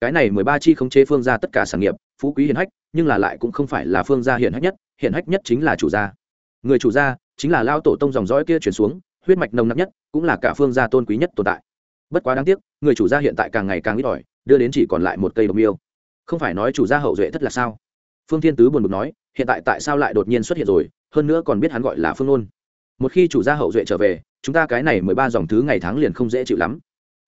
cái này mười ba chi khống chế phương gia tất cả sản nghiệp, phú quý hiển hách, nhưng là lại cũng không phải là phương gia hiển hách nhất, hiển hách nhất chính là chủ gia. Người chủ gia chính là lao tổ tông dòng dõi kia chuyển xuống, huyết mạch nồng nặc nhất, cũng là cả phương gia tôn quý nhất tồn tại. Bất quá đáng tiếc, người chủ gia hiện tại càng ngày càng ít ỏi, đưa đến chỉ còn lại một cây đồng miêu. Không phải nói chủ gia hậu duệ thất là sao? Phương thiên tứ buồn bực nói, hiện tại tại sao lại đột nhiên xuất hiện rồi, hơn nữa còn biết hắn gọi là phương ôn một khi chủ gia hậu duệ trở về, chúng ta cái này mười ba dòng thứ ngày tháng liền không dễ chịu lắm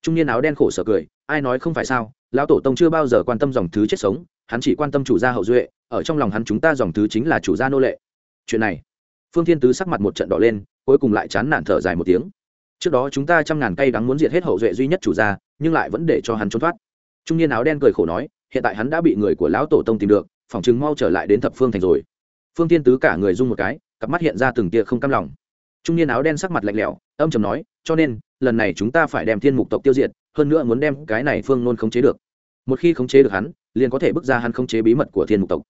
trung niên áo đen khổ sở cười, ai nói không phải sao? Lão tổ tông chưa bao giờ quan tâm dòng thứ chết sống, hắn chỉ quan tâm chủ gia hậu duệ, ở trong lòng hắn chúng ta dòng thứ chính là chủ gia nô lệ. Chuyện này, phương thiên tứ sắc mặt một trận đỏ lên, cuối cùng lại chán nản thở dài một tiếng. Trước đó chúng ta trăm ngàn cây đắng muốn diệt hết hậu duệ duy nhất chủ gia, nhưng lại vẫn để cho hắn trốn thoát. Trung niên áo đen cười khổ nói, hiện tại hắn đã bị người của lão tổ tông tìm được phỏng chừng mau trở lại đến thập phương thành rồi. Phương tiên tứ cả người rung một cái, cặp mắt hiện ra từng tia không cam lòng. Trung niên áo đen sắc mặt lạnh lẽo, âm trầm nói, cho nên lần này chúng ta phải đem thiên mục tộc tiêu diệt, hơn nữa muốn đem cái này phương nôn khống chế được. Một khi khống chế được hắn, liền có thể bước ra hắn khống chế bí mật của thiên mục tộc.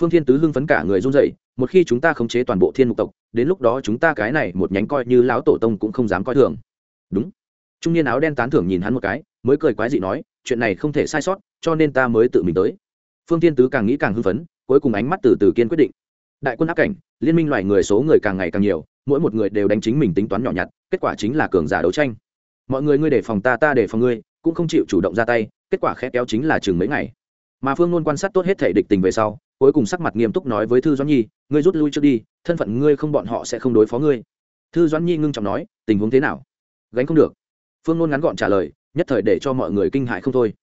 Phương thiên tứ hưng phấn cả người run dậy một khi chúng ta khống chế toàn bộ thiên mục tộc, đến lúc đó chúng ta cái này một nhánh coi như lão tổ tông cũng không dám coi thường. Đúng. Trung niên áo đen tán thưởng nhìn hắn một cái, mới cười quái dị nói, chuyện này không thể sai sót, cho nên ta mới tự mình tới. Phương thiên tứ càng nghĩ càng hưng phấn, cuối cùng ánh mắt từ từ kiên quyết định. Đại quân áp cảnh, liên minh loài người số người càng ngày càng nhiều mỗi một người đều đánh chính mình tính toán nhỏ nhặt, kết quả chính là cường giả đấu tranh. Mọi người ngươi để phòng ta ta để phòng ngươi, cũng không chịu chủ động ra tay, kết quả khẽ kéo chính là chừng mấy ngày. Mà phương luôn quan sát tốt hết thể địch tình về sau, cuối cùng sắc mặt nghiêm túc nói với thư doãn nhi, ngươi rút lui trước đi, thân phận ngươi không bọn họ sẽ không đối phó ngươi. Thư doãn nhi ngưng trọng nói, tình huống thế nào? Gánh không được. Phương luôn ngắn gọn trả lời, nhất thời để cho mọi người kinh hại không thôi.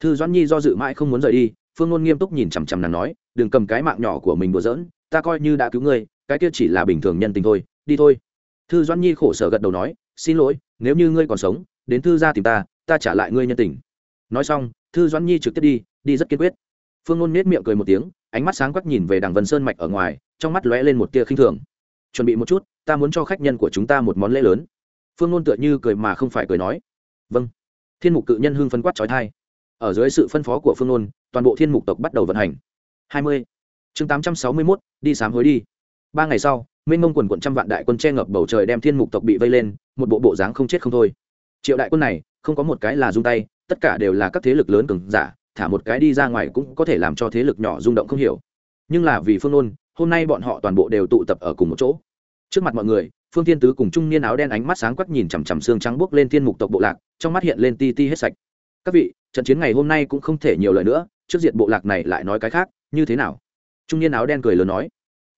Thư doãn nhi do dự mãi không muốn rời đi, phương luôn nghiêm túc nhìn chằm chằm nàng nói, đừng cầm cái mạng nhỏ của mình đùa giỡn, ta coi như đã cứu ngươi, cái kia chỉ là bình thường nhân tình thôi đi thôi. Thư doãn nhi khổ sở gật đầu nói, xin lỗi, nếu như ngươi còn sống, đến thư ra tìm ta ta trả lại ngươi nhân tình. Nói xong, thư doãn nhi trực tiếp đi đi rất kiên quyết. Phương ngôn nết miệng cười một tiếng, ánh mắt sáng quắc nhìn về đằng vân sơn mạch ở ngoài, trong mắt lóe lên một tia khinh thường. Chuẩn bị một chút, ta muốn cho khách nhân của chúng ta một món lễ lớn. Phương ngôn tựa như cười mà không phải cười nói. Vâng. Thiên mục cự nhân hưng phân quát trói thai ở dưới sự phân phó của phương ngôn toàn bộ thiên mục tộc bắt đầu vận hành. Hai mươi. Chương tám trăm sáu mươi mốt, đi sám hối đi. Ba ngày sau minh ngông quần quận trăm vạn đại quân che ngập bầu trời đem thiên mục tộc bị vây lên một bộ bộ dáng không chết không thôi. Triệu đại quân này không có một cái là rung tay tất cả đều là các thế lực lớn cường giả thả một cái đi ra ngoài cũng có thể làm cho thế lực nhỏ rung động không hiểu. Nhưng là vì phương Ôn, hôm nay bọn họ toàn bộ đều tụ tập ở cùng một chỗ. Trước mặt mọi người phương tiên tứ cùng trung niên áo đen ánh mắt sáng quắc nhìn chằm chằm xương trắng buốc lên thiên mục tộc bộ lạc trong mắt hiện lên ti ti hết sạch. Các vị trận chiến ngày hôm nay cũng không thể nhiều lời nữa trước diện bộ lạc này lại nói cái khác như thế nào? Trung niên áo đen cười lớn nói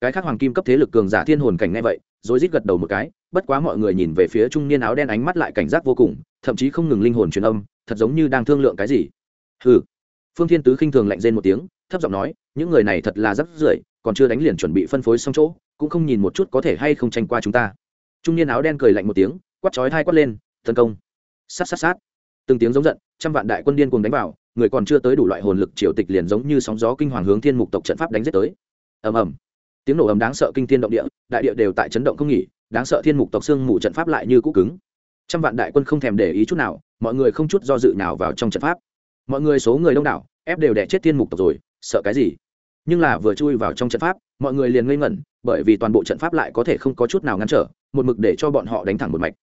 cái khác hoàng kim cấp thế lực cường giả thiên hồn cảnh ngay vậy rồi rít gật đầu một cái, bất quá mọi người nhìn về phía trung niên áo đen ánh mắt lại cảnh giác vô cùng, thậm chí không ngừng linh hồn truyền âm, thật giống như đang thương lượng cái gì. Ừ phương thiên tứ khinh thường lạnh rên một tiếng, thấp giọng nói, những người này thật là rất rưởi, còn chưa đánh liền chuẩn bị phân phối xong chỗ, cũng không nhìn một chút có thể hay không tranh qua chúng ta. Trung niên áo đen cười lạnh một tiếng, quát chói thai quát lên, tấn công. Sát sát sát. Từng tiếng giống giận, trăm vạn đại quân điên cùng đánh vào, người còn chưa tới đủ loại hồn lực triều tịch liền giống như sóng gió kinh hoàng hướng thiên mục tộc trận pháp đánh giết tới. Ầm ầm tiếng nổ ầm đáng sợ kinh thiên động địa, đại địa đều tại chấn động không nghỉ, đáng sợ thiên mục tộc xương mù trận pháp lại như cũ cứng. Trăm vạn đại quân không thèm để ý chút nào, mọi người không chút do dự nào vào trong trận pháp. Mọi người số người đông đảo, ép đều đẻ chết thiên mục tộc rồi, sợ cái gì? Nhưng là vừa chui vào trong trận pháp, mọi người liền ngây ngẩn, bởi vì toàn bộ trận pháp lại có thể không có chút nào ngăn trở, một mực để cho bọn họ đánh thẳng một mạch.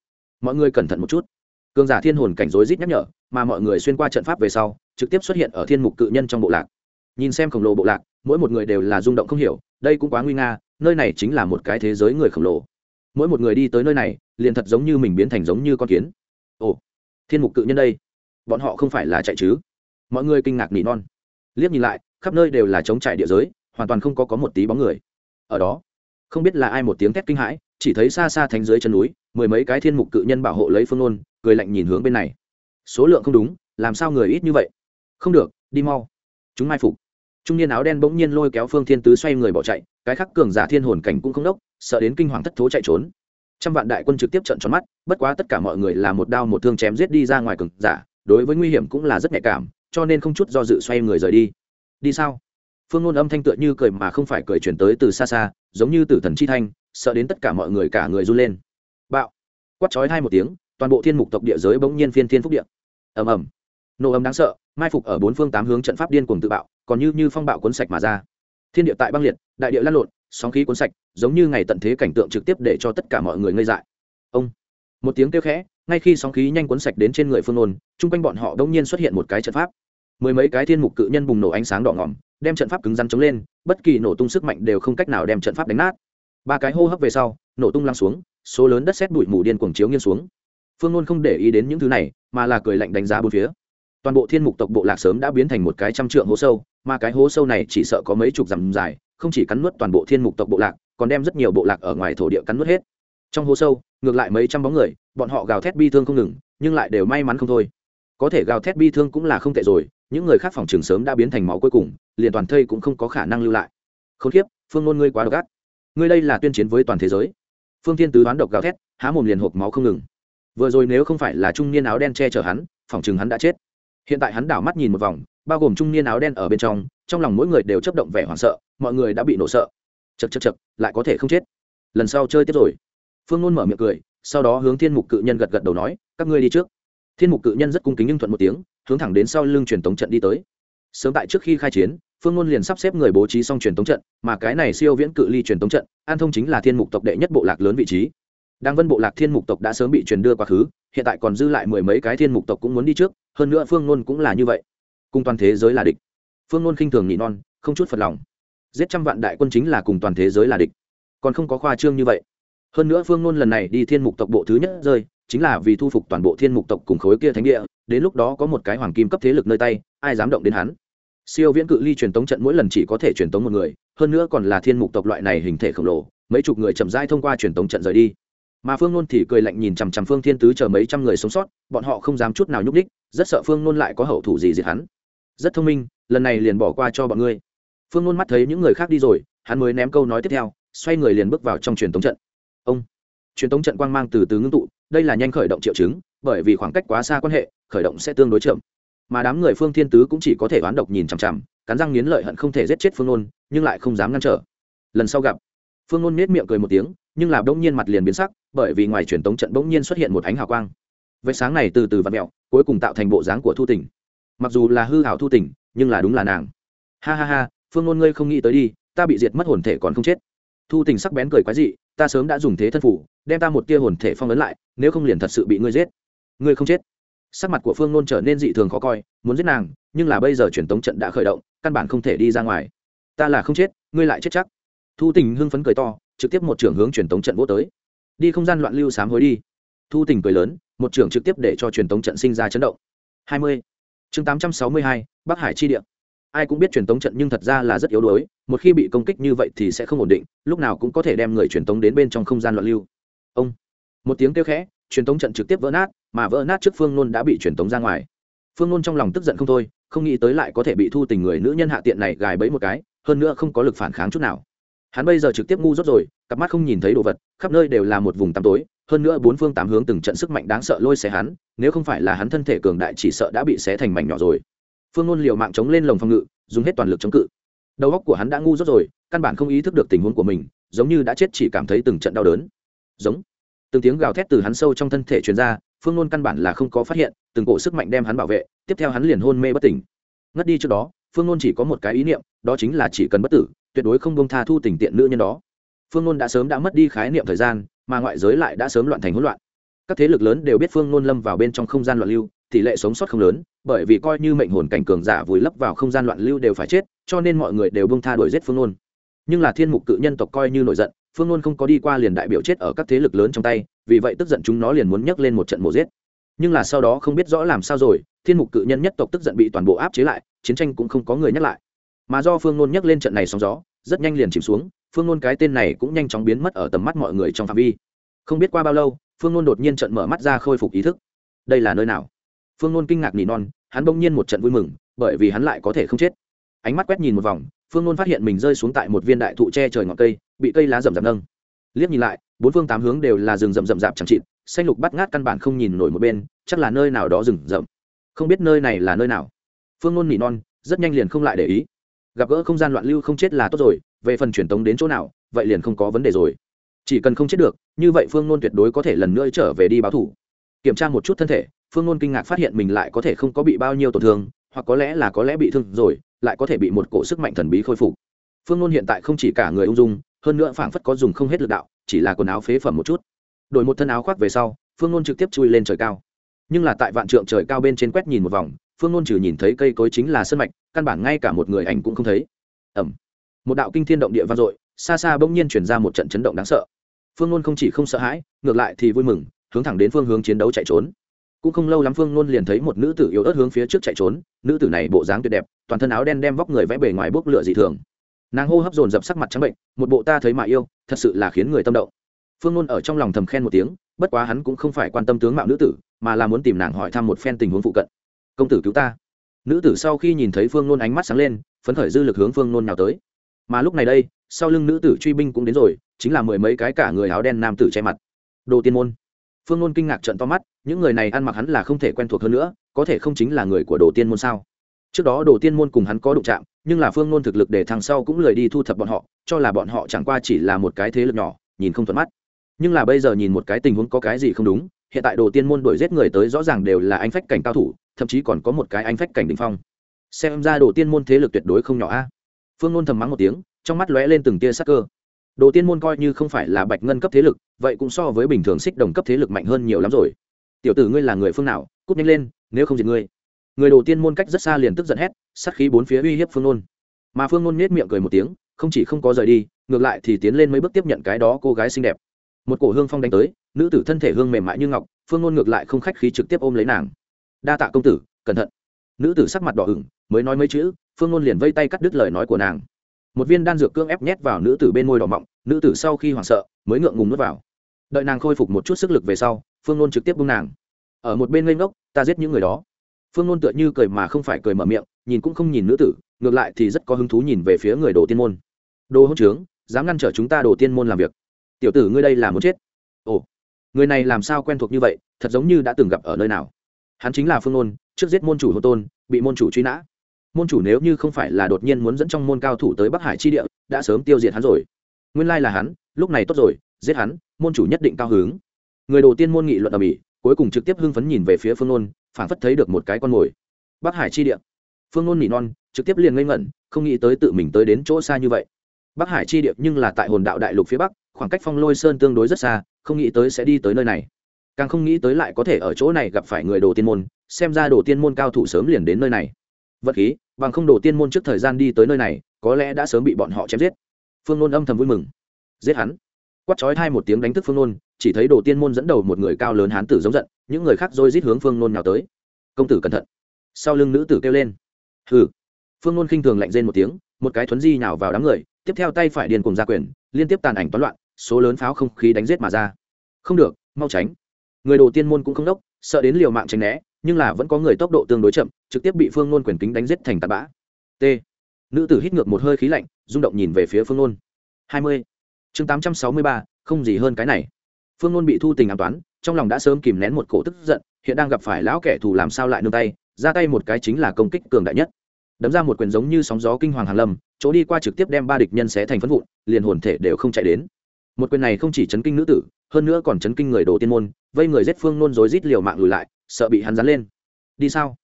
Mọi người cẩn thận một chút. Cường giả thiên hồn cảnh rối rít nhắc nhở, mà mọi người xuyên qua trận pháp về sau, trực tiếp xuất hiện ở thiên mục cự nhân trong bộ lạc. Nhìn xem khổng lồ bộ lạc, mỗi một người đều là rung động không hiểu đây cũng quá nguy nga, nơi này chính là một cái thế giới người khổng lồ. Mỗi một người đi tới nơi này, liền thật giống như mình biến thành giống như con kiến. Ồ, thiên mục cự nhân đây. Bọn họ không phải là chạy chứ? Mọi người kinh ngạc nỉ non. Liếc nhìn lại, khắp nơi đều là trống trải địa giới, hoàn toàn không có có một tí bóng người. Ở đó, không biết là ai một tiếng thét kinh hãi, chỉ thấy xa xa thành dưới chân núi, mười mấy cái thiên mục cự nhân bảo hộ lấy phương nôn cười lạnh nhìn hướng bên này. Số lượng không đúng, làm sao người ít như vậy? Không được, đi mau. Chúng mai phục trung niên áo đen bỗng nhiên lôi kéo phương thiên tứ xoay người bỏ chạy, cái khắc cường giả thiên hồn cảnh cũng không đốc, sợ đến kinh hoàng thất thố chạy trốn. Trăm vạn đại quân trực tiếp trận tròn mắt, bất quá tất cả mọi người là một đao một thương chém giết đi ra ngoài cường giả, đối với nguy hiểm cũng là rất nhạy cảm, cho nên không chút do dự xoay người rời đi. Đi sao? Phương ngôn âm thanh tựa như cười mà không phải cười chuyển tới từ xa xa, giống như tử thần chi thanh, sợ đến tất cả mọi người cả người run lên. Bạo. Quát chói hai một tiếng, toàn bộ thiên mục tộc địa giới bỗng nhiên phiên thiên phúc địa. Ầm ầm. Nổ ầm đáng sợ mai phục ở bốn phương tám hướng trận pháp điên cuồng tự bạo, còn như như phong bạo cuốn sạch mà ra. Thiên địa tại băng liệt, đại địa lăn lộn, sóng khí cuốn sạch, giống như ngày tận thế cảnh tượng trực tiếp để cho tất cả mọi người ngây dại. Ông. Một tiếng kêu khẽ, ngay khi sóng khí nhanh cuốn sạch đến trên người phương ôn chung quanh bọn họ đông nhiên xuất hiện một cái trận pháp. Mười mấy cái thiên mục cự nhân bùng nổ ánh sáng đỏ ngỏm, đem trận pháp cứng rắn chống lên, bất kỳ nổ tung sức mạnh đều không cách nào đem trận pháp đánh nát. Ba cái hô hấp về sau, nổ tung lăng xuống, số lớn đất xét bụi mù điên cuồng chiếu nghiêng xuống. Phương luôn không để ý đến những thứ này, mà là cười lạnh đánh giá bốn phía toàn bộ thiên mục tộc bộ lạc sớm đã biến thành một cái trăm trượng hố sâu, mà cái hố sâu này chỉ sợ có mấy chục dặm dài, không chỉ cắn nuốt toàn bộ thiên mục tộc bộ lạc, còn đem rất nhiều bộ lạc ở ngoài thổ địa cắn nuốt hết. Trong hố sâu, ngược lại mấy trăm bóng người, bọn họ gào thét bi thương không ngừng, nhưng lại đều may mắn không thôi. Có thể gào thét bi thương cũng là không tệ rồi, những người khác phòng trường sớm đã biến thành máu cuối cùng, liền toàn thây cũng không có khả năng lưu lại. Không khiếp phương ngôn ngươi quá độc ác. Ngươi đây là tuyên chiến với toàn thế giới. Phương thiên tứ đoán độc gào thét, há mồm liền hộp máu không ngừng. Vừa rồi nếu không phải là trung niên áo đen che chở hắn, phòng chừng hắn đã chết hiện tại hắn đảo mắt nhìn một vòng, bao gồm trung niên áo đen ở bên trong trong lòng mỗi người đều chấp động vẻ hoảng sợ, mọi người đã bị nổ sợ. Chật chật chật lại có thể không chết. Lần sau chơi tiếp rồi. Phương ngôn mở miệng cười, sau đó hướng thiên mục cự nhân gật gật đầu nói, các ngươi đi trước. Thiên mục cự nhân rất cung kính nhưng thuận một tiếng, hướng thẳng đến sau lưng truyền tống trận đi tới. Sớm tại trước khi khai chiến, phương ngôn liền sắp xếp người bố trí xong truyền tống trận, mà cái này siêu viễn cự ly truyền tống trận, an thông chính là thiên mục tộc đệ nhất bộ lạc lớn vị trí. Đang vân bộ lạc thiên mục tộc đã sớm bị truyền đưa quá khứ, hiện tại còn dư lại mười mấy cái thiên mục tộc cũng muốn đi trước hơn nữa phương ngôn cũng là như vậy. Cùng toàn thế giới là địch. Phương ngôn khinh thường nhị non, không chút phật lòng. Giết trăm vạn đại quân chính là cùng toàn thế giới là địch. Còn không có khoa trương như vậy. Hơn nữa phương ngôn lần này đi thiên mục tộc bộ thứ nhất rơi, chính là vì thu phục toàn bộ thiên mục tộc cùng khối kia thánh địa, đến lúc đó có một cái hoàng kim cấp thế lực nơi tay, ai dám động đến hắn? Siêu viễn cự ly truyền tống trận mỗi lần chỉ có thể truyền tống một người, hơn nữa còn là thiên mục tộc loại này hình thể khổng lồ, mấy chục người chậm rãi thông qua truyền tống trận rời đi mà phương nôn thì cười lạnh nhìn chằm chằm phương thiên tứ chờ mấy trăm người sống sót, bọn họ không dám chút nào nhúc đích rất sợ phương nôn lại có hậu thủ gì diệt hắn. Rất thông minh, lần này liền bỏ qua cho bọn ngươi. Phương nôn mắt thấy những người khác đi rồi, hắn mới ném câu nói tiếp theo, xoay người liền bước vào trong truyền tống trận. Ông! Truyền tống trận quang mang từ từ ngưng tụ, đây là nhanh khởi động triệu chứng, bởi vì khoảng cách quá xa quan hệ, khởi động sẽ tương đối chậm. Mà đám người phương thiên tứ cũng chỉ có thể oán độc nhìn chằm chằm, cắn răng nghiến lợi hận không thể giết chết phương nôn, nhưng lại không dám ngăn trở. Lần sau gặp, phương nôn nết miệng cười một tiếng nhưng là bỗng nhiên mặt liền biến sắc, bởi vì ngoài truyền tống trận bỗng nhiên xuất hiện một ánh hào quang. Vết sáng này từ từ vặn mẹo cuối cùng tạo thành bộ dáng của thu tỉnh mặc dù là hư hảo thu tỉnh nhưng là đúng là nàng. Ha ha ha, phương ngôn ngươi không nghĩ tới đi, ta bị diệt mất hồn thể còn không chết. Thu tình sắc bén cười quái dị, ta sớm đã dùng thế thân phủ, đem ta một tia hồn thể phong ấn lại, nếu không liền thật sự bị ngươi giết. Ngươi không chết. Sắc mặt của phương nôn trở nên dị thường khó coi, muốn giết nàng, nhưng là bây giờ truyền tống trận đã khởi động, căn bản không thể đi ra ngoài. Ta là không chết, ngươi lại chết chắc. Thu tình hưng phấn cười to trực tiếp một trưởng hướng truyền tống trận vô tới. Đi không gian loạn lưu sám hối đi. Thu tình cười lớn, một trưởng trực tiếp để cho truyền tống trận sinh ra chấn động. Hai mươi. Chương tám trăm sáu mươi hai, bắc hải chi địa. Ai cũng biết truyền tống trận nhưng thật ra là rất yếu đuối, một khi bị công kích như vậy thì sẽ không ổn định, lúc nào cũng có thể đem người truyền tống đến bên trong không gian loạn lưu. Ông. Một tiếng kêu khẽ, truyền tống trận trực tiếp vỡ nát, mà vỡ nát trước phương nôn đã bị truyền tống ra ngoài. Phương nôn trong lòng tức giận không thôi, không nghĩ tới lại có thể bị thu tình người nữ nhân hạ tiện này gài bẫy một cái, hơn nữa không có lực phản kháng chút nào hắn bây giờ trực tiếp ngu dốt rồi, cặp mắt không nhìn thấy đồ vật, khắp nơi đều là một vùng tăm tối, hơn nữa bốn phương tám hướng từng trận sức mạnh đáng sợ lôi xé hắn, nếu không phải là hắn thân thể cường đại chỉ sợ đã bị xé thành mảnh nhỏ rồi. Phương ngôn liều mạng chống lên lồng phòng ngự, dùng hết toàn lực chống cự. Đầu óc của hắn đã ngu dốt rồi, căn bản không ý thức được tình huống của mình, giống như đã chết chỉ cảm thấy từng trận đau đớn. Giống. Từng tiếng gào thét từ hắn sâu trong thân thể truyền ra, phương ngôn căn bản là không có phát hiện, từng cổ sức mạnh đem hắn bảo vệ, tiếp theo hắn liền hôn mê bất tỉnh. Ngất đi trước đó, phương ngôn chỉ có một cái ý niệm, đó chính là chỉ cần bất tử tuyệt đối không bông tha thu tình tiện nữ nhân đó. Phương ngôn đã sớm đã mất đi khái niệm thời gian, mà ngoại giới lại đã sớm loạn thành hỗn loạn. Các thế lực lớn đều biết phương ngôn lâm vào bên trong không gian loạn lưu, tỷ lệ sống sót không lớn, bởi vì coi như mệnh hồn cảnh cường giả vùi lấp vào không gian loạn lưu đều phải chết, cho nên mọi người đều bông tha đuổi giết phương ngôn nhưng là thiên mục cự nhân tộc coi như nổi giận, phương ngôn không có đi qua liền đại biểu chết ở các thế lực lớn trong tay, vì vậy tức giận chúng nó liền muốn nhấc lên một trận mổ giết. Nhưng là sau đó không biết rõ làm sao rồi, thiên mục cự nhân nhất tộc tức giận bị toàn bộ áp chế lại, chiến tranh cũng không có người nhắc lại mà do phương nôn nhắc lên trận này sóng gió, rất nhanh liền chìm xuống, phương nôn cái tên này cũng nhanh chóng biến mất ở tầm mắt mọi người trong phạm vi. Không biết qua bao lâu, phương nôn đột nhiên trận mở mắt ra khôi phục ý thức. Đây là nơi nào? Phương nôn kinh ngạc nỉ non, hắn bỗng nhiên một trận vui mừng, bởi vì hắn lại có thể không chết. Ánh mắt quét nhìn một vòng, phương nôn phát hiện mình rơi xuống tại một viên đại thụ che trời ngọn cây, bị cây lá rậm rậm nâng. Liếc nhìn lại, bốn phương tám hướng đều là rừng rậm rậm rạp chẳng chịt, xanh lục bắt ngát căn bản không nhìn nổi một bên, chắc là nơi nào đó rừng rậm. Không biết nơi này là nơi nào. Phương nôn nỉ non, rất nhanh liền không lại để ý gặp gỡ không gian loạn lưu không chết là tốt rồi, về phần truyền tống đến chỗ nào, vậy liền không có vấn đề rồi. Chỉ cần không chết được, như vậy phương ngôn tuyệt đối có thể lần nữa trở về đi báo thủ. Kiểm tra một chút thân thể, phương ngôn kinh ngạc phát hiện mình lại có thể không có bị bao nhiêu tổn thương, hoặc có lẽ là có lẽ bị thương rồi, lại có thể bị một cổ sức mạnh thần bí khôi phục. Phương ngôn hiện tại không chỉ cả người ung dung, hơn nữa phảng phất có dùng không hết lực đạo, chỉ là quần áo phế phẩm một chút. Đổi một thân áo khoác về sau, phương ngôn trực tiếp chui lên trời cao. Nhưng là tại vạn trượng trời cao bên trên quét nhìn một vòng phương nôn trừ nhìn thấy cây cối chính là sân mạch, căn bản ngay cả một người ảnh cũng không thấy. Ẩm một đạo kinh thiên động địa vang dội, xa xa bỗng nhiên chuyển ra một trận chấn động đáng sợ. Phương nôn không chỉ không sợ hãi, ngược lại thì vui mừng, hướng thẳng đến phương hướng chiến đấu chạy trốn. Cũng không lâu lắm phương nôn liền thấy một nữ tử yếu ớt hướng phía trước chạy trốn, nữ tử này bộ dáng tuyệt đẹp, toàn thân áo đen đem vóc người vẽ bề ngoài bốc lửa dị thường. Nàng hô hấp dồn dập sắc mặt trắng bệnh, một bộ ta thấy mà yêu, thật sự là khiến người tâm động. Phương nôn ở trong lòng thầm khen một tiếng, bất quá hắn cũng không phải quan tâm tướng mạo nữ tử, mà là muốn tìm nàng hỏi thăm một phen tình huống phụ cận công tử cứu ta. Nữ tử sau khi nhìn thấy phương nôn ánh mắt sáng lên, phấn khởi dư lực hướng phương nôn nào tới. Mà lúc này đây, sau lưng nữ tử truy binh cũng đến rồi, chính là mười mấy cái cả người áo đen nam tử che mặt. Đồ tiên môn. Phương nôn kinh ngạc trận to mắt, những người này ăn mặc hắn là không thể quen thuộc hơn nữa, có thể không chính là người của đồ tiên môn sao? Trước đó đồ tiên môn cùng hắn có đụng chạm, nhưng là phương nôn thực lực để thằng sau cũng lười đi thu thập bọn họ, cho là bọn họ chẳng qua chỉ là một cái thế lực nhỏ, nhìn không thuận mắt. Nhưng là bây giờ nhìn một cái tình huống có cái gì không đúng, hiện tại đồ tiên môn đuổi giết người tới rõ ràng đều là anh phách cảnh cao thủ thậm chí còn có một cái anh phách cảnh đ ỉ n h phong. Xem ra đồ tiên môn thế lực tuyệt đối không nhỏ a. Phương nôn thầm mắng một tiếng, trong mắt lóe lên từng tia sắc cơ. Đồ tiên môn coi như không phải là bạch ngân cấp thế lực, vậy cũng so với bình thường xích đồng cấp thế lực mạnh hơn nhiều lắm rồi. Tiểu tử ngươi là người phương nào, cút nhanh lên, nếu không diệt ngươi. Người đồ tiên môn cách rất xa liền tức giận hét, sát khí bốn phía uy hiếp phương nôn. Mà phương nôn nết miệng cười một tiếng, không chỉ không có rời đi, ngược lại thì tiến lên mấy bước tiếp nhận cái đó cô gái xinh đẹp. Một cổ hương phong đánh tới, nữ tử thân thể hương mềm mại như ngọc, phương ngôn ngược lại không khách khí trực tiếp ôm lấy nàng đa tạ công tử, cẩn thận. Nữ tử sắc mặt đỏ ửng, mới nói mấy chữ, phương ngôn liền vây tay cắt đứt lời nói của nàng. Một viên đan dược cương ép nhét vào nữ tử bên môi đỏ mọng, nữ tử sau khi hoảng sợ, mới ngượng ngùng nuốt vào. Đợi nàng khôi phục một chút sức lực về sau, phương ngôn trực tiếp bung nàng. Ở một bên ngây ngốc, ta giết những người đó. Phương ngôn tựa như cười mà không phải cười mở miệng, nhìn cũng không nhìn nữ tử, ngược lại thì rất có hứng thú nhìn về phía người đồ tiên môn. Đồ hỗn trướng, dám ngăn trở chúng ta đồ tiên môn làm việc. Tiểu tử ngươi đây là muốn chết. Ồ, người này làm sao quen thuộc như vậy, thật giống như đã từng gặp ở nơi nào hắn chính là phương ôn trước giết môn chủ hô tôn, bị môn chủ truy nã. Môn chủ nếu như không phải là đột nhiên muốn dẫn trong môn cao thủ tới bắc hải chi địa, đã sớm tiêu diệt hắn rồi. Nguyên lai là hắn, lúc này tốt rồi, giết hắn, môn chủ nhất định cao hứng. Người đầu tiên môn nghị luận ở mỹ, cuối cùng trực tiếp hưng phấn nhìn về phía phương ôn phảng phất thấy được một cái con mồi. Bắc hải chi địa. Phương ôn nỉ non, trực tiếp liền ngây ngẩn, không nghĩ tới tự mình tới đến chỗ xa như vậy. Bắc hải chi địa nhưng là tại hồn đạo đại lục phía bắc, khoảng cách phong lôi sơn tương đối rất xa, không nghĩ tới sẽ đi tới nơi này càng không nghĩ tới lại có thể ở chỗ này gặp phải người đồ tiên môn, xem ra đồ tiên môn cao thủ sớm liền đến nơi này. Vật khí, bằng không đồ tiên môn trước thời gian đi tới nơi này, có lẽ đã sớm bị bọn họ chém giết. Phương nôn âm thầm vui mừng. Giết hắn. Quát chói thai một tiếng đánh thức phương nôn, chỉ thấy đồ tiên môn dẫn đầu một người cao lớn hán tử giống giận, những người khác rồi rít hướng phương nôn nào tới. Công tử cẩn thận. Sau lưng nữ tử kêu lên. Hừ. Phương nôn khinh thường lạnh rên một tiếng, một cái thuấn di nhào vào đám người, tiếp theo tay phải điền cùng ra quyền, liên tiếp tàn ảnh toán loạn, số lớn pháo không khí đánh giết mà ra. Không được, mau tránh người đồ tiên môn cũng không đốc, sợ đến liều mạng tránh né, nhưng là vẫn có người tốc độ tương đối chậm, trực tiếp bị phương nôn quyền kính đánh giết thành tạt bã. T. Nữ tử hít ngược một hơi khí lạnh, rung động nhìn về phía phương nôn. Hai mươi. Chương tám trăm sáu mươi ba, không gì hơn cái này. Phương nôn bị thu tình an toán, trong lòng đã sớm kìm nén một cổ tức giận, hiện đang gặp phải lão kẻ thù làm sao lại nương tay, ra tay một cái chính là công kích cường đại nhất. Đấm ra một quyền giống như sóng gió kinh hoàng hàn lâm, chỗ đi qua trực tiếp đem ba địch nhân xé thành phân vụn, liền hồn thể đều không chạy đến. Một quyền này không chỉ chấn kinh nữ tử, hơn nữa còn chấn kinh người đồ tiên môn vây người giết phương nôn rối rít liều mạng lùi lại, sợ bị hắn dán lên. Đi sao?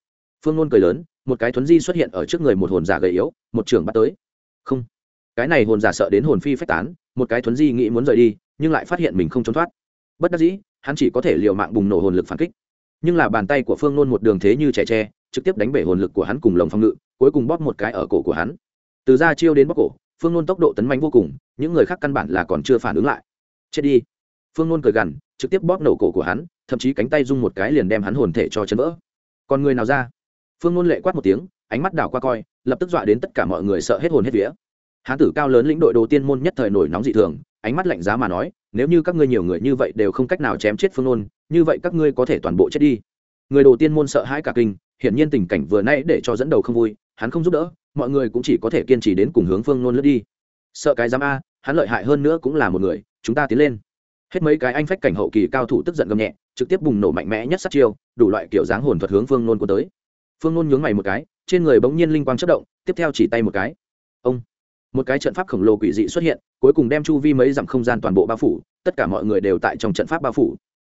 Phương nôn cười lớn, một cái thuấn di xuất hiện ở trước người một hồn giả gầy yếu, một trưởng bắt tới. Không. Cái này hồn giả sợ đến hồn phi phách tán, một cái thuấn di nghĩ muốn rời đi, nhưng lại phát hiện mình không trốn thoát. Bất đắc dĩ, hắn chỉ có thể liều mạng bùng nổ hồn lực phản kích. Nhưng là bàn tay của phương nôn một đường thế như trẻ tre, trực tiếp đánh bể hồn lực của hắn cùng lồng phòng ngự, cuối cùng bóp một cái ở cổ của hắn. Từ ra chiêu đến bóp cổ, phương nôn tốc độ tấn manh vô cùng, những người khác căn bản là còn chưa phản ứng lại. Chết đi. Phương nôn cười gằn trực tiếp bóp nổ cổ của hắn, thậm chí cánh tay rung một cái liền đem hắn hồn thể cho chân vỡ. Còn người nào ra? Phương ngôn lệ quát một tiếng, ánh mắt đảo qua coi, lập tức dọa đến tất cả mọi người sợ hết hồn hết vía. Hán tử cao lớn lĩnh đội đồ tiên môn nhất thời nổi nóng dị thường, ánh mắt lạnh giá mà nói, nếu như các ngươi nhiều người như vậy đều không cách nào chém chết phương ngôn như vậy các ngươi có thể toàn bộ chết đi. Người đồ tiên môn sợ hãi cả kinh, hiển nhiên tình cảnh vừa nay để cho dẫn đầu không vui, hắn không giúp đỡ, mọi người cũng chỉ có thể kiên trì đến cùng hướng phương ngôn lướt đi. Sợ cái giám a, hắn lợi hại hơn nữa cũng là một người, chúng ta tiến lên hết mấy cái anh phách cảnh hậu kỳ cao thủ tức giận gầm nhẹ, trực tiếp bùng nổ mạnh mẽ nhất sát chiêu, đủ loại kiểu dáng hồn thuật hướng phương nôn của tới. Phương nôn nhướng mày một cái, trên người bỗng nhiên linh quang chất động, tiếp theo chỉ tay một cái. Ông! Một cái trận pháp khổng lồ quỷ dị xuất hiện, cuối cùng đem chu vi mấy dặm không gian toàn bộ bao phủ, tất cả mọi người đều tại trong trận pháp bao phủ.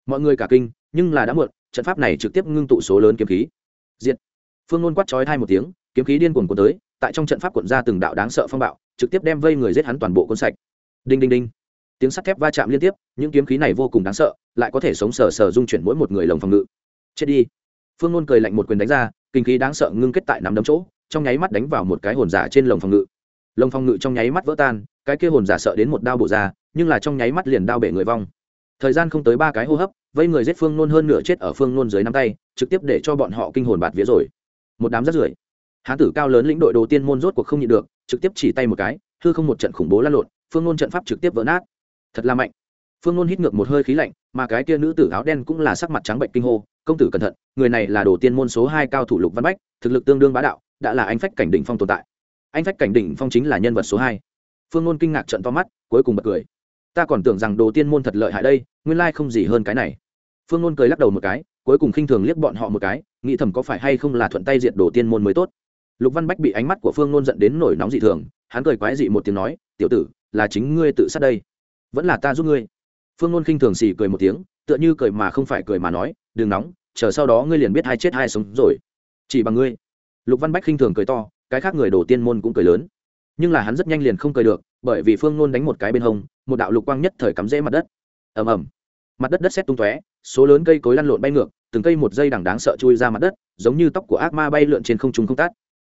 Mọi người cả kinh, nhưng là đã muộn, trận pháp này trực tiếp ngưng tụ số lớn kiếm khí. Diện phương nôn quát trói thai một tiếng, kiếm khí điên cuồng cuốn tới, tại trong trận pháp cuộn ra từng đạo đáng sợ phong bạo, trực tiếp đem vây người giết hắn toàn bộ cuốn sạch. Đinh đinh đinh! Tiếng sắt thép va chạm liên tiếp, những kiếm khí này vô cùng đáng sợ, lại có thể sống sờ sờ dung chuyển mỗi một người lồng phòng ngự. Chết đi. Phương nôn cười lạnh một quyền đánh ra, kinh khí đáng sợ ngưng kết tại nắm đấm chỗ, trong nháy mắt đánh vào một cái hồn giả trên lồng phòng ngự. Lồng phòng ngự trong nháy mắt vỡ tan, cái kia hồn giả sợ đến một đao bổ ra, nhưng là trong nháy mắt liền đao bể người vong. Thời gian không tới ba cái hô hấp, vây người giết phương nôn hơn nửa chết ở phương nôn dưới năm tay, trực tiếp để cho bọn họ kinh hồn bạt vía rồi. Một đám rất rưởi. Hán tử cao lớn lĩnh đội đồ tiên môn rốt cuộc không nhịn được, trực tiếp chỉ tay một cái, hư không một trận khủng bố lăn lộn, phương nôn trận pháp trực tiếp vỡ nát thật là mạnh. Phương nôn hít ngược một hơi khí lạnh, mà cái kia nữ tử áo đen cũng là sắc mặt trắng bệnh kinh hô, công tử cẩn thận, người này là đồ tiên môn số hai cao thủ lục văn bách, thực lực tương đương bá đạo, đã là anh phách cảnh đỉnh phong tồn tại. Anh phách cảnh đỉnh phong chính là nhân vật số hai. Phương nôn kinh ngạc trận to mắt, cuối cùng bật cười. Ta còn tưởng rằng đồ tiên môn thật lợi hại đây, nguyên lai không gì hơn cái này. Phương nôn cười lắc đầu một cái, cuối cùng khinh thường liếc bọn họ một cái, nghĩ thầm có phải hay không là thuận tay diện đồ tiên môn mới tốt. Lục văn bách bị ánh mắt của phương nôn dẫn đến nổi nóng dị thường, hắn cười quái dị một tiếng nói, tiểu tử, là chính ngươi tự sát đây vẫn là ta giúp ngươi. Phương nôn khinh thường xì cười một tiếng, tựa như cười mà không phải cười mà nói, đừng nóng, chờ sau đó ngươi liền biết hai chết hai sống rồi. Chỉ bằng ngươi. Lục văn bách khinh thường cười to, cái khác người đổ tiên môn cũng cười lớn. Nhưng là hắn rất nhanh liền không cười được, bởi vì phương nôn đánh một cái bên hông, một đạo lục quang nhất thời cắm rễ mặt đất. Ầm ầm. Mặt đất đất xét tung tóe, số lớn cây cối lăn lộn bay ngược, từng cây một dây đằng đáng sợ chui ra mặt đất, giống như tóc của ác ma bay lượn trên không trung không tát.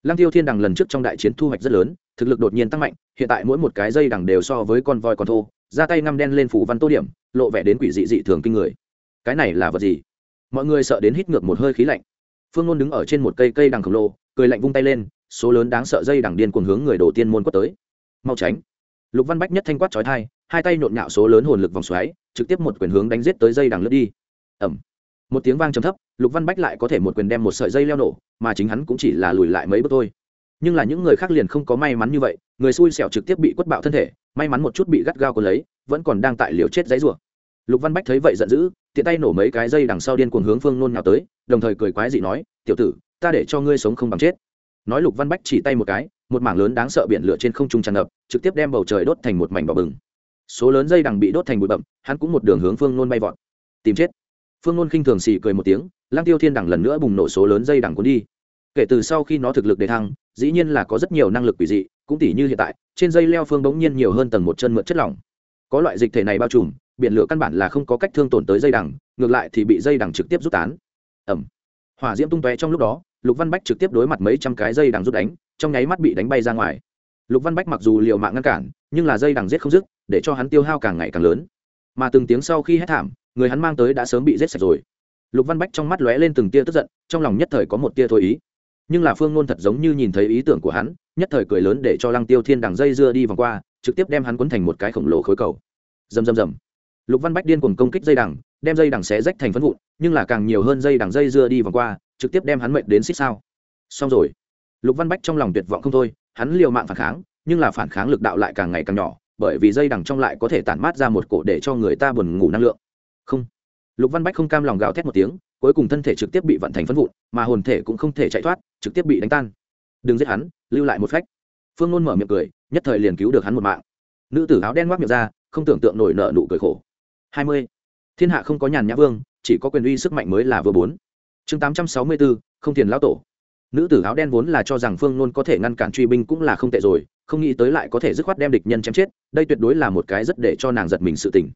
Lăng tiêu thiên đằng lần trước trong đại chiến thu hoạch rất lớn, thực lực đột nhiên tăng mạnh, hiện tại mỗi một cái dây đằng đều so với con voi còn thô ra tay ngăm đen lên phủ văn tô điểm, lộ vẻ đến quỷ dị dị thường kinh người. Cái này là vật gì? Mọi người sợ đến hít ngược một hơi khí lạnh. Phương ngôn đứng ở trên một cây cây đằng khổng lồ, cười lạnh vung tay lên, số lớn đáng sợ dây đằng điên cuồng hướng người đổ tiên môn quất tới. Mau tránh. Lục văn bách nhất thanh quát trói thai hai tay nhộn nhạo số lớn hồn lực vòng xoáy, trực tiếp một quyền hướng đánh giết tới dây đằng lướt đi. Ẩm một tiếng vang trầm thấp, lục văn bách lại có thể một quyền đem một sợi dây leo nổ, mà chính hắn cũng chỉ là lùi lại mấy bước thôi nhưng là những người khác liền không có may mắn như vậy, người xui xẻo trực tiếp bị quất bạo thân thể, may mắn một chút bị gắt gao còn lấy, vẫn còn đang tại liều chết giấy rủa lục văn bách thấy vậy giận dữ, tiện tay nổ mấy cái dây đằng sau điên cuồng hướng phương nôn nào tới, đồng thời cười quái dị nói, tiểu tử, ta để cho ngươi sống không bằng chết. Nói lục văn bách chỉ tay một cái, một mảng lớn đáng sợ biển lửa trên không trung tràn ngập, trực tiếp đem bầu trời đốt thành một mảnh bò bừng. Số lớn dây đằng bị đốt thành bụi bậm hắn cũng một đường hướng phương nôn bay vọt. Tìm chết. Phương nôn khinh thường xì cười một tiếng lang tiêu thiên đằng lần nữa bùng nổ số lớn dây đằng cuốn đi kể từ sau khi nó thực lực đề thăng, dĩ nhiên là có rất nhiều năng lực quỷ dị, cũng tỉ như hiện tại, trên dây leo phương bỗng nhiên nhiều hơn tầng một chân mượn chất lỏng. Có loại dịch thể này bao trùm, biển lửa căn bản là không có cách thương tổn tới dây đằng, ngược lại thì bị dây đằng trực tiếp rút tán. Ẩm hỏa diễm tung tóe trong lúc đó, lục văn bách trực tiếp đối mặt mấy trăm cái dây đằng rút đánh, trong nháy mắt bị đánh bay ra ngoài. Lục văn bách mặc dù liều mạng ngăn cản, nhưng là dây đằng giết không dứt, để cho hắn tiêu hao càng ngày càng lớn. Mà từng tiếng sau khi hét thảm, người hắn mang tới đã sớm bị giết sạch rồi. Lục văn bách trong mắt lóe lên từng tia tức giận, trong lòng nhất thời có một tia thôi ý nhưng là phương ngôn thật giống như nhìn thấy ý tưởng của hắn, nhất thời cười lớn để cho lăng tiêu thiên đằng dây dưa đi vòng qua, trực tiếp đem hắn quấn thành một cái khổng lồ khối cầu. Dầm dầm dầm. lục văn bách điên cuồng công kích dây đằng, đem dây đằng xé rách thành phân vụn, nhưng là càng nhiều hơn dây đằng dây dưa đi vòng qua, trực tiếp đem hắn mệnh đến xích sao. Xong rồi. Lục văn bách trong lòng tuyệt vọng không thôi, hắn liều mạng phản kháng, nhưng là phản kháng lực đạo lại càng ngày càng nhỏ, bởi vì dây đằng trong lại có thể tản mát ra một cổ để cho người ta buồn ngủ năng lượng. Không. Lục văn bách không cam lòng gào thét một tiếng cuối cùng thân thể trực tiếp bị vận thành phân vụn, mà hồn thể cũng không thể chạy thoát, trực tiếp bị đánh tan. Đừng giết hắn, lưu lại một phách. Phương nôn mở miệng cười, nhất thời liền cứu được hắn một mạng. Nữ tử áo đen ngoác miệng ra, không tưởng tượng nổi nợ nụ cười khổ. Hai mươi. Thiên hạ không có nhàn nhã vương, chỉ có quyền uy sức mạnh mới là vừa bốn. Chương tám trăm sáu mươi bốn, không tiền lão tổ. Nữ tử áo đen vốn là cho rằng phương nôn có thể ngăn cản truy binh cũng là không tệ rồi, không nghĩ tới lại có thể dứt khoát đem địch nhân chém chết, đây tuyệt đối là một cái rất để cho nàng giật mình sự tình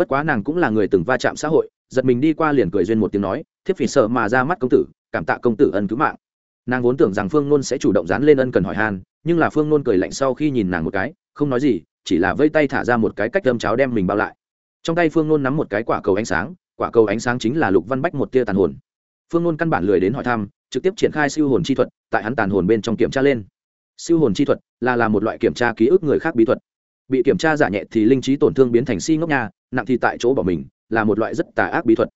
bất quá nàng cũng là người từng va chạm xã hội, giật mình đi qua liền cười duyên một tiếng nói, thiếp phỉ sợ mà ra mắt công tử, cảm tạ công tử ân cứu mạng. Nàng vốn tưởng rằng phương nôn sẽ chủ động dán lên ân cần hỏi han, nhưng là phương nôn cười lạnh sau khi nhìn nàng một cái, không nói gì, chỉ là vây tay thả ra một cái cách đâm cháo đem mình bao lại. Trong tay phương nôn nắm một cái quả cầu ánh sáng, quả cầu ánh sáng chính là lục văn bách một tia tàn hồn. Phương nôn căn bản lười đến hỏi thăm, trực tiếp triển khai siêu hồn chi thuật, tại hắn tàn hồn bên trong kiểm tra lên. Siêu hồn chi thuật là là một loại kiểm tra ký ức người khác bí thuật bị kiểm tra giả nhẹ thì linh trí tổn thương biến thành si ngốc nha, nặng thì tại chỗ bỏ mình, là một loại rất tà ác bí thuật.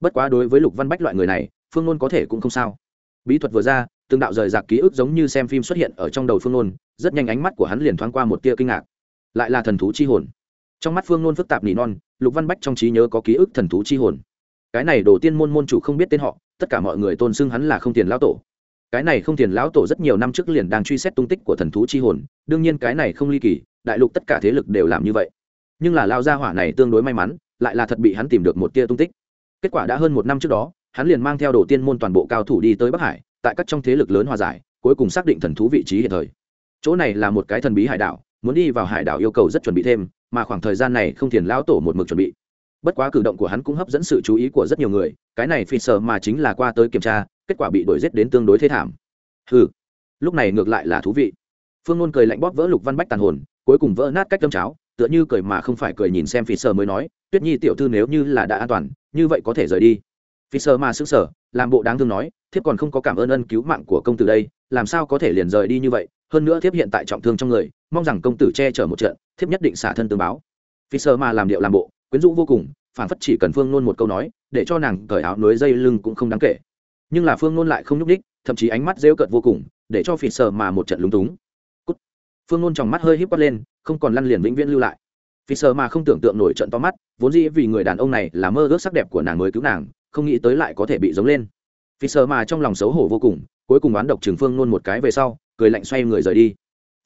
Bất quá đối với lục văn bách loại người này, phương nôn có thể cũng không sao. Bí thuật vừa ra, từng đạo rời rạc ký ức giống như xem phim xuất hiện ở trong đầu phương nôn rất nhanh ánh mắt của hắn liền thoáng qua một tia kinh ngạc. Lại là thần thú chi hồn. Trong mắt phương nôn phức tạp nỉ non, lục văn bách trong trí nhớ có ký ức thần thú chi hồn. Cái này đồ tiên môn môn chủ không biết tên họ, tất cả mọi người tôn xưng hắn là không tiền lao tổ cái này không tiền lão tổ rất nhiều năm trước liền đang truy xét tung tích của thần thú chi hồn, đương nhiên cái này không ly kỳ, đại lục tất cả thế lực đều làm như vậy. Nhưng là lao gia hỏa này tương đối may mắn, lại là thật bị hắn tìm được một tia tung tích. Kết quả đã hơn một năm trước đó, hắn liền mang theo đồ tiên môn toàn bộ cao thủ đi tới bắc hải, tại các trong thế lực lớn hòa giải, cuối cùng xác định thần thú vị trí hiện thời. Chỗ này là một cái thần bí hải đảo, muốn đi vào hải đảo yêu cầu rất chuẩn bị thêm, mà khoảng thời gian này không thiền lão tổ một mực chuẩn bị. Bất quá cử động của hắn cũng hấp dẫn sự chú ý của rất nhiều người, cái này phi sợ mà chính là qua tới kiểm tra kết quả bị đuổi giết đến tương đối thế thảm. Ừ lúc này ngược lại là thú vị. Phương ngôn cười lạnh bóp vỡ lục văn bách tàn hồn, cuối cùng vỡ nát cách tâm cháo, tựa như cười mà không phải cười nhìn xem phi Sơ mới nói, tuyết nhi tiểu thư nếu như là đã an toàn, như vậy có thể rời đi. Phi Sơ mà sững sờ, làm bộ đáng thương nói, thiếp còn không có cảm ơn ân cứu mạng của công tử đây, làm sao có thể liền rời đi như vậy? Hơn nữa thiếp hiện tại trọng thương trong người, mong rằng công tử che chở một trận, thiếp nhất định xả thân tương báo. Phi Sơ mà làm điệu làm bộ, quyến rũ vô cùng phản phất chỉ cần phương nôn một câu nói, để cho nàng cởi áo nối dây lưng cũng không đáng kể nhưng là phương nôn lại không nhúc ních thậm chí ánh mắt rêu cợt vô cùng, để cho phi sờ mà một trận lúng túng、Cút. Phương nôn trong mắt hơi híp quát lên, không còn lăn liền vĩnh viễn lưu lại. Phi sờ mà không tưởng tượng nổi trận to mắt, vốn dĩ vì người đàn ông này là mơ ước sắc đẹp của nàng mới cứu nàng, không nghĩ tới lại có thể bị giống lên. Phi sờ mà trong lòng xấu hổ vô cùng, cuối cùng oán độc trừng phương nôn một cái về sau, cười lạnh xoay người rời đi.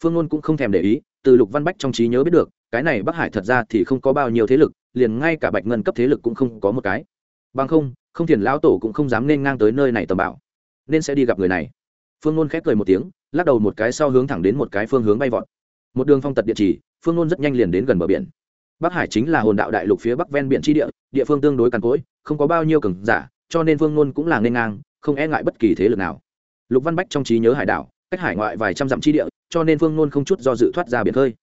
Phương nôn cũng không thèm để ý, từ lục văn bách trong trí nhớ biết được, cái này bắc hải thật ra thì không có bao nhiêu thế lực, liền ngay cả bạch ngân cấp thế lực cũng không có một cái. Bằng không không thiền lão tổ cũng không dám nên ngang tới nơi này tầm bảo, nên sẽ đi gặp người này. Phương nôn khép cười một tiếng, lắc đầu một cái sau hướng thẳng đến một cái phương hướng bay vọt. Một đường phong tật địa chỉ, phương nôn rất nhanh liền đến gần bờ biển. Bắc hải chính là hồn đạo đại lục phía bắc ven biển tri địa địa phương tương đối càn cỗi, không có bao nhiêu cường giả, cho nên phương nôn cũng là nên ngang, không e ngại bất kỳ thế lực nào. Lục văn bách trong trí nhớ hải đảo, cách hải ngoại vài trăm dặm tri địa, cho nên phương nôn không chút do dự thoát ra biển khơi.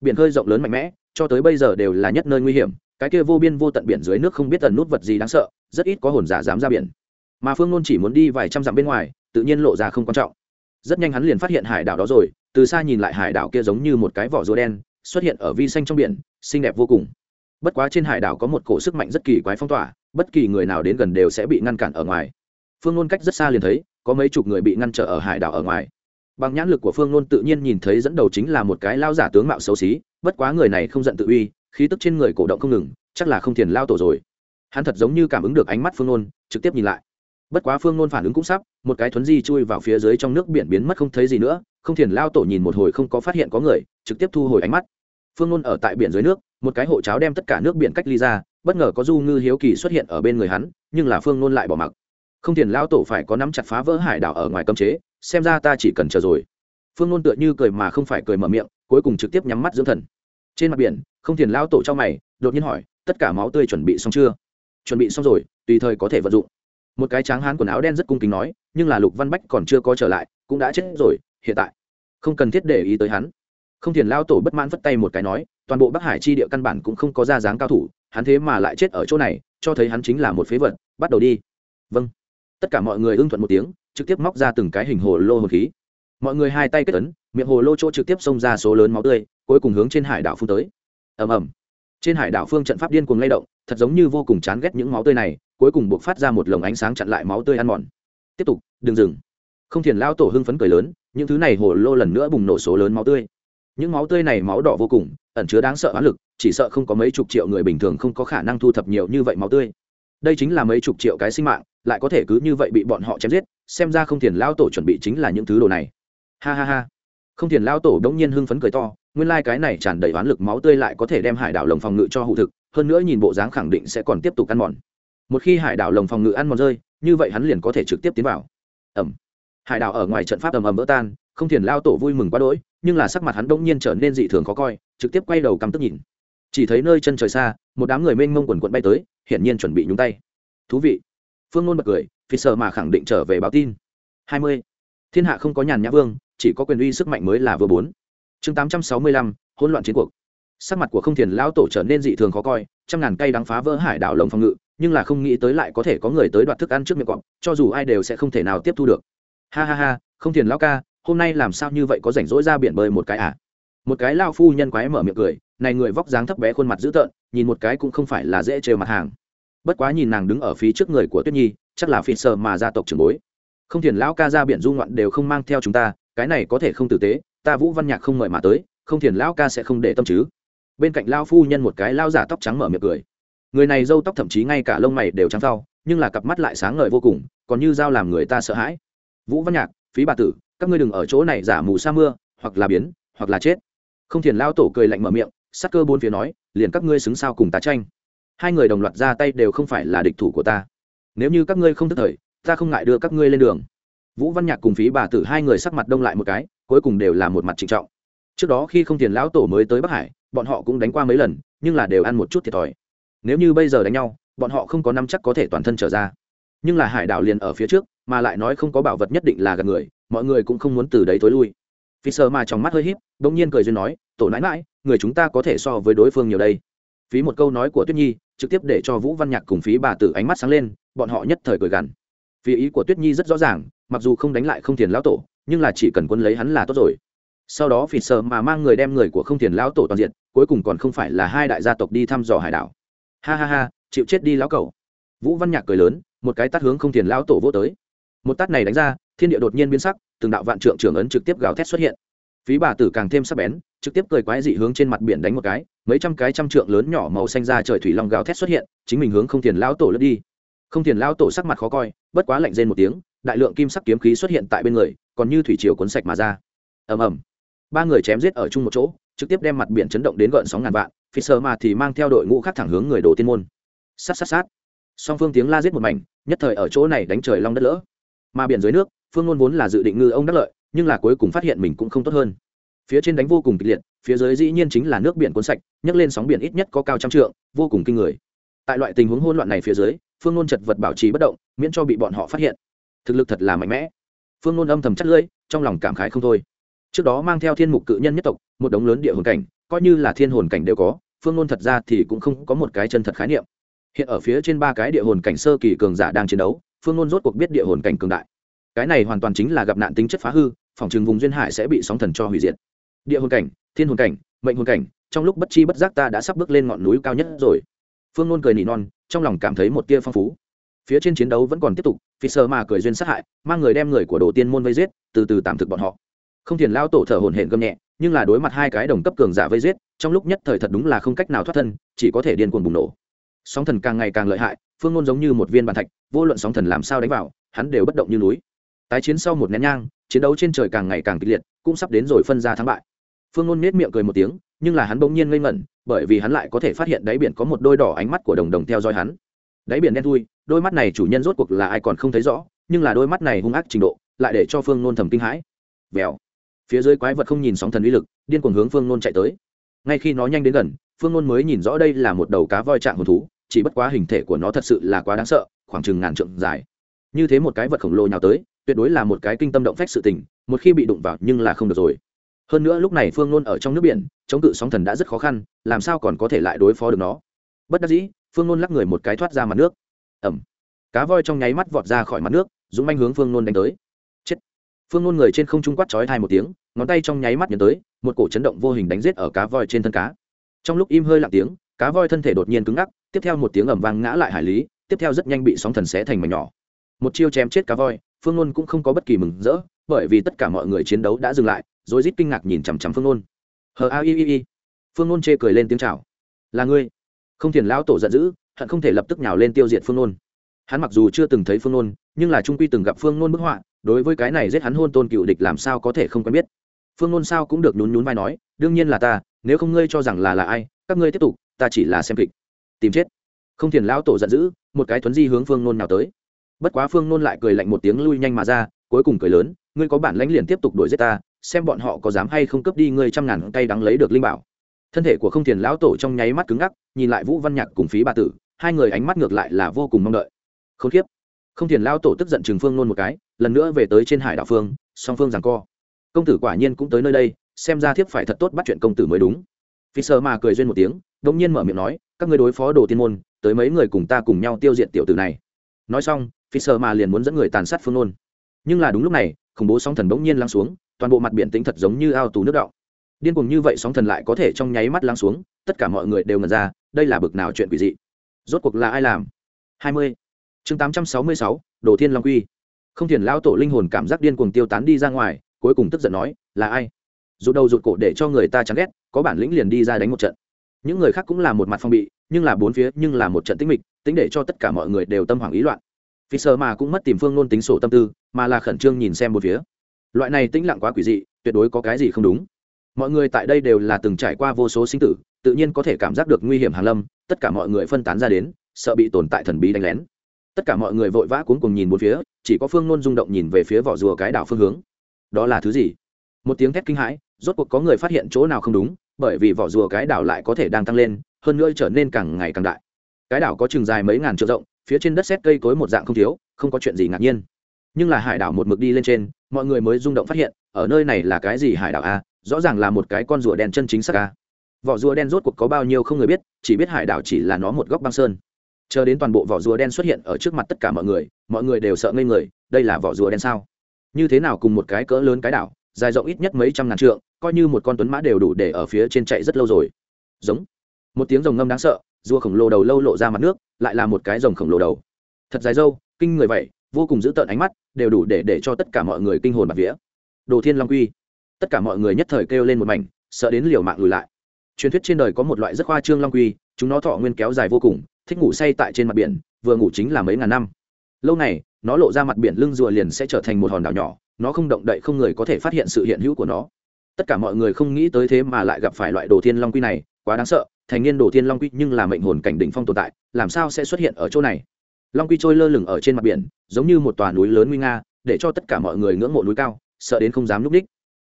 Biển khơi rộng lớn mạnh mẽ, cho tới bây giờ đều là nhất nơi nguy hiểm, cái kia vô biên vô tận biển dưới nước không biết tần nút vật gì đáng sợ rất ít có hồn giả dám ra biển. Mà phương nôn chỉ muốn đi vài trăm dặm bên ngoài, tự nhiên lộ ra không quan trọng. Rất nhanh hắn liền phát hiện hải đảo đó rồi, từ xa nhìn lại hải đảo kia giống như một cái vỏ rùa đen, xuất hiện ở vi xanh trong biển, xinh đẹp vô cùng. Bất quá trên hải đảo có một cổ sức mạnh rất kỳ quái phong tỏa, bất kỳ người nào đến gần đều sẽ bị ngăn cản ở ngoài. Phương nôn cách rất xa liền thấy, có mấy chục người bị ngăn trở ở hải đảo ở ngoài. Bằng nhãn lực của phương nôn tự nhiên nhìn thấy dẫn đầu chính là một cái lao giả tướng mạo xấu xí, bất quá người này không giận tự uy, khí tức trên người cổ động không ngừng, chắc là không thiền lao tổ rồi hắn thật giống như cảm ứng được ánh mắt phương nôn, trực tiếp nhìn lại. Bất quá phương nôn phản ứng cũng sắp, một cái thuấn di chui vào phía dưới trong nước biển biến mất không thấy gì nữa, không thiền lao tổ nhìn một hồi không có phát hiện có người, trực tiếp thu hồi ánh mắt. Phương nôn ở tại biển dưới nước, một cái hộ cháo đem tất cả nước biển cách ly ra, bất ngờ có du ngư hiếu kỳ xuất hiện ở bên người hắn, nhưng là phương nôn lại bỏ mặc. Không thiền lao tổ phải có nắm chặt phá vỡ hải đảo ở ngoài cấm chế, xem ra ta chỉ cần chờ rồi. Phương nôn tựa như cười mà không phải cười mở miệng, cuối cùng trực tiếp nhắm mắt dưỡng thần. Trên mặt biển, không thiền lao tổ trong mày, đột nhiên hỏi, tất cả máu tươi chuẩn bị xong chưa? Chuẩn bị xong rồi, tùy thời có thể vận dụng. Một cái tráng hán quần áo đen rất cung kính nói, nhưng là lục văn bách còn chưa có trở lại, cũng đã chết rồi, hiện tại. Không cần thiết để ý tới hắn. Không thiền lao tổ bất mãn vất tay một cái nói, toàn bộ bắc hải chi địa căn bản cũng không có ra dáng cao thủ, hắn thế mà lại chết ở chỗ này, cho thấy hắn chính là một phế vật, bắt đầu đi. Vâng. Tất cả mọi người ưng thuận một tiếng, trực tiếp móc ra từng cái hình hồ lô hồn khí. Mọi người hai tay kết ấn, miệng hồ lô chỗ trực tiếp xông ra số lớn máu tươi, cuối cùng hướng trên hải đảo phun tới. Ầm ầm trên hải đảo phương trận pháp điên cuồng lay động, thật giống như vô cùng chán ghét những máu tươi này, cuối cùng buộc phát ra một lồng ánh sáng chặn lại máu tươi ăn mòn. Tiếp tục, đừng dừng. Không thiền lao tổ hưng phấn cười lớn, những thứ này hồ lô lần nữa bùng nổ số lớn máu tươi. Những máu tươi này máu đỏ vô cùng, ẩn chứa đáng sợ áp lực, chỉ sợ không có mấy chục triệu người bình thường không có khả năng thu thập nhiều như vậy máu tươi. Đây chính là mấy chục triệu cái sinh mạng, lại có thể cứ như vậy bị bọn họ chém giết, xem ra không thiền lao tổ chuẩn bị chính là những thứ đồ này. Ha ha ha. Không thiền lao tổ đống nhiên hưng phấn cười to nguyên lai、like、cái này tràn đầy oán lực máu tươi lại có thể đem hải đảo lồng phòng ngự cho hụ thực, hơn nữa nhìn bộ dáng khẳng định sẽ còn tiếp tục ăn mòn. Một khi hải đảo lồng phòng ngự ăn mòn rơi, như vậy hắn liền có thể trực tiếp tiến vào. Ẩm hải đảo ở ngoài trận pháp ầm ầm vỡ tan, không thiền lao tổ vui mừng quá đỗi, nhưng là sắc mặt hắn bỗng nhiên trở nên dị thường khó coi, trực tiếp quay đầu cắm tức nhìn. Chỉ thấy nơi chân trời xa, một đám người mênh mông quần quận bay tới, hiển nhiên chuẩn bị nhúng tay. Thú vị. Phương ngôn bật cười phi sợ mà khẳng định trở về báo tin. Hai mươi. Thiên hạ không có nhàn nhã vương, chỉ có quyền uy sức mạnh mới là vừa bốn chương tám trăm sáu mươi lăm, hỗn loạn chiến cuộc. Sắc mặt của không thiền lão tổ trở nên dị thường khó coi, trăm ngàn cây đắng phá vỡ hải đảo lồng phòng ngự, nhưng là không nghĩ tới lại có thể có người tới đoạt thức ăn trước miệng cọp, cho dù ai đều sẽ không thể nào tiếp thu được. Ha ha ha, không thiền lão ca, hôm nay làm sao như vậy có rảnh rỗi ra biển bơi một cái à? Một cái lao phu nhân quái mở miệng cười, này người vóc dáng thấp bé khuôn mặt dữ tợn, nhìn một cái cũng không phải là dễ trêu mặt hàng. Bất quá nhìn nàng đứng ở phía trước người của tuyết nhi, chắc là phi sợ mà gia tộc trưởng bối. Không thiền lão ca ra biển du ngoạn đều không mang theo chúng ta, cái này có thể không tử tế ta vũ văn nhạc không mời mà tới, không thiền lão ca sẽ không để tâm chứ. Bên cạnh lao phu nhân một cái lao giả tóc trắng mở miệng cười. Người này râu tóc thậm chí ngay cả lông mày đều trắng phao nhưng là cặp mắt lại sáng ngời vô cùng, còn như dao làm người ta sợ hãi. Vũ văn nhạc, phí bà tử, các ngươi đừng ở chỗ này giả mù sa mưa, hoặc là biến, hoặc là chết. Không thiền lao tổ cười lạnh mở miệng sắc cơ bốn phía nói, liền các ngươi xứng sao cùng tá tranh. Hai người đồng loạt ra tay đều không phải là địch thủ của ta. Nếu như các ngươi không tức thời, ta không ngại đưa các ngươi lên đường. Vũ văn nhạc cùng phí bà tử hai người sắc mặt đông lại một cái cuối cùng đều là một mặt trịnh trọng. Trước đó khi không tiền lão tổ mới tới bắc hải, bọn họ cũng đánh qua mấy lần, nhưng là đều ăn một chút thiệt thòi. Nếu như bây giờ đánh nhau, bọn họ không có năm chắc có thể toàn thân trở ra. Nhưng là hải đảo liền ở phía trước, mà lại nói không có bảo vật nhất định là gần người, mọi người cũng không muốn từ đấy tối lui. Phi sơ mà trong mắt hơi híp, bỗng nhiên cười duyên nói, tổ nãi mãi người chúng ta có thể so với đối phương nhiều đây. Phí một câu nói của tuyết nhi, trực tiếp để cho vũ văn nhạc cùng phí bà tử ánh mắt sáng lên, bọn họ nhất thời cười gằn. Vì ý của tuyết nhi rất rõ ràng, mặc dù không đánh lại không tiền lão tổ nhưng là chỉ cần quân lấy hắn là tốt rồi. Sau đó phỉ sợ mà mang người đem người của không tiền lão tổ toàn diện, cuối cùng còn không phải là hai đại gia tộc đi thăm dò hải đảo. Ha ha ha, chịu chết đi lão cẩu. Vũ văn nhạc cười lớn, một cái tát hướng không tiền lão tổ vô tới. Một tát này đánh ra, thiên địa đột nhiên biến sắc, từng đạo vạn trượng trưởng ấn trực tiếp gào thét xuất hiện. Phí bà tử càng thêm sắc bén, trực tiếp cười quái dị hướng trên mặt biển đánh một cái, mấy trăm cái trăm trượng lớn nhỏ màu xanh ra trời thủy long gào thét xuất hiện, chính mình hướng không tiền lão tổ lướt đi. Không tiền lão tổ sắc mặt khó coi, bất quá lạnh rên một tiếng, đại lượng kim sắc kiếm khí xuất hiện tại bên người còn như thủy triều cuốn sạch mà ra. Ầm ầm. Ba người chém giết ở chung một chỗ, trực tiếp đem mặt biển chấn động đến gợn sóng ngàn vạn phi sơ mà thì mang theo đội ngũ khác thẳng hướng người đồ tiên môn. Sát sát sát. Song phương tiếng la giết một mảnh, nhất thời ở chỗ này đánh trời long đất lỡ. Mà biển dưới nước, phương ngôn vốn là dự định ngư ông đắc lợi, nhưng là cuối cùng phát hiện mình cũng không tốt hơn. Phía trên đánh vô cùng kịch liệt, phía dưới dĩ nhiên chính là nước biển cuốn sạch, nhấc lên sóng biển ít nhất có cao trăm trượng, vô cùng kinh người. Tại loại tình huống hỗn loạn này phía dưới, phương ngôn chật vật bảo trì bất động, miễn cho bị bọn họ phát hiện. Thực lực thật là mạnh mẽ phương nôn âm thầm chắt lưỡi, trong lòng cảm khái không thôi. Trước đó mang theo thiên mục cự nhân nhất tộc, một đống lớn địa hồn cảnh, coi như là thiên hồn cảnh đều có, phương nôn thật ra thì cũng không có một cái chân thật khái niệm. Hiện ở phía trên ba cái địa hồn cảnh sơ kỳ cường giả đang chiến đấu, phương nôn rốt cuộc biết địa hồn cảnh cường đại. Cái này hoàn toàn chính là gặp nạn tính chất phá hư, phòng trừng vùng duyên hải sẽ bị sóng thần cho hủy diệt. Địa hồn cảnh, thiên hồn cảnh, mệnh hồn cảnh, trong lúc bất chi bất giác ta đã sắp bước lên ngọn núi cao nhất rồi. Phương nôn cười nỉ non, trong lòng cảm thấy một tia phong phú phía trên chiến đấu vẫn còn tiếp tục, phi sơ mà cười duyên sát hại, mang người đem người của đồ tiên môn vây giết, từ từ tạm thực bọn họ. Không thiền lao tổ thở hổn hển gầm nhẹ, nhưng là đối mặt hai cái đồng cấp cường giả vây giết, trong lúc nhất thời thật đúng là không cách nào thoát thân, chỉ có thể điên cuồng bùng nổ. Sóng thần càng ngày càng lợi hại, phương ngôn giống như một viên bàn thạch, vô luận sóng thần làm sao đánh vào, hắn đều bất động như núi. Tái chiến sau một nén nhang, chiến đấu trên trời càng ngày càng kịch liệt, cũng sắp đến rồi phân ra thắng bại. Phương ngôn nết miệng cười một tiếng, nhưng là hắn bỗng nhiên ngây ngẩn, bởi vì hắn lại có thể phát hiện đáy biển có một đôi đỏ ánh mắt của đồng đồng theo dõi hắn đáy biển đen thui, đôi mắt này chủ nhân rốt cuộc là ai còn không thấy rõ, nhưng là đôi mắt này hung ác trình độ, lại để cho phương nôn thầm kinh hãi. Vèo. Phía dưới quái vật không nhìn sóng thần uy lực, điên cuồng hướng phương nôn chạy tới. Ngay khi nó nhanh đến gần, phương nôn mới nhìn rõ đây là một đầu cá voi trạng hồn thú, chỉ bất quá hình thể của nó thật sự là quá đáng sợ, khoảng chừng ngàn trượng dài. Như thế một cái vật khổng lồ nhào tới, tuyệt đối là một cái kinh tâm động phách sự tình, một khi bị đụng vào nhưng là không được rồi. Hơn nữa lúc này phương nôn ở trong nước biển, chống cự sóng thần đã rất khó khăn, làm sao còn có thể lại đối phó được nó? Bất đắc dĩ phương nôn lắc người một cái thoát ra mặt nước. Ẩm cá voi trong nháy mắt vọt ra khỏi mặt nước, dũng manh hướng phương nôn đánh tới. Chết. Phương nôn người trên không trung quát chói thai một tiếng, ngón tay trong nháy mắt nhấn tới, một cổ chấn động vô hình đánh giết ở cá voi trên thân cá. Trong lúc im hơi lặng tiếng, cá voi thân thể đột nhiên cứng ngắc, tiếp theo một tiếng ẩm vang ngã lại hải lý, tiếp theo rất nhanh bị sóng thần xé thành mảnh nhỏ. Một chiêu chém chết cá voi, phương nôn cũng không có bất kỳ mừng rỡ, bởi vì tất cả mọi người chiến đấu đã dừng lại rồi rít kinh ngạc nhìn chằm chằm phương nôn. Hờ a i i i. Phương nôn chê cười lên tiếng chào. Là ngươi không thiền lão tổ giận dữ, hận không thể lập tức nhào lên tiêu diệt phương nôn. Hắn mặc dù chưa từng thấy phương nôn, nhưng là trung quy từng gặp phương nôn bức họa, đối với cái này giết hắn hôn tôn cựu địch làm sao có thể không quen biết. Phương nôn sao cũng được nhún nhún vai nói, đương nhiên là ta, nếu không ngươi cho rằng là là ai, các ngươi tiếp tục, ta chỉ là xem kịch, tìm chết. Không thiền lão tổ giận dữ, một cái thuấn di hướng phương nôn nào tới. Bất quá phương nôn lại cười lạnh một tiếng lui nhanh mà ra, cuối cùng cười lớn, ngươi có bản lãnh liền tiếp tục đuổi giết ta, xem bọn họ có dám hay không cướp đi ngươi trăm ngàn tay đắng lấy được linh bảo thân thể của không thiền lão tổ trong nháy mắt cứng ngắc, nhìn lại vũ văn nhạc cùng phí bà tử, hai người ánh mắt ngược lại là vô cùng mong đợi. Không khiếp không thiền lão tổ tức giận trường phương nôn một cái, lần nữa về tới trên hải đảo phương, song phương rằng co. Công tử quả nhiên cũng tới nơi đây, xem ra thiếp phải thật tốt bắt chuyện công tử mới đúng. Phi sơ mà cười duyên một tiếng đông nhiên mở miệng nói, các ngươi đối phó đồ tiên môn, tới mấy người cùng ta cùng nhau tiêu diệt tiểu tử này. Nói xong phi sơ mà liền muốn dẫn người tàn sát phương nôn. Nhưng là đúng lúc này, khủng bố sóng thần bỗng nhiên lắng xuống, toàn bộ mặt biển tính thật giống như ao tù nước động điên cuồng như vậy sóng thần lại có thể trong nháy mắt lắng xuống, tất cả mọi người đều ngần ra, đây là bực nào chuyện quỷ dị. Rốt cuộc là ai làm? Hai mươi. Chương tám trăm sáu mươi sáu, đồ thiên long quy. Không thiền lao tổ linh hồn cảm giác điên cuồng tiêu tán đi ra ngoài, cuối cùng tức giận nói, là ai? Rụt đầu rụt cổ để cho người ta chán ghét, có bản lĩnh liền đi ra đánh một trận. Những người khác cũng là một mặt phong bị, nhưng là bốn phía nhưng là một trận tích mịch, tính để cho tất cả mọi người đều tâm hoảng ý loạn. Vì sợ mà cũng mất tìm phương nôn tính sổ tâm tư, mà là khẩn trương nhìn xem một phía. Loại này tĩnh lặng quá quỷ dị, tuyệt đối có cái gì không đúng mọi người tại đây đều là từng trải qua vô số sinh tử, tự nhiên có thể cảm giác được nguy hiểm hàn lâm, tất cả mọi người phân tán ra đến, sợ bị tồn tại thần bí đánh lén. Tất cả mọi người vội vã cuốn cùng nhìn một phía, chỉ có phương nôn rung động nhìn về phía vỏ rùa cái đảo phương hướng. Đó là thứ gì? Một tiếng thét kinh hãi, rốt cuộc có người phát hiện chỗ nào không đúng, bởi vì vỏ rùa cái đảo lại có thể đang tăng lên, hơn nữa trở nên càng ngày càng đại. Cái đảo có chừng dài mấy ngàn triệu rộng, phía trên đất xét cây cối một dạng không thiếu, không có chuyện gì ngạc nhiên. Nhưng là hải đảo một mực đi lên trên, mọi người mới rung động phát hiện, ở nơi này là cái gì hải đảo a? Rõ ràng là một cái con rùa đen chân chính sắc ca. Vỏ rùa đen rốt cuộc có bao nhiêu không người biết, chỉ biết hải đảo chỉ là nó một góc băng sơn. Chờ đến toàn bộ vỏ rùa đen xuất hiện ở trước mặt tất cả mọi người mọi người đều sợ ngây người, đây là vỏ rùa đen sao? Như thế nào cùng một cái cỡ lớn cái đảo, dài rộng ít nhất mấy trăm ngàn trượng, coi như một con tuấn mã đều đủ để ở phía trên chạy rất lâu rồi. Giống. Một tiếng rồng ngâm đáng sợ, rùa khổng lồ đầu lâu lộ ra mặt nước, lại là một cái rồng khổng lồ đầu. Thật dài dâu, kinh người vậy, vô cùng dữ tợn ánh mắt, đều đủ để để cho tất cả mọi người kinh hồn bạt vía. Đồ thiên long quy tất cả mọi người nhất thời kêu lên một mảnh, sợ đến liều mạng lùi lại. Truyền thuyết trên đời có một loại rất khoa trương long quy, chúng nó thọ nguyên kéo dài vô cùng, thích ngủ say tại trên mặt biển, vừa ngủ chính là mấy ngàn năm. Lâu này nó lộ ra mặt biển lưng rùa liền sẽ trở thành một hòn đảo nhỏ, nó không động đậy không người có thể phát hiện sự hiện hữu của nó. Tất cả mọi người không nghĩ tới thế mà lại gặp phải loại đồ thiên long quy này, quá đáng sợ, thành niên đồ thiên long quy nhưng là mệnh hồn cảnh đỉnh phong tồn tại, làm sao sẽ xuất hiện ở chỗ này? Long quy trôi lơ lửng ở trên mặt biển, giống như một tòa núi lớn nguy nga, để cho tất cả mọi người ngưỡng mộ núi cao, sợ đến không dám núp đích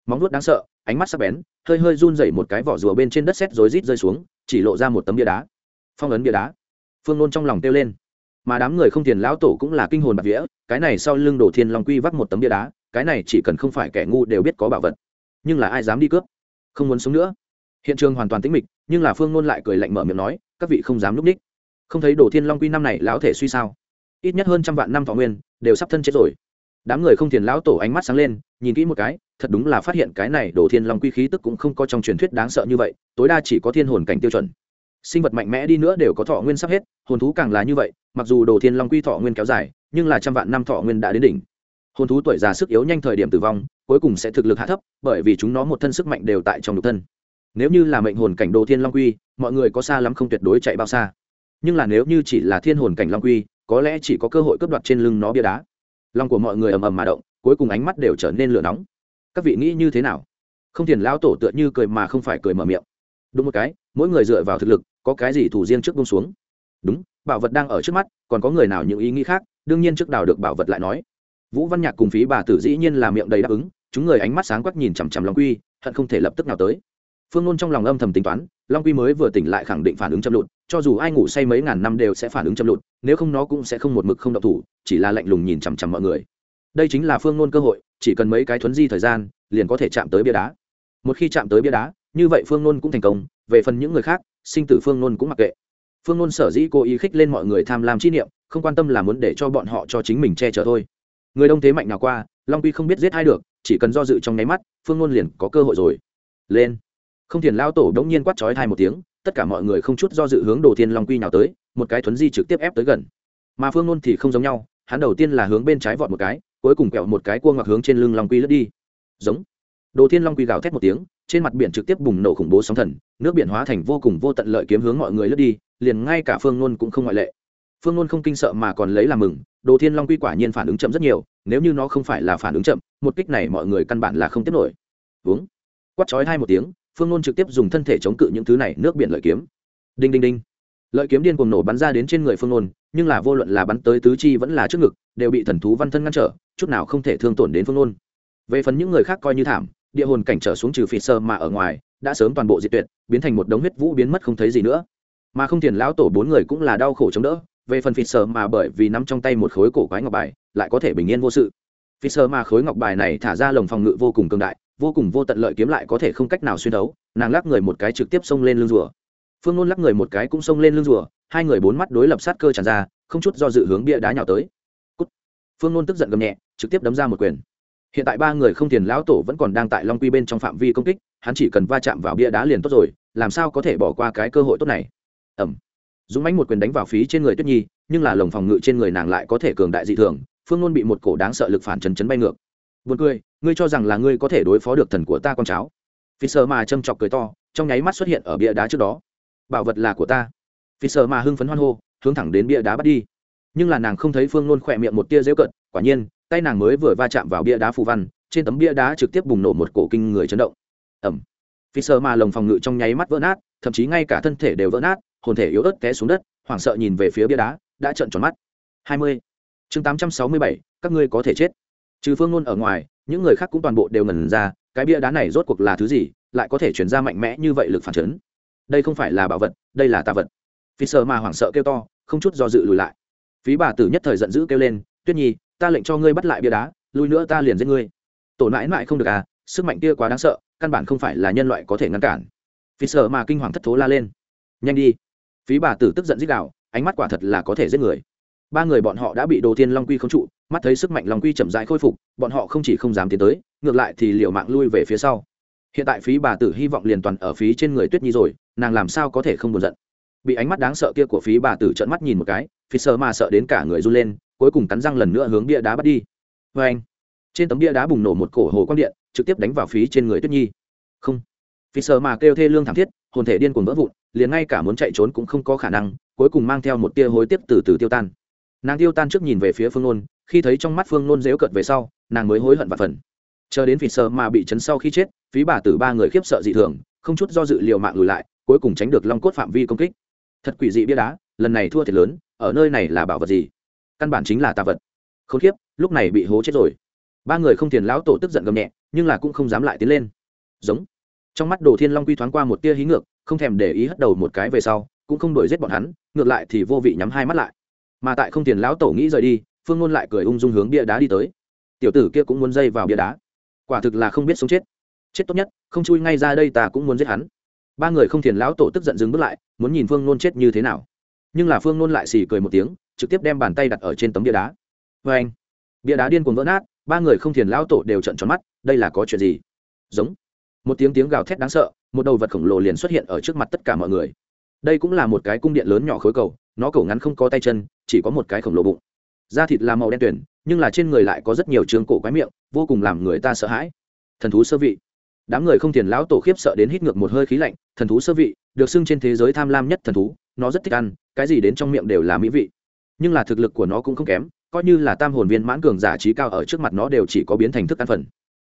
móng nuốt đáng sợ, ánh mắt sắc bén, hơi hơi run rẩy một cái vỏ rùa bên trên đất xét rối rít rơi xuống, chỉ lộ ra một tấm bia đá. Phong ấn bia đá. Phương nôn trong lòng kêu lên. Mà đám người không tiền lão tổ cũng là kinh hồn bạc vía, cái này sau lưng đổ thiên long quy vắt một tấm bia đá, cái này chỉ cần không phải kẻ ngu đều biết có bảo vật. Nhưng là ai dám đi cướp? Không muốn sống nữa. Hiện trường hoàn toàn tĩnh mịch, nhưng là phương nôn lại cười lạnh mở miệng nói, các vị không dám núp ních. Không thấy đổ thiên long quy năm này lão thể suy sao? Ít nhất hơn trăm vạn năm thọ nguyên, đều sắp thân chết rồi đám người không tiền lão tổ ánh mắt sáng lên, nhìn kỹ một cái, thật đúng là phát hiện cái này đổ thiên long quy khí tức cũng không có trong truyền thuyết đáng sợ như vậy, tối đa chỉ có thiên hồn cảnh tiêu chuẩn. Sinh vật mạnh mẽ đi nữa đều có thọ nguyên sắp hết, hồn thú càng là như vậy, mặc dù đồ thiên long quy thọ nguyên kéo dài, nhưng là trăm vạn năm thọ nguyên đã đến đỉnh. Hồn thú tuổi già sức yếu nhanh thời điểm tử vong, cuối cùng sẽ thực lực hạ thấp, bởi vì chúng nó một thân sức mạnh đều tại trong độc thân. Nếu như là mệnh hồn cảnh đồ thiên long quy, mọi người có xa lắm không tuyệt đối chạy bao xa. Nhưng là nếu như chỉ là thiên hồn cảnh long quy, có lẽ chỉ có cơ hội cướp đoạt trên lưng nó bia đá lòng của mọi người ầm ầm mà động, cuối cùng ánh mắt đều trở nên lửa nóng. Các vị nghĩ như thế nào? Không tiền lao tổ tựa như cười mà không phải cười mở miệng. Đúng một cái, mỗi người dựa vào thực lực, có cái gì thủ riêng trước bông xuống? Đúng, bảo vật đang ở trước mắt, còn có người nào những ý nghĩ khác? Đương nhiên trước đào được bảo vật lại nói. Vũ văn nhạc cùng phí bà tử dĩ nhiên là miệng đầy đáp ứng, chúng người ánh mắt sáng quắc nhìn chằm chằm long quy, hận không thể lập tức nào tới. Phương ngôn trong lòng âm thầm tính toán long quy mới vừa tỉnh lại khẳng định phản ứng chậm lụt, cho dù ai ngủ say mấy ngàn năm đều sẽ phản ứng chậm lụt, nếu không nó cũng sẽ không một mực không độc thủ, chỉ là lạnh lùng nhìn chằm chằm mọi người. Đây chính là phương ngôn cơ hội, chỉ cần mấy cái thuấn di thời gian, liền có thể chạm tới bia đá. Một khi chạm tới bia đá, như vậy phương ngôn cũng thành công, về phần những người khác, sinh tử phương ngôn cũng mặc kệ. Phương ngôn sở dĩ cố ý khích lên mọi người tham lam chi niệm, không quan tâm là muốn để cho bọn họ cho chính mình che chở thôi. Người đông thế mạnh nào qua, long quy không biết giết ai được, chỉ cần do dự trong nháy mắt, phương ngôn liền có cơ hội rồi. Lên không thiền lao tổ đống nhiên quát trói thai một tiếng, tất cả mọi người không chút do dự hướng đồ thiên long quy nào tới, một cái thuấn di trực tiếp ép tới gần. Mà phương ngôn thì không giống nhau, hắn đầu tiên là hướng bên trái vọt một cái, cuối cùng kẹo một cái cua ngoặc hướng trên lưng long quy lướt đi. Giống. Đồ thiên long quy gào thét một tiếng, trên mặt biển trực tiếp bùng nổ khủng bố sóng thần, nước biển hóa thành vô cùng vô tận lợi kiếm hướng mọi người lướt đi, liền ngay cả phương ngôn cũng không ngoại lệ. Phương ngôn không kinh sợ mà còn lấy làm mừng, đồ thiên long quy quả nhiên phản ứng chậm rất nhiều, nếu như nó không phải là phản ứng chậm, một kích này mọi người căn bản là không tiếp nổi. Uống quắt chói hai một tiếng phương nôn trực tiếp dùng thân thể chống cự những thứ này, nước biển lợi kiếm. Đinh đinh đinh. Lợi kiếm điên cuồng nổ bắn ra đến trên người phương nôn, nhưng là vô luận là bắn tới tứ chi vẫn là trước ngực, đều bị thần thú văn thân ngăn trở, chút nào không thể thương tổn đến phương nôn. Về phần những người khác coi như thảm, địa hồn cảnh trở xuống trừ phì sơ mà ở ngoài, đã sớm toàn bộ diệt tuyệt, biến thành một đống huyết vũ biến mất không thấy gì nữa. Mà không tiền lão tổ bốn người cũng là đau khổ chống đỡ, về phần phì sơ mà bởi vì nắm trong tay một khối cổ quái ngọc bài, lại có thể bình yên vô sự. Phì sơ mà khối ngọc bài này thả ra lồng phòng ngự vô cùng cường đại vô cùng vô tận lợi kiếm lại có thể không cách nào xuyên đấu nàng lắc người một cái trực tiếp xông lên lưng rùa. Phương ngôn lắc người một cái cũng xông lên lưng rùa, hai người bốn mắt đối lập sát cơ tràn ra, không chút do dự hướng bia đá nhào tới. Cút. phương ngôn tức giận gầm nhẹ, trực tiếp đấm ra một quyền. Hiện tại ba người không tiền lão tổ vẫn còn đang tại long quy bên trong phạm vi công kích, hắn chỉ cần va chạm vào bia đá liền tốt rồi, làm sao có thể bỏ qua cái cơ hội tốt này? Ẩm dũng mánh một quyền đánh vào phí trên người tuyết nhi, nhưng là lồng phòng ngự trên người nàng lại có thể cường đại dị thường, phương ngôn bị một cổ đáng sợ lực phản chấn chấn bay ngược. Buồn cười, ngươi cho rằng là ngươi có thể đối phó được thần của ta con cháu. Fisher mà châm chọc cười to, trong nháy mắt xuất hiện ở bia đá trước đó. Bảo vật là của ta. Fisher mà hưng phấn hoan hô, hướng thẳng đến bia đá bắt đi. Nhưng là nàng không thấy Phương Luân khỏe miệng một tia giễu cận, quả nhiên, tay nàng mới vừa va chạm vào bia đá phù văn, trên tấm bia đá trực tiếp bùng nổ một cổ kinh người chấn động. Ầm. Fisher mà lồng phòng ngự trong nháy mắt vỡ nát, thậm chí ngay cả thân thể đều vỡ nát, hồn thể yếu ớt té xuống đất, hoảng sợ nhìn về phía bia đá, đã trợn tròn mắt. 20. Chương 867, các ngươi có thể chết trừ phương ngôn ở ngoài, những người khác cũng toàn bộ đều ngẩn ra, cái bia đá này rốt cuộc là thứ gì, lại có thể chuyển ra mạnh mẽ như vậy lực phản chấn. Đây không phải là bảo vật, đây là tà vật. Phi sợ mà hoảng sợ kêu to, không chút do dự lùi lại. Phí bà tử nhất thời giận dữ kêu lên, tuyết nhi, ta lệnh cho ngươi bắt lại bia đá, lùi nữa ta liền giết ngươi. Tổ mãi mãi không được à sức mạnh kia quá đáng sợ, căn bản không phải là nhân loại có thể ngăn cản. Vì sợ mà kinh hoàng thất thố la lên. Nhanh đi. Phí bà tử tức giận dích đạo ánh mắt quả thật là có thể giết người. Ba người bọn họ đã bị đồ thiên long quy không trụ mắt thấy sức mạnh long quy chậm rãi khôi phục, bọn họ không chỉ không dám tiến tới, ngược lại thì liệu mạng lui về phía sau. Hiện tại phí bà tử hy vọng liền toàn ở phí trên người tuyết nhi rồi, nàng làm sao có thể không buồn giận? Bị ánh mắt đáng sợ kia của phí bà tử trợn mắt nhìn một cái, phí sơ mà sợ đến cả người run lên, cuối cùng cắn răng lần nữa hướng bia đá bắt đi. Vê anh, trên tấm bia đá bùng nổ một cổ hồ quang điện, trực tiếp đánh vào phí trên người tuyết nhi. Không. Phí sơ mà kêu thê lương thảm thiết, hồn thể điên cuồng vỡ vụn, liền ngay cả muốn chạy trốn cũng không có khả năng, cuối cùng mang theo một tia hối tiếc từ từ tiêu tan. Nàng tiêu tan trước nhìn về phía phương nôn khi thấy trong mắt phương nôn dếu cợt về sau, nàng mới hối hận và phần. Chờ đến phỉ sơ mà bị chấn sau khi chết, phí bà tử ba người khiếp sợ dị thường, không chút do dự liệu mạng lùi lại, cuối cùng tránh được long cốt phạm vi công kích. Thật quỷ dị bia đá, lần này thua thiệt lớn, ở nơi này là bảo vật gì? Căn bản chính là tà vật. K h ố n kiếp, lúc này bị hố chết rồi. Ba người không tiền lão tổ tức giận gầm nhẹ, nhưng là cũng không dám lại tiến lên. Giống. Trong mắt đồ thiên long quy thoáng qua một tia hí ngược, không thèm để ý hất đầu một cái về sau, cũng không đuổi giết bọn hắn, ngược lại thì vô vị nhắm hai mắt lại. Mà tại không tiền lão tổ nghĩ rời đi phương ngôn lại cười ung dung hướng bia đá đi tới. Tiểu tử kia cũng muốn dây vào bia đá. Quả thực là không biết sống chết. Chết tốt nhất, không chui ngay ra đây ta cũng muốn giết hắn. Ba người không thiền lão tổ tức giận dừng bước lại, muốn nhìn phương nôn chết như thế nào. Nhưng là phương nôn lại xì cười một tiếng, trực tiếp đem bàn tay đặt ở trên tấm bia đá. Vê anh, bia đá điên cuồng vỡ nát, ba người không thiền lão tổ đều trận tròn mắt, đây là có chuyện gì? Giống, một tiếng tiếng gào thét đáng sợ, một đầu vật khổng lồ liền xuất hiện ở trước mặt tất cả mọi người. Đây cũng là một cái cung điện lớn nhỏ khối cầu, nó cầu ngắn không có tay chân, chỉ có một cái khổng lồ bụng da thịt là màu đen tuyển nhưng là trên người lại có rất nhiều trường cổ quái miệng, vô cùng làm người ta sợ hãi. Thần thú sơ vị. Đám người không tiền lão tổ khiếp sợ đến hít ngược một hơi khí lạnh, thần thú sơ vị, được xưng trên thế giới tham lam nhất thần thú, nó rất thích ăn, cái gì đến trong miệng đều là mỹ vị. Nhưng là thực lực của nó cũng không kém, coi như là tam hồn viên mãn cường giả trí cao ở trước mặt nó đều chỉ có biến thành thức ăn phần.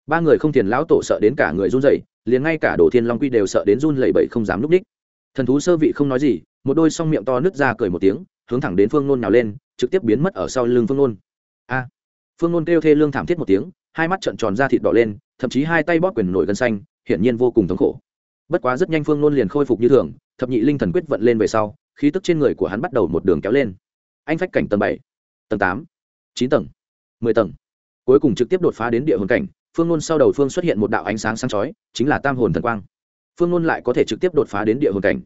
Ba người không tiền lão tổ sợ đến cả người run rẩy, liền ngay cả đồ thiên long quy đều sợ đến run lẩy bẩy không dám núp ních thần thú sơ vị không nói gì, một đôi song miệng to nứt ra cười một tiếng hướng thẳng đến phương nôn nhào lên, trực tiếp biến mất ở sau lưng phương nôn. A! Phương nôn kêu thê lương thảm thiết một tiếng, hai mắt trợn tròn ra thịt đỏ lên, thậm chí hai tay bóp quyền nổi gân xanh, hiển nhiên vô cùng thống khổ. Bất quá rất nhanh phương nôn liền khôi phục như thường, thập nhị linh thần quyết vận lên về sau, khí tức trên người của hắn bắt đầu một đường kéo lên. Anh phách cảnh tầng bảy, tầng tám, chín tầng, mười tầng. Cuối cùng trực tiếp đột phá đến địa hồn cảnh, phương nôn sau đầu phương xuất hiện một đạo ánh sáng sáng chói, chính là tam hồn thần quang. Phương nôn lại có thể trực tiếp đột phá đến địa hồn cảnh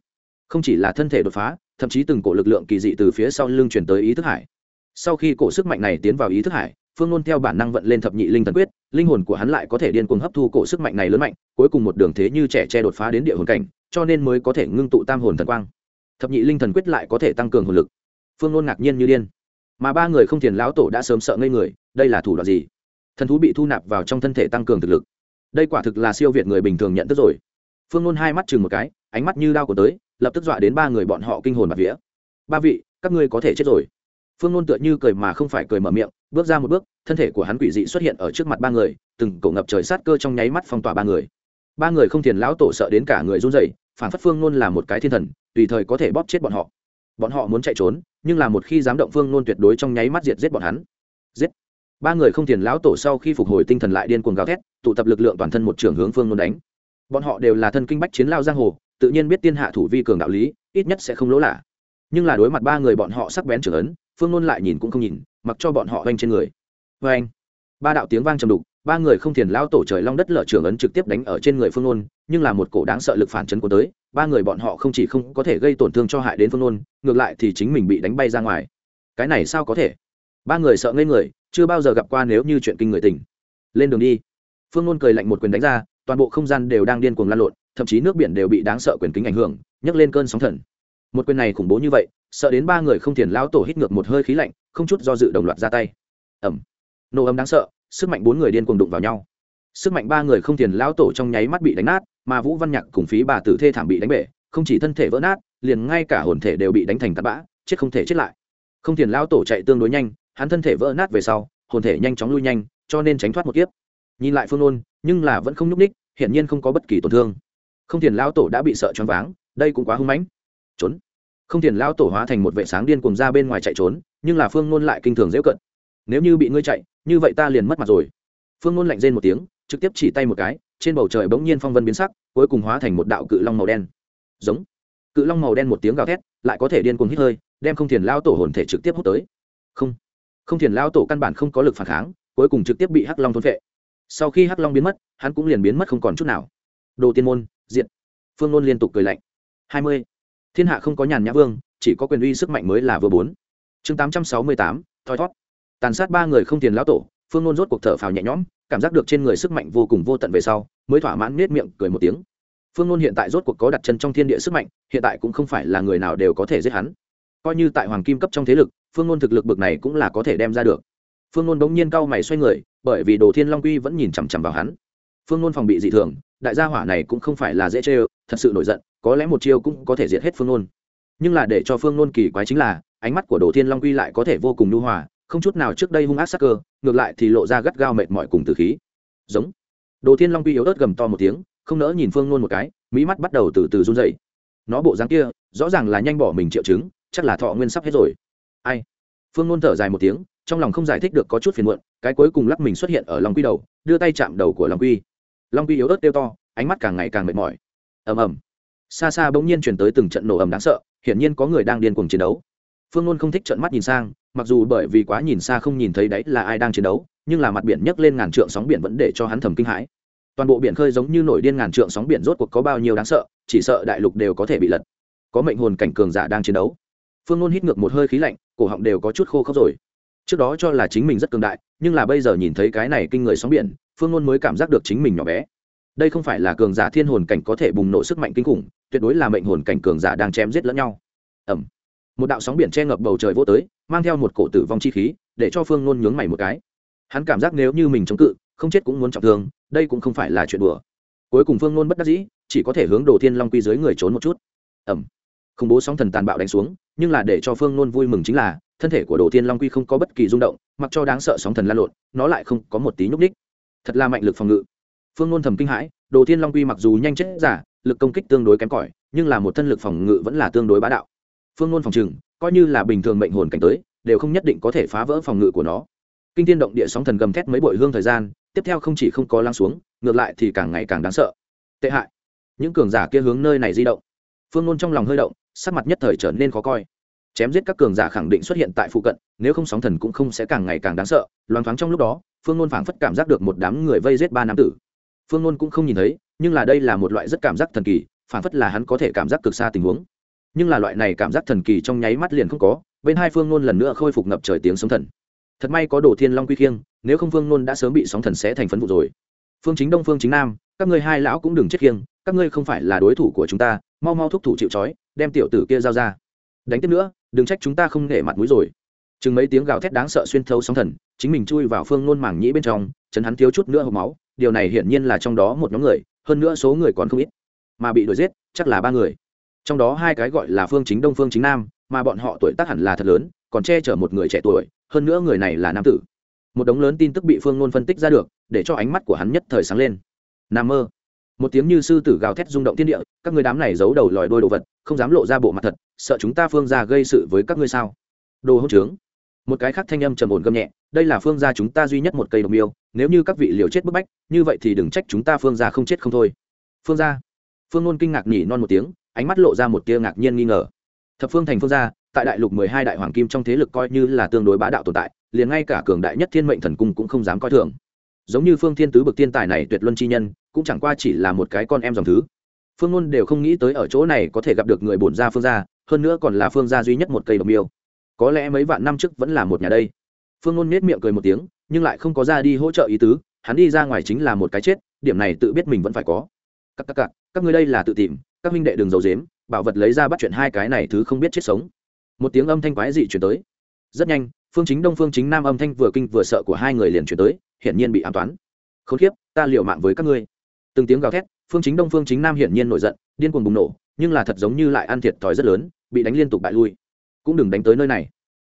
không chỉ là thân thể đột phá, thậm chí từng cổ lực lượng kỳ dị từ phía sau lưng chuyển tới ý thức hải. Sau khi cổ sức mạnh này tiến vào ý thức hải, phương nôn theo bản năng vận lên thập nhị linh thần quyết, linh hồn của hắn lại có thể điên cuồng hấp thu cổ sức mạnh này lớn mạnh, cuối cùng một đường thế như trẻ che đột phá đến địa hồn cảnh, cho nên mới có thể ngưng tụ tam hồn thần quang. Thập nhị linh thần quyết lại có thể tăng cường hồn lực. Phương nôn ngạc nhiên như điên. Mà ba người không thiền lão tổ đã sớm sợ ngây người, đây là thủ đoạn gì? Thần thú bị thu nạp vào trong thân thể tăng cường thực lực. Đây quả thực là siêu việt người bình thường nhận thức rồi. Phương nôn hai mắt chừng một cái, ánh mắt như đao của tới lập tức dọa đến ba người bọn họ kinh hồn bạt vía. Ba vị, các ngươi có thể chết rồi. Phương nôn tựa như cười mà không phải cười mở miệng, bước ra một bước, thân thể của hắn quỷ dị xuất hiện ở trước mặt ba người, từng cổ ngập trời sát cơ trong nháy mắt phong tỏa ba người. Ba người không thiền lão tổ sợ đến cả người run rẩy, phản phất phương nôn là một cái thiên thần, tùy thời có thể bóp chết bọn họ. Bọn họ muốn chạy trốn, nhưng là một khi dám động phương nôn tuyệt đối trong nháy mắt diệt giết bọn hắn. Giết! Ba người không thiền lão tổ sau khi phục hồi tinh thần lại điên cuồng gào thét, tụ tập lực lượng toàn thân một trường hướng phương nôn đánh. Bọn họ đều là thân kinh bách chiến lao giang hồ tự nhiên biết tiên hạ thủ vi cường đạo lý, ít nhất sẽ không lỗ lạ. Nhưng là đối mặt ba người bọn họ sắc bén trưởng ấn, phương nôn lại nhìn cũng không nhìn, mặc cho bọn họ oanh trên người. Vê anh ba đạo tiếng vang trầm đục, ba người không thiền lao tổ trời long đất lở trưởng ấn trực tiếp đánh ở trên người phương nôn, nhưng là một cổ đáng sợ lực phản chấn của tới, ba người bọn họ không chỉ không có thể gây tổn thương cho hại đến phương nôn, ngược lại thì chính mình bị đánh bay ra ngoài. Cái này sao có thể? Ba người sợ ngây người, chưa bao giờ gặp qua nếu như chuyện kinh người tình. Lên đường đi. Phương nôn cười lạnh một quyền đánh ra, toàn bộ không gian đều đang điên cuồng lan lộn thậm chí nước biển đều bị đáng sợ quyền kính ảnh hưởng, nhấc lên cơn sóng thần. Một quyền này khủng bố như vậy, sợ đến ba người không thiền lão tổ hít ngược một hơi khí lạnh, không chút do dự đồng loạt ra tay. Ẩm nổ ấm đáng sợ, sức mạnh bốn người điên cuồng đụng vào nhau. Sức mạnh ba người không tiền lão tổ trong nháy mắt bị đánh nát, mà vũ văn nhạc cùng phí bà tử thê thảm bị đánh bể, không chỉ thân thể vỡ nát, liền ngay cả hồn thể đều bị đánh thành tạt bã, chết không thể chết lại. Không tiền lão tổ chạy tương đối nhanh, hắn thân thể vỡ nát về sau, hồn thể nhanh chóng lui nhanh, cho nên tránh thoát một kiếp. Nhìn lại phương ôn, nhưng là vẫn không nhúc ních hiển nhiên không có bất kỳ tổn thương không thiền lão tổ đã bị sợ choáng váng, đây cũng quá hung mãnh. Trốn. Không thiền lão tổ hóa thành một vệ sáng điên cuồng ra bên ngoài chạy trốn, nhưng là phương nôn lại kinh thường dễ cận. Nếu như bị ngươi chạy, như vậy ta liền mất mặt rồi. Phương nôn lạnh rên một tiếng, trực tiếp chỉ tay một cái, trên bầu trời bỗng nhiên phong vân biến sắc, cuối cùng hóa thành một đạo cự long màu đen. Giống. Cự long màu đen một tiếng gào thét, lại có thể điên cuồng hít hơi, đem không thiền lao tổ hồn thể trực tiếp hút tới. Không. Không thiền lao tổ căn bản không có lực phản kháng, cuối cùng trực tiếp bị hắc long thôn vệ sau khi hắc long biến mất, hắn cũng liền biến mất không còn chút nào. Đồ tiên môn diện phương nôn liên tục cười lạnh. Hai mươi. Thiên hạ không có nhàn nhã vương, chỉ có quyền uy sức mạnh mới là vừa bốn. Chương tám trăm sáu mươi tám, thoi thót. Tàn sát ba người không tiền lão tổ, phương nôn rốt cuộc thở phào nhẹ nhõm, cảm giác được trên người sức mạnh vô cùng vô tận về sau, mới thỏa mãn nết miệng cười một tiếng. Phương nôn hiện tại rốt cuộc có đặt chân trong thiên địa sức mạnh, hiện tại cũng không phải là người nào đều có thể giết hắn. Coi như tại hoàng kim cấp trong thế lực, phương nôn thực lực bực này cũng là có thể đem ra được. Phương nôn bỗng nhiên cau mày xoay người, bởi vì đồ thiên long quy vẫn nhìn chằm chằm vào hắn. Phương nôn phòng bị dị thường đại gia hỏa này cũng không phải là dễ chê thật sự nổi giận, có lẽ một chiêu cũng có thể diệt hết phương nôn. Nhưng là để cho phương nôn kỳ quái chính là, ánh mắt của đồ thiên long quy lại có thể vô cùng nhu hòa, không chút nào trước đây hung ác sắc cơ, ngược lại thì lộ ra gắt gao mệt mỏi cùng từ khí. Giống. Đồ thiên long quy yếu ớt gầm to một tiếng, không nỡ nhìn phương nôn một cái, mỹ mắt bắt đầu từ từ run dậy nó bộ dáng kia, rõ ràng là nhanh bỏ mình triệu chứng, chắc là thọ nguyên sắp hết rồi. Ai? Phương nôn thở dài một tiếng, trong lòng không giải thích được có chút phiền muộn, cái cuối cùng lắc mình xuất hiện ở long quy đầu, đưa tay chạm đầu của long quy long quy yếu ớt kêu to, ánh mắt càng ngày càng mệt mỏi. Ầm ầm. Xa xa bỗng nhiên chuyển tới từng trận nổ ầm đáng sợ, hiển nhiên có người đang điên cuồng chiến đấu. Phương luôn không thích trận mắt nhìn sang, mặc dù bởi vì quá nhìn xa không nhìn thấy đấy là ai đang chiến đấu, nhưng là mặt biển nhấc lên ngàn trượng sóng biển vẫn để cho hắn thầm kinh hãi. Toàn bộ biển khơi giống như nổi điên ngàn trượng sóng biển rốt cuộc có bao nhiêu đáng sợ, chỉ sợ đại lục đều có thể bị lật. Có mệnh hồn cảnh cường giả đang chiến đấu. Phương luôn hít ngược một hơi khí lạnh, cổ họng đều có chút khô khốc rồi. Trước đó cho là chính mình rất cường đại, nhưng là bây giờ nhìn thấy cái này kinh người sóng biển phương nôn mới cảm giác được chính mình nhỏ bé. Đây không phải là cường giả thiên hồn cảnh có thể bùng nổ sức mạnh kinh khủng, tuyệt đối là mệnh hồn cảnh cường giả đang chém giết lẫn nhau. Ẩm một đạo sóng biển che ngập bầu trời vô tới, mang theo một cổ tử vong chi khí, để cho phương nôn nhướng mày một cái. Hắn cảm giác nếu như mình chống cự, không chết cũng muốn trọng thương, đây cũng không phải là chuyện đùa. Cuối cùng phương nôn bất đắc dĩ, chỉ có thể hướng đồ thiên long quy dưới người trốn một chút. Ẩm khủng bố sóng thần tàn bạo đánh xuống, nhưng là để cho phương nôn vui mừng chính là, thân thể của đồ thiên long quy không có bất kỳ rung động, mặc cho đáng sợ sóng thần lan lộn, nó lại không có một tí nhúc ních thật là mạnh lực phòng ngự. Phương nôn thầm kinh hãi, đồ thiên long quy mặc dù nhanh chết giả, lực công kích tương đối kém cỏi, nhưng là một thân lực phòng ngự vẫn là tương đối bá đạo. Phương nôn phòng chừng coi như là bình thường mệnh hồn cảnh tới, đều không nhất định có thể phá vỡ phòng ngự của nó. Kinh tiên động địa sóng thần gầm thét mấy bội hương thời gian, tiếp theo không chỉ không có lăng xuống, ngược lại thì càng ngày càng đáng sợ. Tệ hại. Những cường giả kia hướng nơi này di động. Phương nôn trong lòng hơi động, sắc mặt nhất thời trở nên khó coi chém giết các cường giả khẳng định xuất hiện tại phụ cận, nếu không sóng thần cũng không sẽ càng ngày càng đáng sợ. Loáng thoáng trong lúc đó, phương nôn phảng phất cảm giác được một đám người vây giết ba nam tử. Phương nôn cũng không nhìn thấy, nhưng là đây là một loại rất cảm giác thần kỳ, phảng phất là hắn có thể cảm giác cực xa tình huống. Nhưng là loại này cảm giác thần kỳ trong nháy mắt liền không có, bên hai phương nôn lần nữa khôi phục ngập trời tiếng sóng thần. Thật may có đồ thiên long quy khiêng, nếu không phương nôn đã sớm bị sóng thần sẽ thành phấn vụ rồi. Phương chính đông, phương chính nam, các ngươi hai lão cũng đừng chết khiêng, các ngươi không phải là đối thủ của chúng ta, mau mau thúc thủ chịu trói, đem tiểu tử kia giao ra. Đánh tiếp nữa đừng trách chúng ta không nể mặt mũi rồi. Chừng mấy tiếng gào thét đáng sợ xuyên thấu sóng thần, chính mình chui vào phương nôn mảng nhĩ bên trong, chấn hắn thiếu chút nữa hộp máu, điều này hiển nhiên là trong đó một nhóm người, hơn nữa số người còn không ít. Mà bị đuổi giết, chắc là ba người. Trong đó hai cái gọi là phương chính đông phương chính nam, mà bọn họ tuổi tác hẳn là thật lớn, còn che chở một người trẻ tuổi, hơn nữa người này là nam tử. Một đống lớn tin tức bị phương nôn phân tích ra được, để cho ánh mắt của hắn nhất thời sáng lên. Nam mơ. Một tiếng như sư tử gào thét rung động thiên địa, các người đám này giấu đầu lòi đôi đồ vật, không dám lộ ra bộ mặt thật sợ chúng ta phương gia gây sự với các ngươi sao? Đồ hỗn trướng. Một cái khác thanh âm trầm ổn gầm nhẹ, đây là phương gia chúng ta duy nhất một cây đồng miêu, nếu như các vị liều chết bức bách, như vậy thì đừng trách chúng ta phương gia không chết không thôi. Phương gia. Phương luôn kinh ngạc nhỉ non một tiếng, ánh mắt lộ ra một tia ngạc nhiên nghi ngờ. Thập phương thành phương gia, tại đại lục mười hai đại hoàng kim trong thế lực coi như là tương đối bá đạo tồn tại, liền ngay cả cường đại nhất thiên mệnh thần cung cũng không dám coi thường. Giống như phương thiên tứ bực tiên tài này tuyệt luân chi nhân, cũng chẳng qua chỉ là một cái con em dòng thứ phương ngôn đều không nghĩ tới ở chỗ này có thể gặp được người bổn gia phương gia, hơn nữa còn là phương gia duy nhất một cây đồng miêu. có lẽ mấy vạn năm trước vẫn là một nhà đây. Phương ngôn nết miệng cười một tiếng, nhưng lại không có ra đi hỗ trợ ý tứ, hắn đi ra ngoài chính là một cái chết, điểm này tự biết mình vẫn phải có. Các các các các ngươi đây là tự tìm, các minh đệ đừng giấu dếm bảo vật lấy ra bắt chuyện hai cái này thứ không biết chết sống. Một tiếng âm thanh quái dị chuyển tới. Rất nhanh, phương chính đông phương chính nam âm thanh vừa kinh vừa sợ của hai người liền chuyển tới, hiển nhiên bị an toán. Không khiếp ta liều mạng với các ngươi từng tiếng gào thét, phương chính đông phương chính nam hiển nhiên nổi giận, điên cuồng bùng nổ, nhưng là thật giống như lại ăn thiệt thòi rất lớn, bị đánh liên tục bại lui. Cũng đừng đánh tới nơi này.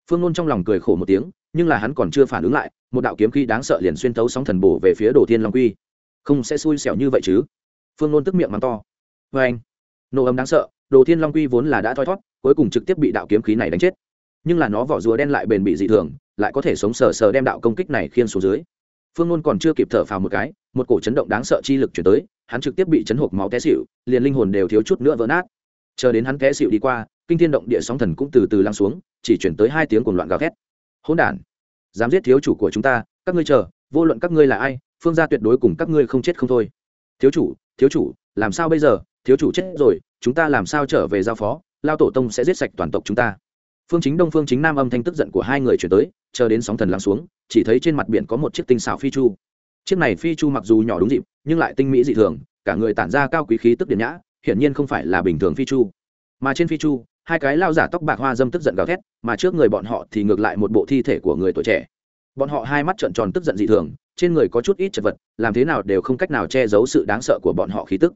Phương nôn trong lòng cười khổ một tiếng, nhưng là hắn còn chưa phản ứng lại, một đạo kiếm khí đáng sợ liền xuyên tấu sóng thần bổ về phía đồ thiên long quy. Không sẽ xui xẻo như vậy chứ? Phương nôn tức miệng mắng to. Vê anh, nổ ấm đáng sợ, đồ thiên long quy vốn là đã thoi thót, cuối cùng trực tiếp bị đạo kiếm khí này đánh chết. Nhưng là nó vỏ rùa đen lại bền bị dị thường, lại có thể sống sờ sờ đem đạo công kích này khiên xuống dưới phương nôn còn chưa kịp thở phào một cái, một cổ chấn động đáng sợ chi lực chuyển tới, hắn trực tiếp bị chấn hộp máu té xịu liền linh hồn đều thiếu chút nữa vỡ nát. Chờ đến hắn té xịu đi qua, kinh thiên động địa sóng thần cũng từ từ lăn xuống, chỉ chuyển tới hai tiếng cuồng loạn gào thét. Hỗn đản, dám giết thiếu chủ của chúng ta, các ngươi chờ, vô luận các ngươi là ai, phương gia tuyệt đối cùng các ngươi không chết không thôi. Thiếu chủ thiếu chủ, làm sao bây giờ? Thiếu chủ chết rồi, chúng ta làm sao trở về giao phó? Lao tổ tông sẽ giết sạch toàn tộc chúng ta. Phương chính đông, phương chính nam âm thanh tức giận của hai người chuyển tới chờ đến sóng thần lắng xuống, chỉ thấy trên mặt biển có một chiếc tinh xảo phi chu. Chiếc này phi chu mặc dù nhỏ đúng dịp, nhưng lại tinh mỹ dị thường, cả người tản ra cao quý khí tức điện nhã, hiển nhiên không phải là bình thường phi chu. Mà trên phi chu, hai cái lao giả tóc bạc hoa dâm tức giận gào thét, mà trước người bọn họ thì ngược lại một bộ thi thể của người tuổi trẻ. Bọn họ hai mắt trợn tròn tức giận dị thường, trên người có chút ít chật vật, làm thế nào đều không cách nào che giấu sự đáng sợ của bọn họ khí tức.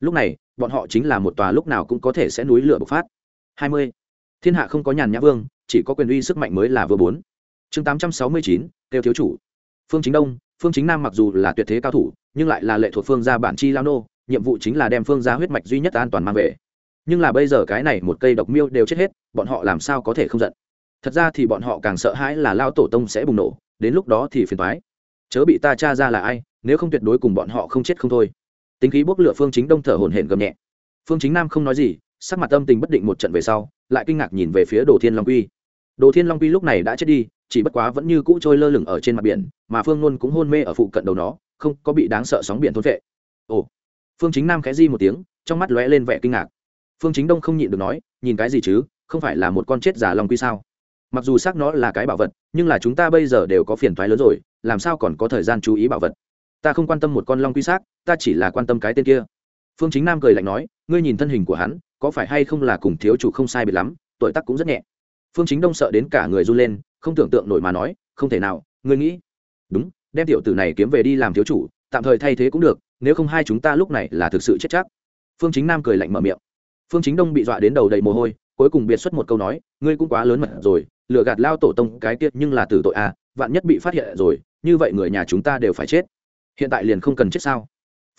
Lúc này, bọn họ chính là một tòa lúc nào cũng có thể sẽ núi lửa bộc phát. Hai mươi. Thiên hạ không có nhàn nhã vương, chỉ có quyền uy sức mạnh mới là vừa bốn chương tám trăm sáu mươi chín kêu thiếu chủ. Phương chính đông, phương chính nam mặc dù là tuyệt thế cao thủ, nhưng lại là lệ thuộc phương gia bản chi lao nô, nhiệm vụ chính là đem phương gia huyết mạch duy nhất an toàn mang về. Nhưng là bây giờ cái này một cây độc miêu đều chết hết, bọn họ làm sao có thể không giận? Thật ra thì bọn họ càng sợ hãi là lao tổ tông sẽ bùng nổ, đến lúc đó thì phiền thoái chớ bị ta tra ra là ai, nếu không tuyệt đối cùng bọn họ không chết không thôi. Tính khí bốc lửa phương chính đông thở hổn hển gầm nhẹ. Phương chính nam không nói gì, sắc mặt âm tình bất định một trận về sau, lại kinh ngạc nhìn về phía đồ thiên long quy. Đồ thiên long quy lúc này đã chết đi chỉ bất quá vẫn như cũ trôi lơ lửng ở trên mặt biển, mà phương nôn cũng hôn mê ở phụ cận đầu nó, không có bị đáng sợ sóng biển thôn vệ ồ, phương chính nam khẽ di một tiếng, trong mắt lóe lên vẻ kinh ngạc. Phương chính đông không nhịn được nói, nhìn cái gì chứ, không phải là một con chết giả long quy sao? Mặc dù xác nó là cái bảo vật, nhưng là chúng ta bây giờ đều có phiền thoái lớn rồi, làm sao còn có thời gian chú ý bảo vật? Ta không quan tâm một con long quy xác, ta chỉ là quan tâm cái tên kia. Phương chính nam cười lạnh nói, ngươi nhìn thân hình của hắn, có phải hay không là cùng thiếu chủ không sai biệt lắm, tuổi tác cũng rất nhẹ. Phương chính đông sợ đến cả người run lên không tưởng tượng nổi mà nói, không thể nào, ngươi nghĩ. Đúng, đem tiểu tử này kiếm về đi làm thiếu chủ, tạm thời thay thế cũng được, nếu không hai chúng ta lúc này là thực sự chết chắc. Phương chính nam cười lạnh mở miệng. Phương chính đông bị dọa đến đầu đầy mồ hôi, cuối cùng biệt xuất một câu nói, ngươi cũng quá lớn mật rồi, lừa gạt lao tổ tông cái tiết nhưng là tử tội à vạn nhất bị phát hiện rồi, như vậy người nhà chúng ta đều phải chết. Hiện tại liền không cần chết sao?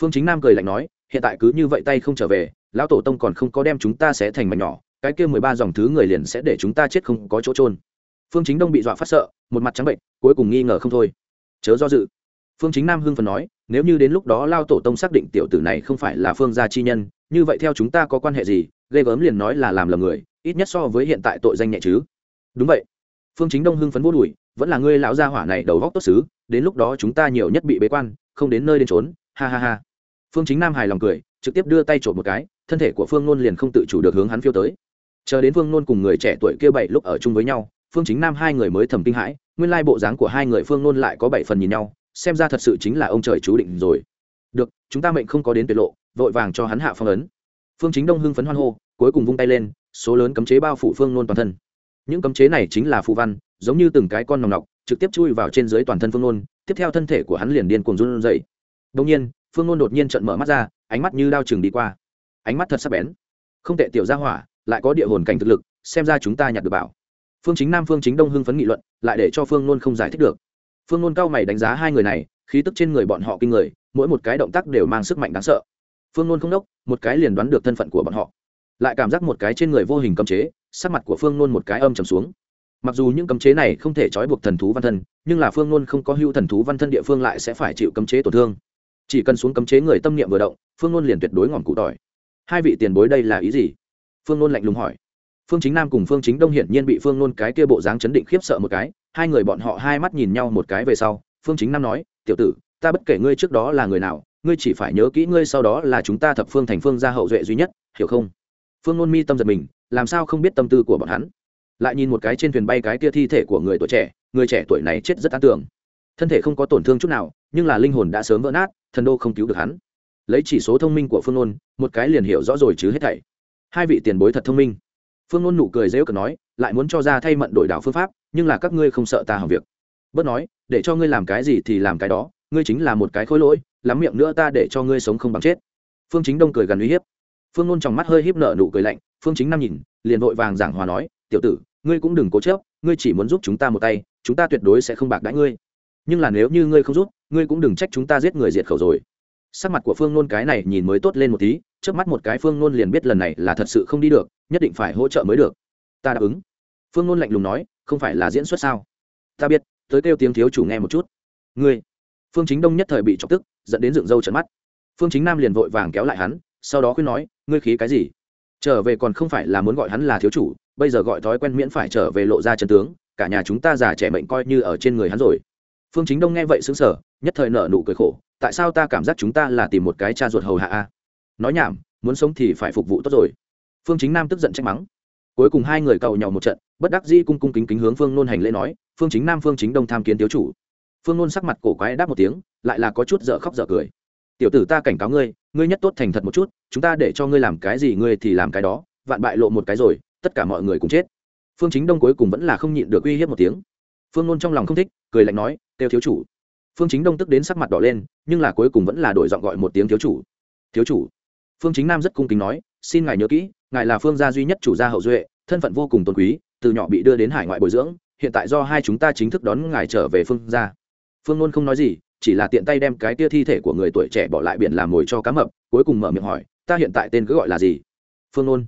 Phương chính nam cười lạnh nói, hiện tại cứ như vậy tay không trở về, lão tổ tông còn không có đem chúng ta sẽ thành mảnh nhỏ, cái kia mười ba dòng thứ người liền sẽ để chúng ta chết không có chỗ trôn phương chính đông bị dọa phát sợ, một mặt trắng bệnh, cuối cùng nghi ngờ không thôi. Chớ do dự. Phương chính nam hưng phần nói, nếu như đến lúc đó lao tổ tông xác định tiểu tử này không phải là phương gia chi nhân, như vậy theo chúng ta có quan hệ gì ghê gớm liền nói là làm lầm người, ít nhất so với hiện tại tội danh nhẹ chứ. Đúng vậy. Phương chính đông hưng phấn vô đùi, vẫn là ngươi lão gia hỏa này đầu góc tốt xứ, đến lúc đó chúng ta nhiều nhất bị bế quan, không đến nơi đến trốn ha ha ha. Phương chính nam hài lòng cười, trực tiếp đưa tay trộm một cái, thân thể của phương nôn liền không tự chủ được hướng hắn phiêu tới. Chờ đến phương nôn cùng người trẻ tuổi kia bảy lúc ở chung với nhau phương chính nam hai người mới thầm kinh hãi, nguyên lai bộ dáng của hai người phương nôn lại có bảy phần nhìn nhau, xem ra thật sự chính là ông trời chú định rồi. Được, chúng ta mệnh không có đến tuyệt lộ, vội vàng cho hắn hạ phong ấn. Phương chính đông hưng phấn hoan hô, cuối cùng vung tay lên, số lớn cấm chế bao phủ phương nôn toàn thân. Những cấm chế này chính là phù văn, giống như từng cái con nòng nọc, trực tiếp chui vào trên dưới toàn thân phương nôn, tiếp theo thân thể của hắn liền điên cuồng run dậy đông nhiên, phương nôn đột nhiên trận mở mắt ra, ánh mắt như đao chừng đi qua. Ánh mắt thật sắc bén. Không tệ tiểu gia hỏa, lại có địa hồn cảnh thực lực, xem ra chúng ta nhặt được bảo phương chính nam, phương chính đông hưng phấn nghị luận, lại để cho phương nôn không giải thích được. Phương nôn cao mày đánh giá hai người này, khí tức trên người bọn họ kinh người, mỗi một cái động tác đều mang sức mạnh đáng sợ. Phương nôn không đốc, một cái liền đoán được thân phận của bọn họ. Lại cảm giác một cái trên người vô hình cấm chế, sắc mặt của phương nôn một cái âm trầm xuống. Mặc dù những cấm chế này không thể trói buộc thần thú văn thân, nhưng là phương nôn không có hưu thần thú văn thân địa phương lại sẽ phải chịu cấm chế tổn thương. Chỉ cần xuống cấm chế người tâm niệm vừa động, phương nôn liền tuyệt đối ngỏm cụ tỏi. Hai vị tiền bối đây là ý gì? Phương nôn lạnh lùng hỏi phương chính nam cùng phương chính đông hiển nhiên bị phương nôn cái kia bộ dáng chấn định khiếp sợ một cái, hai người bọn họ hai mắt nhìn nhau một cái về sau, phương chính nam nói, tiểu tử, ta bất kể ngươi trước đó là người nào, ngươi chỉ phải nhớ kỹ ngươi sau đó là chúng ta thập phương thành phương gia hậu duệ duy nhất, hiểu không? Phương nôn mi tâm giật mình, làm sao không biết tâm tư của bọn hắn? Lại nhìn một cái trên thuyền bay cái kia thi thể của người tuổi trẻ, người trẻ tuổi này chết rất an tưởng thân thể không có tổn thương chút nào, nhưng là linh hồn đã sớm vỡ nát, thần đô không cứu được hắn. Lấy chỉ số thông minh của phương nôn, một cái liền hiểu rõ rồi chứ hết thảy. Hai vị tiền bối thật thông minh phương ngôn nụ cười dễ cờ nói, lại muốn cho ra thay mận đổi đảo phương pháp, nhưng là các ngươi không sợ ta hỏng việc. Bớt nói, để cho ngươi làm cái gì thì làm cái đó, ngươi chính là một cái khối lỗi, lắm miệng nữa ta để cho ngươi sống không bằng chết. Phương chính đông cười gần uy hiếp. Phương ngôn trong mắt hơi hiếp nợ nụ cười lạnh, phương chính năm nhìn, liền vội vàng giảng hòa nói, tiểu tử, ngươi cũng đừng cố chớp ngươi chỉ muốn giúp chúng ta một tay, chúng ta tuyệt đối sẽ không bạc đãi ngươi. Nhưng là nếu như ngươi không giúp, ngươi cũng đừng trách chúng ta giết người diệt khẩu rồi. Sắc mặt của phương nôn cái này nhìn mới tốt lên một tí trước mắt một cái phương nôn liền biết lần này là thật sự không đi được nhất định phải hỗ trợ mới được. Ta đáp ứng. Phương nôn lạnh lùng nói, không phải là diễn xuất sao? Ta biết, tới kêu tiếng thiếu chủ nghe một chút. Ngươi. Phương chính đông nhất thời bị chọc tức, dẫn đến dựng râu trận mắt. Phương chính nam liền vội vàng kéo lại hắn, sau đó khuyên nói, ngươi khí cái gì? Trở về còn không phải là muốn gọi hắn là thiếu chủ, bây giờ gọi thói quen miễn phải trở về lộ ra chân tướng, cả nhà chúng ta già trẻ mệnh coi như ở trên người hắn rồi. Phương chính đông nghe vậy xứng sở nhất thời nở nụ cười khổ, tại sao ta cảm giác chúng ta là tìm một cái cha ruột hầu hạ a? Nói nhảm, muốn sống thì phải phục vụ tốt rồi phương chính nam tức giận trách mắng. Cuối cùng hai người cầu nhau một trận, bất đắc dĩ cung cung kính kính hướng phương nôn hành lễ nói, phương chính nam, phương chính đông tham kiến thiếu chủ. Phương nôn sắc mặt cổ quái đáp một tiếng, lại là có chút dở khóc dở cười. Tiểu tử ta cảnh cáo ngươi ngươi nhất tốt thành thật một chút, chúng ta để cho ngươi làm cái gì ngươi thì làm cái đó, vạn bại lộ một cái rồi, tất cả mọi người cùng chết. Phương chính đông cuối cùng vẫn là không nhịn được uy hiếp một tiếng. Phương nôn trong lòng không thích, cười lạnh nói kêu thiếu chủ. Phương chính đông tức đến sắc mặt đỏ lên, nhưng là cuối cùng vẫn là đổi giọng gọi một tiếng thiếu chủ. Thiếu chủ. Phương chính nam rất cung kính nói xin ngài nhớ kỹ, ngài là phương gia duy nhất chủ gia hậu duệ, thân phận vô cùng tôn quý, từ nhỏ bị đưa đến hải ngoại bồi dưỡng, hiện tại do hai chúng ta chính thức đón ngài trở về phương gia. Phương luôn không nói gì, chỉ là tiện tay đem cái tia thi thể của người tuổi trẻ bỏ lại biển làm mồi cho cá mập, cuối cùng mở miệng hỏi, ta hiện tại tên cứ gọi là gì? Phương luôn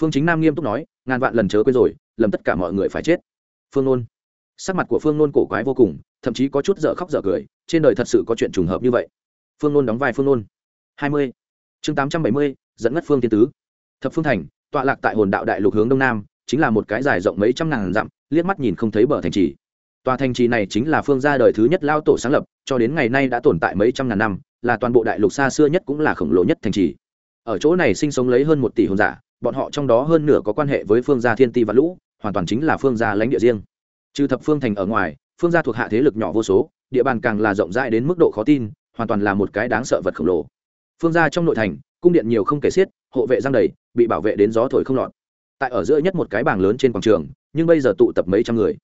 phương chính nam nghiêm túc nói, ngàn vạn lần chớ quên rồi, lầm tất cả mọi người phải chết. Phương luôn sắc mặt của phương luôn cổ quái vô cùng, thậm chí có chút dở khóc dở cười, trên đời thật sự có chuyện trùng hợp như vậy. Phương luôn đóng vai phương luôn hai mươi. Chương tám trăm bảy mươi dẫn ngất phương tiên tứ. Thập phương thành, tọa lạc tại hồn đạo đại lục hướng đông nam, chính là một cái dài rộng mấy trăm ngàn dặm, liếc mắt nhìn không thấy bờ thành trì. Tòa thành trì này chính là phương gia đời thứ nhất lao tổ sáng lập, cho đến ngày nay đã tồn tại mấy trăm ngàn năm, là toàn bộ đại lục xa xưa nhất cũng là khổng lồ nhất thành trì. Ở chỗ này sinh sống lấy hơn một tỷ hồn giả, bọn họ trong đó hơn nửa có quan hệ với phương gia thiên ti và lũ, hoàn toàn chính là phương gia lãnh địa riêng. Trừ thập phương thành ở ngoài, phương gia thuộc hạ thế lực nhỏ vô số, địa bàn càng là rộng rãi đến mức độ khó tin, hoàn toàn là một cái đáng sợ vật khổng lồ. Phương gia trong nội thành cung điện nhiều không kể xiết, hộ vệ giang đầy, bị bảo vệ đến gió thổi không lọt. Tại ở giữa nhất một cái bảng lớn trên quảng trường, nhưng bây giờ tụ tập mấy trăm người.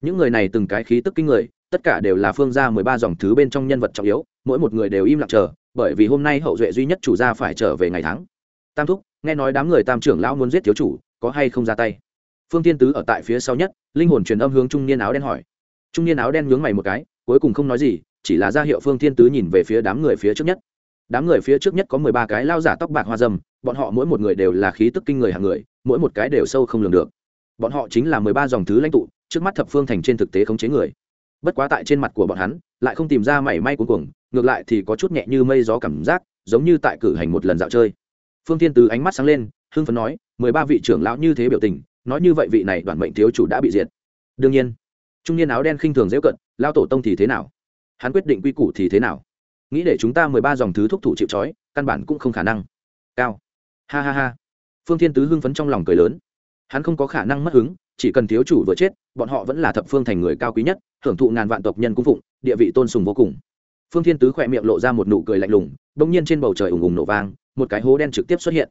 Những người này từng cái khí tức kinh người, tất cả đều là phương gia mười ba dòng thứ bên trong nhân vật trọng yếu, mỗi một người đều im lặng chờ, bởi vì hôm nay hậu duệ duy nhất chủ gia phải trở về ngày tháng. Tam thúc, nghe nói đám người tam trưởng lão muốn giết thiếu chủ, có hay không ra tay? Phương tiên tứ ở tại phía sau nhất, linh hồn truyền âm hướng trung niên áo đen hỏi. Trung niên áo đen nhướng mày một cái, cuối cùng không nói gì, chỉ là ra hiệu phương tiên tứ nhìn về phía đám người phía trước nhất đám người phía trước nhất có mười ba cái lao giả tóc bạc hoa dâm, bọn họ mỗi một người đều là khí tức kinh người hàng người, mỗi một cái đều sâu không lường được. Bọn họ chính là mười ba dòng thứ lãnh tụ, trước mắt thập phương thành trên thực tế khống chế người. Bất quá tại trên mặt của bọn hắn, lại không tìm ra mảy may cuối cùng ngược lại thì có chút nhẹ như mây gió cảm giác, giống như tại cử hành một lần dạo chơi. Phương tiên từ ánh mắt sáng lên, hưng phấn nói, mười ba vị trưởng lão như thế biểu tình, nói như vậy vị này đoàn mệnh thiếu chủ đã bị diệt. Đương nhiên. Trung niên áo đen khinh thường dễ cận, lao tổ tông thì thế nào? Hắn quyết định quy củ thì thế nào? Nghĩ để chúng ta mười ba dòng thứ thúc thủ chịu trói, căn bản cũng không khả năng. Cao. Ha ha ha. Phương thiên tứ hưng phấn trong lòng cười lớn. Hắn không có khả năng mất hứng, chỉ cần thiếu chủ vừa chết, bọn họ vẫn là thập phương thành người cao quý nhất hưởng thụ ngàn vạn tộc nhân cung phụng, địa vị tôn sùng vô cùng. Phương thiên tứ khỏe miệng lộ ra một nụ cười lạnh lùng, bỗng nhiên trên bầu trời ùng ùng nổ vang, một cái hố đen trực tiếp xuất hiện.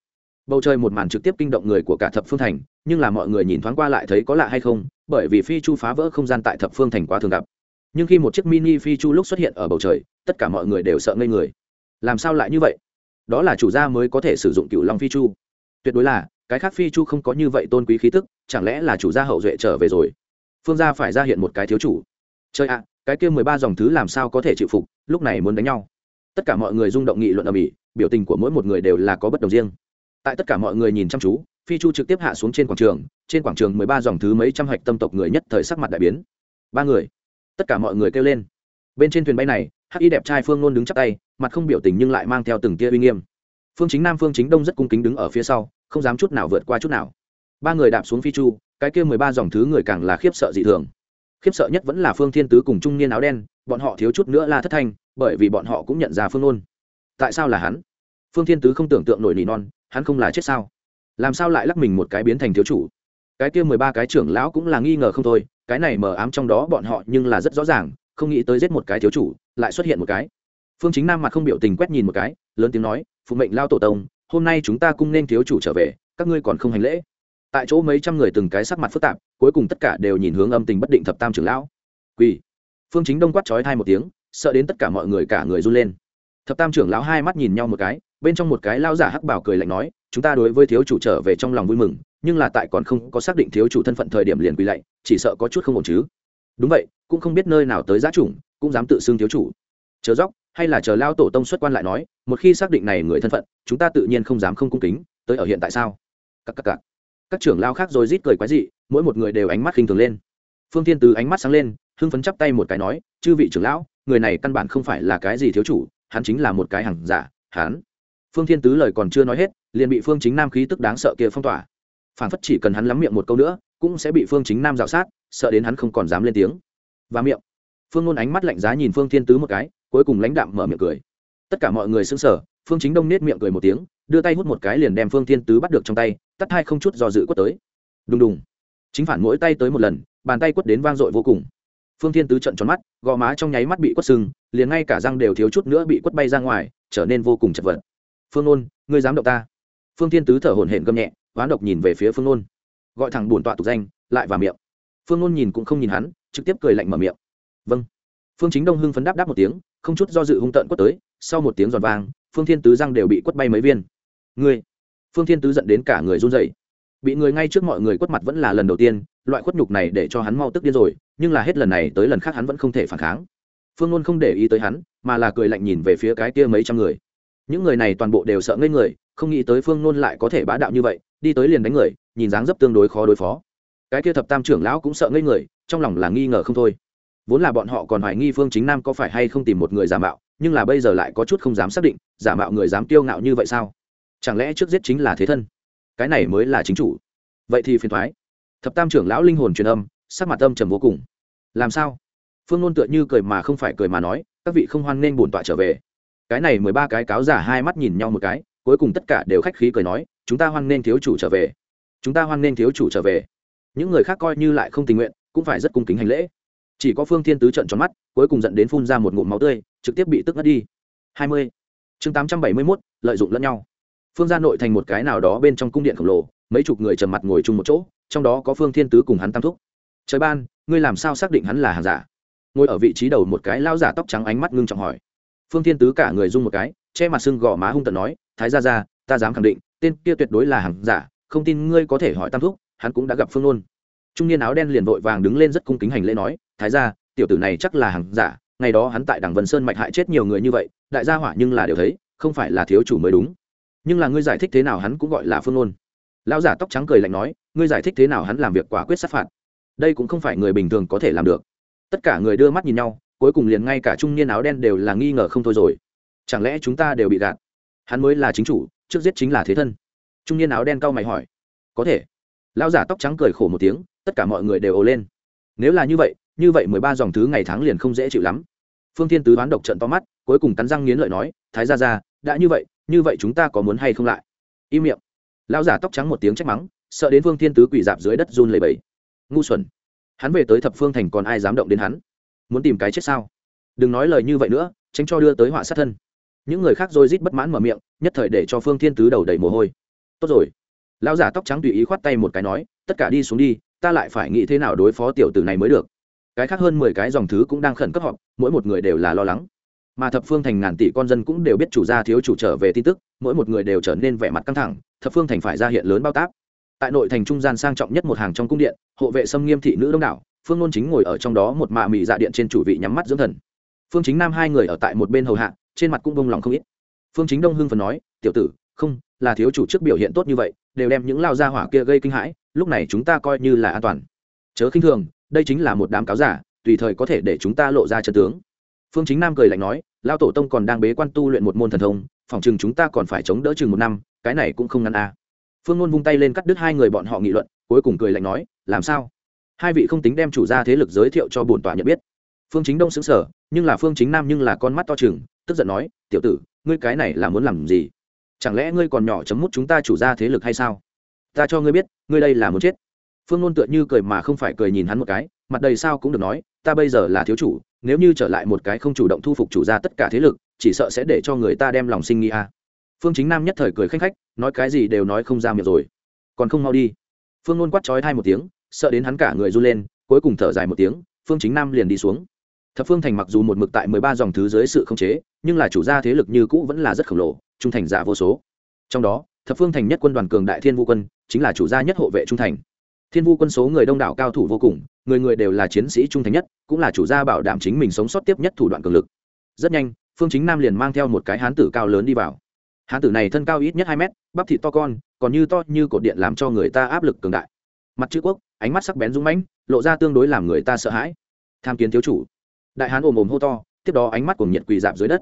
Bầu trời một màn trực tiếp kinh động người của cả thập phương thành, nhưng là mọi người nhìn thoáng qua lại thấy có lạ hay không, bởi vì phi chu phá vỡ không gian tại thập phương thành quá thường gặp nhưng khi một chiếc mini phi chu lúc xuất hiện ở bầu trời, tất cả mọi người đều sợ ngây người. Làm sao lại như vậy? Đó là chủ gia mới có thể sử dụng cựu long phi chu. Tuyệt đối là, cái khác phi chu không có như vậy tôn quý khí tức, chẳng lẽ là chủ gia hậu duệ trở về rồi? Phương gia phải ra hiện một cái thiếu chủ. Chơi ạ, cái kia mười ba dòng thứ làm sao có thể chịu phục, lúc này muốn đánh nhau. Tất cả mọi người rung động nghị luận ở mỹ biểu tình của mỗi một người đều là có bất đồng riêng. Tại tất cả mọi người nhìn chăm chú, phi chu trực tiếp hạ xuống trên quảng trường, trên quảng trường mười ba dòng thứ mấy trăm hạch tâm tộc người nhất thời sắc mặt đại biến. Ba người tất cả mọi người kêu lên. Bên trên thuyền bay này, hắc y đẹp trai phương nôn đứng chắp tay, mặt không biểu tình nhưng lại mang theo từng tia uy nghiêm. Phương chính nam, phương chính đông rất cung kính đứng ở phía sau, không dám chút nào vượt qua chút nào. Ba người đạp xuống phi chu, cái kia mười ba dòng thứ người càng là khiếp sợ dị thường. Khiếp sợ nhất vẫn là phương thiên tứ cùng trung niên áo đen, bọn họ thiếu chút nữa là thất thanh, bởi vì bọn họ cũng nhận ra phương nôn. Tại sao là hắn? Phương thiên tứ không tưởng tượng nổi nỉ non, hắn không là chết sao? Làm sao lại lắc mình một cái biến thành thiếu chủ? Cái kia mười ba cái trưởng lão cũng là nghi ngờ không thôi, cái này mờ ám trong đó bọn họ nhưng là rất rõ ràng, không nghĩ tới giết một cái thiếu chủ, lại xuất hiện một cái. Phương chính nam mặt không biểu tình quét nhìn một cái, lớn tiếng nói, phụ mệnh lao tổ tông, hôm nay chúng ta cung nên thiếu chủ trở về, các ngươi còn không hành lễ. Tại chỗ mấy trăm người từng cái sắc mặt phức tạp, cuối cùng tất cả đều nhìn hướng âm tình bất định thập tam trưởng lão. Quỳ. Phương chính đông quát trói thai một tiếng, sợ đến tất cả mọi người cả người run lên. Thập tam trưởng lão hai mắt nhìn nhau một cái, bên trong một cái lao giả hắc bảo cười lạnh nói, chúng ta đối với thiếu chủ trở về trong lòng vui mừng nhưng là tại còn không có xác định thiếu chủ thân phận thời điểm liền quỳ lạy, chỉ sợ có chút không ổn chứ. Đúng vậy, cũng không biết nơi nào tới giá chủng, cũng dám tự xưng thiếu chủ. Chờ dóc hay là chờ lao tổ tông xuất quan lại nói, một khi xác định này người thân phận, chúng ta tự nhiên không dám không cung kính, tới ở hiện tại sao? Các các các các trưởng lao khác rồi rít cười quái dị, mỗi một người đều ánh mắt khinh thường lên. Phương thiên từ ánh mắt sáng lên, hưng phấn chắp tay một cái nói, chư vị trưởng lão, người này căn bản không phải là cái gì thiếu chủ, hắn chính là một cái hàng giả, hắn. Phương thiên tứ lời còn chưa nói hết, liền bị phương chính nam khí tức đáng sợ kia phong tỏa phản phất chỉ cần hắn lắm miệng một câu nữa, cũng sẽ bị phương chính nam dạo sát, sợ đến hắn không còn dám lên tiếng. Và miệng. Phương ngôn ánh mắt lạnh giá nhìn phương thiên tứ một cái, cuối cùng lãnh đạm mở miệng cười. Tất cả mọi người xứng sở phương chính đông nết miệng cười một tiếng, đưa tay hút một cái liền đem phương thiên tứ bắt được trong tay, tắt hai không chút do dự quất tới. Đùng đùng. Chính phản mỗi tay tới một lần, bàn tay quất đến vang dội vô cùng. Phương thiên tứ trận tròn mắt, gò má trong nháy mắt bị quất sưng, liền ngay cả răng đều thiếu chút nữa bị quất bay ra ngoài, trở nên vô cùng chật vật. Phương ôn ngươi dám động ta? Phương thiên tứ thở hổn hển gầm nhẹ hoán độc nhìn về phía phương nôn. Gọi thằng bổn tọa tục danh, lại vào miệng. Phương nôn nhìn cũng không nhìn hắn, trực tiếp cười lạnh mở miệng. Vâng. Phương chính đông hưng phấn đáp đáp một tiếng, không chút do dự hung tợn quất tới, sau một tiếng giòn vang, phương thiên tứ răng đều bị quất bay mấy viên. Ngươi? Phương thiên tứ giận đến cả người run rẩy. Bị người ngay trước mọi người quất mặt vẫn là lần đầu tiên, loại khuất nhục này để cho hắn mau tức điên rồi, nhưng là hết lần này tới lần khác hắn vẫn không thể phản kháng. Phương Nôn không để ý tới hắn, mà là cười lạnh nhìn về phía cái kia mấy trăm người. Những người này toàn bộ đều sợ ngây người, không nghĩ tới phương Nôn lại có thể bá đạo như vậy đi tới liền đánh người, nhìn dáng dấp tương đối khó đối phó. Cái kia thập tam trưởng lão cũng sợ ngây người, trong lòng là nghi ngờ không thôi. Vốn là bọn họ còn hoài nghi phương chính nam có phải hay không tìm một người giả mạo, nhưng là bây giờ lại có chút không dám xác định, giả mạo người dám kiêu ngạo như vậy sao? Chẳng lẽ trước giết chính là thế thân? Cái này mới là chính chủ. Vậy thì phiền thoái. Thập tam trưởng lão linh hồn truyền âm, sắc mặt âm trầm vô cùng. Làm sao? Phương ngôn tựa như cười mà không phải cười mà nói, các vị không hoan nghênh bổn tọa trở về. Cái này mười ba cái cáo giả hai mắt nhìn nhau một cái, cuối cùng tất cả đều khách khí cười nói chúng ta hoan nghênh thiếu chủ trở về. Chúng ta hoan nghênh thiếu chủ trở về. Những người khác coi như lại không tình nguyện, cũng phải rất cung kính hành lễ. Chỉ có phương thiên tứ trận tròn mắt, cuối cùng dẫn đến phun ra một ngụm máu tươi, trực tiếp bị tức ngất đi. Hai mươi. Chương tám trăm bảy mươi mốt, lợi dụng lẫn nhau. Phương gia nội thành một cái nào đó bên trong cung điện khổng lồ, mấy chục người trầm mặt ngồi chung một chỗ, trong đó có phương thiên tứ cùng hắn tam thúc. Trời ban, ngươi làm sao xác định hắn là hàng giả? Ngồi ở vị trí đầu một cái lao giả tóc trắng ánh mắt ngưng trọng hỏi. Phương thiên tứ cả người rung một cái, che mặt sưng gò má hung tận nói, thái ra ra ta dám khẳng định tên kia tuyệt đối là hàng giả, không tin ngươi có thể hỏi tam thúc, hắn cũng đã gặp phương nôn. Trung niên áo đen liền vội vàng đứng lên rất cung kính hành lễ nói, thái ra tiểu tử này chắc là hàng giả, ngày đó hắn tại đảng vân sơn mạch hại chết nhiều người như vậy, đại gia hỏa nhưng là đều thấy, không phải là thiếu chủ mới đúng. Nhưng là ngươi giải thích thế nào hắn cũng gọi là phương nôn. Lão giả tóc trắng cười lạnh nói, ngươi giải thích thế nào hắn làm việc quả quyết sát phạt? Đây cũng không phải người bình thường có thể làm được. Tất cả người đưa mắt nhìn nhau, cuối cùng liền ngay cả trung niên áo đen đều là nghi ngờ không thôi rồi. Chẳng lẽ chúng ta đều bị gạt? Hắn mới là chính chủ trước giết chính là thế thân. Trung niên áo đen cau mày hỏi, có thể. Lão giả tóc trắng cười khổ một tiếng, tất cả mọi người đều ồ lên. Nếu là như vậy như vậy mười ba dòng thứ ngày tháng liền không dễ chịu lắm. Phương thiên tứ đoán độc trận to mắt, cuối cùng cắn răng nghiến lợi nói, thái ra ra đã như vậy như vậy chúng ta có muốn hay không lại? Im miệng. Lão giả tóc trắng một tiếng trách mắng, sợ đến phương thiên tứ quỳ dạp dưới đất run lầy bầy ngu xuẩn, hắn về tới thập phương thành còn ai dám động đến hắn? Muốn tìm cái chết sao? Đừng nói lời như vậy nữa, tránh cho đưa tới họa sát thân những người khác rồi rít bất mãn mở miệng, nhất thời để cho phương thiên tứ đầu đầy mồ hôi. Tốt rồi. Lão giả tóc trắng tùy ý khoát tay một cái nói, tất cả đi xuống đi, ta lại phải nghĩ thế nào đối phó tiểu tử này mới được. Cái khác hơn mười cái dòng thứ cũng đang khẩn cấp họp, mỗi một người đều là lo lắng. Mà thập phương thành ngàn tỷ con dân cũng đều biết chủ gia thiếu chủ trở về tin tức, mỗi một người đều trở nên vẻ mặt căng thẳng, thập phương thành phải ra hiện lớn bao tác tại nội thành trung gian sang trọng nhất một hàng trong cung điện, hộ vệ xâm nghiêm thị nữ đông đảo, phương nôn chính ngồi ở trong đó một mạ mị dạ điện trên chủ vị nhắm mắt dưỡng thần. Phương chính nam hai người ở tại một bên hầu hạ trên mặt cũng bông lòng không ít. Phương chính đông hưng phần nói, tiểu tử, không, là thiếu chủ trước biểu hiện tốt như vậy, đều đem những lao gia hỏa kia gây kinh hãi, lúc này chúng ta coi như là an toàn. Chớ khinh thường, đây chính là một đám cáo giả, tùy thời có thể để chúng ta lộ ra chân tướng. Phương chính nam cười lạnh nói, lao tổ tông còn đang bế quan tu luyện một môn thần thông, phòng chừng chúng ta còn phải chống đỡ chừng một năm, cái này cũng không ngăn a phương ngôn vung tay lên cắt đứt hai người bọn họ nghị luận, cuối cùng cười lạnh nói, làm sao? Hai vị không tính đem chủ gia thế lực giới thiệu cho bổn tọa nhận biết. Phương chính đông xứng sở nhưng là phương chính nam nhưng là con mắt to chừng tức giận nói, tiểu tử, ngươi cái này là muốn làm gì? Chẳng lẽ ngươi còn nhỏ chấm mút chúng ta chủ gia thế lực hay sao? Ta cho ngươi biết, ngươi đây là muốn chết. Phương ngôn tựa như cười mà không phải cười nhìn hắn một cái, mặt đầy sao cũng được nói, ta bây giờ là thiếu chủ, nếu như trở lại một cái không chủ động thu phục chủ gia tất cả thế lực, chỉ sợ sẽ để cho người ta đem lòng sinh nghi a. Phương chính nam nhất thời cười khanh khách, nói cái gì đều nói không ra miệng rồi. Còn không mau đi. Phương nôn quát trói hai một tiếng, sợ đến hắn cả người run lên, cuối cùng thở dài một tiếng, phương chính nam liền đi xuống thập phương thành mặc dù một mực tại mười ba dòng thứ dưới sự không chế, nhưng là chủ gia thế lực như cũ vẫn là rất khổng lồ, trung thành giả vô số. Trong đó, thập phương thành nhất quân đoàn cường đại thiên vu quân, chính là chủ gia nhất hộ vệ trung thành. Thiên vu quân số người đông đảo cao thủ vô cùng, người người đều là chiến sĩ trung thành nhất, cũng là chủ gia bảo đảm chính mình sống sót tiếp nhất thủ đoạn cường lực. Rất nhanh, phương chính nam liền mang theo một cái hán tử cao lớn đi vào. Hán tử này thân cao ít nhất hai mét, bắp thịt to con, còn như to như cột điện làm cho người ta áp lực cường đại. Mặt chữ quốc, ánh mắt sắc bén rung mãnh, lộ ra tương đối làm người ta sợ hãi. Tham kiến thiếu chủ đại hán ồm ồm hô to, tiếp đó ánh mắt cùng nhiệt quỳ dạp dưới đất.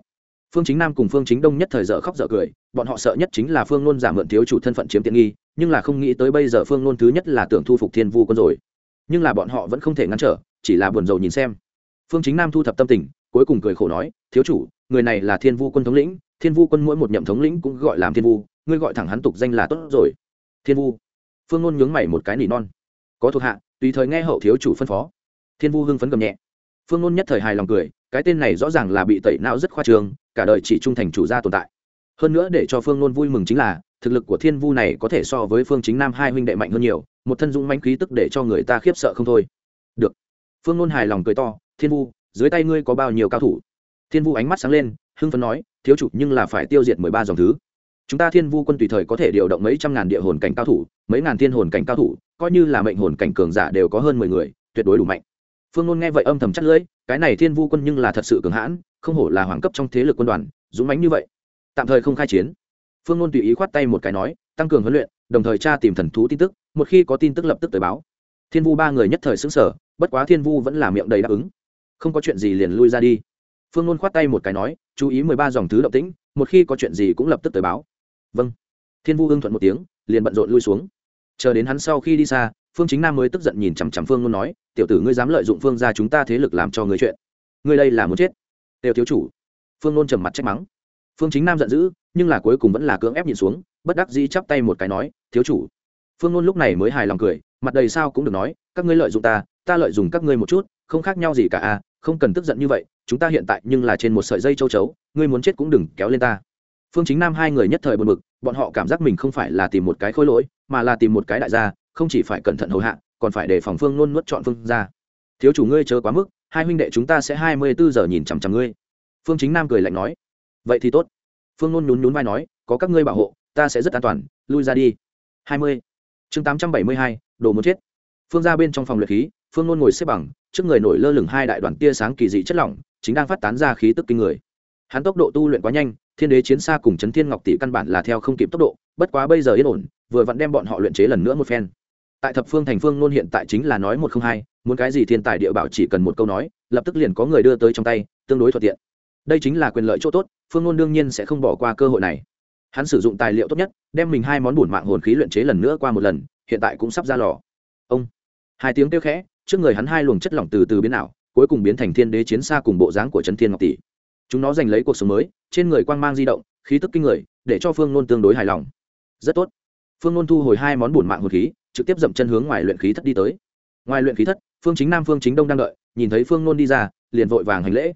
Phương chính nam cùng phương chính đông nhất thời dở khóc dở cười, bọn họ sợ nhất chính là phương nôn giả mượn thiếu chủ thân phận chiếm tiện nghi, nhưng là không nghĩ tới bây giờ phương nôn thứ nhất là tưởng thu phục thiên vu quân rồi. Nhưng là bọn họ vẫn không thể ngăn trở, chỉ là buồn rầu nhìn xem. Phương chính nam thu thập tâm tình, cuối cùng cười khổ nói, thiếu chủ, người này là thiên vu quân thống lĩnh, thiên vu quân mỗi một nhậm thống lĩnh cũng gọi làm thiên vu, ngươi gọi thẳng hắn tục danh là tốt rồi. Thiên vu? Phương ngôn nhướng mày một cái nỉ non. Có thuộc hạ, tùy thời nghe hậu thiếu chủ phân phó. Thiên vu hưng phấn cầm nhẹ phương Nôn nhất thời hài lòng cười cái tên này rõ ràng là bị tẩy não rất khoa trương, cả đời chỉ trung thành chủ gia tồn tại. Hơn nữa để cho phương Nôn vui mừng chính là thực lực của thiên vu này có thể so với phương chính nam hai huynh đệ mạnh hơn nhiều một thân dũng manh khí tức để cho người ta khiếp sợ không thôi. Được. Phương Nôn hài lòng cười to thiên vu dưới tay ngươi có bao nhiêu cao thủ? Thiên vu ánh mắt sáng lên hưng phấn nói thiếu chủ nhưng là phải tiêu diệt mười ba dòng thứ. Chúng ta thiên vu quân tùy thời có thể điều động mấy trăm ngàn địa hồn cảnh cao thủ mấy ngàn thiên hồn cảnh cao thủ coi như là mệnh hồn cảnh cường giả đều có hơn mười người tuyệt đối đủ mạnh phương nôn nghe vậy âm thầm chắc lưỡi, cái này thiên vu quân nhưng là thật sự cường hãn, không hổ là hoàng cấp trong thế lực quân đoàn, dũng mãnh như vậy. Tạm thời không khai chiến. Phương nôn tùy ý khoát tay một cái nói, tăng cường huấn luyện, đồng thời tra tìm thần thú tin tức, một khi có tin tức lập tức tới báo. Thiên vu ba người nhất thời xứng sở bất quá thiên vu vẫn là miệng đầy đáp ứng. Không có chuyện gì liền lui ra đi. Phương nôn khoát tay một cái nói, chú ý mười ba dòng thứ động tĩnh, một khi có chuyện gì cũng lập tức tới báo. Vâng. Thiên vu ưng thuận một tiếng, liền bận rộn lui xuống. Chờ đến hắn sau khi đi xa phương chính nam mới tức giận nhìn chằm chằm phương ngôn nói, tiểu tử ngươi dám lợi dụng phương ra chúng ta thế lực làm cho ngươi chuyện. Ngươi đây là muốn chết. Đều thiếu chủ. Phương ngôn trầm mặt trách mắng. Phương chính nam giận dữ, nhưng là cuối cùng vẫn là cưỡng ép nhìn xuống, bất đắc dĩ chắp tay một cái nói, thiếu chủ. Phương ngôn lúc này mới hài lòng cười, mặt đầy sao cũng được nói, các ngươi lợi dụng ta ta lợi dụng các ngươi một chút, không khác nhau gì cả à không cần tức giận như vậy, chúng ta hiện tại nhưng là trên một sợi dây châu chấu, ngươi muốn chết cũng đừng kéo lên ta. Phương chính nam hai người nhất thời buồn bực, bọn họ cảm giác mình không phải là tìm một cái khối lỗi, mà là tìm một cái đại gia không chỉ phải cẩn thận hầu hạ, còn phải để phòng phương nôn nuốt chọn phương ra. Thiếu chủ ngươi chớ quá mức, hai huynh đệ chúng ta sẽ hai mươi bốn giờ nhìn chằm chằm ngươi. Phương chính nam cười lạnh nói. Vậy thì tốt. Phương nôn nhún nhún vai nói, có các ngươi bảo hộ, ta sẽ rất an toàn, lui ra đi. hai mươi. Chương tám trăm bảy mươi hai, đồ muốn chết. Phương ra bên trong phòng luyện khí, phương nôn ngồi xếp bằng, trước người nổi lơ lửng hai đại đoàn tia sáng kỳ dị chất lỏng, chính đang phát tán ra khí tức kinh người. Hắn tốc độ tu luyện quá nhanh, thiên đế chiến xa cùng chấn thiên ngọc tỷ căn bản là theo không kịp tốc độ, bất quá bây giờ yên ổn, vừa vặn đem bọn họ luyện chế lần nữa một phen tại thập phương thành phương nôn hiện tại chính là nói một không hai, muốn cái gì thiên tài địa bảo chỉ cần một câu nói, lập tức liền có người đưa tới trong tay, tương đối thuận tiện. Đây chính là quyền lợi chỗ tốt, phương nôn đương nhiên sẽ không bỏ qua cơ hội này. Hắn sử dụng tài liệu tốt nhất, đem mình hai món bùn mạng hồn khí luyện chế lần nữa qua một lần, hiện tại cũng sắp ra lò. Ông. Hai tiếng kêu khẽ, trước người hắn hai luồng chất lỏng từ từ biến ảo, cuối cùng biến thành thiên đế chiến xa cùng bộ dáng của trấn thiên ngọc tỷ. Chúng nó giành lấy cuộc sống mới, trên người quang mang di động, khí tức kinh người, để cho phương nôn tương đối hài lòng. Rất tốt. Phương nôn thu hồi hai món bùn mạng hồn khí trực tiếp dậm chân hướng ngoài luyện khí thất đi tới. Ngoài luyện khí thất, phương chính nam, phương chính đông đang đợi, nhìn thấy phương nôn đi ra, liền vội vàng hành lễ.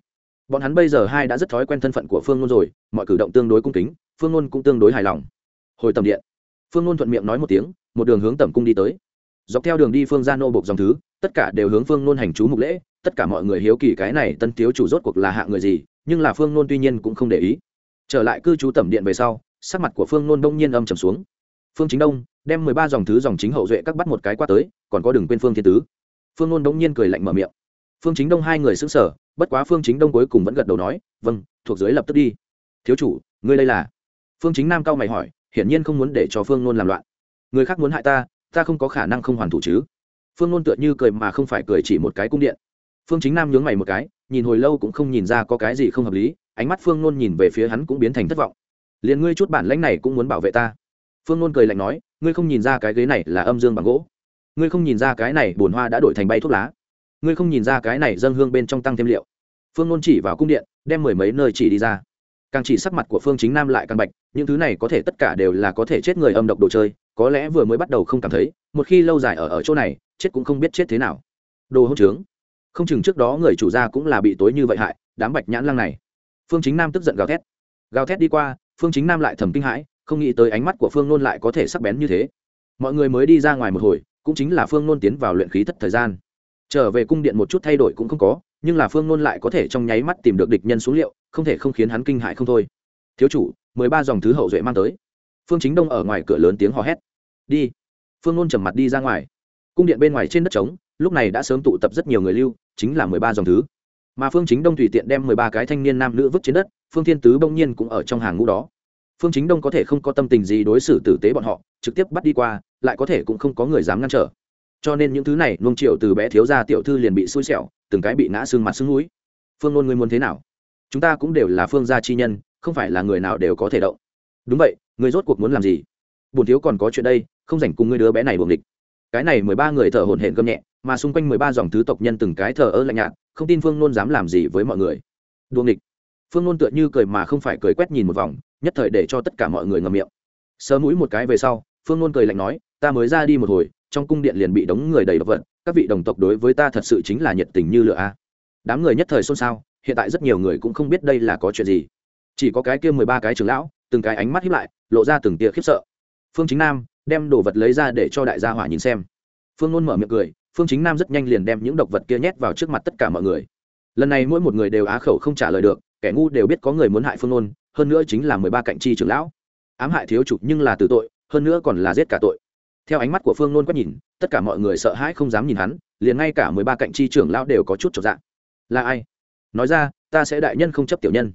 Bọn hắn bây giờ hai đã rất thói quen thân phận của phương nôn rồi, mọi cử động tương đối cung kính, phương nôn cũng tương đối hài lòng. Hồi tầm điện, phương nôn thuận miệng nói một tiếng, một đường hướng tầm cung đi tới. Dọc theo đường đi phương ra nô bộc dòng thứ, tất cả đều hướng phương nôn hành chú mục lễ, tất cả mọi người hiếu kỳ cái này tân thiếu chủ rốt cuộc là hạ người gì, nhưng là phương nôn tuy nhiên cũng không để ý. Trở lại cư trú tẩm điện về sau, sắc mặt của phương nôn đông nhiên âm trầm xuống. Phương chính đông đem mười ba dòng thứ dòng chính hậu duệ các bắt một cái qua tới, còn có đừng quên phương thiên tứ. Phương nôn đống nhiên cười lạnh mở miệng. Phương chính đông hai người xứng sở bất quá phương chính đông cuối cùng vẫn gật đầu nói vâng thuộc dưới lập tức đi. Thiếu chủ, ngươi đây là? Phương chính nam cao mày hỏi, hiển nhiên không muốn để cho phương nôn làm loạn. Người khác muốn hại ta ta không có khả năng không hoàn thủ chứ. Phương nôn tựa như cười mà không phải cười chỉ một cái cung điện. Phương chính nam nhướng mày một cái, nhìn hồi lâu cũng không nhìn ra có cái gì không hợp lý, ánh mắt phương nôn nhìn về phía hắn cũng biến thành thất vọng. Liền ngươi chút bản lãnh này cũng muốn bảo vệ ta? Phương nôn cười lạnh nói, ngươi không nhìn ra cái ghế này là âm dương bằng gỗ. Ngươi không nhìn ra cái này bồn hoa đã đổi thành bay thuốc lá. Ngươi không nhìn ra cái này dâng hương bên trong tăng thêm liệu. Phương nôn chỉ vào cung điện, đem mười mấy nơi chỉ đi ra. Càng chỉ sắc mặt của phương chính nam lại càng bạch, những thứ này có thể tất cả đều là có thể chết người âm độc đồ chơi, có lẽ vừa mới bắt đầu không cảm thấy, một khi lâu dài ở ở chỗ này, chết cũng không biết chết thế nào. Đồ hỗn trướng. Không chừng trước đó người chủ gia cũng là bị tối như vậy hại, đám bạch nhãn lăng này. Phương chính nam tức giận gào thét. Gào thét đi qua, phương chính nam lại thầm kinh hãi không nghĩ tới ánh mắt của phương nôn lại có thể sắc bén như thế. Mọi người mới đi ra ngoài một hồi, cũng chính là phương nôn tiến vào luyện khí thất thời gian. Trở về cung điện một chút thay đổi cũng không có, nhưng là phương nôn lại có thể trong nháy mắt tìm được địch nhân xuống liệu, không thể không khiến hắn kinh hại không thôi. Thiếu chủ, mười ba dòng thứ hậu duệ mang tới. Phương chính đông ở ngoài cửa lớn tiếng hò hét. Đi. Phương nôn trầm mặt đi ra ngoài. Cung điện bên ngoài trên đất trống, lúc này đã sớm tụ tập rất nhiều người lưu, chính là mười ba dòng thứ. Mà phương chính đông tùy tiện đem mười ba cái thanh niên nam nữ vứt trên đất, phương thiên tứ bỗng nhiên cũng ở trong hàng ngũ đó phương chính đông có thể không có tâm tình gì đối xử tử tế bọn họ, trực tiếp bắt đi qua, lại có thể cũng không có người dám ngăn trở. Cho nên những thứ này nuông triệu từ bé thiếu ra tiểu thư liền bị xui xẻo, từng cái bị ngã xương mặt xương núi. Phương ngôn ngươi muốn thế nào? Chúng ta cũng đều là phương gia chi nhân, không phải là người nào đều có thể động. Đúng vậy người rốt cuộc muốn làm gì? Bổn thiếu còn có chuyện đây, không dành cùng ngươi đứa bé này buồng địch. Cái này mười ba người thở hổn hển gầm nhẹ, mà xung quanh mười ba dòng thứ tộc nhân từng cái thờ ơ lạnh nhạt, không tin phương nôn dám làm gì với mọi người. Đuồng địch. Phương nôn tựa như cười mà không phải cười quét nhìn một vòng nhất thời để cho tất cả mọi người ngậm miệng. Sớm mũi một cái về sau, phương nôn cười lạnh nói, ta mới ra đi một hồi, trong cung điện liền bị đống người đầy độc vận các vị đồng tộc đối với ta thật sự chính là nhiệt tình như lửa a. Đám người nhất thời xôn xao, hiện tại rất nhiều người cũng không biết đây là có chuyện gì. Chỉ có cái kia mười ba cái trưởng lão, từng cái ánh mắt hiếp lại, lộ ra từng tia khiếp sợ. Phương chính nam đem đồ vật lấy ra để cho đại gia hỏa nhìn xem. Phương nôn mở miệng cười, phương chính nam rất nhanh liền đem những độc vật kia nhét vào trước mặt tất cả mọi người. Lần này mỗi một người đều á khẩu không trả lời được, kẻ ngu đều biết có người muốn hại phương nôn hơn nữa chính là mười ba cạnh chi trưởng lão. Ám hại thiếu chủ nhưng là tử tội, hơn nữa còn là giết cả tội. Theo ánh mắt của phương nôn quét nhìn, tất cả mọi người sợ hãi không dám nhìn hắn, liền ngay cả mười ba cạnh chi trưởng lão đều có chút trọn dạng là ai? Nói ra, ta sẽ đại nhân không chấp tiểu nhân.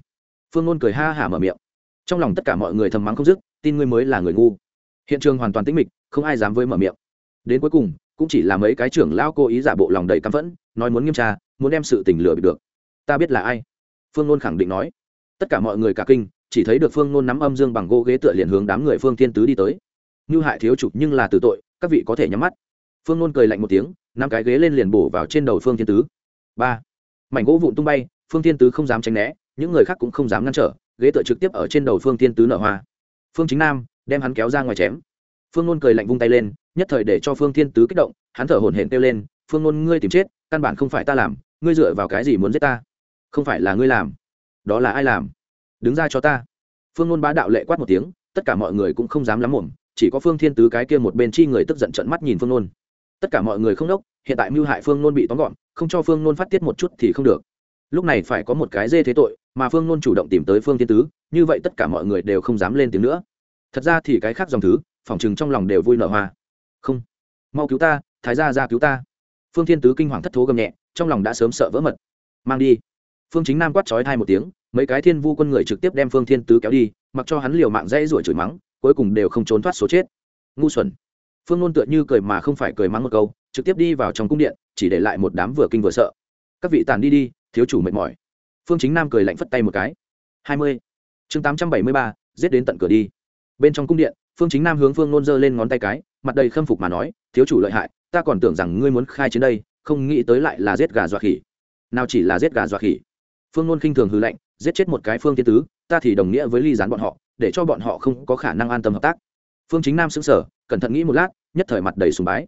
Phương nôn cười ha hả mở miệng. Trong lòng tất cả mọi người thầm mắng không dứt, tin ngươi mới là người ngu. Hiện trường hoàn toàn tĩnh mịch, không ai dám với mở miệng. Đến cuối cùng, cũng chỉ là mấy cái trưởng lão cố ý giả bộ lòng đầy căm phẫn, nói muốn nghiêm tra, muốn đem sự tình lừa bị được. Ta biết là ai? Phương nôn khẳng định nói tất cả mọi người cả kinh, chỉ thấy được phương nôn nắm âm dương bằng gỗ ghế tựa liền hướng đám người phương thiên tứ đi tới. Như hại thiếu chủ nhưng là từ tội, các vị có thể nhắm mắt. Phương nôn cười lạnh một tiếng năm cái ghế lên liền bổ vào trên đầu phương thiên tứ. Ba. Mảnh gỗ vụn tung bay, phương thiên tứ không dám tránh né, những người khác cũng không dám ngăn trở, ghế tựa trực tiếp ở trên đầu phương thiên tứ nở hoa. Phương chính nam đem hắn kéo ra ngoài chém. Phương nôn cười lạnh vung tay lên, nhất thời để cho phương thiên tứ kích động, hắn thở hổn hển kêu lên, phương nôn, ngươi tìm chết, căn bản không phải ta làm, ngươi dựa vào cái gì muốn giết ta? Không phải là ngươi làm đó là ai làm? Đứng ra cho ta. Phương nôn bá đạo lệ quát một tiếng, tất cả mọi người cũng không dám lắm mồm, chỉ có phương thiên tứ cái kia một bên chi người tức giận trận mắt nhìn phương nôn. Tất cả mọi người không đốc, hiện tại mưu hại phương nôn bị tóm gọn, không cho phương nôn phát tiết một chút thì không được. Lúc này phải có một cái dê thế tội, mà phương nôn chủ động tìm tới phương thiên tứ, như vậy tất cả mọi người đều không dám lên tiếng nữa. Thật ra thì cái khác dòng thứ, phỏng chừng trong lòng đều vui nở hoa. Không. Mau cứu ta, thái gia ra cứu ta. Phương thiên tứ kinh hoàng thất thố gầm nhẹ, trong lòng đã sớm sợ vỡ mật. Mang đi phương chính nam quát trói thai một tiếng, mấy cái thiên vu quân người trực tiếp đem phương thiên tứ kéo đi, mặc cho hắn liều mạng dãy ruổi chửi mắng, cuối cùng đều không trốn thoát số chết. Ngu xuẩn. Phương nôn tựa như cười mà không phải cười mắng một câu, trực tiếp đi vào trong cung điện, chỉ để lại một đám vừa kinh vừa sợ. Các vị tàn đi đi, thiếu chủ mệt mỏi. Phương chính nam cười lạnh phất tay một cái. Hai mươi. Chương tám trăm bảy mươi ba, giết đến tận cửa đi. Bên trong cung điện, phương chính nam hướng phương nôn giơ lên ngón tay cái, mặt đầy khâm phục mà nói, thiếu chủ lợi hại, ta còn tưởng rằng ngươi muốn khai chiến đây, không nghĩ tới lại là giết gà dọa khỉ. Nào chỉ là giết gà dọa khỉ phương nôn khinh thường hư lệnh giết chết một cái phương tiên tứ, ta thì đồng nghĩa với ly gián bọn họ, để cho bọn họ không có khả năng an tâm hợp tác. Phương chính nam xứng sở cẩn thận nghĩ một lát, nhất thời mặt đầy sùng bái.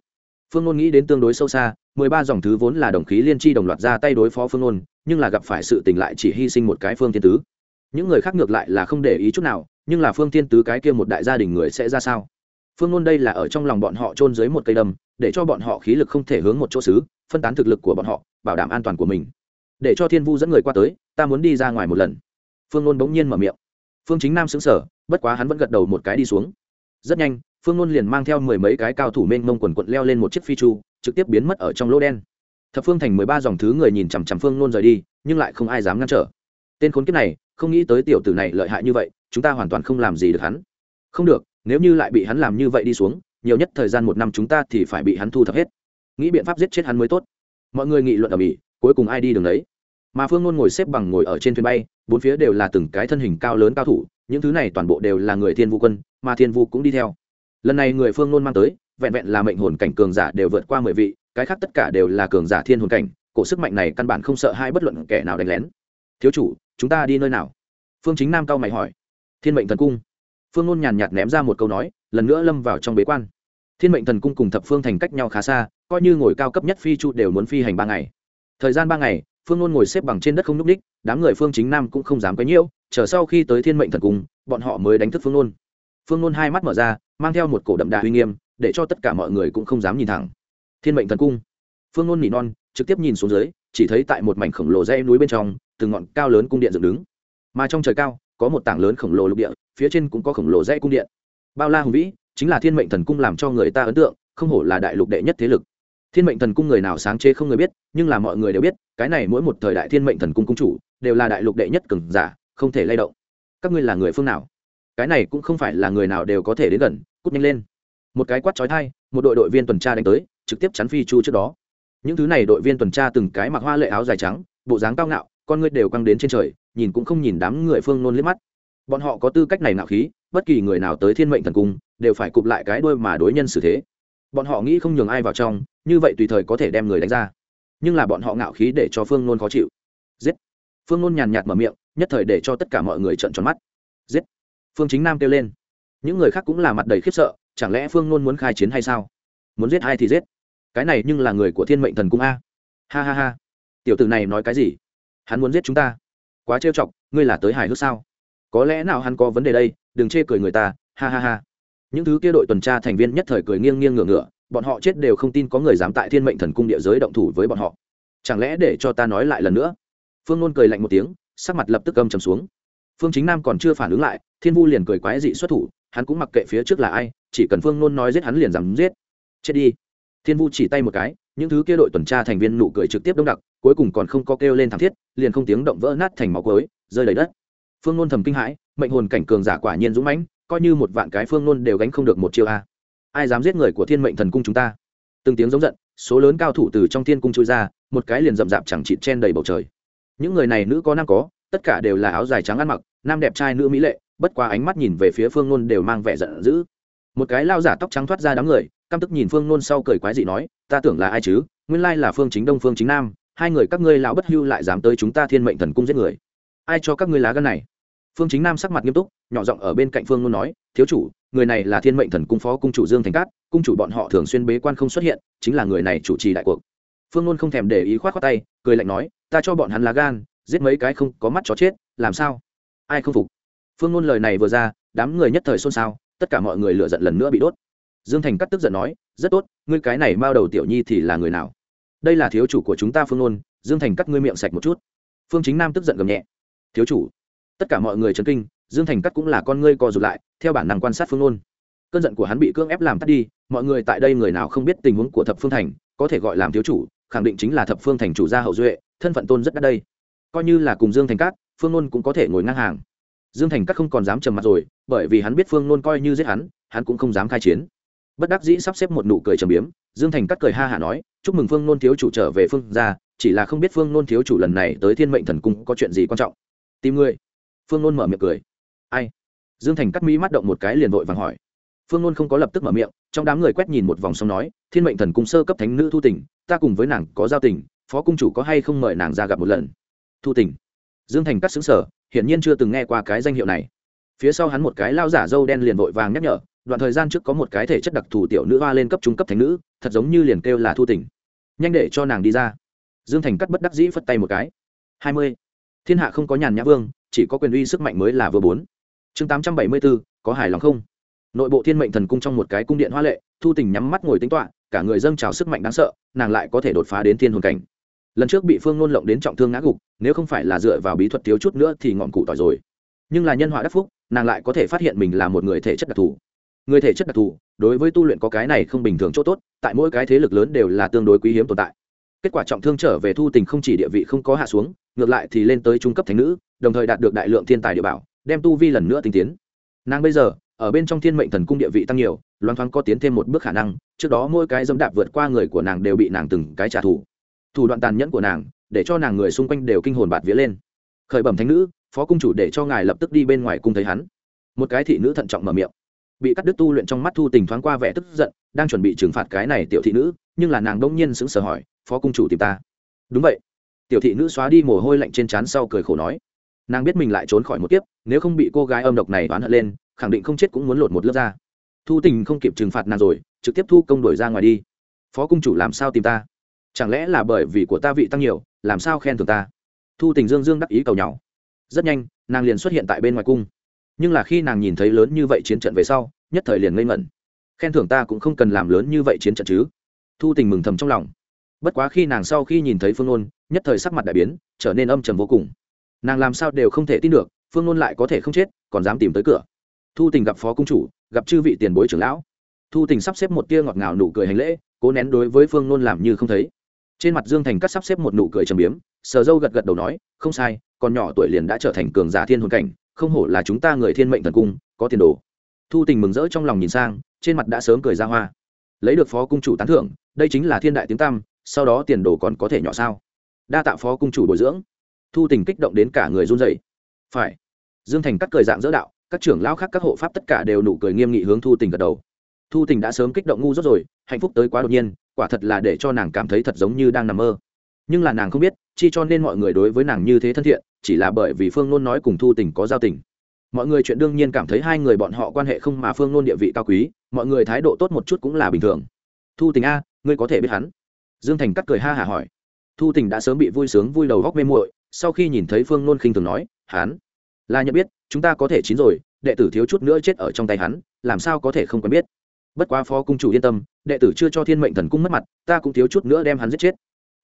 Phương nôn nghĩ đến tương đối sâu xa, mười ba dòng thứ vốn là đồng khí liên tri đồng loạt ra tay đối phó phương nôn, nhưng là gặp phải sự tình lại chỉ hy sinh một cái phương tiên tứ. Những người khác ngược lại là không để ý chút nào, nhưng là phương tiên tứ cái kia một đại gia đình người sẽ ra sao? Phương nôn đây là ở trong lòng bọn họ trôn dưới một cây đầm, để cho bọn họ khí lực không thể hướng một chỗ xứ, phân tán thực lực của bọn họ, bảo đảm an toàn của mình để cho thiên vu dẫn người qua tới, ta muốn đi ra ngoài một lần. Phương nôn bỗng nhiên mở miệng. Phương chính nam xứng sở bất quá hắn vẫn gật đầu một cái đi xuống. Rất nhanh, phương nôn liền mang theo mười mấy cái cao thủ mênh mông quần quận leo lên một chiếc phi chu, trực tiếp biến mất ở trong lỗ đen. Thập phương thành mười ba dòng thứ người nhìn chằm chằm phương nôn rời đi, nhưng lại không ai dám ngăn trở. Tên khốn kiếp này, không nghĩ tới tiểu tử này lợi hại như vậy, chúng ta hoàn toàn không làm gì được hắn. Không được, nếu như lại bị hắn làm như vậy đi xuống, nhiều nhất thời gian một năm chúng ta thì phải bị hắn thu thập hết. Nghĩ biện pháp giết chết hắn mới tốt. Mọi người nghị luận ở mỹ, cuối cùng ai đi đường đấy? Mà phương ngôn ngồi xếp bằng ngồi ở trên thuyền bay, bốn phía đều là từng cái thân hình cao lớn cao thủ, những thứ này toàn bộ đều là người thiên vũ quân, mà thiên vũ cũng đi theo. Lần này người phương ngôn mang tới, vẹn vẹn là mệnh hồn cảnh cường giả đều vượt qua mười vị, cái khác tất cả đều là cường giả thiên hồn cảnh, cổ sức mạnh này căn bản không sợ hai bất luận kẻ nào đánh lén. Thiếu chủ, chúng ta đi nơi nào? Phương chính nam cao mày hỏi. Thiên mệnh thần cung. Phương ngôn nhàn nhạt ném ra một câu nói, lần nữa lâm vào trong bế quan. Thiên mệnh thần cung cùng thập phương thành cách nhau khá xa, coi như ngồi cao cấp nhất phi chu đều muốn phi hành ba ngày. Thời gian ba ngày phương nôn ngồi xếp bằng trên đất không n ú c ních, đám người phương chính nam cũng không dám quấy nhiễu, chờ sau khi tới thiên mệnh thần cung, bọn họ mới đánh thức phương nôn. Phương nôn hai mắt mở ra, mang theo một cổ đậm đà uy nghiêm, để cho tất cả mọi người cũng không dám nhìn thẳng. Thiên mệnh thần cung. Phương nôn nỉ non, trực tiếp nhìn xuống dưới, chỉ thấy tại một mảnh khổng lồ dây núi bên trong, từng ngọn cao lớn cung điện dựng đứng. Mà trong trời cao, có một tảng lớn khổng lồ lục địa, phía trên cũng có khổng lồ dây cung điện. Bao la hùng vĩ, chính là thiên mệnh thần cung làm cho người ta ấn tượng, không hổ là đại lục đệ nhất thế lực thiên mệnh thần cung người nào sáng chế không người biết, nhưng là mọi người đều biết, cái này mỗi một thời đại thiên mệnh thần cung cung chủ, đều là đại lục đệ nhất cường giả, không thể lay động. Các ngươi là người phương nào? Cái này cũng không phải là người nào đều có thể đến gần, cút nhanh lên. Một cái quát trói thai một đội đội viên tuần tra đánh tới, trực tiếp chắn phi chu trước đó. Những thứ này đội viên tuần tra từng cái mặc hoa lệ áo dài trắng, bộ dáng cao ngạo, con ngươi đều căng đến trên trời, nhìn cũng không nhìn đám người phương nôn liếc mắt. Bọn họ có tư cách này nạo khí, bất kỳ người nào tới thiên mệnh thần cung, đều phải cụp lại cái đuôi mà đối nhân xử thế. Bọn họ nghĩ không nhường ai vào trong như vậy tùy thời có thể đem người đánh ra. Nhưng là bọn họ ngạo khí để cho phương nôn khó chịu. Giết! Phương nôn nhàn nhạt mở miệng, nhất thời để cho tất cả mọi người trợn tròn mắt. Giết! Phương chính nam kêu lên. Những người khác cũng là mặt đầy khiếp sợ, chẳng lẽ phương nôn muốn khai chiến hay sao? Muốn giết ai thì giết. Cái này nhưng là người của thiên mệnh thần cung a. Ha ha ha. Tiểu tử này nói cái gì? Hắn muốn giết chúng ta. Quá trêu chọc, ngươi là tới hài hước sao? Có lẽ nào hắn có vấn đề đây, đừng chê cười người ta, ha ha ha. Những thứ kia đội tuần tra thành viên nhất thời cười nghiêng nghiêng ngửa ngửa bọn họ chết đều không tin có người dám tại thiên mệnh thần cung địa giới động thủ với bọn họ. Chẳng lẽ để cho ta nói lại lần nữa? Phương nôn cười lạnh một tiếng, sắc mặt lập tức âm trầm xuống. Phương chính nam còn chưa phản ứng lại, thiên vu liền cười quái dị xuất thủ, hắn cũng mặc kệ phía trước là ai, chỉ cần phương nôn nói giết hắn liền dám giết. Chết đi. Thiên vu chỉ tay một cái, những thứ kia đội tuần tra thành viên nụ cười trực tiếp đông đặc, cuối cùng còn không có kêu lên thảm thiết, liền không tiếng động vỡ nát thành máu cối rơi đầy đất. Phương nôn thầm kinh hãi, mệnh hồn cảnh cường giả quả nhiên dũng mãnh, coi như một vạn cái phương nôn đều gánh không được một chiêu a ai dám giết người của thiên mệnh thần cung chúng ta? Từng tiếng giống giận, số lớn cao thủ từ trong thiên cung trôi ra, một cái liền rậm rạp chẳng chịt chen đầy bầu trời. Những người này nữ có nam có, tất cả đều là áo dài trắng ăn mặc, nam đẹp trai nữ mỹ lệ, bất qua ánh mắt nhìn về phía phương nôn đều mang vẻ giận dữ. Một cái lao giả tóc trắng thoát ra đám người, căm tức nhìn phương nôn sau cười quái dị nói, ta tưởng là ai chứ? Nguyên lai là phương chính đông, phương chính nam, hai người các ngươi lão bất hưu lại dám tới chúng ta thiên mệnh thần cung giết người. Ai cho các ngươi lá gân này? Phương chính nam sắc mặt nghiêm túc, nhỏ giọng ở bên cạnh phương nôn nói, thiếu chủ người này là thiên mệnh thần cung phó cung chủ dương thành cát, cung chủ bọn họ thường xuyên bế quan không xuất hiện, chính là người này chủ trì đại cuộc. Phương luôn không thèm để ý khoát khoát tay, cười lạnh nói, ta cho bọn hắn lá gan, giết mấy cái không có mắt chó chết, làm sao? Ai không phục? Phương luôn lời này vừa ra, đám người nhất thời xôn xao, tất cả mọi người lựa giận lần nữa bị đốt. Dương thành cắt tức giận nói, rất tốt, ngươi cái này mao đầu tiểu nhi thì là người nào? Đây là thiếu chủ của chúng ta phương luôn dương thành cắt ngươi miệng sạch một chút. Phương chính nam tức giận gầm nhẹ, thiếu chủ? Tất cả mọi người chấn kinh, dương thành cắt cũng là con ngươi co rụt lại theo bản năng quan sát phương nôn cơn giận của hắn bị cưỡng ép làm tắt đi, mọi người tại đây người nào không biết tình huống của thập phương thành, có thể gọi làm thiếu chủ, khẳng định chính là thập phương thành chủ gia hậu duệ, thân phận tôn rất đắt đây. Coi như là cùng dương thành cát, phương nôn cũng có thể ngồi ngang hàng. Dương thành cát không còn dám trầm mặt rồi, bởi vì hắn biết phương nôn coi như giết hắn hắn cũng không dám khai chiến. Bất đắc dĩ sắp xếp một nụ cười trầm biếm, dương thành cát cười ha hả nói, chúc mừng phương nôn thiếu chủ trở về phương ra chỉ là không biết phương nôn thiếu chủ lần này tới thiên mệnh thần cung có chuyện gì quan trọng. Tìm người. phương nôn mở miệng cười. Ai? Dương thành cắt mỹ mắt động một cái liền vội vàng hỏi. Phương Luân không có lập tức mở miệng, trong đám người quét nhìn một vòng xong nói, thiên mệnh thần cung sơ cấp thánh nữ thu tình, ta cùng với nàng có giao tình, phó cung chủ có hay không mời nàng ra gặp một lần? Thu tình. Dương thành cắt xứng sở hiển nhiên chưa từng nghe qua cái danh hiệu này. Phía sau hắn một cái lao giả dâu đen liền vội vàng nhắc nhở, đoạn thời gian trước có một cái thể chất đặc thù tiểu nữ hoa lên cấp trung cấp thánh nữ, thật giống như liền kêu là thu tình. Nhanh để cho nàng đi ra. Dương thành cắt bất đắc dĩ phất tay một cái. Hai mươi. Thiên hạ không có nhàn nhã vương, chỉ có quyền uy sức mạnh mới là vừa bốn chương tám trăm bảy mươi bốn có hài lòng không? Nội bộ thiên mệnh thần cung trong một cái cung điện hoa lệ, thu tình nhắm mắt ngồi tính toạ cả người dâng trào sức mạnh đáng sợ, nàng lại có thể đột phá đến thiên hồn cảnh. Lần trước bị phương ngôn lộng đến trọng thương ngã gục, nếu không phải là dựa vào bí thuật thiếu chút nữa thì ngọn cụ tỏi rồi. Nhưng là nhân họa đắc phúc, nàng lại có thể phát hiện mình là một người thể chất đặc thù. Người thể chất đặc thù, đối với tu luyện có cái này không bình thường chỗ tốt, tại mỗi cái thế lực lớn đều là tương đối quý hiếm tồn tại. Kết quả trọng thương trở về thu tình không chỉ địa vị không có hạ xuống, ngược lại thì lên tới trung cấp thánh nữ, đồng thời đạt được đại lượng thiên tài địa bảo đem tu vi lần nữa tinh tiến. Nàng bây giờ, ở bên trong thiên mệnh thần cung địa vị tăng nhiều, loan thoáng có tiến thêm một bước khả năng, trước đó mỗi cái dẫm đạp vượt qua người của nàng đều bị nàng từng cái trả thù. Thủ đoạn tàn nhẫn của nàng, để cho nàng người xung quanh đều kinh hồn bạt vía lên. Khởi bẩm thánh nữ, phó cung chủ để cho ngài lập tức đi bên ngoài cung thấy hắn. Một cái thị nữ thận trọng mở miệng. Bị cắt đứt tu luyện trong mắt thu tình thoáng qua vẻ tức giận, đang chuẩn bị trừng phạt cái này tiểu thị nữ, nhưng là nàng đông nhiên sững sờ hỏi, phó cung chủ tìm ta? Đúng vậy. Tiểu thị nữ xóa đi mồ hôi lạnh trên trán sau cười khổ nói nàng biết mình lại trốn khỏi một kiếp, nếu không bị cô gái âm độc này oán hận lên, khẳng định không chết cũng muốn lột một lớp ra thu tình không kịp trừng phạt nàng rồi, trực tiếp thu công đổi ra ngoài đi. Phó cung chủ làm sao tìm ta? Chẳng lẽ là bởi vì của ta vị tăng nhiều, làm sao khen thường ta? Thu tình dương dương đắc ý cầu nhau rất nhanh, nàng liền xuất hiện tại bên ngoài cung. Nhưng là khi nàng nhìn thấy lớn như vậy chiến trận về sau, nhất thời liền ngây ngẩn. Khen thưởng ta cũng không cần làm lớn như vậy chiến trận chứ. Thu tình mừng thầm trong lòng. Bất quá khi nàng sau khi nhìn thấy phương ôn nhất thời sắc mặt đại biến, trở nên âm trầm vô cùng nàng làm sao đều không thể tin được, phương nôn lại có thể không chết, còn dám tìm tới cửa. Thu tình gặp phó cung chủ, gặp chư vị tiền bối trưởng lão. Thu tình sắp xếp một tia ngọt ngào nụ cười hành lễ, cố nén đối với phương nôn làm như không thấy. Trên mặt dương thành cắt sắp xếp một nụ cười trầm biếm, sờ dâu gật gật đầu nói, không sai, còn nhỏ tuổi liền đã trở thành cường giả thiên hồn cảnh, không hổ là chúng ta người thiên mệnh thần cung, có tiền đồ. Thu tình mừng rỡ trong lòng nhìn sang, trên mặt đã sớm cười ra hoa. Lấy được phó cung chủ tán thưởng, đây chính là thiên đại tiếng tam sau đó tiền đồ còn có thể nhỏ sao? Đa tạ phó cung chủ bồi dưỡng thu tình kích động đến cả người run rẩy. phải. Dương thành cắt cười dạng dỡ đạo, các trưởng lão khác các hộ pháp tất cả đều nụ cười nghiêm nghị hướng thu tình gật đầu. Thu tình đã sớm kích động ngu dốt rồi, hạnh phúc tới quá đột nhiên, quả thật là để cho nàng cảm thấy thật giống như đang nằm mơ. Nhưng là nàng không biết, chi cho nên mọi người đối với nàng như thế thân thiện, chỉ là bởi vì phương nôn nói cùng thu tình có giao tình. Mọi người chuyện đương nhiên cảm thấy hai người bọn họ quan hệ không mà phương nôn địa vị cao quý, mọi người thái độ tốt một chút cũng là bình thường. Thu tình a, ngươi có thể biết hắn. Dương thành cắt cười ha hả hỏi. Thu tình đã sớm bị vui sướng vui đầu góc mê muội sau khi nhìn thấy phương nôn khinh thường nói, hắn, là nhận biết, chúng ta có thể chín rồi, đệ tử thiếu chút nữa chết ở trong tay hắn, làm sao có thể không quen biết? Bất quá phó cung chủ yên tâm, đệ tử chưa cho thiên mệnh thần cung mất mặt, ta cũng thiếu chút nữa đem hắn giết chết.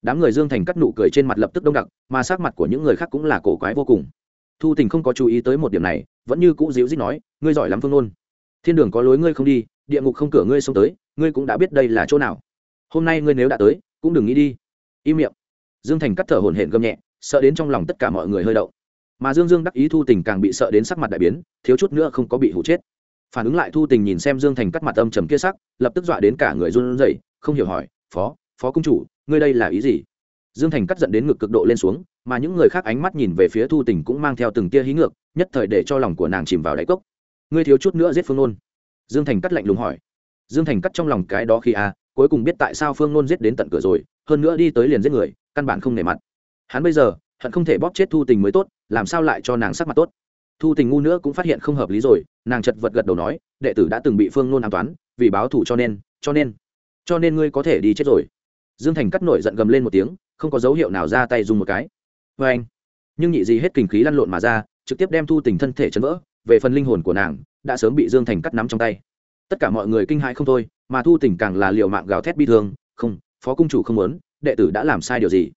Đám người dương thành cắt nụ cười trên mặt lập tức đông đặc, mà sắc mặt của những người khác cũng là cổ quái vô cùng. Thu tình không có chú ý tới một điểm này, vẫn như cũ dịu dít nói, ngươi giỏi lắm phương nôn. Thiên đường có lối ngươi không đi, địa ngục không cửa ngươi xông tới, ngươi cũng đã biết đây là chỗ nào. Hôm nay ngươi nếu đã tới, cũng đừng nghĩ đi. Im miệng. Dương thành cắt thở hổn hển gầm nhẹ sợ đến trong lòng tất cả mọi người hơi đậu mà dương dương đắc ý thu tình càng bị sợ đến sắc mặt đại biến thiếu chút nữa không có bị hụ chết. Phản ứng lại thu tình nhìn xem dương thành cắt mặt âm trầm kia sắc lập tức dọa đến cả người run rẩy không hiểu hỏi phó phó công chủ ngươi đây là ý gì? Dương thành cắt giận đến ngực cực độ lên xuống mà những người khác ánh mắt nhìn về phía thu tình cũng mang theo từng tia hí ngược nhất thời để cho lòng của nàng chìm vào đáy cốc. Ngươi thiếu chút nữa giết phương nôn. Dương thành cắt lạnh lùng hỏi. Dương thành cắt trong lòng cái đó khi a à, cuối cùng biết tại sao phương nôn giết đến tận cửa rồi hơn nữa đi tới liền giết người căn bản không nể mặt hắn bây giờ, hận không thể bóp chết thu tình mới tốt, làm sao lại cho nàng sắc mặt tốt? Thu tình ngu nữa cũng phát hiện không hợp lý rồi, nàng chật vật gật đầu nói, đệ tử đã từng bị phương nôn an toán, vì báo thủ cho nên cho nên cho nên ngươi có thể đi chết rồi. Dương thành cắt nổi giận gầm lên một tiếng, không có dấu hiệu nào ra tay dùng một cái. Vê anh. Nhưng nhị gì hết kinh khí lăn lộn mà ra, trực tiếp đem thu tình thân thể chấn vỡ, về phần linh hồn của nàng, đã sớm bị dương thành cắt nắm trong tay. Tất cả mọi người kinh hãi không thôi, mà thu tình càng là liệu mạng gào thét bi thương, không, phó cung chủ không muốn, đệ tử đã làm sai điều gì?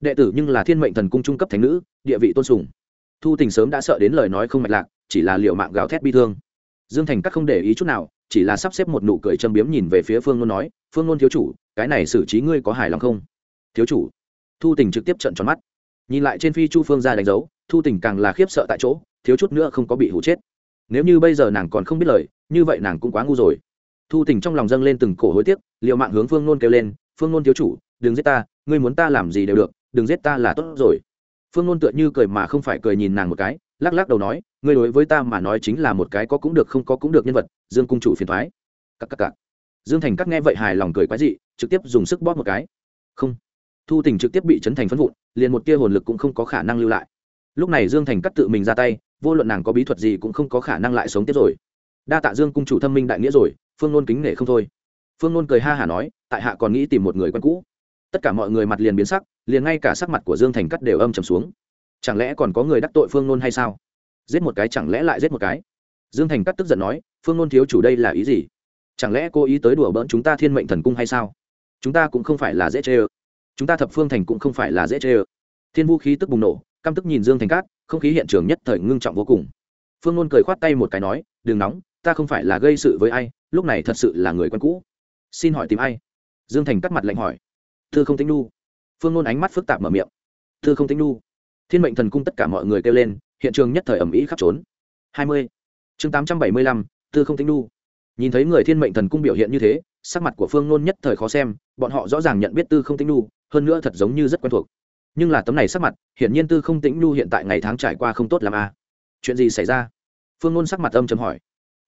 Đệ tử nhưng là thiên mệnh thần cung trung cấp thánh nữ, địa vị tôn sùng. Thu tình sớm đã sợ đến lời nói không mạch lạc, chỉ là liệu mạng gào thét bi thương. Dương thành các không để ý chút nào, chỉ là sắp xếp một nụ cười châm biếm nhìn về phía phương ngôn nói, phương ngôn thiếu chủ, cái này xử trí ngươi có hài lòng không? Thiếu chủ? Thu tình trực tiếp trận tròn mắt. Nhìn lại trên phi chu phương ra đánh dấu, thu tình càng là khiếp sợ tại chỗ, thiếu chút nữa không có bị hụ chết. Nếu như bây giờ nàng còn không biết lời, như vậy nàng cũng quá ngu rồi. Thu tình trong lòng dâng lên từng cổ hối tiếc liệu mạng hướng phương nôn kêu lên, phương nôn thiếu chủ, đừng giết ta, ngươi muốn ta làm gì đều được đừng giết ta là tốt rồi. Phương nôn tựa như cười mà không phải cười nhìn nàng một cái, lắc lắc đầu nói, ngươi đối với ta mà nói chính là một cái có cũng được không có cũng được nhân vật, dương cung chủ phiền thoái. Cắc cắc cắc. dương thành cắt nghe vậy hài lòng cười quái dị, trực tiếp dùng sức bóp một cái. Không. Thu tình trực tiếp bị chấn thành phân vụn, liền một tia hồn lực cũng không có khả năng lưu lại. Lúc này dương thành cắt tự mình ra tay, vô luận nàng có bí thuật gì cũng không có khả năng lại sống tiếp rồi. Đa tạ dương cung chủ thâm minh đại nghĩa rồi, phương nôn kính nể không thôi. Phương nôn cười ha hả nói, tại hạ còn nghĩ tìm một người quen cũ tất cả mọi người mặt liền biến sắc, liền ngay cả sắc mặt của dương thành cắt đều âm trầm xuống. Chẳng lẽ còn có người đắc tội phương nôn hay sao? Giết một cái chẳng lẽ lại giết một cái? Dương thành cắt tức giận nói, phương nôn thiếu chủ đây là ý gì? Chẳng lẽ cô ý tới đùa bỡn chúng ta thiên mệnh thần cung hay sao? Chúng ta cũng không phải là dễ chê ơ. Chúng ta thập phương thành cũng không phải là dễ chê ơ. Thiên vũ khí tức bùng nổ, căm tức nhìn dương thành cát không khí hiện trường nhất thời ngưng trọng vô cùng. Phương nôn cười khoát tay một cái nói, đừng nóng, ta không phải là gây sự với ai, lúc này thật sự là người quen cũ. Xin hỏi tìm ai? Dương thành cắt mặt lạnh hỏi thư không tĩnh nu. Phương nôn ánh mắt phức tạp mở miệng. Thư không tĩnh nu. Thiên mệnh thần cung tất cả mọi người kêu lên, hiện trường nhất thời ẩm ý khắp trốn. Hai mươi. Chương tám trăm bảy mươi lăm, thư không tĩnh nu. Nhìn thấy người thiên mệnh thần cung biểu hiện như thế, sắc mặt của phương nôn nhất thời khó xem, bọn họ rõ ràng nhận biết tư không tĩnh nu, hơn nữa thật giống như rất quen thuộc. Nhưng là tấm này sắc mặt, hiển nhiên tư không tĩnh nu hiện tại ngày tháng trải qua không tốt làm a à. chuyện gì xảy ra? Phương nôn sắc mặt âm chấm hỏi.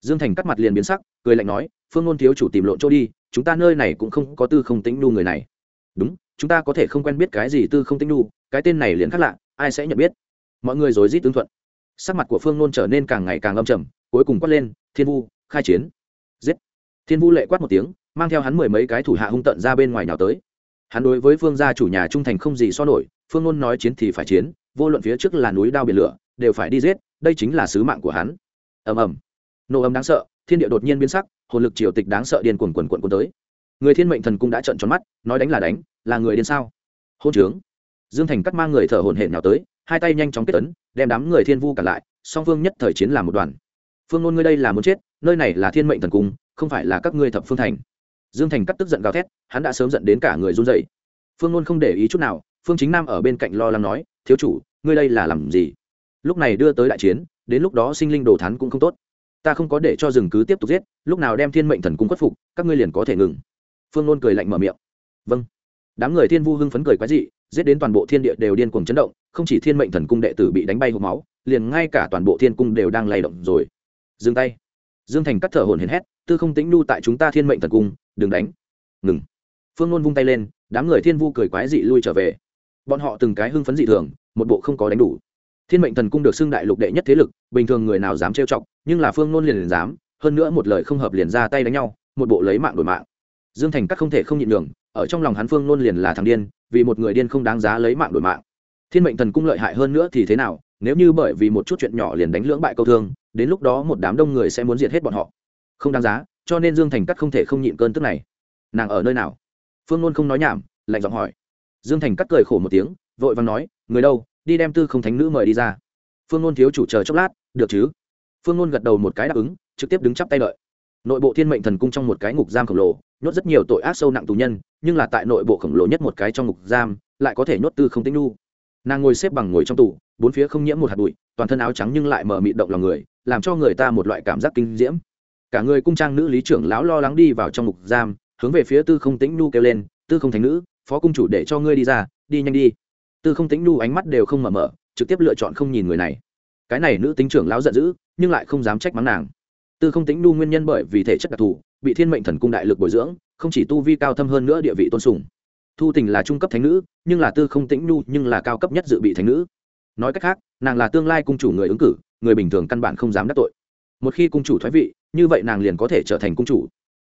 Dương thành cắt mặt liền biến sắc, cười lạnh nói, phương nôn thiếu chủ tìm lộn chỗ đi, chúng ta nơi này cũng không có tư không tĩnh nu người này đúng, chúng ta có thể không quen biết cái gì tư không tinh nu, cái tên này liền khác lạ, ai sẽ nhận biết? Mọi người rối rít tương thuận. Sắc mặt của phương nôn trở nên càng ngày càng âm trầm, cuối cùng quát lên, thiên vu, khai chiến. Giết. Thiên vu lệ quát một tiếng, mang theo hắn mười mấy cái thủ hạ hung tận ra bên ngoài nào tới. Hắn đối với phương gia chủ nhà trung thành không gì so nổi, phương nôn nói chiến thì phải chiến, vô luận phía trước là núi đao biển lửa, đều phải đi giết, đây chính là sứ mạng của hắn. Ầm ầm. Nổ ầm đáng sợ, thiên địa đột nhiên biến sắc, hồn lực triều tịch đáng sợ điên cuồn cuồn cuộn cuốn tới người thiên mệnh thần cung đã trợn tròn mắt, nói đánh là đánh, là người điên sao? Hôn trướng. Dương thành cắt mang người thở hổn hển nào tới, hai tay nhanh chóng kết ấn, đem đám người thiên vu cả lại, song phương nhất thời chiến làm một đoàn. Phương ngôn ngươi đây là muốn chết, nơi này là thiên mệnh thần cung, không phải là các ngươi thập phương thành. Dương thành cắt tức giận gào thét, hắn đã sớm giận đến cả người run dậy phương ngôn không để ý chút nào, phương chính nam ở bên cạnh lo lắng nói, thiếu chủ, ngươi đây là làm gì? Lúc này đưa tới đại chiến, đến lúc đó sinh linh đồ thắn cũng không tốt. Ta không có để cho rừng cứ tiếp tục giết, lúc nào đem thiên mệnh thần cung khuất phục, các ngươi liền có thể ngừng phương nôn cười lạnh mở miệng. Vâng. Đám người thiên vu hưng phấn cười quái dị, giết đến toàn bộ thiên địa đều điên cuồng chấn động, không chỉ thiên mệnh thần cung đệ tử bị đánh bay hộp máu, liền ngay cả toàn bộ thiên cung đều đang lay động rồi. Dừng tay. Dương thành cắt thở hồn hển hét, tư không tĩnh nhu tại chúng ta thiên mệnh thần cung, đừng đánh. Ngừng. Phương nôn vung tay lên, đám người thiên vu cười quái dị lui trở về. Bọn họ từng cái hưng phấn dị thường, một bộ không có đánh đủ. Thiên mệnh thần cung được xưng đại lục đệ nhất thế lực, bình thường người nào dám trêu chọc, nhưng là phương nôn liền liền dám, hơn nữa một lời không hợp liền ra tay đánh nhau, một bộ lấy mạng đổi mạng dương thành các không thể không nhịn đường ở trong lòng hắn phương nôn liền là thằng điên, vì một người điên không đáng giá lấy mạng đổi mạng. Thiên mệnh thần cung lợi hại hơn nữa thì thế nào, nếu như bởi vì một chút chuyện nhỏ liền đánh lưỡng bại câu thương, đến lúc đó một đám đông người sẽ muốn diệt hết bọn họ. Không đáng giá, cho nên dương thành cắt không thể không nhịn cơn tức này. Nàng ở nơi nào? Phương luôn không nói nhảm, lạnh giọng hỏi. Dương thành cắt cười khổ một tiếng, vội vàng nói, người đâu, đi đem tư không thánh nữ mời đi ra. Phương luôn thiếu chủ chờ chốc lát, được chứ? Phương luôn gật đầu một cái đáp ứng, trực tiếp đứng chắp tay đợi nội bộ thiên mệnh thần cung trong một cái ngục giam khổng lồ, nhốt rất nhiều tội ác sâu nặng tù nhân, nhưng là tại nội bộ khổng lồ nhất một cái trong ngục giam, lại có thể nhốt tư không tính nu. Nàng ngồi xếp bằng ngồi trong tù, bốn phía không nhiễm một hạt bụi, toàn thân áo trắng nhưng lại mở mịt động lòng người, làm cho người ta một loại cảm giác kinh diễm. Cả người cung trang nữ lý trưởng lão lo lắng đi vào trong ngục giam, hướng về phía tư không tĩnh nu kêu lên, tư không thành nữ, phó cung chủ để cho ngươi đi ra, đi nhanh đi. Tư không tĩnh nu ánh mắt đều không mở mở, trực tiếp lựa chọn không nhìn người này. Cái này nữ tính trưởng lão giận dữ, nhưng lại không dám trách mắng nàng tư không tĩnh nu nguyên nhân bởi vì thể chất đặc thù, bị thiên mệnh thần cung đại lực bồi dưỡng, không chỉ tu vi cao thâm hơn nữa địa vị tôn sùng. Thu tình là trung cấp thánh nữ, nhưng là tư không tĩnh nu, nhưng là cao cấp nhất dự bị thánh nữ. Nói cách khác, nàng là tương lai cung chủ người ứng cử, người bình thường căn bản không dám đắc tội. Một khi cung chủ thoái vị, như vậy nàng liền có thể trở thành cung chủ.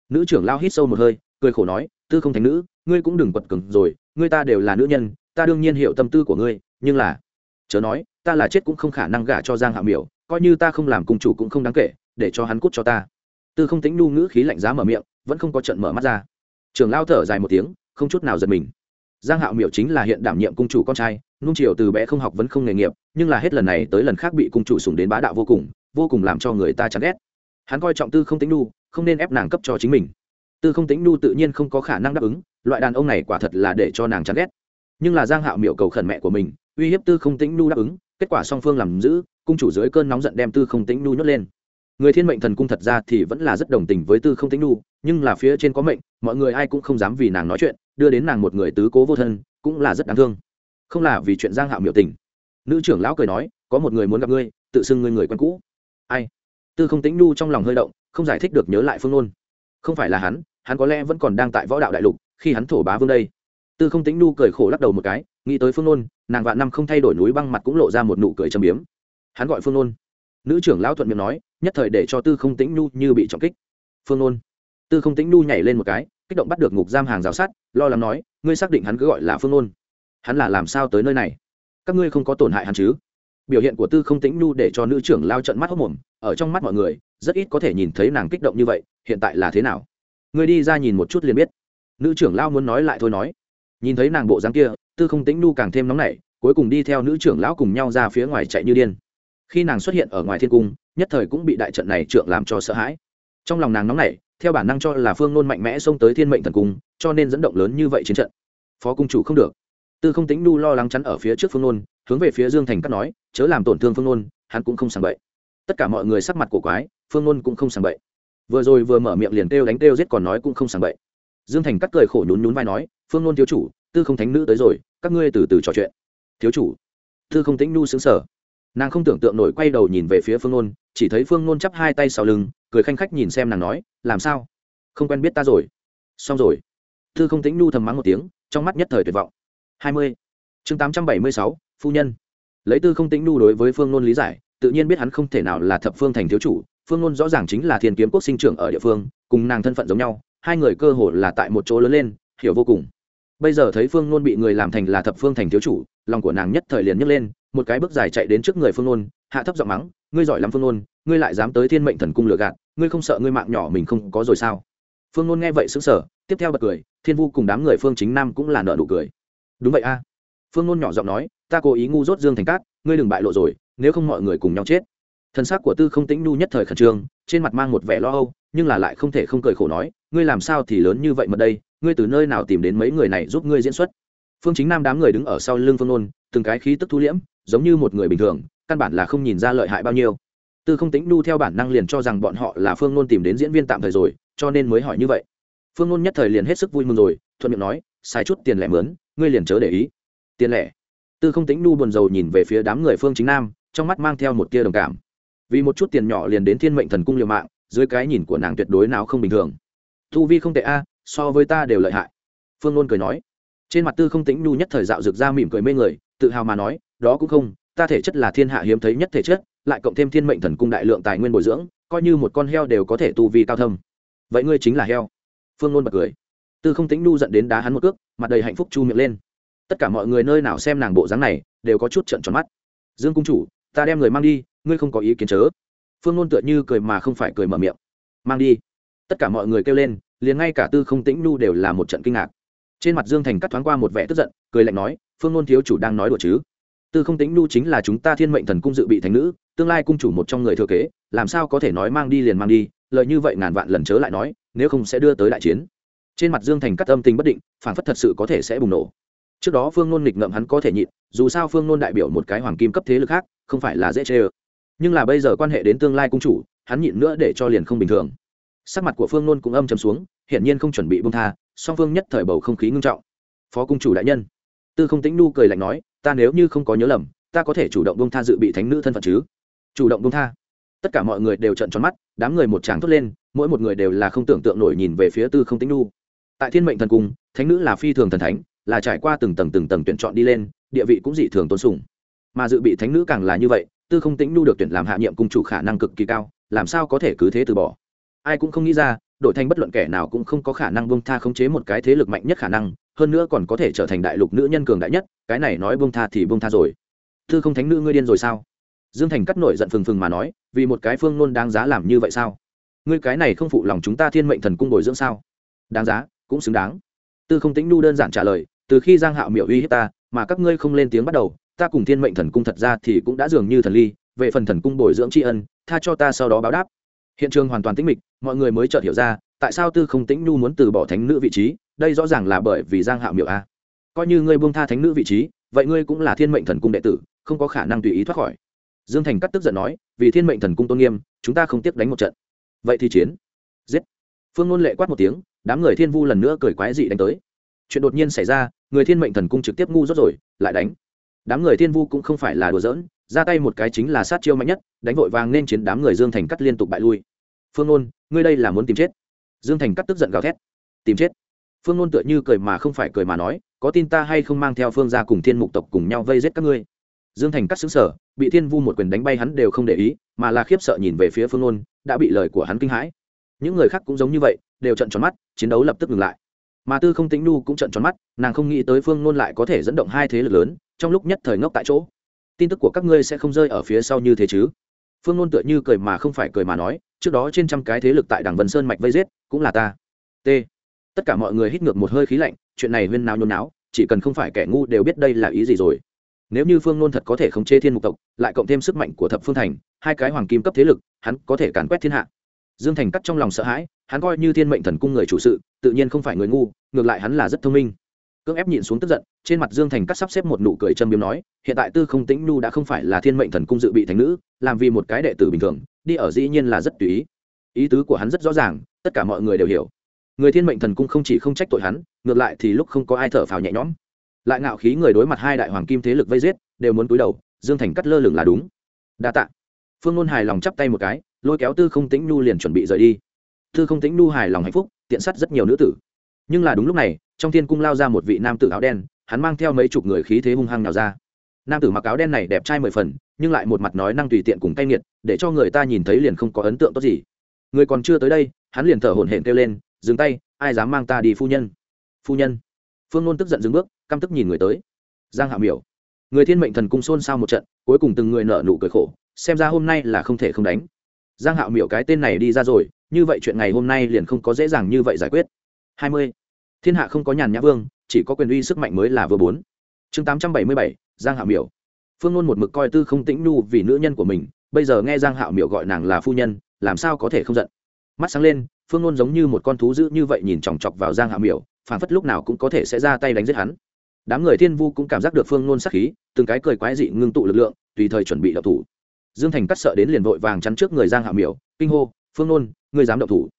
Nữ trưởng lao hít sâu một hơi, cười khổ nói, tư không thánh nữ, ngươi cũng đừng quật cứng rồi, ngươi ta đều là nữ nhân, ta đương nhiên hiểu tâm tư của ngươi, nhưng là chớ nói, ta là chết cũng không khả năng gả cho giang hạ miểu, coi như ta không làm cung chủ cũng không đáng kể để cho hắn cút cho ta. Tư không tính nu ngữ khí lạnh giá mở miệng, vẫn không có trận mở mắt ra. Trường lao thở dài một tiếng, không chút nào giật mình. Giang hạo miểu chính là hiện đảm nhiệm cung chủ con trai, nung triều từ bé không học vẫn không nghề nghiệp, nhưng là hết lần này tới lần khác bị cung chủ sùng đến bá đạo vô cùng vô cùng làm cho người ta chán ghét. Hắn coi trọng tư không tính nu không nên ép nàng cấp cho chính mình. Tư không tính nu tự nhiên không có khả năng đáp ứng, loại đàn ông này quả thật là để cho nàng chán ghét. Nhưng là giang hạo miểu cầu khẩn mẹ của mình, uy hiếp tư không tính nu đáp ứng, kết quả song phương làm giữ, cung chủ dưới cơn nóng giận đem tư không tính nu nhốt lên người thiên mệnh thần cung thật ra thì vẫn là rất đồng tình với tư không tính nu nhưng là phía trên có mệnh, mọi người ai cũng không dám vì nàng nói chuyện, đưa đến nàng một người tứ cố vô thân, cũng là rất đáng thương. Không là vì chuyện giang hạo miểu tình. Nữ trưởng lão cười nói, có một người muốn gặp ngươi, tự xưng ngươi người quen cũ. Ai? Tư không tính nu trong lòng hơi động, không giải thích được nhớ lại phương nôn không phải là hắn hắn có lẽ vẫn còn đang tại võ đạo đại lục, khi hắn thổ bá vương đây. Tư không tính nu cười khổ lắc đầu một cái, nghĩ tới phương nôn nàng vạn năm không thay đổi núi băng mặt cũng lộ ra một nụ cười châm biếm. Hắn gọi phương nôn nữ trưởng lão thuận miệng nói, nhất thời để cho tư không tĩnh nhu như bị trọng kích. Phương nôn. Tư không tĩnh nhu nhảy lên một cái, kích động bắt được ngục giam hàng rào sát, lo lắng nói, ngươi xác định hắn cứ gọi là phương nôn. Hắn là làm sao tới nơi này? Các ngươi không có tổn hại hắn chứ? Biểu hiện của tư không tĩnh nhu để cho nữ trưởng lao trận mắt hốc mồm, ở trong mắt mọi người, rất ít có thể nhìn thấy nàng kích động như vậy, hiện tại là thế nào? Ngươi đi ra nhìn một chút liền biết. Nữ trưởng lao muốn nói lại thôi nói. Nhìn thấy nàng bộ dáng kia, tư không tĩnh nhu càng thêm nóng nảy, cuối cùng đi theo nữ trưởng lão cùng nhau ra phía ngoài chạy như điên khi nàng xuất hiện ở ngoài thiên cung, nhất thời cũng bị đại trận này trượng làm cho sợ hãi. Trong lòng nàng nóng nảy, theo bản năng cho là phương nôn mạnh mẽ xông tới thiên mệnh thần cung, cho nên dẫn động lớn như vậy chiến trận. Phó cung chủ không được. Tư không tính nu lo lắng chắn ở phía trước phương nôn, hướng về phía dương thành cắt nói, chớ làm tổn thương phương nôn, hắn cũng không sàng bậy. Tất cả mọi người sắc mặt của quái, phương nôn cũng không sàng bậy. Vừa rồi vừa mở miệng liền kêu đánh kêu giết còn nói cũng không sàng bậy. Dương thành cắt cười khổ nhún nhún vai nói, phương nôn thiếu chủ, tư không thánh nữ tới rồi, các ngươi từ từ trò chuyện. Thiếu chủ. Tư không tính nu xứng sở nàng không tưởng tượng nổi quay đầu nhìn về phía phương nôn, chỉ thấy phương nôn chắp hai tay sau lưng, cười khanh khách nhìn xem nàng nói, làm sao? Không quen biết ta rồi. Xong rồi. Thư không tính nu thầm mắng một tiếng, trong mắt nhất thời tuyệt vọng. Hai mươi. Chương tám trăm bảy mươi sáu, phu nhân. Lấy tư không tính nu đối với phương nôn lý giải, tự nhiên biết hắn không thể nào là thập phương thành thiếu chủ, phương nôn rõ ràng chính là thiên kiếm quốc sinh trưởng ở địa phương, cùng nàng thân phận giống nhau, hai người cơ hồ là tại một chỗ lớn lên, hiểu vô cùng. Bây giờ thấy phương nôn bị người làm thành là thập phương thành thiếu chủ lòng của nàng nhất thời liền nhấc lên, một cái bước dài chạy đến trước người phương nôn, hạ thấp giọng mắng, ngươi giỏi lắm phương nôn, ngươi lại dám tới thiên mệnh thần cung lừa gạt, ngươi không sợ ngươi mạng nhỏ mình không có rồi sao? Phương nôn nghe vậy xứng sở tiếp theo bật cười, thiên vu cùng đám người phương chính nam cũng là nợ nụ cười. Đúng vậy a. Phương nôn nhỏ giọng nói, ta cố ý ngu dốt dương thành cát, ngươi đừng bại lộ rồi, nếu không mọi người cùng nhau chết. Thân xác của tư không tĩnh nhu nhất thời khẩn trương, trên mặt mang một vẻ lo âu, nhưng là lại không thể không cười khổ nói, ngươi làm sao thì lớn như vậy mà đây, ngươi từ nơi nào tìm đến mấy người này giúp ngươi diễn xuất? Phương chính nam đám người đứng ở sau lưng phương nôn, từng cái khí tức thu liễm, giống như một người bình thường, căn bản là không nhìn ra lợi hại bao nhiêu. Tư không tính đu theo bản năng liền cho rằng bọn họ là phương nôn tìm đến diễn viên tạm thời rồi, cho nên mới hỏi như vậy. Phương nôn nhất thời liền hết sức vui mừng rồi, thuận miệng nói sai chút tiền lẻ mướn, ngươi liền chớ để ý. Tiền lẻ? Tư không tính đu buồn rầu nhìn về phía đám người phương chính nam, trong mắt mang theo một tia đồng cảm. Vì một chút tiền nhỏ liền đến thiên mệnh thần cung liều mạng, dưới cái nhìn của nàng tuyệt đối nào không bình thường. Thu vi không tệ a, so với ta đều lợi hại. Phương nôn cười nói trên mặt tư không tĩnh nhu nhất thời dạo rực ra mỉm cười mê người, tự hào mà nói, đó cũng không, ta thể chất là thiên hạ hiếm thấy nhất thể chất, lại cộng thêm thiên mệnh thần cung đại lượng tài nguyên bồi dưỡng, coi như một con heo đều có thể tu vi cao thâm. Vậy ngươi chính là heo. Phương luôn bật cười. Tư không tĩnh nhu dẫn đến đá hắn một cước, mặt đầy hạnh phúc chu miệng lên. Tất cả mọi người nơi nào xem nàng bộ dáng này, đều có chút trận tròn mắt. Dương cung chủ, ta đem người mang đi, ngươi không có ý kiến chớ. Phương luôn tựa như cười mà không phải cười mở miệng. Mang đi. Tất cả mọi người kêu lên, liền ngay cả tư không tĩnh nhu đều là một trận kinh ngạc trên mặt dương thành cắt thoáng qua một vẻ tức giận, cười lạnh nói, phương ngôn thiếu chủ đang nói đùa chứ? Tư không tĩnh nhu chính là chúng ta thiên mệnh thần cung dự bị thành nữ, tương lai cung chủ một trong người thừa kế, làm sao có thể nói mang đi liền mang đi, lợi như vậy ngàn vạn lần chớ lại nói, nếu không sẽ đưa tới đại chiến. Trên mặt dương thành cắt âm tình bất định phản phất thật sự có thể sẽ bùng nổ. Trước đó phương nôn nghịch ngợm hắn có thể nhịn, dù sao phương nôn đại biểu một cái hoàng kim cấp thế lực khác, không phải là dễ chê ơ. Nhưng là bây giờ quan hệ đến tương lai cung chủ, hắn nhịn nữa để cho liền không bình thường. Sắc mặt của phương nôn cũng âm chầm xuống, hiển nhiên không chuẩn bị bông tha song phương nhất thời bầu không khí ngưng trọng. Phó cung chủ đại nhân. Tư không tĩnh nu cười lạnh nói, ta nếu như không có nhớ lầm, ta có thể chủ động bông tha dự bị thánh nữ thân phận chứ? Chủ động bông tha? Tất cả mọi người đều trận tròn mắt, đám người một tràng thốt lên, mỗi một người đều là không tưởng tượng nổi nhìn về phía tư không tĩnh nu. Tại thiên mệnh thần cung, thánh nữ là phi thường thần thánh, là trải qua từng tầng từng tầng tuyển chọn đi lên, địa vị cũng dị thường tôn sùng. Mà dự bị thánh nữ càng là như vậy, tư không tĩnh nu được tuyển làm hạ nhiệm cung chủ khả năng cực kỳ cao, làm sao có thể cứ thế từ bỏ? Ai cũng không nghĩ ra đổi thành bất luận kẻ nào cũng không có khả năng bông tha khống chế một cái thế lực mạnh nhất khả năng, hơn nữa còn có thể trở thành đại lục nữ nhân cường đại nhất, cái này nói bông tha thì bông tha rồi. Tư không thánh nữ ngươi điên rồi sao? Dương thành cắt nổi giận phừng phừng mà nói, vì một cái phương nôn đáng giá làm như vậy sao? Ngươi cái này không phụ lòng chúng ta thiên mệnh thần cung bồi dưỡng sao? Đáng giá, cũng xứng đáng. Tư không tĩnh nu đơn giản trả lời, từ khi giang hạo miểu uy hiếp ta, mà các ngươi không lên tiếng bắt đầu, ta cùng thiên mệnh thần cung thật ra thì cũng đã dường như thần ly, về phần thần cung bồi dưỡng tri ân, tha cho ta sau đó báo đáp hiện trường hoàn toàn tĩnh mịch, mọi người mới chợt hiểu ra, tại sao tư không tĩnh nhu muốn từ bỏ thánh nữ vị trí, đây rõ ràng là bởi vì giang hạo miểu a. Coi như ngươi buông tha thánh nữ vị trí, vậy ngươi cũng là thiên mệnh thần cung đệ tử, không có khả năng tùy ý thoát khỏi. Dương thành cắt tức giận nói, vì thiên mệnh thần cung tôn nghiêm, chúng ta không tiếp đánh một trận. Vậy thì chiến. Giết. Phương ngôn lệ quát một tiếng, đám người thiên vu lần nữa cười quái dị đánh tới. Chuyện đột nhiên xảy ra, người thiên mệnh thần cung trực tiếp ngu rốt rồi, lại đánh. Đám người thiên vu cũng không phải là đùa giỡn, ra tay một cái chính là sát chiêu mạnh nhất, đánh vội vàng nên chiến đám người dương thành cắt liên tục bại lui phương nôn, ngươi đây là muốn tìm chết. Dương thành cắt tức giận gào thét. Tìm chết? Phương nôn tựa như cười mà không phải cười mà nói, có tin ta hay không mang theo phương ra cùng thiên mục tộc cùng nhau vây giết các ngươi? Dương thành cắt xứng sở bị thiên vu một quyền đánh bay hắn đều không để ý, mà là khiếp sợ nhìn về phía phương nôn, đã bị lời của hắn kinh hãi. Những người khác cũng giống như vậy, đều trận tròn mắt, chiến đấu lập tức ngừng lại. Mà tư không tính nu cũng trận tròn mắt, nàng không nghĩ tới phương nôn lại có thể dẫn động hai thế lực lớn, trong lúc nhất thời ngốc tại chỗ. Tin tức của các ngươi sẽ không rơi ở phía sau như thế chứ? Phương nôn tựa như cười mà không phải cười mà nói trước đó trên trăm cái thế lực tại đảng vân sơn mạch vây giết, cũng là ta. T. Tất cả mọi người hít ngược một hơi khí lạnh, chuyện này huyên nào nhôn náo, chỉ cần không phải kẻ ngu đều biết đây là ý gì rồi. Nếu như phương nôn thật có thể khống chế thiên mục tộc, lại cộng thêm sức mạnh của thập phương thành, hai cái hoàng kim cấp thế lực, hắn có thể càn quét thiên hạ. Dương thành cắt trong lòng sợ hãi, hắn coi như thiên mệnh thần cung người chủ sự, tự nhiên không phải người ngu, ngược lại hắn là rất thông minh. Cưỡng ép nhịn xuống tức giận, trên mặt dương thành cắt sắp xếp một nụ cười châm biếm nói, hiện tại tư không tĩnh nhu đã không phải là thiên mệnh thần cung dự bị thành nữ, làm vì một cái đệ tử bình thường đi ở dĩ nhiên là rất tùy ý. Ý tứ của hắn rất rõ ràng, tất cả mọi người đều hiểu. Người thiên mệnh thần cung không chỉ không trách tội hắn, ngược lại thì lúc không có ai thở phào nhẹ nhõm. Lại ngạo khí người đối mặt hai đại hoàng kim thế lực vây giết, đều muốn túi đầu, dương thành cắt lơ lửng là đúng. Đa tạ. Phương ngôn hài lòng chắp tay một cái, lôi kéo tư không tĩnh nhu liền chuẩn bị rời đi. Tư không tĩnh nhu hài lòng hạnh phúc, tiện sắt rất nhiều nữ tử. Nhưng là đúng lúc này, trong thiên cung lao ra một vị nam tử áo đen, hắn mang theo mấy chục người khí thế hung hăng nào ra nam tử mặc áo đen này đẹp trai mười phần nhưng lại một mặt nói năng tùy tiện cùng cay nghiệt để cho người ta nhìn thấy liền không có ấn tượng tốt gì. Người còn chưa tới đây hắn liền thở hổn hển kêu lên dừng tay ai dám mang ta đi phu nhân? Phu nhân? Phương nôn tức giận dừng bước căm tức nhìn người tới. Giang hạ miểu. Người thiên mệnh thần cung xôn xao một trận cuối cùng từng người nợ nụ cười khổ xem ra hôm nay là không thể không đánh. Giang hạo miểu cái tên này đi ra rồi như vậy chuyện ngày hôm nay liền không có dễ dàng như vậy giải quyết. 20. thiên hạ không có nhàn nhã vương chỉ có quyền uy sức mạnh mới là vừa bốn. Chương 877, giang hạo miểu. Phương nôn một mực coi tư không tĩnh nhu vì nữ nhân của mình, bây giờ nghe giang hạo miểu gọi nàng là phu nhân, làm sao có thể không giận? Mắt sáng lên, phương nôn giống như một con thú dữ như vậy nhìn chòng chọc vào giang hạo miểu phản phất lúc nào cũng có thể sẽ ra tay đánh giết hắn. Đám người thiên vu cũng cảm giác được phương nôn sắc khí, từng cái cười quái dị ngưng tụ lực lượng, tùy thời chuẩn bị đậu thủ. Dương thành cắt sợ đến liền vội vàng chắn trước người giang hạo miểu, kinh hô, phương nôn, ngươi dám đậu thủ?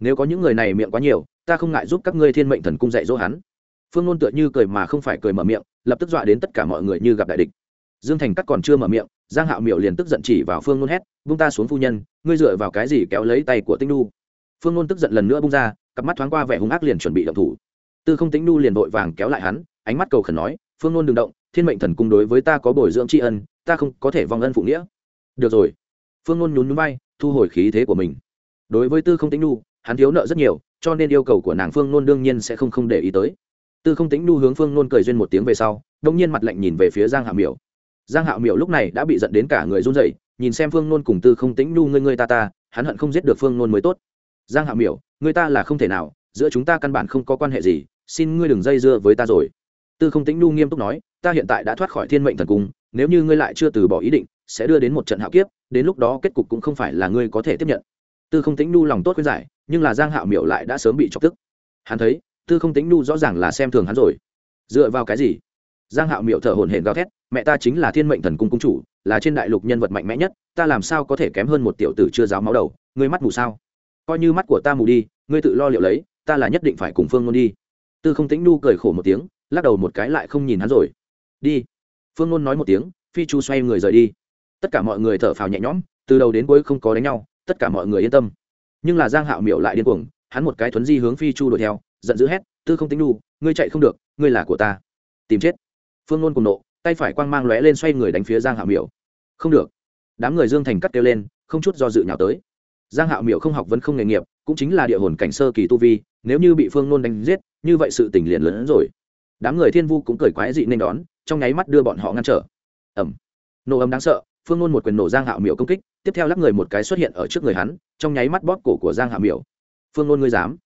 Nếu có những người này miệng quá nhiều, ta không ngại giúp các ngươi thiên mệnh thần cung dạy dỗ hắn phương nôn tựa như cười mà không phải cười mở miệng, lập tức dọa đến tất cả mọi người như gặp đại địch. Dương thành cắt còn chưa mở miệng, giang hạo miểu liền tức giận chỉ vào phương nôn hét, vung ta xuống phu nhân, ngươi dựa vào cái gì kéo lấy tay của tinh nu phương nôn tức giận lần nữa bung ra, cặp mắt thoáng qua vẻ hung ác liền chuẩn bị động thủ. Tư không tính nu liền vội vàng kéo lại hắn, ánh mắt cầu khẩn nói, phương nôn đừng động, thiên mệnh thần cung đối với ta có bồi dưỡng tri ân, ta không có thể vong ân phụ nghĩa. Được rồi. Phương nôn nhún nhún bay thu hồi khí thế của mình. Đối với tư không tính nu hắn thiếu nợ rất nhiều, cho nên yêu cầu của nàng phương nôn đương nhiên sẽ không không để ý tới tư không tính nu hướng phương nôn cười duyên một tiếng về sau, đông nhiên mặt lạnh nhìn về phía giang hạ miểu. Giang hạo miểu lúc này đã bị dẫn đến cả người run rẩy, nhìn xem phương nôn cùng tư không tính Nu ngươi ngươi ta ta, hắn hận không giết được phương nôn mới tốt. Giang hạo miểu, ngươi ta là không thể nào, giữa chúng ta căn bản không có quan hệ gì, xin ngươi đừng dây dưa với ta rồi. Tư không tính Nu nghiêm túc nói, ta hiện tại đã thoát khỏi thiên mệnh thần cung, nếu như ngươi lại chưa từ bỏ ý định, sẽ đưa đến một trận hạo kiếp, đến lúc đó kết cục cũng không phải là ngươi có thể tiếp nhận. Tư không tính Nu lòng tốt khuyên giải, nhưng là giang hạo miểu lại đã sớm bị chọc tức. Hắn thấy tư không tính nhu rõ ràng là xem thường hắn rồi. Dựa vào cái gì? Giang hạo Miệu thở hổn hển gào thét, mẹ ta chính là thiên mệnh thần cung cung chủ, là trên đại lục nhân vật mạnh mẽ nhất, ta làm sao có thể kém hơn một tiểu tử chưa giáo máu đầu, ngươi mắt mù sao? Coi như mắt của ta mù đi, ngươi tự lo liệu lấy, ta là nhất định phải cùng phương ngôn đi. Tư không tính nu cười khổ một tiếng, lắc đầu một cái lại không nhìn hắn rồi. Đi. Phương ngôn nói một tiếng, phi chu xoay người rời đi. Tất cả mọi người thở phào nhẹ nhõm, từ đầu đến cuối không có đánh nhau, tất cả mọi người yên tâm. Nhưng là giang hạo miểu lại điên cuồng, hắn một cái thuấn di hướng phi chu đuổi theo giận dữ hét, tư không tính nu ngươi chạy không được, ngươi là của ta. Tìm chết. Phương Nôn cùng nộ, tay phải quang mang lóe lên xoay người đánh phía giang hạo miểu. Không được. Đám người dương thành cắt kêu lên, không chút do dự nhào tới. Giang hạo miểu không học vẫn không nghề nghiệp, cũng chính là địa hồn cảnh sơ kỳ tu vi, nếu như bị phương nôn đánh giết, như vậy sự tình liền lớn hơn rồi. Đám người thiên vu cũng cười quái dị nên đón, trong nháy mắt đưa bọn họ ngăn trở. Ẩm nổ ấm đáng sợ, phương nôn một quyền nổ giang hạo miểu công kích, tiếp theo lắc người một cái xuất hiện ở trước người hắn, trong nháy mắt bóp cổ của giang hạo miểu. Phương nôn ngươi dám?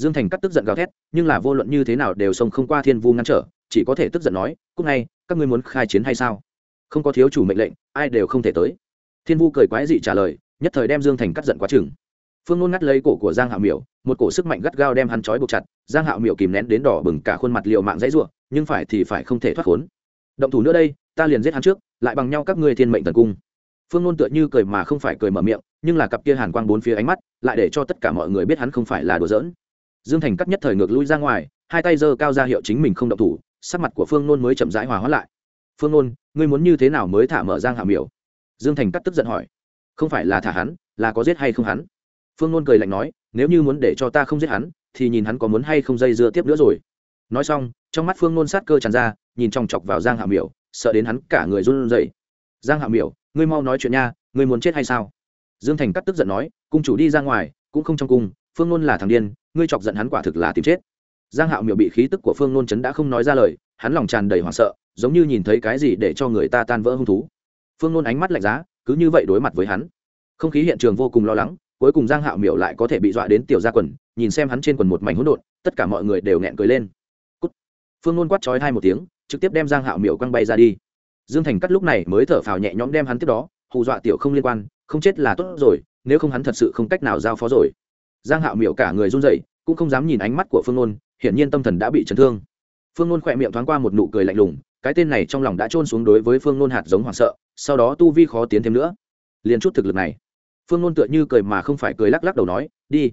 Dương thành cắt tức giận gào thét, nhưng là vô luận như thế nào đều xông không qua thiên vu ngăn trở, chỉ có thể tức giận nói cúc ngay, các ngươi muốn khai chiến hay sao? Không có thiếu chủ mệnh lệnh, ai đều không thể tới. Thiên vu cười quái dị trả lời, nhất thời đem dương thành cắt giận quá chừng. Phương nôn ngắt lấy cổ của giang hạo miểu, một cổ sức mạnh gắt gao đem hắn trói buộc chặt, giang hạo miểu kìm nén đến đỏ bừng cả khuôn mặt liệu mạng dãy ruộng nhưng phải thì phải không thể thoát khốn. Động thủ nữa đây, ta liền giết hắn trước, lại bằng nhau các ngươi thiên mệnh tần cung. Phương nôn tựa như cười mà không phải cười mở miệng, nhưng là cặp kia hàn quang bốn phía ánh mắt, lại để cho tất cả mọi người biết hắn không phải là đùa giỡn dương thành cắt nhất thời ngược lui ra ngoài, hai tay giơ cao ra hiệu chính mình không động thủ, sắc mặt của phương nôn mới chậm rãi hòa hóa lại. Phương nôn, ngươi muốn như thế nào mới thả mở giang hạ miểu? Dương thành cắt tức giận hỏi. Không phải là thả hắn, là có giết hay không hắn? Phương nôn cười lạnh nói, nếu như muốn để cho ta không giết hắn, thì nhìn hắn có muốn hay không dây dưa tiếp nữa rồi. Nói xong, trong mắt phương nôn sát cơ tràn ra, nhìn chòng chọc vào giang hạ miểu, sợ đến hắn cả người run rẩy. Giang hạ miểu, ngươi mau nói chuyện nha, ngươi muốn chết hay sao? Dương thành cắt tức giận nói, cung chủ đi ra ngoài, cũng không trong cung phương nôn là thằng điên, ngươi chọc giận hắn quả thực là tìm chết. Giang hạo miểu bị khí tức của phương nôn chấn đã không nói ra lời, hắn lòng tràn đầy hoảng sợ, giống như nhìn thấy cái gì để cho người ta tan vỡ hung thú. Phương nôn ánh mắt lạnh giá, cứ như vậy đối mặt với hắn. Không khí hiện trường vô cùng lo lắng, cuối cùng giang hạo miểu lại có thể bị dọa đến tiểu ra quần, nhìn xem hắn trên quần một mảnh hỗn độn, tất cả mọi người đều nghẹn cười lên. Cút. phương nôn quát chói hai một tiếng, trực tiếp đem giang hạo miểu quăng bay ra đi. Dương thành cắt lúc này mới thở phào nhẹ nhõm đem hắn tiếp đó, hù dọa tiểu không liên quan, không chết là tốt rồi, nếu không hắn thật sự không cách nào giao phó rồi giang hạo miểu cả người run rẩy, cũng không dám nhìn ánh mắt của phương nôn, hiển nhiên tâm thần đã bị chấn thương. Phương nôn khỏe miệng thoáng qua một nụ cười lạnh lùng, cái tên này trong lòng đã trôn xuống đối với phương nôn hạt giống hoảng sợ, sau đó tu vi khó tiến thêm nữa. Liền chút thực lực này. Phương nôn tựa như cười mà không phải cười lắc lắc đầu nói, đi.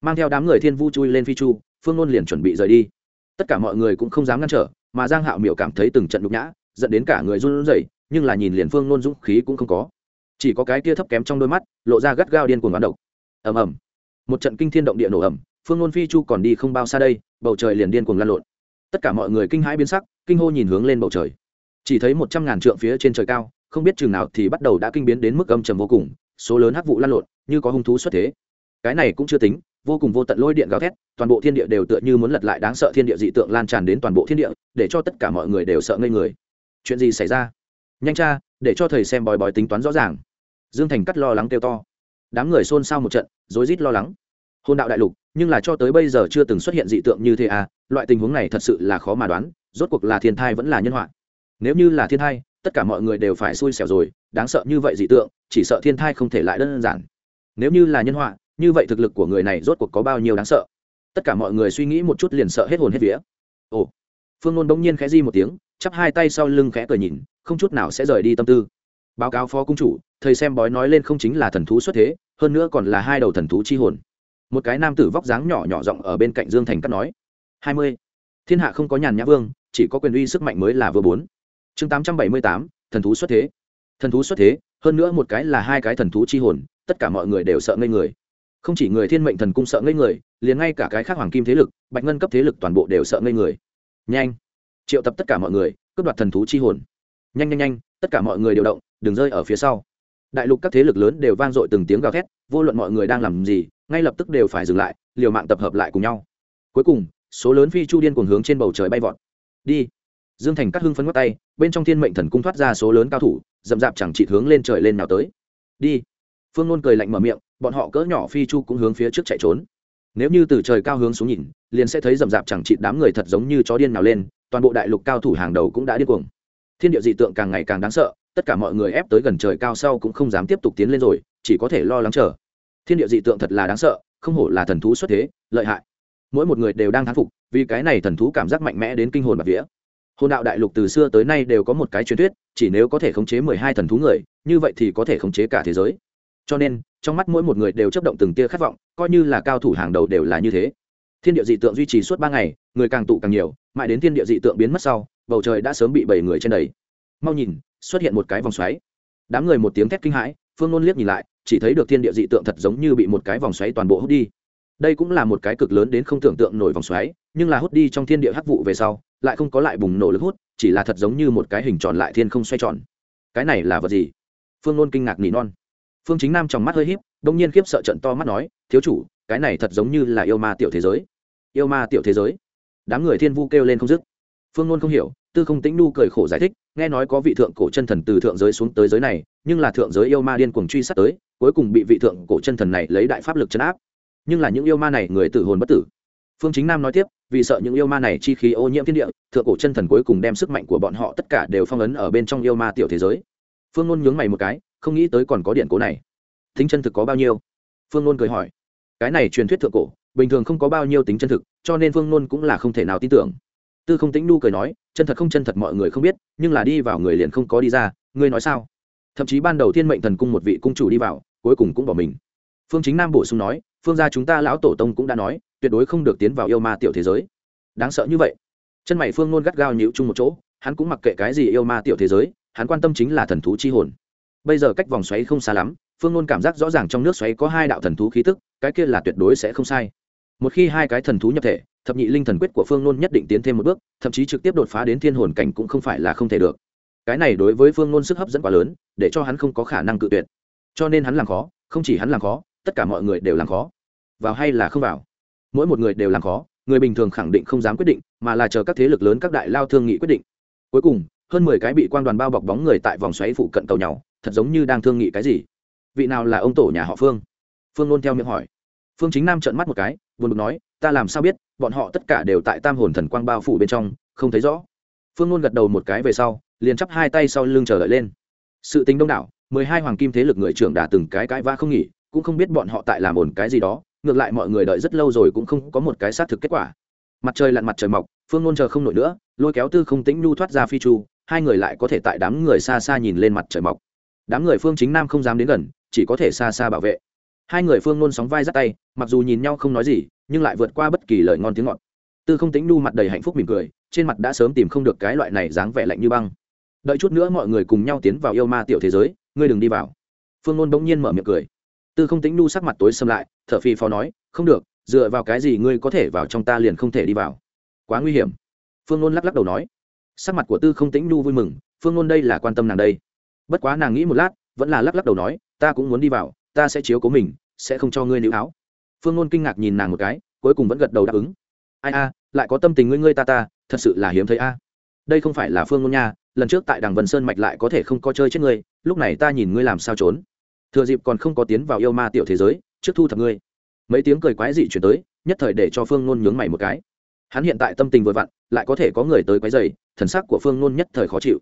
Mang theo đám người thiên vu chui lên phi chu, phương nôn liền chuẩn bị rời đi. Tất cả mọi người cũng không dám ngăn trở, mà giang hạo miểu cảm thấy từng trận nhục nhã, dẫn đến cả người run rẩy, nhưng là nhìn liền phương nôn dũng khí cũng không có. Chỉ có cái kia thấp kém trong đôi mắt, lộ ra gắt gao điên cuồng bán độc. Ầm ầm một trận kinh thiên động địa nổ ầm, phương ngôn phi chu còn đi không bao xa đây, bầu trời liền điên cuồng lan lộn. Tất cả mọi người kinh hãi biến sắc, kinh hô nhìn hướng lên bầu trời. Chỉ thấy một trăm ngàn trượng phía trên trời cao, không biết chừng nào thì bắt đầu đã kinh biến đến mức âm trầm vô cùng, số lớn hắc vụ lan lộn, như có hung thú xuất thế. Cái này cũng chưa tính, vô cùng vô tận lôi điện gào thét, toàn bộ thiên địa đều tựa như muốn lật lại đáng sợ thiên địa dị tượng lan tràn đến toàn bộ thiên địa, để cho tất cả mọi người đều sợ ngây người. Chuyện gì xảy ra? Nhanh cha để cho thầy xem bòi bòi tính toán rõ ràng. Dương thành cắt lo lắng kêu to đám người xôn xao một trận, rối rít lo lắng. Hôn đạo đại lục, nhưng là cho tới bây giờ chưa từng xuất hiện dị tượng như thế à loại tình huống này thật sự là khó mà đoán, rốt cuộc là thiên thai vẫn là nhân họa. Nếu như là thiên thai, tất cả mọi người đều phải xui xẻo rồi, đáng sợ như vậy dị tượng, chỉ sợ thiên thai không thể lại đơn giản. Nếu như là nhân họa, như vậy thực lực của người này rốt cuộc có bao nhiêu đáng sợ? Tất cả mọi người suy nghĩ một chút liền sợ hết hồn hết vía. Ồ, phương ngôn bỗng nhiên khẽ di một tiếng, chắp hai tay sau lưng khẽ cười nhìn, không chút nào sẽ rời đi tâm tư. Báo cáo phó cung chủ thầy xem bói nói lên không chính là thần thú xuất thế, hơn nữa còn là hai đầu thần thú chi hồn. Một cái nam tử vóc dáng nhỏ nhỏ rộng ở bên cạnh dương thành cắt nói, hai mươi. Thiên hạ không có nhàn nhã vương, chỉ có quyền uy sức mạnh mới là vừa bốn. Chương tám trăm bảy mươi tám, thần thú xuất thế. Thần thú xuất thế, hơn nữa một cái là hai cái thần thú chi hồn, tất cả mọi người đều sợ ngây người. Không chỉ người thiên mệnh thần cung sợ ngây người, liền ngay cả cái khác hoàng kim thế lực, bạch ngân cấp thế lực toàn bộ đều sợ ngây người. Nhanh. Triệu tập tất cả mọi người, cướp đoạt thần thú chi hồn. Nhanh nhanh nhanh, tất cả mọi người đều động, đừng rơi ở phía sau đại lục các thế lực lớn đều vang dội từng tiếng gào thét, vô luận mọi người đang làm gì, ngay lập tức đều phải dừng lại, liều mạng tập hợp lại cùng nhau. Cuối cùng, số lớn phi chu điên cuồng hướng trên bầu trời bay vọt. Đi. Dương thành cắt hưng phấn ngắt tay, bên trong thiên mệnh thần cung thoát ra số lớn cao thủ, dậm dạp chẳng chỉ hướng lên trời lên nào tới. Đi. Phương nôn cười lạnh mở miệng, bọn họ cỡ nhỏ phi chu cũng hướng phía trước chạy trốn. Nếu như từ trời cao hướng xuống nhìn, liền sẽ thấy rậm rạp chẳng chịt đám người thật giống như chó điên nào lên, toàn bộ đại lục cao thủ hàng đầu cũng đã điên cuồng. Thiên địa dị tượng càng ngày càng đáng sợ tất cả mọi người ép tới gần trời cao sau cũng không dám tiếp tục tiến lên rồi, chỉ có thể lo lắng chờ. Thiên địa dị tượng thật là đáng sợ, không hổ là thần thú xuất thế, lợi hại. Mỗi một người đều đang thán phục, vì cái này thần thú cảm giác mạnh mẽ đến kinh hồn bạc vía. Hồn đạo đại lục từ xưa tới nay đều có một cái truyền thuyết, chỉ nếu có thể khống chế mười hai thần thú người, như vậy thì có thể khống chế cả thế giới. Cho nên, trong mắt mỗi một người đều chấp động từng tia khát vọng, coi như là cao thủ hàng đầu đều là như thế. Thiên địa dị tượng duy trì suốt ba ngày, người càng tụ càng nhiều, mãi đến thiên địa dị tượng biến mất sau, bầu trời đã sớm bị bảy người trên đầy mau nhìn xuất hiện một cái vòng xoáy. Đám người một tiếng thét kinh hãi, phương nôn liếc nhìn lại, chỉ thấy được thiên địa dị tượng thật giống như bị một cái vòng xoáy toàn bộ hút đi. Đây cũng là một cái cực lớn đến không tưởng tượng nổi vòng xoáy, nhưng là hút đi trong thiên địa hắc vụ về sau, lại không có lại bùng nổ lực hút, chỉ là thật giống như một cái hình tròn lại thiên không xoay tròn. Cái này là vật gì? Phương nôn kinh ngạc nỉ non. Phương chính nam trong mắt hơi h í p đông nhiên khiếp sợ trận to mắt nói, thiếu chủ, cái này thật giống như là yêu ma tiểu thế giới. Yêu ma tiểu thế giới? Đám người thiên vu kêu lên không dứt. Phương nôn không hiểu tư không tĩnh nu cười khổ giải thích, nghe nói có vị thượng cổ chân thần từ thượng giới xuống tới giới này, nhưng là thượng giới yêu ma điên cuồng truy sát tới, cuối cùng bị vị thượng cổ chân thần này lấy đại pháp lực chấn áp. Nhưng là những yêu ma này, người tử hồn bất tử. Phương chính nam nói tiếp, vì sợ những yêu ma này chi khí ô nhiễm thiên địa, thượng cổ chân thần cuối cùng đem sức mạnh của bọn họ tất cả đều phong ấn ở bên trong yêu ma tiểu thế giới. Phương ngôn nhướng mày một cái, không nghĩ tới còn có điện cố này. Tính chân thực có bao nhiêu? Phương ngôn cười hỏi. Cái này truyền thuyết thượng cổ, bình thường không có bao nhiêu tính chân thực, cho nên phương ngôn cũng là không thể nào tin tưởng tư không Tĩnh nu cười nói, chân thật không chân thật mọi người không biết, nhưng là đi vào người liền không có đi ra, ngươi nói sao? Thậm chí ban đầu thiên mệnh thần cung một vị cung chủ đi vào, cuối cùng cũng bỏ mình. Phương chính nam bổ sung nói, phương gia chúng ta lão tổ tông cũng đã nói, tuyệt đối không được tiến vào yêu ma tiểu thế giới. Đáng sợ như vậy. Chân mày phương nôn gắt gao nhịu chung một chỗ, hắn cũng mặc kệ cái gì yêu ma tiểu thế giới, hắn quan tâm chính là thần thú chi hồn. Bây giờ cách vòng xoáy không xa lắm, phương nôn cảm giác rõ ràng trong nước xoáy có hai đạo thần thú khí tức, cái kia là tuyệt đối sẽ không sai. Một khi hai cái thần thú nhập thể thập nhị linh thần quyết của phương nôn nhất định tiến thêm một bước, thậm chí trực tiếp đột phá đến thiên hồn cảnh cũng không phải là không thể được. Cái này đối với phương nôn sức hấp dẫn quá lớn, để cho hắn không có khả năng cự tuyệt. Cho nên hắn làm khó, không chỉ hắn làm khó, tất cả mọi người đều làm khó. Vào hay là không vào? Mỗi một người đều làm khó, người bình thường khẳng định không dám quyết định, mà là chờ các thế lực lớn các đại lao thương nghị quyết định. Cuối cùng, hơn mười cái bị quan đoàn bao bọc bóng người tại vòng xoáy phụ cận cầu nhau, thật giống như đang thương nghị cái gì. Vị nào là ông tổ nhà họ phương? Phương nôn theo miệng hỏi. Phương chính nam trợn mắt một cái, buồn bực nói ta làm sao biết, bọn họ tất cả đều tại tam hồn thần quang bao phủ bên trong, không thấy rõ. Phương luôn gật đầu một cái về sau, liền chắp hai tay sau lưng chờ đợi lên. Sự tính đông đảo, mười hai hoàng kim thế lực người trưởng đà từng cái cãi va không nghỉ, cũng không biết bọn họ tại làm ổn cái gì đó, ngược lại mọi người đợi rất lâu rồi cũng không có một cái xác thực kết quả. Mặt trời lặn mặt trời mọc, phương ngôn chờ không nổi nữa, lôi kéo tư không tĩnh nhu thoát ra phi chu, hai người lại có thể tại đám người xa xa nhìn lên mặt trời mọc. Đám người phương chính nam không dám đến gần, chỉ có thể xa xa bảo vệ. Hai người phương ngôn sóng vai dắt tay, mặc dù nhìn nhau không nói gì nhưng lại vượt qua bất kỳ lời ngon tiếng ngọt. Tư không tĩnh u mặt đầy hạnh phúc mỉm cười, trên mặt đã sớm tìm không được cái loại này dáng vẻ lạnh như băng. Đợi chút nữa mọi người cùng nhau tiến vào yêu ma tiểu thế giới, ngươi đừng đi vào. Phương ngôn bỗng nhiên mở miệng cười. Tư không tính nu sắc mặt tối xâm lại t h ở phi phó nói, không được, dựa vào cái gì ngươi có thể vào trong ta liền không thể đi vào? Quá nguy hiểm. Phương ngôn lắc lắc đầu nói. Sắc mặt của tư không tính nu vui mừng, phương ngôn đây là quan tâm nàng đây. Bất quá nàng nghĩ một lát, vẫn là lắc lắc đầu nói, ta cũng muốn đi vào, ta sẽ chiếu cố mình, sẽ không cho ngươi nữ áo phương ngôn kinh ngạc nhìn nàng một cái, cuối cùng vẫn gật đầu đáp ứng. Ai a, lại có tâm tình ngươi ngươi ta ta, thật sự là hiếm thấy a. Đây không phải là phương ngôn nha, lần trước tại đằng vân sơn mạch lại có thể không có chơi chết ngươi, lúc này ta nhìn ngươi làm sao trốn. Thừa dịp còn không có tiến vào yêu ma tiểu thế giới, trước thu thập ngươi. Mấy tiếng cười quái dị chuyển tới, nhất thời để cho phương ngôn nhướng mày một cái. Hắn hiện tại tâm tình vừa vặn, lại có thể có người tới quái dày thần sắc của phương ngôn nhất thời khó chịu.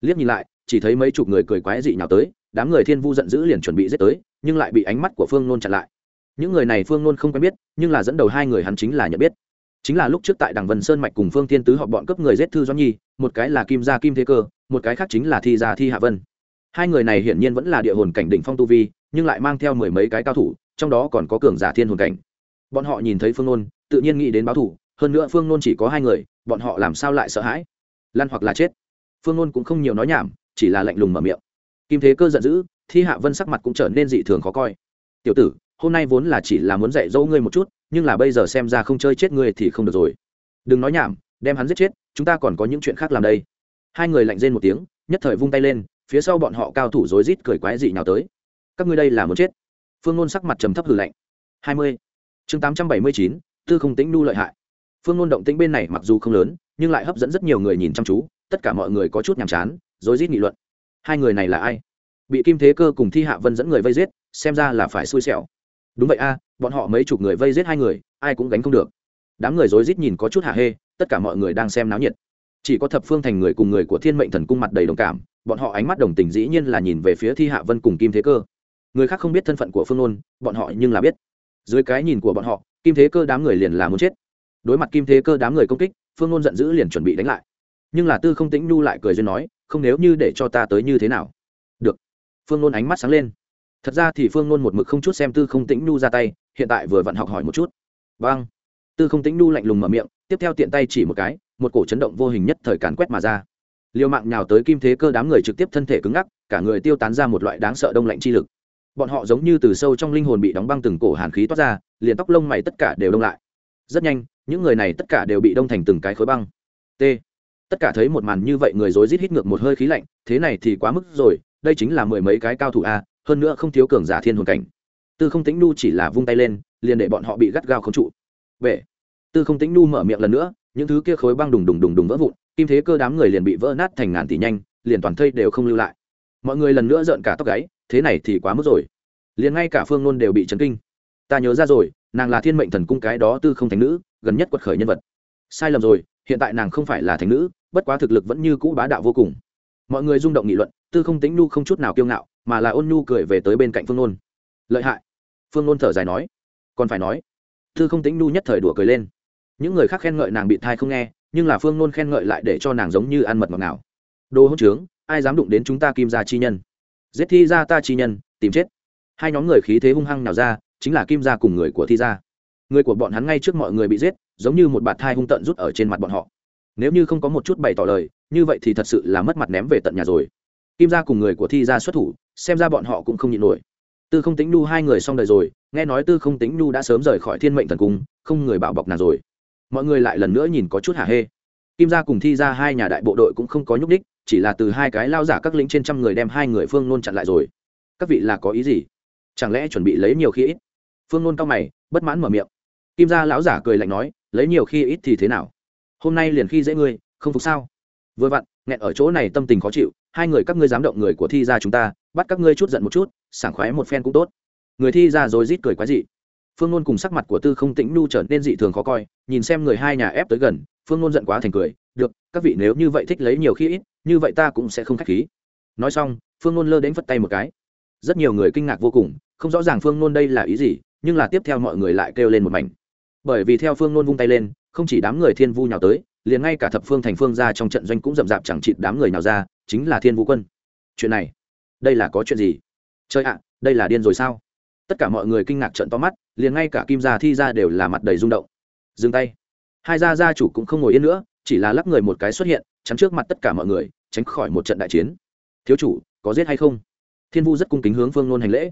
Liếc nhìn lại, chỉ thấy mấy chục người cười quái dị nhào tới, đám người thiên vu giận dữ liền chuẩn bị giết tới, nhưng lại bị ánh mắt của phương nôn chặn lại những người này phương nôn không quen biết, nhưng là dẫn đầu hai người hắn chính là nhận biết. Chính là lúc trước tại đằng vân sơn mạch cùng phương thiên tứ họ bọn cấp người giết thư doãn nhi, một cái là kim gia kim thế cơ, một cái khác chính là thi gia thi hạ vân. Hai người này hiển nhiên vẫn là địa hồn cảnh đỉnh phong tu vi, nhưng lại mang theo mười mấy cái cao thủ, trong đó còn có cường giả thiên hồn cảnh. Bọn họ nhìn thấy phương nôn, tự nhiên nghĩ đến báo thủ hơn nữa phương nôn chỉ có hai người, bọn họ làm sao lại sợ hãi? Lan hoặc là chết? Phương nôn cũng không nhiều nói nhảm, chỉ là lạnh lùng mở miệng. Kim thế cơ giận dữ, thi hạ vân sắc mặt cũng trở nên dị thường khó coi. Tiểu tử hôm nay vốn là chỉ là muốn dạy dỗ ngươi một chút, nhưng là bây giờ xem ra không chơi chết ngươi thì không được rồi. Đừng nói nhảm, đem hắn giết chết, chúng ta còn có những chuyện khác làm đây. Hai người lạnh rên một tiếng, nhất thời vung tay lên, phía sau bọn họ cao thủ rối rít cười quái dị nào tới. Các ngươi đây là muốn chết? Phương ngôn sắc mặt trầm thấp hử lạnh. Hai mươi. Chương tám trăm bảy mươi chín, tư không tĩnh nu lợi hại. Phương ngôn động tĩnh bên này mặc dù không lớn, nhưng lại hấp dẫn rất nhiều người nhìn chăm chú, tất cả mọi người có chút nhàm chán, rối rít nghị luận. Hai người này là ai? Bị kim thế cơ cùng thi hạ vân dẫn người vây giết, xem ra là phải xui xẻo đúng vậy a, bọn họ mấy chục người vây giết hai người, ai cũng gánh không được. Đám người rối rít nhìn có chút hạ hê, tất cả mọi người đang xem náo nhiệt. Chỉ có thập phương thành người cùng người của thiên mệnh thần cung mặt đầy đồng cảm, bọn họ ánh mắt đồng tình dĩ nhiên là nhìn về phía thi hạ vân cùng kim thế cơ. Người khác không biết thân phận của phương ôn bọn họ nhưng là biết. Dưới cái nhìn của bọn họ, kim thế cơ đám người liền là muốn chết. Đối mặt kim thế cơ đám người công kích, phương ôn giận dữ liền chuẩn bị đánh lại. Nhưng là tư không tĩnh nhu lại cười duyên nói, không, nếu như để cho ta tới như thế nào? Được. Phương ôn ánh mắt sáng lên thật ra thì phương nôn một mực không chút xem tư không tĩnh nhu ra tay, hiện tại vừa vặn học hỏi một chút. Vâng. Tư không tĩnh nhu lạnh lùng mở miệng, tiếp theo tiện tay chỉ một cái, một cổ chấn động vô hình nhất thời càn quét mà ra. Liều mạng nhào tới kim thế cơ đám người trực tiếp thân thể cứng ngắc, cả người tiêu tán ra một loại đáng sợ đông lạnh chi lực. Bọn họ giống như từ sâu trong linh hồn bị đóng băng từng cổ hàn khí toát ra, liền tóc lông mày tất cả đều đông lại. Rất nhanh, những người này tất cả đều bị đông thành từng cái khối băng. T. Tất cả thấy một màn như vậy người rối rít hít ngược một hơi khí lạnh, thế này thì quá mức rồi, đây chính là mười mấy cái cao thủ a hơn nữa không thiếu cường giả thiên hồn cảnh. Tư không tĩnh nu chỉ là vung tay lên, liền để bọn họ bị gắt gao không trụ. Vệ tư không tĩnh nu mở miệng lần nữa, những thứ kia khối băng đùng đùng đùng đùng vỡ vụn, kim thế cơ đám người liền bị vỡ nát thành ngàn tỷ nhanh, liền toàn thây đều không lưu lại. Mọi người lần nữa rợn cả tóc gáy, thế này thì quá mức rồi. Liền ngay cả phương nôn đều bị chấn kinh. Ta nhớ ra rồi, nàng là thiên mệnh thần cung cái đó tư không thành nữ, gần nhất quật khởi nhân vật. Sai lầm rồi, hiện tại nàng không phải là thành nữ, bất quá thực lực vẫn như cũ bá đạo vô cùng mọi người rung động nghị luận, tư không tính nhu không chút nào kiêu ngạo, mà là ôn nhu cười về tới bên cạnh phương nôn. Lợi hại. Phương nôn thở dài nói. Còn phải nói. Tư không tính nhu nhất thời đùa cười lên. Những người khác khen ngợi nàng bị thai không nghe, nhưng là phương nôn khen ngợi lại để cho nàng giống như ăn mật ngọt nào đồ hỗn trướng, ai dám đụng đến chúng ta kim gia chi nhân? Giết thi ra ta chi nhân, tìm chết. Hai nhóm người khí thế hung hăng nào ra, chính là kim gia cùng người của thi gia. Người của bọn hắn ngay trước mọi người bị giết, giống như một bạt thai hung tận rút ở trên mặt bọn họ. Nếu như không có một chút bày tỏ lời như vậy thì thật sự là mất mặt ném về tận nhà rồi. Kim gia cùng người của thi gia xuất thủ, xem ra bọn họ cũng không nhịn nổi. Tư không tính nhu hai người xong đời rồi, nghe nói tư không tính nhu đã sớm rời khỏi thiên mệnh thần cung, không người bảo bọc nàng rồi. Mọi người lại lần nữa nhìn có chút hả hê. Kim gia cùng thi ra hai nhà đại bộ đội cũng không có nhúc đích chỉ là từ hai cái lao giả các lĩnh trên trăm người đem hai người phương nôn chặn lại rồi. Các vị là có ý gì? Chẳng lẽ chuẩn bị lấy nhiều khi ít? Phương nôn cao mày, bất mãn mở miệng. Kim gia lão giả cười lạnh nói, lấy nhiều khi ít thì thế nào? Hôm nay liền khi dễ ngươi, không phục sao? Vừa vặn, nghẹn ở chỗ này tâm tình khó chịu, hai người các ngươi dám động người của thi ra chúng ta, bắt các ngươi chút giận một chút, sảng khoái một phen cũng tốt. Người thi ra rồi rít cười quái dị. Phương nôn cùng sắc mặt của tư không tĩnh nu trở nên dị thường khó coi, nhìn xem người hai nhà ép tới gần, phương nôn giận quá thành cười, được, các vị nếu như vậy thích lấy nhiều khi ít, như vậy ta cũng sẽ không k h á c h khí. Nói xong, phương nôn lơ đến phất tay một cái. Rất nhiều người kinh ngạc vô cùng, không rõ ràng phương nôn đây là ý gì, nhưng là tiếp theo mọi người lại kêu lên một mảnh. Bởi vì theo phương nôn vung tay lên, không chỉ đám người thiên vu nhào tới liền ngay cả thập phương thành phương ra trong trận doanh cũng rậm rạp chẳng chịt đám người nào ra, chính là thiên vũ quân. Chuyện này, đây là có chuyện gì? Chơi ạ, đây là điên rồi sao? Tất cả mọi người kinh ngạc trận to mắt, liền ngay cả kim gia thi ra đều là mặt đầy rung động. Dừng tay. Hai gia gia chủ cũng không ngồi yên nữa, chỉ là lắp người một cái xuất hiện, chắn trước mặt tất cả mọi người, tránh khỏi một trận đại chiến. Thiếu chủ, có giết hay không? Thiên vu rất cung kính hướng phương nôn hành lễ.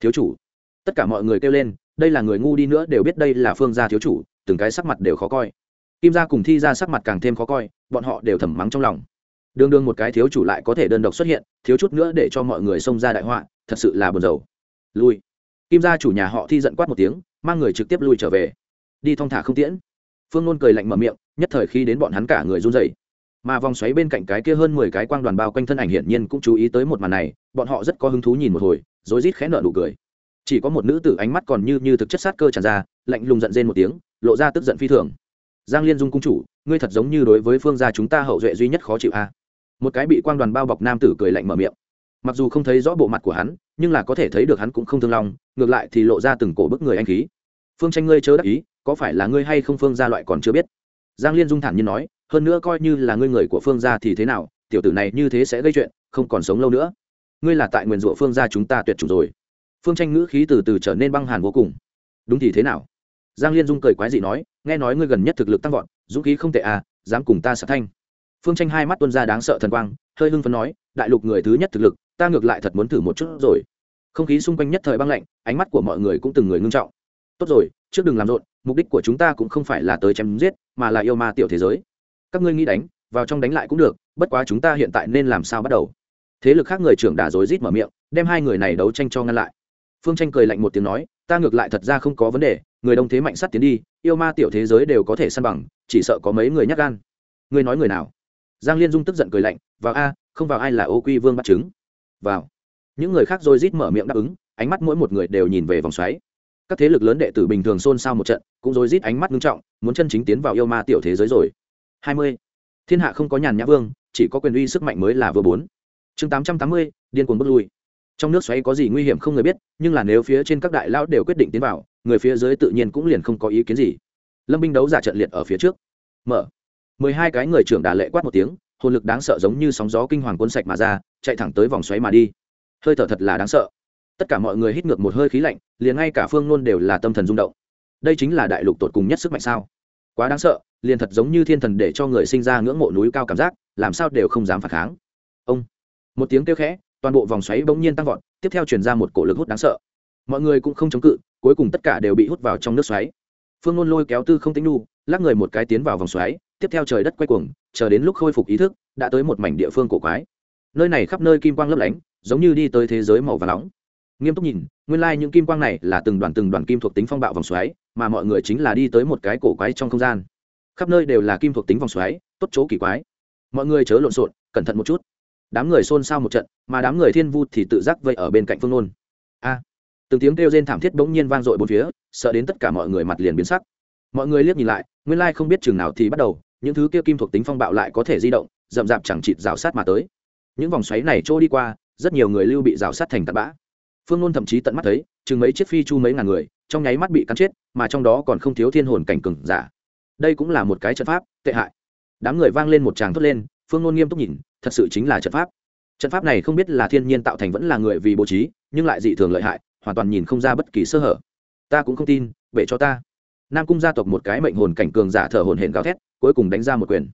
Thiếu chủ. Tất cả mọi người kêu lên, đây là người ngu đi nữa đều biết đây là phương gia thiếu chủ, từng cái sắc mặt đều khó coi kim gia cùng thi ra sắc mặt càng thêm khó coi bọn họ đều thầm mắng trong lòng. Đương đương một cái thiếu chủ lại có thể đơn độc xuất hiện thiếu chút nữa để cho mọi người xông ra đại họa thật sự là buồn rầu. Lui. Kim gia chủ nhà họ thi giận quát một tiếng mang người trực tiếp lui trở về. Đi thong thả không tiễn. Phương nôn cười lạnh mở miệng nhất thời khi đến bọn hắn cả người run rẩy, mà vòng xoáy bên cạnh cái kia hơn mười cái quang đoàn bao quanh thân ảnh hiển nhiên cũng chú ý tới một màn này bọn họ rất có hứng thú nhìn một hồi rối rít khẽ nợ nụ cười. Chỉ có một nữ tử ánh mắt còn như như thực chất sát cơ tràn ra lạnh lùng giận rên một tiếng lộ ra tức giận phi thường giang liên dung cung chủ, ngươi thật giống như đối với phương gia chúng ta hậu duệ duy nhất khó chịu a. Một cái bị quang đoàn bao bọc nam tử cười lạnh mở miệng. Mặc dù không thấy rõ bộ mặt của hắn, nhưng là có thể thấy được hắn cũng không thương lòng, ngược lại thì lộ ra từng cổ bức người anh khí. Phương tranh ngươi chớ đắc ý, có phải là ngươi hay không phương gia loại còn chưa biết? Giang liên dung thản nhiên nói, hơn nữa coi như là ngươi người của phương gia thì thế nào, tiểu tử này như thế sẽ gây chuyện, không còn sống lâu nữa. Ngươi là tại nguyền rủa phương gia chúng ta tuyệt chủng rồi. Phương tranh ngữ khí từ từ trở nên băng hàn vô cùng. Đúng thì thế nào? Giang liên dung cười quái dị nói, nghe nói ngươi gần nhất thực lực tăng vọt, dũng khí không tệ à dám cùng ta sợ thanh. Phương tranh hai mắt tuân ra đáng sợ thần quang, hơi hưng phấn nói, đại lục người thứ nhất thực lực, ta ngược lại thật muốn thử một chút rồi. Không khí xung quanh nhất thời băng lạnh, ánh mắt của mọi người cũng từng người ngưng trọng. Tốt rồi, trước đừng làm rộn, mục đích của chúng ta cũng không phải là tới chém giết, mà là yêu ma tiểu thế giới. Các ngươi nghĩ đánh, vào trong đánh lại cũng được, bất quá chúng ta hiện tại nên làm sao bắt đầu? Thế lực khác người trưởng đà rối rít mở miệng, đem hai người này đấu tranh cho ngăn lại. Phương tranh cười lạnh một tiếng nói, ta ngược lại thật ra không có vấn đề người đông thế mạnh sắt tiến đi, yêu ma tiểu thế giới đều có thể săn bằng, chỉ sợ có mấy người nhắc gan. Ngươi nói người nào? Giang liên dung tức giận cười lạnh, vào a, không vào ai là ô quy vương bắt chứng vào. Những người khác rồi rít mở miệng đáp ứng, ánh mắt mỗi một người đều nhìn về vòng xoáy. Các thế lực lớn đệ tử bình thường xôn xao một trận, cũng rồi rít ánh mắt nghiêm trọng, muốn chân chính tiến vào yêu ma tiểu thế giới rồi. Hai mươi. Thiên hạ không có nhàn nhã vương, chỉ có quyền uy sức mạnh mới là vừa bốn. Chương tám trăm tám mươi, điên cuồng bước lui. Trong nước xoáy có gì nguy hiểm không người biết, nhưng là nếu phía trên các đại lão đều quyết định tiến vào người phía dưới tự nhiên cũng liền không có ý kiến gì. Lâm binh đấu giả trận liệt ở phía trước. Mở. Mười hai cái người trưởng đà lệ quát một tiếng, hồn lực đáng sợ giống như sóng gió kinh hoàng cuốn sạch mà ra, chạy thẳng tới vòng xoáy mà đi. Hơi thở thật là đáng sợ. Tất cả mọi người hít ngược một hơi khí lạnh, liền ngay cả phương nôn đều là tâm thần rung động. Đây chính là đại lục tột cùng nhất sức mạnh sao? Quá đáng sợ, liền thật giống như thiên thần để cho người sinh ra ngưỡng mộ núi cao cảm giác, làm sao đều không dám phản kháng. Ông. Một tiếng kêu khẽ, toàn bộ vòng xoáy bỗng nhiên tăng vọt, tiếp theo truyền ra một cổ lực hút đáng sợ. Mọi người cũng không chống cự cuối cùng tất cả đều bị hút vào trong nước xoáy. Phương nôn lôi kéo tư không tính nu lắc người một cái tiến vào vòng xoáy, tiếp theo trời đất quay cuồng, chờ đến lúc khôi phục ý thức, đã tới một mảnh địa phương cổ quái. Nơi này khắp nơi kim quang lấp lánh, giống như đi tới thế giới màu và nóng. Nghiêm túc nhìn, nguyên lai、like、những kim quang này là từng đoàn từng đoàn kim thuộc tính phong bạo vòng xoáy, mà mọi người chính là đi tới một cái cổ quái trong không gian. Khắp nơi đều là kim thuộc tính vòng xoáy, tốt chỗ kỳ quái. Mọi người chớ lộn xộn, cẩn thận một chút. Đám người xôn xao một trận, mà đám người thiên vu thì tự giác vây ở bên cạnh phương nôn. A! Từng tiếng kêu rên thảm thiết bỗng nhiên vang dội bốn phía, sợ đến tất cả mọi người mặt liền biến sắc. Mọi người liếc nhìn lại, nguyên lai không biết chừng nào thì bắt đầu, những thứ kia kim thuộc tính phong bạo lại có thể di động, rậm rạp chẳng chịt rào sát mà tới. Những vòng xoáy này trôi đi qua, rất nhiều người lưu bị rào sát thành tạt bã. Phương luôn thậm chí tận mắt thấy, chừng mấy chiếc phi chu mấy ngàn người, trong nháy mắt bị cắn chết, mà trong đó còn không thiếu thiên hồn cảnh cừng giả. Đây cũng là một cái trận pháp, tệ hại. Đám người vang lên một tràng thốt lên, phương luôn nghiêm túc nhìn, thật sự chính là trận pháp. Trận pháp này không biết là thiên nhiên tạo thành vẫn là người vì bố trí, nhưng lại dị thường lợi hại hoàn toàn nhìn không ra bất kỳ sơ hở. Ta cũng không tin, bệ cho ta. Nam cung gia tộc một cái mệnh hồn cảnh cường giả thở hồn hển gào thét, cuối cùng đánh ra một quyền.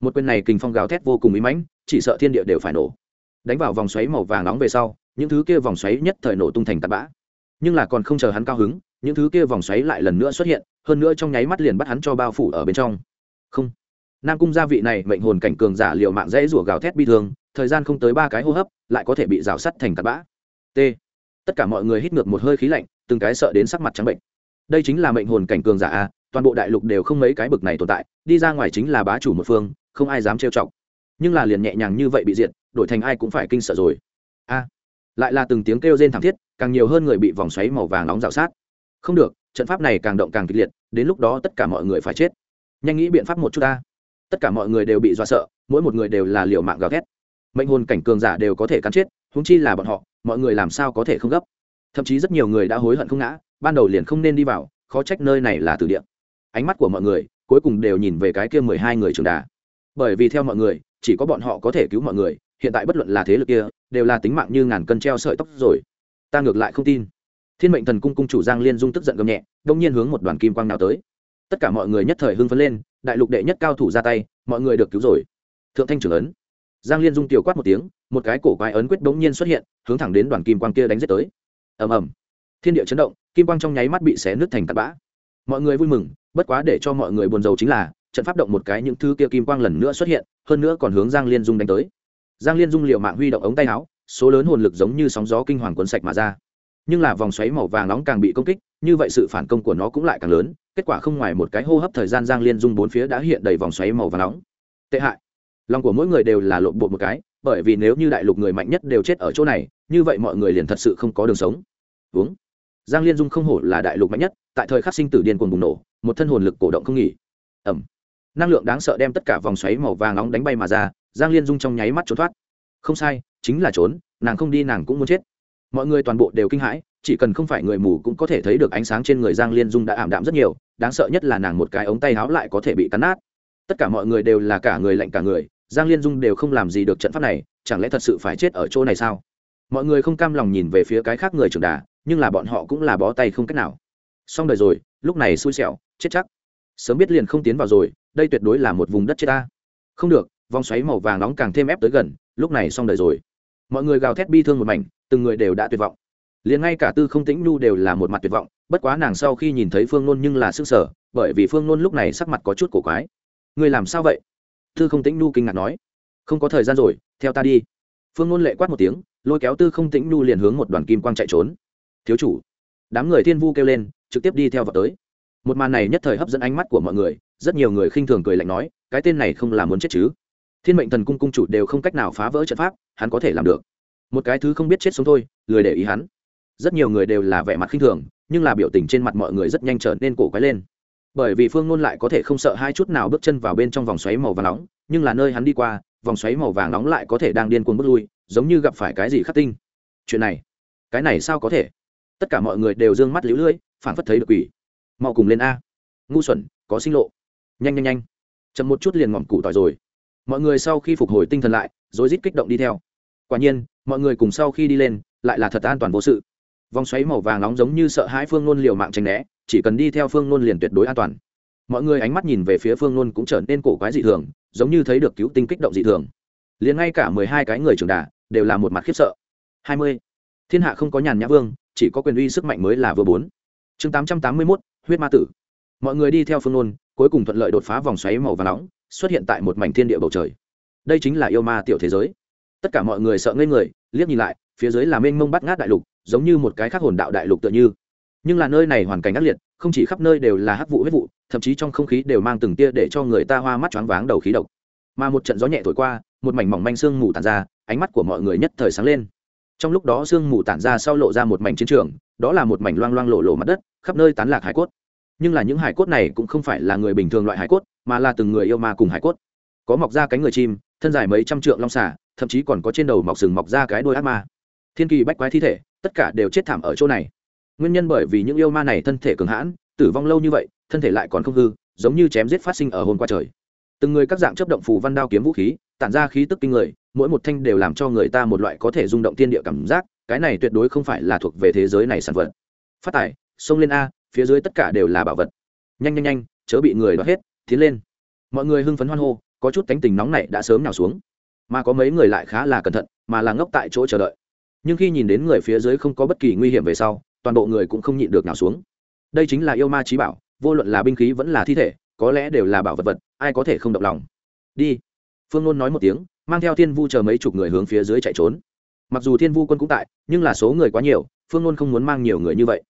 Một quyền này kình phong gào thét vô cùng ý mãnh, chỉ sợ thiên địa đều phải nổ. Đánh vào vòng xoáy màu vàng nóng về sau, những thứ kia vòng xoáy nhất thời nổ tung thành tạt bã. Nhưng là còn không chờ hắn cao hứng, những thứ kia vòng xoáy lại lần nữa xuất hiện, hơn nữa trong nháy mắt liền bắt hắn cho bao phủ ở bên trong. Không. Nam cung gia vị này mệnh hồn cảnh cường giả liều mạng dễ rủa gào thét bi thương, thời gian không tới ba cái hô hấp, lại có thể bị rào sắt thành tạt bã. T tất cả mọi người hít ngược một hơi khí lạnh, từng cái sợ đến sắc mặt trắng bệnh. Đây chính là mệnh hồn cảnh cường giả a, toàn bộ đại lục đều không mấy cái bực này tồn tại, đi ra ngoài chính là bá chủ một phương, không ai dám trêu chọc. Nhưng là liền nhẹ nhàng như vậy bị diệt, đổi thành ai cũng phải kinh sợ rồi. A, lại là từng tiếng kêu rên thảm thiết, càng nhiều hơn người bị vòng xoáy màu vàng nóng rào sát. Không được, trận pháp này càng động càng kịch liệt, đến lúc đó tất cả mọi người phải chết. Nhanh nghĩ biện pháp một chút ta. Tất cả mọi người đều bị do sợ, mỗi một người đều là liều mạng gào ghét mệnh hồn cảnh cường giả đều có thể cắn chết húng chi là bọn họ mọi người làm sao có thể không gấp? Thậm chí rất nhiều người đã hối hận không ngã, ban đầu liền không nên đi vào, khó trách nơi này là từ địa. Ánh mắt của mọi người cuối cùng đều nhìn về cái kia mười hai người trường đà. Bởi vì theo mọi người, chỉ có bọn họ có thể cứu mọi người, hiện tại bất luận là thế lực kia, đều là tính mạng như ngàn cân treo sợi tóc rồi. Ta ngược lại không tin. Thiên mệnh thần cung cung chủ giang liên dung tức giận gầm nhẹ, đông nhiên hướng một đoàn kim quang nào tới. Tất cả mọi người nhất thời hưng phấn lên, đại lục đệ nhất cao thủ ra tay, mọi người được cứu rồi. Thượng thanh trưởng ấn. Giang liên dung tiểu quát một tiếng một cái cổ quái ấn quyết bỗng nhiên xuất hiện, hướng thẳng đến đoàn kim quang kia đánh giết tới. Ầm ầm. Thiên địa chấn động, kim quang trong nháy mắt bị xé nứt thành tạt bã. Mọi người vui mừng, bất quá để cho mọi người buồn rầu chính là, trận pháp động một cái những thứ kia kim quang lần nữa xuất hiện, hơn nữa còn hướng giang liên dung đánh tới. Giang liên dung liệu mạng huy động ống tay áo, số lớn hồn lực giống như sóng gió kinh hoàng cuốn sạch mà ra. Nhưng là vòng xoáy màu vàng nóng càng bị công kích, như vậy sự phản công của nó cũng lại càng lớn, kết quả không ngoài một cái hô hấp thời gian giang liên dung bốn phía đã hiện đầy vòng xoáy màu vàng nóng. Tệ hại. Lòng của mỗi người đều là lộn bộ một cái bởi vì nếu như đại lục người mạnh nhất đều chết ở chỗ này, như vậy mọi người liền thật sự không có đường sống. Uống. Giang liên dung không hổ là đại lục mạnh nhất, tại thời khắc sinh tử điên cuồng bùng nổ, một thân hồn lực cổ động không nghỉ. Ẩm. Năng lượng đáng sợ đem tất cả vòng xoáy màu vàng nóng đánh bay mà ra, giang liên dung trong nháy mắt trốn thoát. Không sai, chính là trốn, nàng không đi nàng cũng muốn chết. Mọi người toàn bộ đều kinh hãi, chỉ cần không phải người mù cũng có thể thấy được ánh sáng trên người giang liên dung đã ảm đạm rất nhiều, đáng sợ nhất là nàng một cái ống tay háo lại có thể bị cắn nát. Tất cả mọi người đều là cả người lạnh cả người giang liên dung đều không làm gì được trận pháp này, chẳng lẽ thật sự phải chết ở chỗ này sao? Mọi người không cam lòng nhìn về phía cái khác người trưởng đà, nhưng là bọn họ cũng là bó tay không cách nào. Xong đời rồi, lúc này xui xẻo, chết chắc. Sớm biết liền không tiến vào rồi, đây tuyệt đối là một vùng đất chết ta. Không được, vòng xoáy màu vàng nóng càng thêm ép tới gần, lúc này xong đời rồi. Mọi người gào thét bi thương một mảnh, từng người đều đã tuyệt vọng. Liền ngay cả tư không tĩnh nhu đều là một mặt tuyệt vọng, bất quá nàng sau khi nhìn thấy phương nôn nhưng là s ư n g sở bởi vì phương nôn lúc này sắc mặt có chút cổ quái. Người làm sao vậy? Tư không tĩnh nhu kinh ngạc nói. Không có thời gian rồi, theo ta đi. Phương Ngôn lệ quát một tiếng, lôi kéo tư không tĩnh nhu liền hướng một đoàn kim quang chạy trốn. Thiếu chủ. Đám người thiên vu kêu lên, trực tiếp đi theo vào tới. Một màn này nhất thời hấp dẫn ánh mắt của mọi người, rất nhiều người khinh thường cười lạnh nói, cái tên này không là muốn chết chứ. Thiên mệnh thần cung cung chủ đều không cách nào phá vỡ trận pháp, hắn có thể làm được. Một cái thứ không biết chết sống thôi, lười để ý hắn. Rất nhiều người đều là vẻ mặt khinh thường, nhưng là biểu tình trên mặt mọi người rất nhanh trở nên cổ quái lên bởi vì phương ngôn lại có thể không sợ hai chút nào bước chân vào bên trong vòng xoáy màu vàng nóng, nhưng là nơi hắn đi qua, vòng xoáy màu vàng nóng lại có thể đang điên cuồng bước lui, giống như gặp phải cái gì khắc tinh. Chuyện này, cái này sao có thể? Tất cả mọi người đều d ư ơ n g mắt lũ lưỡi phản phất thấy được quỷ. Mau cùng lên a. Ngu xuẩn, có sinh lộ. Nhanh nhanh nhanh. Chậm một chút liền ngỏm củ tỏi rồi. Mọi người sau khi phục hồi tinh thần lại, rối rít kích động đi theo. Quả nhiên, mọi người cùng sau khi đi lên, lại là thật an toàn vô sự. Vòng xoáy màu vàng nóng giống như sợ hãi phương nôn liều mạng tranh né chỉ cần đi theo phương nôn liền tuyệt đối an toàn. Mọi người ánh mắt nhìn về phía phương nôn cũng trở nên cổ quái dị thường, giống như thấy được cứu tinh kích động dị thường. Liền ngay cả mười hai cái người trưởng đà đều là một mặt khiếp sợ. Hai mươi. Thiên hạ không có nhàn nhã vương, chỉ có quyền uy sức mạnh mới là vừa bốn. Chương tám trăm tám mươi mốt, huyết ma tử. Mọi người đi theo phương nôn, cuối cùng thuận lợi đột phá vòng xoáy màu vàng nóng, xuất hiện tại một mảnh thiên địa bầu trời. Đây chính là yêu ma tiểu thế giới. Tất cả mọi người sợ ngây người, liếc nhìn lại, phía dưới là mênh mông bắt ngát đại lục, giống như một cái khác hồn đạo đại lục tựa như nhưng là nơi này hoàn cảnh ác liệt, không chỉ khắp nơi đều là hắc vụ huyết vụ, thậm chí trong không khí đều mang từng tia để cho người ta hoa mắt choáng váng đầu khí độc. Mà một trận gió nhẹ thổi qua, một mảnh mỏng manh sương mù tàn ra, ánh mắt của mọi người nhất thời sáng lên. Trong lúc đó sương mù tản ra sau lộ ra một mảnh chiến trường, đó là một mảnh loang loang lộ lộ mặt đất, khắp nơi tán lạc hải cốt. Nhưng là những hải cốt này cũng không phải là người bình thường loại hải cốt, mà là từng người yêu ma cùng hải cốt. Có mọc ra cánh người chim, thân dài mấy trăm trượng long xả thậm chí còn có trên đầu mọc sừng mọc ra cái đôi ác ma. Thiên kỳ bách quái thi thể, tất cả đều chết thảm ở chỗ này nguyên nhân bởi vì những yêu ma này thân thể cường hãn, tử vong lâu như vậy, thân thể lại còn không hư, giống như chém giết phát sinh ở hôm qua trời. Từng người các dạng chấp động phù văn đao kiếm vũ khí, tản ra khí tức kinh người, mỗi một thanh đều làm cho người ta một loại có thể rung động tiên địa cảm giác, cái này tuyệt đối không phải là thuộc về thế giới này sản vật. Phát tải xông lên a, phía dưới tất cả đều là bảo vật. Nhanh nhanh nhanh, chớ bị người đoạt hết, tiến lên. Mọi người hưng phấn hoan hô, có chút cánh tình nóng này đã sớm nào xuống. Mà có mấy người lại khá là cẩn thận, mà là ngốc tại chỗ chờ đợi. Nhưng khi nhìn đến người phía dưới không có bất kỳ nguy hiểm về sau toàn bộ người cũng không nhịn được nào xuống. Đây chính là yêu ma trí bảo, vô luận là binh khí vẫn là thi thể, có lẽ đều là bảo vật vật, ai có thể không động lòng. Đi. Phương ngôn nói một tiếng, mang theo thiên vu chờ mấy chục người hướng phía dưới chạy trốn. Mặc dù thiên vu quân cũng tại, nhưng là số người quá nhiều, phương ngôn không muốn mang nhiều người như vậy.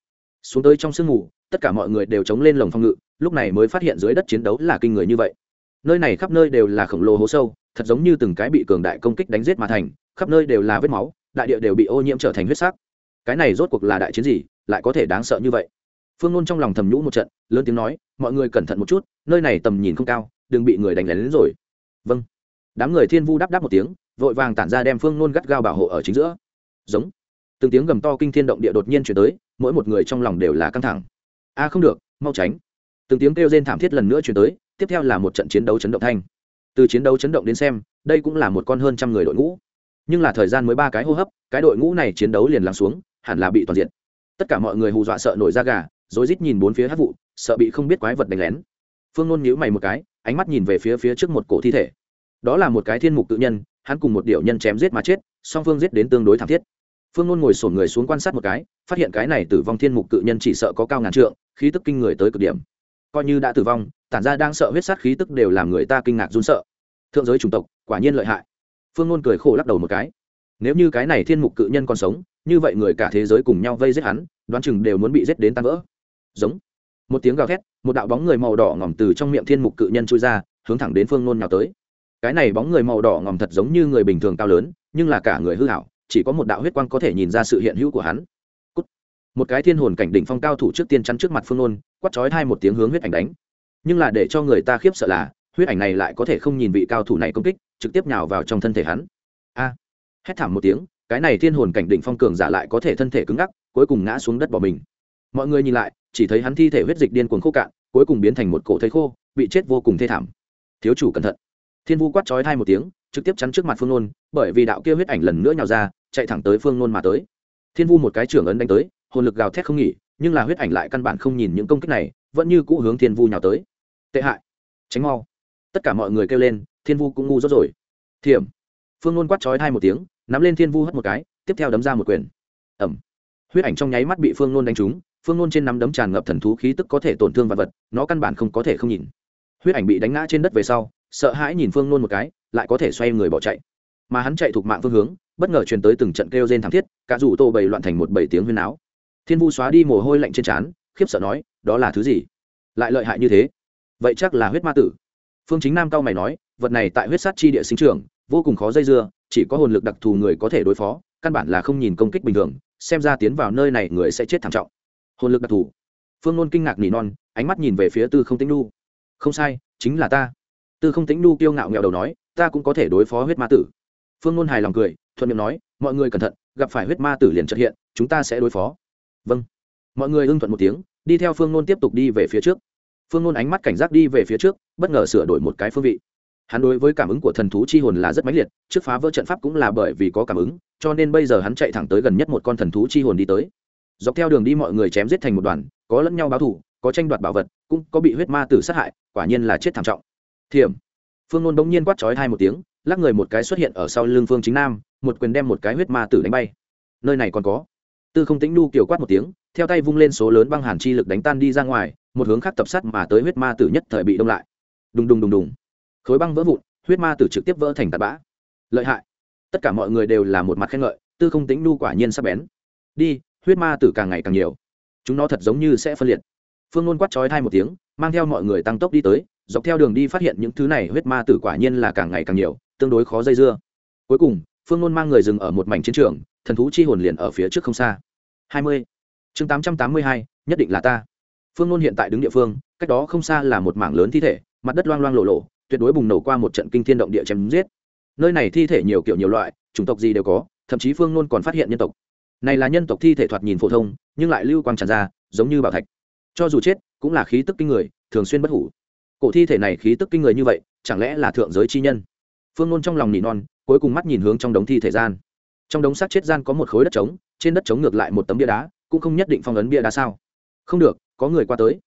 Xuống tới trong sương mù, tất cả mọi người đều chống lên lồng phòng ngự, lúc này mới phát hiện dưới đất chiến đấu là kinh người như vậy. Nơi này khắp nơi đều là khổng lồ hố sâu, thật giống như từng cái bị cường đại công kích đánh giết mà thành, khắp nơi đều là vết máu, đại địa đều bị ô nhiễm trở thành huyết sắc cái này rốt cuộc là đại chiến gì, lại có thể đáng sợ như vậy? Phương Nôn trong lòng thầm nhũ một trận, lớn tiếng nói, mọi người cẩn thận một chút, nơi này tầm nhìn không cao, đừng bị người đánh lén đến rồi. Vâng. Đám người thiên vu đáp đáp một tiếng, vội vàng tản ra đem phương Nôn gắt gao bảo hộ ở chính giữa. Giống. Từng tiếng gầm to kinh thiên động địa đột nhiên chuyển tới, mỗi một người trong lòng đều là căng thẳng. A không được, mau tránh. Từng tiếng kêu rên thảm thiết lần nữa chuyển tới, tiếp theo là một trận chiến đấu chấn động thanh. Từ chiến đấu chấn động đến xem, đây cũng là một con hơn trăm người đội ngũ. Nhưng là thời gian mới ba cái hô hấp, cái đội ngũ này chiến đấu liền lắng xuống hẳn là bị toàn diện. Tất cả mọi người hù dọa sợ nổi da gà, rối rít nhìn bốn phía hát vụ, sợ bị không biết quái vật đánh lén. Phương nôn nhíu mày một cái, ánh mắt nhìn về phía phía trước một cổ thi thể. Đó là một cái thiên mục tự nhân, hắn cùng một điệu nhân chém giết mà chết, song phương giết đến tương đối thảm thiết. Phương nôn ngồi sổn người xuống quan sát một cái, phát hiện cái này tử vong thiên mục cự nhân chỉ sợ có cao ngàn trượng, khí tức kinh người tới cực điểm. Coi như đã tử vong, tản ra đang sợ huyết sát khí tức đều làm người ta kinh ngạc run sợ. Thượng giới chủng tộc, quả nhiên lợi hại. Phương ngôn cười khổ lắc đầu một cái nếu như cái này thiên mục cự nhân còn sống, như vậy người cả thế giới cùng nhau vây giết hắn, đoán chừng đều muốn bị giết đến tan vỡ. Giống. Một tiếng gào thét, một đạo bóng người màu đỏ ngòm từ trong miệng thiên mục cự nhân trôi ra, hướng thẳng đến phương ngôn nhào tới. Cái này bóng người màu đỏ ngòm thật giống như người bình thường cao lớn, nhưng là cả người hư hảo, chỉ có một đạo huyết quang có thể nhìn ra sự hiện hữu của hắn. Cút. một cái thiên hồn cảnh đỉnh phong cao thủ trước tiên chắn trước mặt phương ngôn quắt chói thai một tiếng hướng huyết ảnh đánh. Nhưng là để cho người ta khiếp sợ là, huyết ảnh này lại có thể không nhìn vị cao thủ này công kích, trực tiếp nhào vào trong thân thể hắn hét thảm một tiếng, cái này thiên hồn cảnh đỉnh phong cường giả lại có thể thân thể cứng ngắc, cuối cùng ngã xuống đất bỏ mình. Mọi người nhìn lại, chỉ thấy hắn thi thể huyết dịch điên cuồng khô cạn, cuối cùng biến thành một cổ thấy khô, bị chết vô cùng thê thảm. Thiếu chủ cẩn thận. Thiên vu quát chói thai một tiếng, trực tiếp chắn trước mặt phương nôn, bởi vì đạo kia huyết ảnh lần nữa nhào ra, chạy thẳng tới phương nôn mà tới. Thiên vu một cái trưởng ấn đánh tới, hồn lực gào thét không nghỉ, nhưng là huyết ảnh lại căn bản không nhìn những công kích này, vẫn như cũ hướng thiên vu nhào tới. Tệ hại. Tránh mau. Tất cả mọi người kêu lên, thiên vu cũng ngu dốt rồi. Thiểm. Phương Nôn quát trói hai một tiếng nắm lên thiên vu hất một cái, tiếp theo đấm ra một quyền. Ẩm. Huyết ảnh trong nháy mắt bị phương nôn đánh trúng, phương nôn trên nắm đấm tràn ngập thần thú khí tức có thể tổn thương vật vật, nó căn bản không có thể không nhìn. Huyết ảnh bị đánh ngã trên đất về sau, sợ hãi nhìn phương nôn một cái, lại có thể xoay người bỏ chạy. Mà hắn chạy thuộc mạng phương hướng, bất ngờ truyền tới từng trận kêu rên thảm thiết, cả rủ tô bầy loạn thành một bảy tiếng huyên áo thiên vu xóa đi mồ hôi lạnh trên trán, khiếp sợ nói, đó là thứ gì? Lại lợi hại như thế? Vậy chắc là huyết ma tử. Phương chính nam cao mày nói, vật này tại huyết sát chi địa sinh trưởng, vô cùng khó dây dưa chỉ có hồn lực đặc thù người có thể đối phó, căn bản là không nhìn công kích bình thường, xem ra tiến vào nơi này người sẽ chết thảm trọng. Hồn lực đặc thù. Phương nôn kinh ngạc nỉ non, ánh mắt nhìn về phía tư không tĩnh nu không sai, chính là ta. Tư không tĩnh nu kiêu ngạo nghèo đầu nói, ta cũng có thể đối phó huyết ma tử. Phương nôn hài lòng cười, thuận miệng nói, mọi người cẩn thận, gặp phải huyết ma tử liền trật hiện, chúng ta sẽ đối phó. Vâng. Mọi người hưng thuận một tiếng, đi theo phương nôn tiếp tục đi về phía trước. Phương nôn ánh mắt cảnh giác đi về phía trước, bất ngờ sửa đổi một cái phương vị hắn đối với cảm ứng của thần thú chi hồn là rất mãnh liệt trước phá vỡ trận pháp cũng là bởi vì có cảm ứng cho nên bây giờ hắn chạy thẳng tới gần nhất một con thần thú chi hồn đi tới. Dọc theo đường đi mọi người chém giết thành một đoàn có lẫn nhau báo thù, có tranh đoạt bảo vật cũng có bị huyết ma tử sát hại quả nhiên là chết thảm trọng. Thiểm. Phương nôn bỗng nhiên quát trói hai một tiếng lắc người một cái xuất hiện ở sau lưng phương chính nam một quyền đem một cái huyết ma tử đánh bay. Nơi này còn có. Tư không tĩnh nu kiểu quát một tiếng theo tay vung lên số lớn băng hàn chi lực đánh tan đi ra ngoài một hướng khác tập sát mà tới huyết ma tử nhất thời bị đông lại. Đùng đùng đùng đùng khối băng vỡ vụn, huyết ma tử trực tiếp vỡ thành tạt bã. Lợi hại. Tất cả mọi người đều là một mặt khen ngợi, tư không tính nu quả nhiên sắp bén. Đi, huyết ma tử càng ngày càng nhiều. Chúng nó thật giống như sẽ phân liệt. Phương nôn quát trói thai một tiếng, mang theo mọi người tăng tốc đi tới, dọc theo đường đi phát hiện những thứ này huyết ma tử quả nhiên là càng ngày càng nhiều, tương đối khó dây dưa. Cuối cùng, phương nôn mang người dừng ở một mảnh chiến trường, thần thú chi hồn liền ở phía trước không xa. Hai mươi. Chương tám trăm tám mươi hai, nhất định là ta. Phương nôn hiện tại đứng địa phương, cách đó không xa là một mảng lớn thi thể, mặt đất loang loang lộ lộ tuyệt đối bùng nổ qua một trận kinh thiên động địa chém giết. Nơi này thi thể nhiều kiểu nhiều loại, chủng tộc gì đều có, thậm chí phương nôn còn phát hiện nhân tộc. Này là nhân tộc thi thể thoạt nhìn phổ thông, nhưng lại lưu quang tràn ra, giống như bảo thạch. Cho dù chết, cũng là khí tức kinh người, thường xuyên bất hủ. Cổ thi thể này khí tức kinh người như vậy, chẳng lẽ là thượng giới chi nhân? Phương nôn trong lòng nỉ non, cuối cùng mắt nhìn hướng trong đống thi thể gian. Trong đống xác chết gian có một khối đất trống, trên đất trống ngược lại một tấm bia đá, cũng không nhất định phong ấn bia đá sao? Không được, có người qua tới.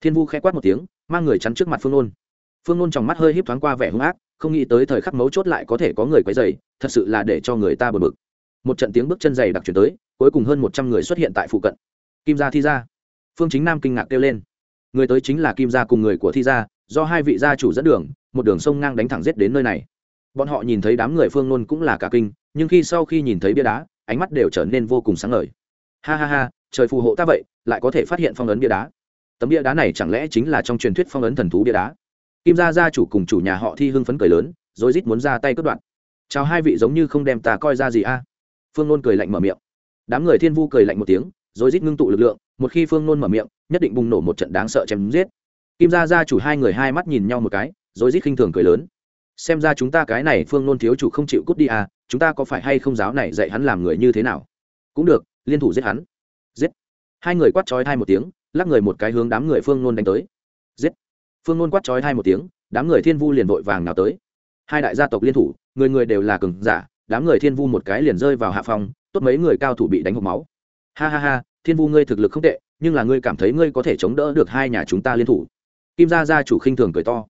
Thiên vu khẽ quát một tiếng, mang người chắn trước mặt phương nôn phương nôn trong mắt hơi híp thoáng qua vẻ hung ác, không nghĩ tới thời khắc mấu chốt lại có thể có người quấy dày thật sự là để cho người ta bờ bực. Một trận tiếng bước chân dày đặc chuyển tới, cuối cùng hơn một trăm người xuất hiện tại phụ cận. Kim gia thi gia. Phương chính nam kinh ngạc kêu lên. Người tới chính là kim gia cùng người của thi gia, do hai vị gia chủ dẫn đường, một đường sông ngang đánh thẳng giết đến nơi này. Bọn họ nhìn thấy đám người phương nôn cũng là cả kinh, nhưng khi sau khi nhìn thấy bia đá, ánh mắt đều trở nên vô cùng sáng ngời. Ha ha ha, trời phù hộ ta vậy, lại có thể phát hiện phong ấn bia đá. Tấm bia đá này chẳng lẽ chính là trong truyền thuyết phong ấn thần thú bia đá? Kim gia gia chủ cùng chủ nhà họ thi hưng phấn cười lớn, rồi rít muốn ra tay cướp đoạn chào hai vị giống như không đem ta coi ra gì a. Phương nôn cười lạnh mở miệng. Đám người thiên vu cười lạnh một tiếng, rồi rít ngưng tụ lực lượng, một khi phương nôn mở miệng, nhất định bùng nổ một trận đáng sợ chém giết. Kim gia gia chủ hai người hai mắt nhìn nhau một cái, rồi rít khinh thường cười lớn. Xem ra chúng ta cái này phương nôn thiếu chủ không chịu cút đi à chúng ta có phải hay không giáo này dạy hắn làm người như thế nào? Cũng được, liên thủ giết hắn. Giết. Hai người quát trói thai một tiếng, lắc người một cái hướng đám người phương nôn đánh tới. Giết phương nôn quát trói hai một tiếng, đám người thiên vu liền vội vàng nào tới. Hai đại gia tộc liên thủ, người người đều là cường giả, đám người thiên vu một cái liền rơi vào hạ phòng tốt mấy người cao thủ bị đánh hộp máu. Ha ha ha, thiên vu ngươi thực lực không tệ, nhưng là ngươi cảm thấy ngươi có thể chống đỡ được hai nhà chúng ta liên thủ. Kim gia gia chủ khinh thường cười to.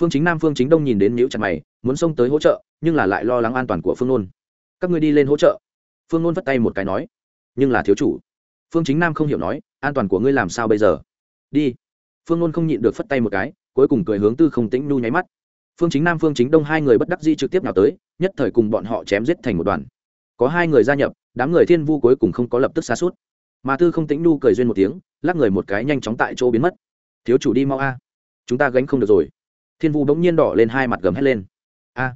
Phương chính nam, phương chính đông nhìn đến nhữ chặt mày, muốn xông tới hỗ trợ, nhưng là lại lo lắng an toàn của phương nôn. Các ngươi đi lên hỗ trợ. Phương nôn vất tay một cái nói. Nhưng là thiếu chủ. Phương chính nam không hiểu nói, an toàn của ngươi làm sao bây giờ? Đi phương nôn không nhịn được phất tay một cái, cuối cùng cười hướng tư không tĩnh nu nháy mắt. Phương chính nam, phương chính đông hai người bất đắc di trực tiếp nào tới, nhất thời cùng bọn họ chém giết thành một đoàn. Có hai người gia nhập, đám người thiên vu cuối cùng không có lập tức xa suốt. Mà tư không tĩnh nu cười duyên một tiếng, lắc người một cái nhanh chóng tại chỗ biến mất. Thiếu chủ đi mau a, chúng ta gánh không được rồi. Thiên vu bỗng nhiên đỏ lên hai mặt gầm hét lên. A!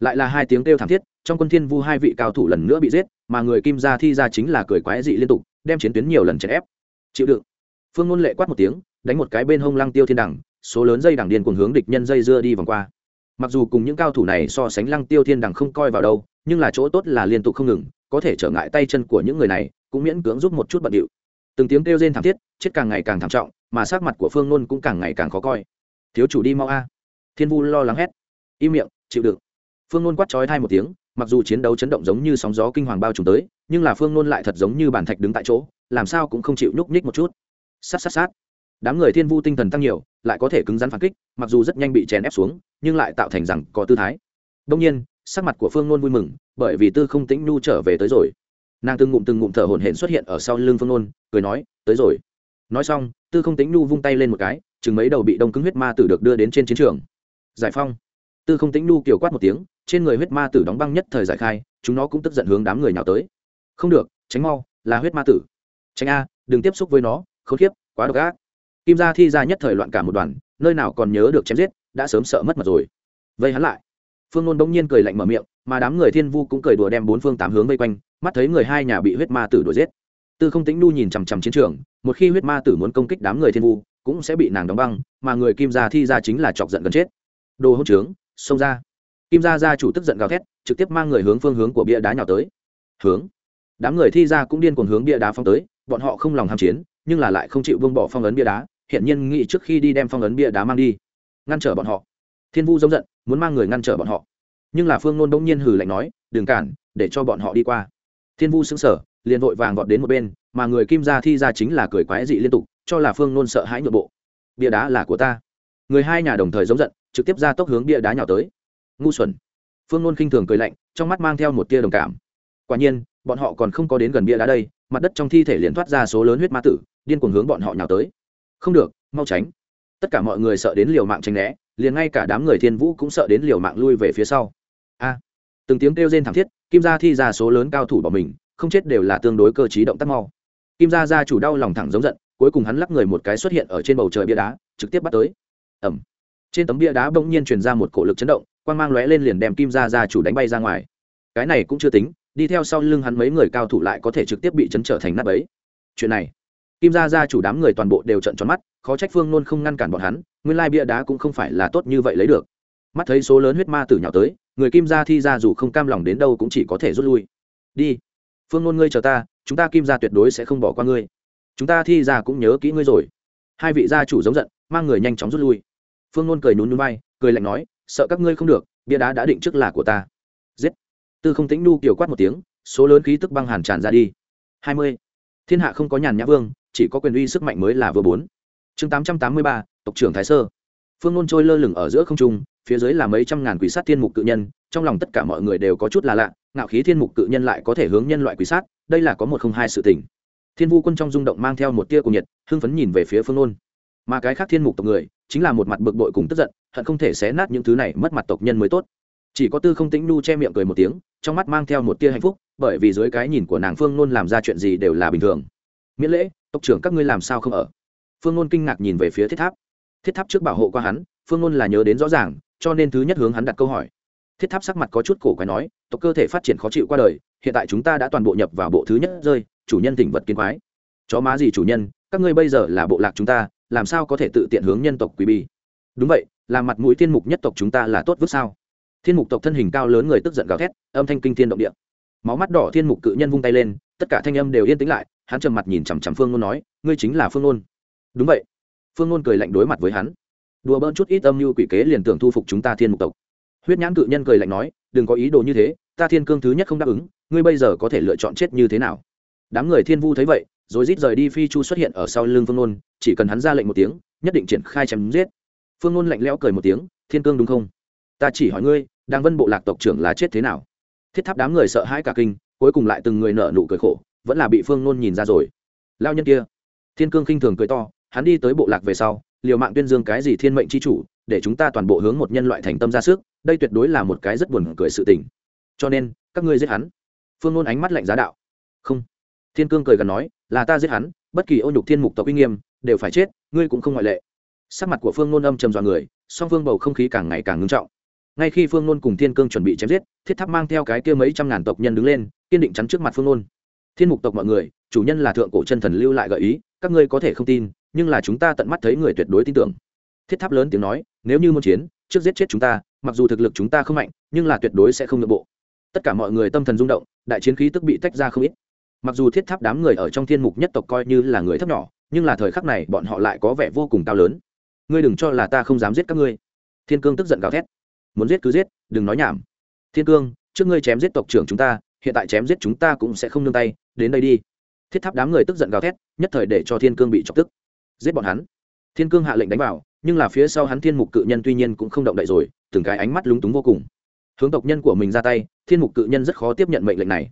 Lại là hai tiếng kêu thảm thiết, trong quân thiên vu hai vị cao thủ lần nữa bị giết, mà người kim gia thi ra chính là cười quái dị liên tục, đem chiến tuyến nhiều lần chèn ép. Chịu đựng. Phương ngôn lệ quát một tiếng đánh một cái bên hông lăng tiêu thiên đẳng, số lớn dây đẳng điên cùng hướng địch nhân dây dưa đi vòng qua. Mặc dù cùng những cao thủ này so sánh lăng tiêu thiên đẳng không coi vào đâu, nhưng là chỗ tốt là liên tục không ngừng, có thể trở ngại tay chân của những người này, cũng miễn cưỡng giúp một chút bận điệu. Từng tiếng kêu rên thảm thiết, chết càng ngày càng thảm trọng, mà sắc mặt của phương nôn cũng càng ngày càng khó coi. Thiếu chủ đi mau a. Thiên vu lo lắng hét. Im miệng, chịu đựng. Phương nôn quát trói thai một tiếng, mặc dù chiến đấu chấn động giống như sóng gió kinh hoàng bao trùm tới, nhưng là phương nôn lại thật giống như bản thạch đứng tại chỗ, làm sao cũng không chịu nhúc nhích một chút. Sát sát sát đám người thiên vu tinh thần tăng nhiều, lại có thể cứng rắn phản kích, mặc dù rất nhanh bị chèn ép xuống, nhưng lại tạo thành rằng có tư thái. Đông nhiên, sắc mặt của phương nôn vui mừng, bởi vì tư không tĩnh nhu trở về tới rồi. Nàng từng ngụm từng ngụm thở hổn hển xuất hiện ở sau lưng phương nôn, cười nói, tới rồi. Nói xong, tư không tĩnh nhu vung tay lên một cái, chừng mấy đầu bị đông cứng huyết ma tử được đưa đến trên chiến trường. Giải phong tư không tĩnh nhu kiểu quát một tiếng, trên người huyết ma tử đóng băng nhất thời giải khai, chúng nó cũng tức giận hướng đám người nhào tới. Không được, tránh mau, là huyết ma tử. Tránh a, đừng tiếp xúc với nó, khốn kiếp quá độc ác kim gia thi ra nhất thời loạn cả một đoàn, nơi nào còn nhớ được chém giết, đã sớm sợ mất mặt rồi. Vây hắn lại. Phương nôn bỗng nhiên cười lạnh mở miệng, mà đám người thiên vu cũng cười đùa đem bốn phương tám hướng vây quanh, mắt thấy người hai nhà bị huyết ma tử đuổi giết. Tư không tĩnh nu nhìn chằm chằm chiến trường, một khi huyết ma tử muốn công kích đám người thiên vu, cũng sẽ bị nàng đóng băng, mà người kim gia thi ra chính là chọc giận gần chết. Đồ hỗn trướng, xông ra. Kim gia gia chủ tức giận gào thét, trực tiếp mang người hướng phương hướng của bia đá nhào tới. Hướng. Đám người thi ra cũng điên cuồng hướng bia đá phong tới, bọn họ không lòng ham chiến, nhưng là lại không chịu vương bỏ phong ấn bia đá hiện nhiên nghĩ trước khi đi đem phong ấn bia đá mang đi. Ngăn trở bọn họ. Thiên vu giống giận, muốn mang người ngăn trở bọn họ. Nhưng là phương nôn bỗng nhiên hừ lạnh nói, đừng cản, để cho bọn họ đi qua. Thiên vu xứng sở liền vội vàng vọt đến một bên, mà người kim gia thi ra chính là cười quái dị liên tục, cho là phương nôn sợ hãi nội bộ. Bia đá là của ta. Người hai nhà đồng thời giống giận, trực tiếp ra tốc hướng bia đá nhào tới. Ngu xuẩn. Phương nôn khinh thường cười lạnh, trong mắt mang theo một tia đồng cảm. Quả nhiên, bọn họ còn không có đến gần bia đá đây, mặt đất trong thi thể liền thoát ra số lớn huyết ma tử, điên cuồng hướng bọn họ nhào tới không được, mau tránh. Tất cả mọi người sợ đến liều mạng tránh né, liền ngay cả đám người thiên vũ cũng sợ đến liều mạng lui về phía sau. A. Từng tiếng kêu rên thảm thiết, kim gia thi ra số lớn cao thủ bỏ mình, không chết đều là tương đối cơ t động tác mau. Kim gia gia chủ đau lòng thẳng giống giận, cuối cùng hắn lắc người một cái xuất hiện ở trên bầu trời bia đá, trực tiếp bắt tới. Ẩm trên tấm bia đá bỗng nhiên truyền ra một cổ lực chấn động quan g mang lóe lên liền đem kim gia gia chủ đánh bay ra ngoài. Cái này cũng chưa tính, đi theo sau lưng hắn mấy người cao thủ lại có thể trực tiếp bị chấn trở thành nắp ấy chuyện này kim gia gia chủ đám người toàn bộ đều trận tròn mắt, khó trách phương nôn không ngăn cản bọn hắn, nguyên lai bia đá cũng không phải là tốt như vậy lấy được. Mắt thấy số lớn huyết ma tử nhào tới, người kim gia thi ra dù không cam lòng đến đâu cũng chỉ có thể rút lui. Đi, phương nôn ngươi chờ ta, chúng ta kim gia tuyệt đối sẽ không bỏ qua ngươi. Chúng ta thi ra cũng nhớ kỹ ngươi rồi. Hai vị gia chủ giống giận, mang người nhanh chóng rút lui. Phương nôn cười nhún núi bay cười lạnh nói, sợ các ngươi không được, bia đá đã định trước là của ta. Giết. Tư không tính nu kiểu quát một tiếng, số lớn khí tức băng hàn tràn ra đi. Hai mươi. Thiên hạ không có nhàn nhã vương chỉ có quyền uy sức mạnh mới là vừa bốn. Chương tám trăm tám mươi ba, tộc trưởng thái sơ. Phương nôn trôi lơ lửng ở giữa không trung, phía dưới là mấy trăm ngàn quỷ sát thiên mục cự nhân, trong lòng tất cả mọi người đều có chút là lạ, ngạo khí thiên mục cự nhân lại có thể hướng nhân loại quỷ sát, đây là có một không hai sự tình. Thiên vu quân trong rung động mang theo một tia cùng nhiệt, hưng phấn nhìn về phía phương nôn. Mà cái khác thiên mục tộc người, chính là một mặt bực bội cùng tức giận, hận không thể xé nát những thứ này mất mặt tộc nhân mới tốt. Chỉ có tư không tĩnh nu che miệng cười một tiếng, trong mắt mang theo một tia hạnh phúc, bởi vì dưới cái nhìn của nàng phương nôn làm ra chuyện gì đều là bình thường. Miễn lễ tộc trưởng các ngươi làm sao không ở? Phương ngôn kinh ngạc nhìn về phía thiết tháp. Thiết tháp trước bảo hộ qua hắn, phương ngôn là nhớ đến rõ ràng, cho nên thứ nhất hướng hắn đặt câu hỏi. Thiết tháp sắc mặt có chút cổ quái nói, tộc cơ thể phát triển khó chịu qua đời, hiện tại chúng ta đã toàn bộ nhập vào bộ thứ nhất rơi, chủ nhân tỉnh vật kiến quái. Chó má gì chủ nhân, các ngươi bây giờ là bộ lạc chúng ta, làm sao có thể tự tiện hướng nhân tộc quý bi? Đúng vậy, là mặt mũi thiên mục nhất tộc chúng ta là tốt vứt sao? Thiên mục tộc thân hình cao lớn người tức giận gào thét, âm thanh kinh thiên động địa. Máu mắt đỏ thiên mục cự nhân vung tay lên, tất cả thanh âm đều yên tĩnh lại hắn trầm mặt nhìn chằm chằm phương ngôn nói, ngươi chính là phương ngôn đúng vậy. Phương ngôn cười lạnh đối mặt với hắn. Đùa bỡn chút ít âm như quỷ kế liền tưởng thu phục chúng ta thiên mục tộc. Huyết nhãn cự nhân cười lạnh nói, đừng có ý đồ như thế, ta thiên cương thứ nhất không đáp ứng, ngươi bây giờ có thể lựa chọn chết như thế nào? Đám người thiên vu thấy vậy, rồi rít rời đi phi chu xuất hiện ở sau lưng phương nôn, chỉ cần hắn ra lệnh một tiếng, nhất định triển khai chém giết. Phương nôn lạnh lẽo cười một tiếng, thiên cương đúng không? Ta chỉ hỏi ngươi đang vân bộ lạc tộc trưởng là chết thế nào? Thiết tháp đám người sợ hãi cả kinh, cuối cùng lại từng người nợ nụ cười khổ vẫn là bị phương nôn nhìn ra rồi. Lao nhân kia. Thiên cương khinh thường cười to, hắn đi tới bộ lạc về sau, liều mạng tuyên dương cái gì thiên mệnh c h i chủ, để chúng ta toàn bộ hướng một nhân loại thành tâm ra sức, đây tuyệt đối là một cái rất buồn cười sự tình. Cho nên, các ngươi giết hắn. Phương nôn ánh mắt lạnh giá đạo. Không. Thiên cương cười gần nói, là ta giết hắn, bất kỳ ô nhục thiên mục tộc uy nghiêm, đều phải chết, ngươi cũng không ngoại lệ. Sắc mặt của phương nôn âm trầm dọa người, song phương bầu không khí càng ngày càng ngưng trọng. Ngay khi phương nôn cùng thiên cương chuẩn bị chém giết, thiết tháp mang theo cái kia mấy trăm ngàn tộc nhân đứng lên, kiên định chắn trước mặt phương nôn thiên mục tộc mọi người, chủ nhân là thượng cổ chân thần lưu lại gợi ý, các ngươi có thể không tin, nhưng là chúng ta tận mắt thấy người tuyệt đối tin tưởng. Thiết tháp lớn tiếng nói, nếu như muốn chiến, trước giết chết chúng ta, mặc dù thực lực chúng ta không mạnh, nhưng là tuyệt đối sẽ không nội bộ. Tất cả mọi người tâm thần rung động, đại chiến khí tức bị tách ra không ít. Mặc dù thiết tháp đám người ở trong thiên mục nhất tộc coi như là người thấp nhỏ, nhưng là thời khắc này bọn họ lại có vẻ vô cùng cao lớn. Ngươi đừng cho là ta không dám giết các ngươi. Thiên cương tức giận gào thét. Muốn giết cứ giết, đừng nói nhảm. Thiên cương, trước ngươi chém giết tộc trưởng chúng ta hiện tại chém giết chúng ta cũng sẽ không nương tay, đến đây đi. Thiết tháp đám người tức giận gào thét, nhất thời để cho thiên cương bị chọc tức. Giết bọn hắn. Thiên cương hạ lệnh đánh vào, nhưng là phía sau hắn thiên mục cự nhân tuy nhiên cũng không động đậy rồi, từng cái ánh mắt lúng túng vô cùng. Hướng tộc nhân của mình ra tay, thiên mục cự nhân rất khó tiếp nhận mệnh lệnh này.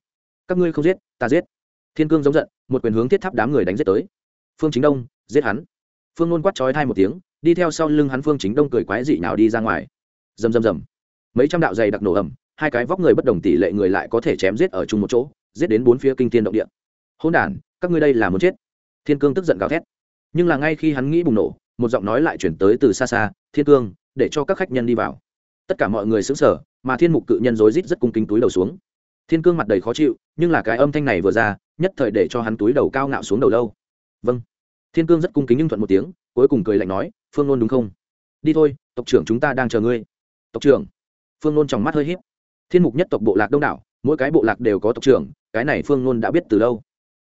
Các ngươi không giết, ta giết. Thiên cương giống giận, một quyền hướng thiết tháp đám người đánh giết tới. Phương chính đông, giết hắn. Phương luôn quát trói thai một tiếng, đi theo sau lưng hắn phương chính đông cười quái dị nào đi ra ngoài. Rầm rầm rầm. Mấy trăm đạo dày đặc nổ ẩm hai cái vóc người bất đồng tỷ lệ người lại có thể chém giết ở chung một chỗ, giết đến bốn phía kinh thiên động địa. Hôn đản, các ngươi đây là muốn chết. Thiên cương tức giận gào thét. Nhưng là ngay khi hắn nghĩ bùng nổ, một giọng nói lại chuyển tới từ xa xa, thiên cương, để cho các khách nhân đi vào. Tất cả mọi người xứng sở mà thiên mục cự nhân rối rít rất cung kính túi đầu xuống. Thiên cương mặt đầy khó chịu, nhưng là cái âm thanh này vừa ra, nhất thời để cho hắn túi đầu cao ngạo xuống đầu lâu. Vâng. Thiên cương rất cung kính nhưng thuận một tiếng, cuối cùng cười lạnh nói, phương nôn đúng không? Đi thôi, tộc trưởng chúng ta đang chờ ngươi. Tộc trưởng? Phương nôn trong mắt hơi h í p thiên mục nhất tộc bộ lạc đông đảo, mỗi cái bộ lạc đều có tộc trưởng, cái này phương nôn đã biết từ lâu.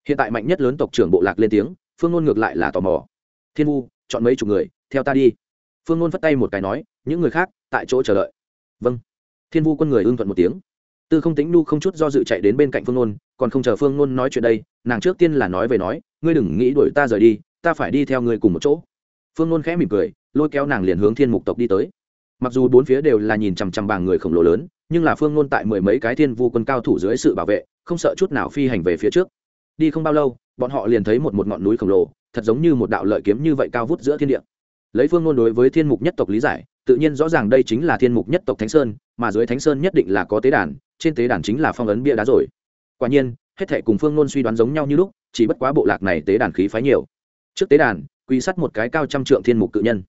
Hiện tại mạnh nhất lớn tộc trưởng bộ lạc lên tiếng, phương nôn ngược lại là tò mò. Thiên vu, chọn mấy chục người, theo ta đi. Phương nôn phất tay một cái nói, những người khác, tại chỗ chờ đợi. Vâng. Thiên vu quân người ưng thuận một tiếng. Tư không tính nu không chút do dự chạy đến bên cạnh phương nôn, còn không chờ phương nôn nói chuyện đây, nàng trước tiên là nói về nói, ngươi đừng nghĩ đuổi ta rời đi, ta phải đi theo ngươi cùng một chỗ. Phương nôn khẽ mỉm cười, lôi kéo nàng liền hướng thiên mục tộc đi tới. Mặc dù bốn phía đều là nhìn chằm chằm bàng người khổng lồ lớn nhưng là phương nôn tại mười mấy cái thiên vu quân cao thủ dưới sự bảo vệ, không sợ chút nào phi hành về phía trước. Đi không bao lâu, bọn họ liền thấy một một ngọn núi khổng lồ, thật giống như một đạo lợi kiếm như vậy cao vút giữa thiên địa. Lấy phương nôn đối với thiên mục nhất tộc lý giải, tự nhiên rõ ràng đây chính là thiên mục nhất tộc thánh sơn, mà dưới thánh sơn nhất định là có tế đàn, trên tế đàn chính là phong ấn bia đá rồi. Quả nhiên, hết thệ cùng phương nôn suy đoán giống nhau như lúc, chỉ bất quá bộ lạc này tế đàn khí phái nhiều. Trước tế đàn, quy sắt một cái cao trăm trượng thiên mục cự nhân.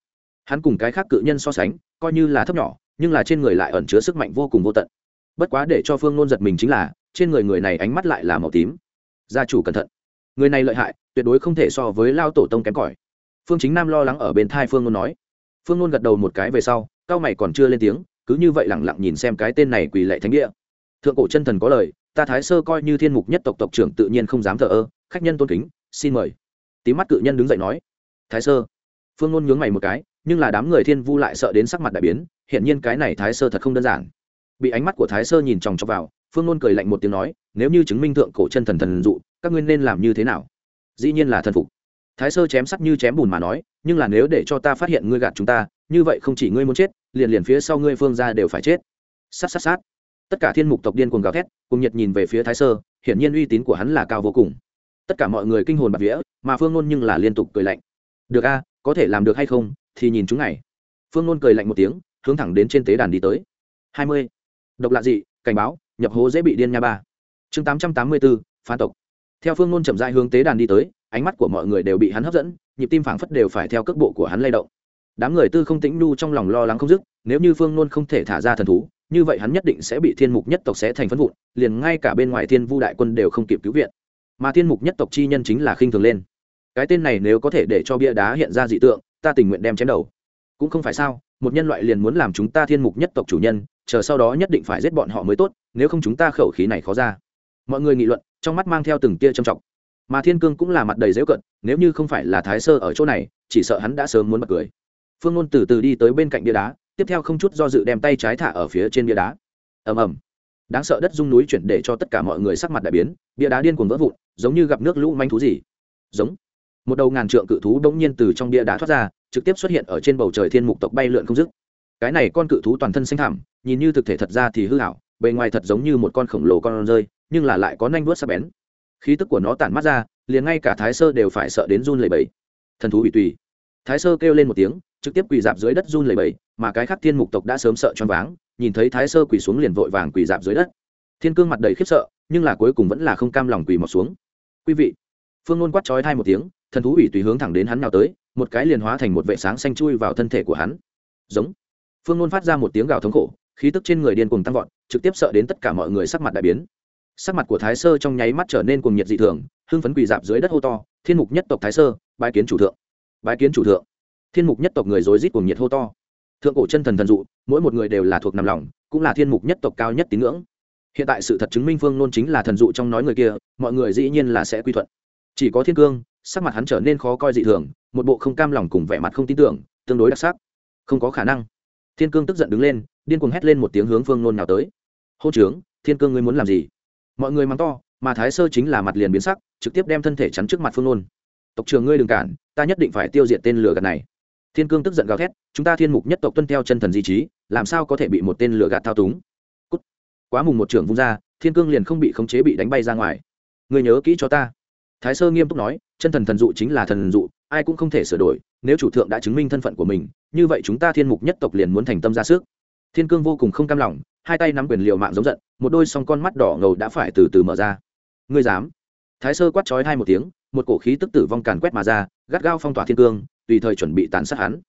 Hắn cùng cái khác cự nhân so sánh, coi như là thấp nhỏ nhưng là trên người lại ẩn chứa sức mạnh vô cùng vô tận. Bất quá để cho phương nôn giật mình chính là, trên người người này ánh mắt lại là màu tím. Gia chủ cẩn thận. Người này lợi hại, tuyệt đối không thể so với lao tổ tông kém cỏi. Phương chính nam lo lắng ở bên thai phương nôn nói. Phương nôn gật đầu một cái về sau, cao mày còn chưa lên tiếng, cứ như vậy lẳng lặng nhìn xem cái tên này quỳ lệ thánh địa. Thượng cổ chân thần có lời, ta thái sơ coi như thiên mục nhất tộc tộc trưởng tự nhiên không dám thờ ơ, khách nhân tôn kính, xin mời. Tí mắt cự nhân đứng dậy nói. Thái sơ phương ngôn nhướng mày một cái, nhưng là đám người thiên vu lại sợ đến sắc mặt đại biến hiện nhiên cái này thái sơ thật không đơn giản. Bị ánh mắt của thái sơ nhìn chòng chọc vào, phương ngôn cười lạnh một tiếng nói, nếu như chứng minh thượng cổ chân thần thần dụ, các ngươi nên làm như thế nào? Dĩ nhiên là thần phục. Thái sơ chém sắc như chém bùn mà nói, nhưng là nếu để cho ta phát hiện ngươi gạt chúng ta, như vậy không chỉ ngươi muốn chết, liền liền phía sau ngươi phương ra đều phải chết. Sát sát sát. Tất cả thiên mục tộc điên cuồng gào thét, cùng nhiệt nhìn về phía thái sơ, hiển nhiên uy tín của hắn là cao vô cùng. Tất cả mọi người kinh hồn bạc vía, mà phương ngôn nhưng là liên tục cười lạnh. Được a có thể làm được hay không, thì nhìn chúng này phương nôn cười lạnh một tiếng, hướng thẳng đến trên tế đàn đi tới. Hai mươi. Độc lạ dị, cảnh báo, nhập hố dễ bị điên nha ba. Chương tám trăm tám mươi bốn phản tộc. Theo phương nôn chậm dại hướng tế đàn đi tới, ánh mắt của mọi người đều bị hắn hấp dẫn, nhịp tim phảng phất đều phải theo cước bộ của hắn lay động. Đám người tư không tĩnh nhu trong lòng lo lắng không dứt, nếu như phương nôn không thể thả ra thần thú, như vậy hắn nhất định sẽ bị thiên mục nhất tộc sẽ thành phân vụn, liền ngay cả bên ngoài thiên vu đại quân đều không kịp cứu viện. Mà thiên mục nhất tộc chi nhân chính là khinh thường lên cái tên này nếu có thể để cho bia đá hiện ra dị tượng, ta tình nguyện đem chém đầu. Cũng không phải sao, một nhân loại liền muốn làm chúng ta thiên mục nhất tộc chủ nhân, chờ sau đó nhất định phải giết bọn họ mới tốt, nếu không chúng ta khẩu khí này khó ra. Mọi người nghị luận, trong mắt mang theo từng tia trầm trọng. Mà thiên cương cũng là mặt đầy dễu cận, nếu như không phải là thái sơ ở chỗ này, chỉ sợ hắn đã sớm muốn bật cười. Phương ngôn từ từ đi tới bên cạnh bia đá, tiếp theo không chút do dự đem tay trái thả ở phía trên bia đá. Ầm ầm. Đáng sợ đất rung núi chuyển để cho tất cả mọi người sắc mặt đại biến, bia đá điên cuồng vỡ vụn, giống như gặp nước lũ manh thú gì. Giống một đầu ngàn trượng cự thú bỗng nhiên từ trong bia đá thoát ra, trực tiếp xuất hiện ở trên bầu trời thiên mục tộc bay lượn không dứt. Cái này con cự thú toàn thân xanh thảm nhìn như thực thể thật ra thì hư hảo bề ngoài thật giống như một con khổng lồ con rơi, nhưng là lại có nanh vuốt sắc bén. Khí tức của nó tản mắt ra, liền ngay cả thái sơ đều phải sợ đến run lẩy bẩy. Thần thú bị tùy. Thái sơ kêu lên một tiếng, trực tiếp quỳ dạp dưới đất run lẩy bẩy, mà cái khác thiên mục tộc đã sớm sợ choáng váng, nhìn thấy thái sơ quỳ xuống liền vội vàng quỳ dạp dưới đất. Thiên cương mặt đầy khiếp sợ, nhưng là cuối cùng vẫn là không cam lòng quỳ mọt xuống. Quý vị, phương nôn quát trói thai một tiếng thần thú ủy tùy hướng thẳng đến hắn nào tới, một cái liền hóa thành một vệ sáng xanh chui vào thân thể của hắn. Giống. Phương nôn phát ra một tiếng gào thống khổ, khí tức trên người điên cùng tăng vọt, trực tiếp sợ đến tất cả mọi người sắc mặt đại biến. Sắc mặt của thái sơ trong nháy mắt trở nên cùng nhiệt dị thường, hưng phấn quỳ dạp dưới đất hô to, thiên mục nhất tộc thái sơ, bái kiến chủ thượng. Bái kiến chủ thượng. Thiên mục nhất tộc người rối rít cùng nhiệt hô to. Thượng cổ chân thần thần dụ, mỗi một người đều là thuộc nằm lòng, cũng là thiên mục nhất tộc cao nhất tín ngưỡng. Hiện tại sự thật chứng minh phương nôn chính là thần dụ trong nói người kia, mọi người dĩ nhiên là sẽ quy thuận. Chỉ có thiên cương sắc mặt hắn trở nên khó coi dị thường, một bộ không cam lòng cùng vẻ mặt không tin tưởng, tương đối đặc sắc. Không có khả năng. Thiên cương tức giận đứng lên, điên cuồng hét lên một tiếng hướng phương nôn nào tới. Hô trướng thiên cương ngươi muốn làm gì? Mọi người mắng to, mà thái sơ chính là mặt liền biến sắc, trực tiếp đem thân thể chắn trước mặt phương nôn. Tộc trường ngươi đừng cản, ta nhất định phải tiêu diệt tên lửa gạt này. Thiên cương tức giận gào thét, chúng ta thiên mục nhất tộc tuân theo chân thần di trí, làm sao có thể bị một tên lửa gạt thao túng? Quá mùng một trưởng vung ra, thiên cương liền không bị khống chế bị đánh bay ra ngoài. Người nhớ kỹ cho ta. Thái sơ nghiêm túc nói chân thần thần dụ chính là thần dụ, ai cũng không thể sửa đổi, nếu chủ thượng đã chứng minh thân phận của mình, như vậy chúng ta thiên mục nhất tộc liền muốn thành tâm ra sức. Thiên cương vô cùng không cam lòng, hai tay nắm quyền liều mạng giống giận, một đôi song con mắt đỏ ngầu đã phải từ từ mở ra. Ngươi dám? Thái sơ quát trói hai một tiếng, một cổ khí tức tử vong càn quét mà ra, gắt gao phong tỏa thiên cương, tùy thời chuẩn bị tàn sát hắn.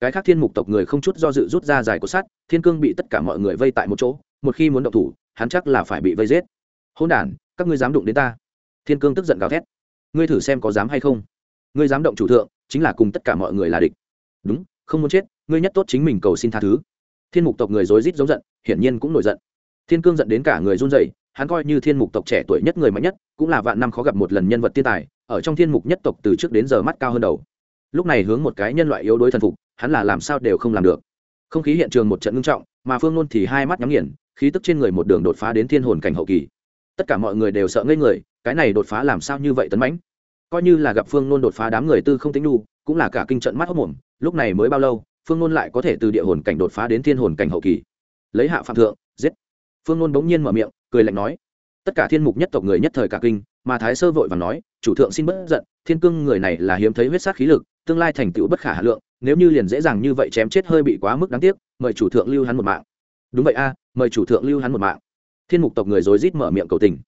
Cái khác thiên mục tộc người không chút do dự rút ra dài của sắt, thiên cương bị tất cả mọi người vây tại một chỗ, một khi muốn động thủ, hắn chắc là phải bị vây giết. Hôn đ các ngươi dám đụng đến ta. Thiên cương tức giận gào thét ngươi thử xem có dám hay không. Ngươi dám động chủ thượng, chính là cùng tất cả mọi người là địch. Đúng, không muốn chết, ngươi nhất tốt chính mình cầu xin tha thứ. Thiên mục tộc người rối rít giống giận, hiển nhiên cũng nổi giận. Thiên cương giận đến cả người run rẩy, hắn coi như thiên mục tộc trẻ tuổi nhất người mạnh nhất, cũng là vạn năm khó gặp một lần nhân vật thiên tài, ở trong thiên mục nhất tộc từ trước đến giờ mắt cao hơn đầu. Lúc này hướng một cái nhân loại yếu đuối thần phục, hắn là làm sao đều không làm được. Không khí hiện trường một trận ngưng trọng, mà phương nôn thì hai mắt nhắm nghiền, khí tức trên người một đường đột phá đến thiên hồn cảnh hậu kỳ tất cả mọi người đều sợ ngây người, cái này đột phá làm sao như vậy tấn mãnh? Coi như là gặp phương nôn đột phá đám người tư không tính đu cũng là cả kinh trận mắt hốc mồm, lúc này mới bao lâu, phương nôn lại có thể từ địa hồn cảnh đột phá đến thiên hồn cảnh hậu kỳ? Lấy hạ phạm thượng, giết. Phương nôn bỗng nhiên mở miệng, cười lạnh nói, tất cả thiên mục nhất tộc người nhất thời cả kinh, mà thái sơ vội và nói, chủ thượng xin bất giận, thiên cương người này là hiếm thấy huyết sát khí lực, tương lai thành tựu bất khả hà lượng, nếu như liền dễ dàng như vậy chém chết hơi bị quá mức đáng tiếc, mời chủ thượng lưu hắn một mạng. Đúng vậy a, mời chủ thượng lưu hắn một mạng thiên mục tộc người rối rít mở miệng cầu tình.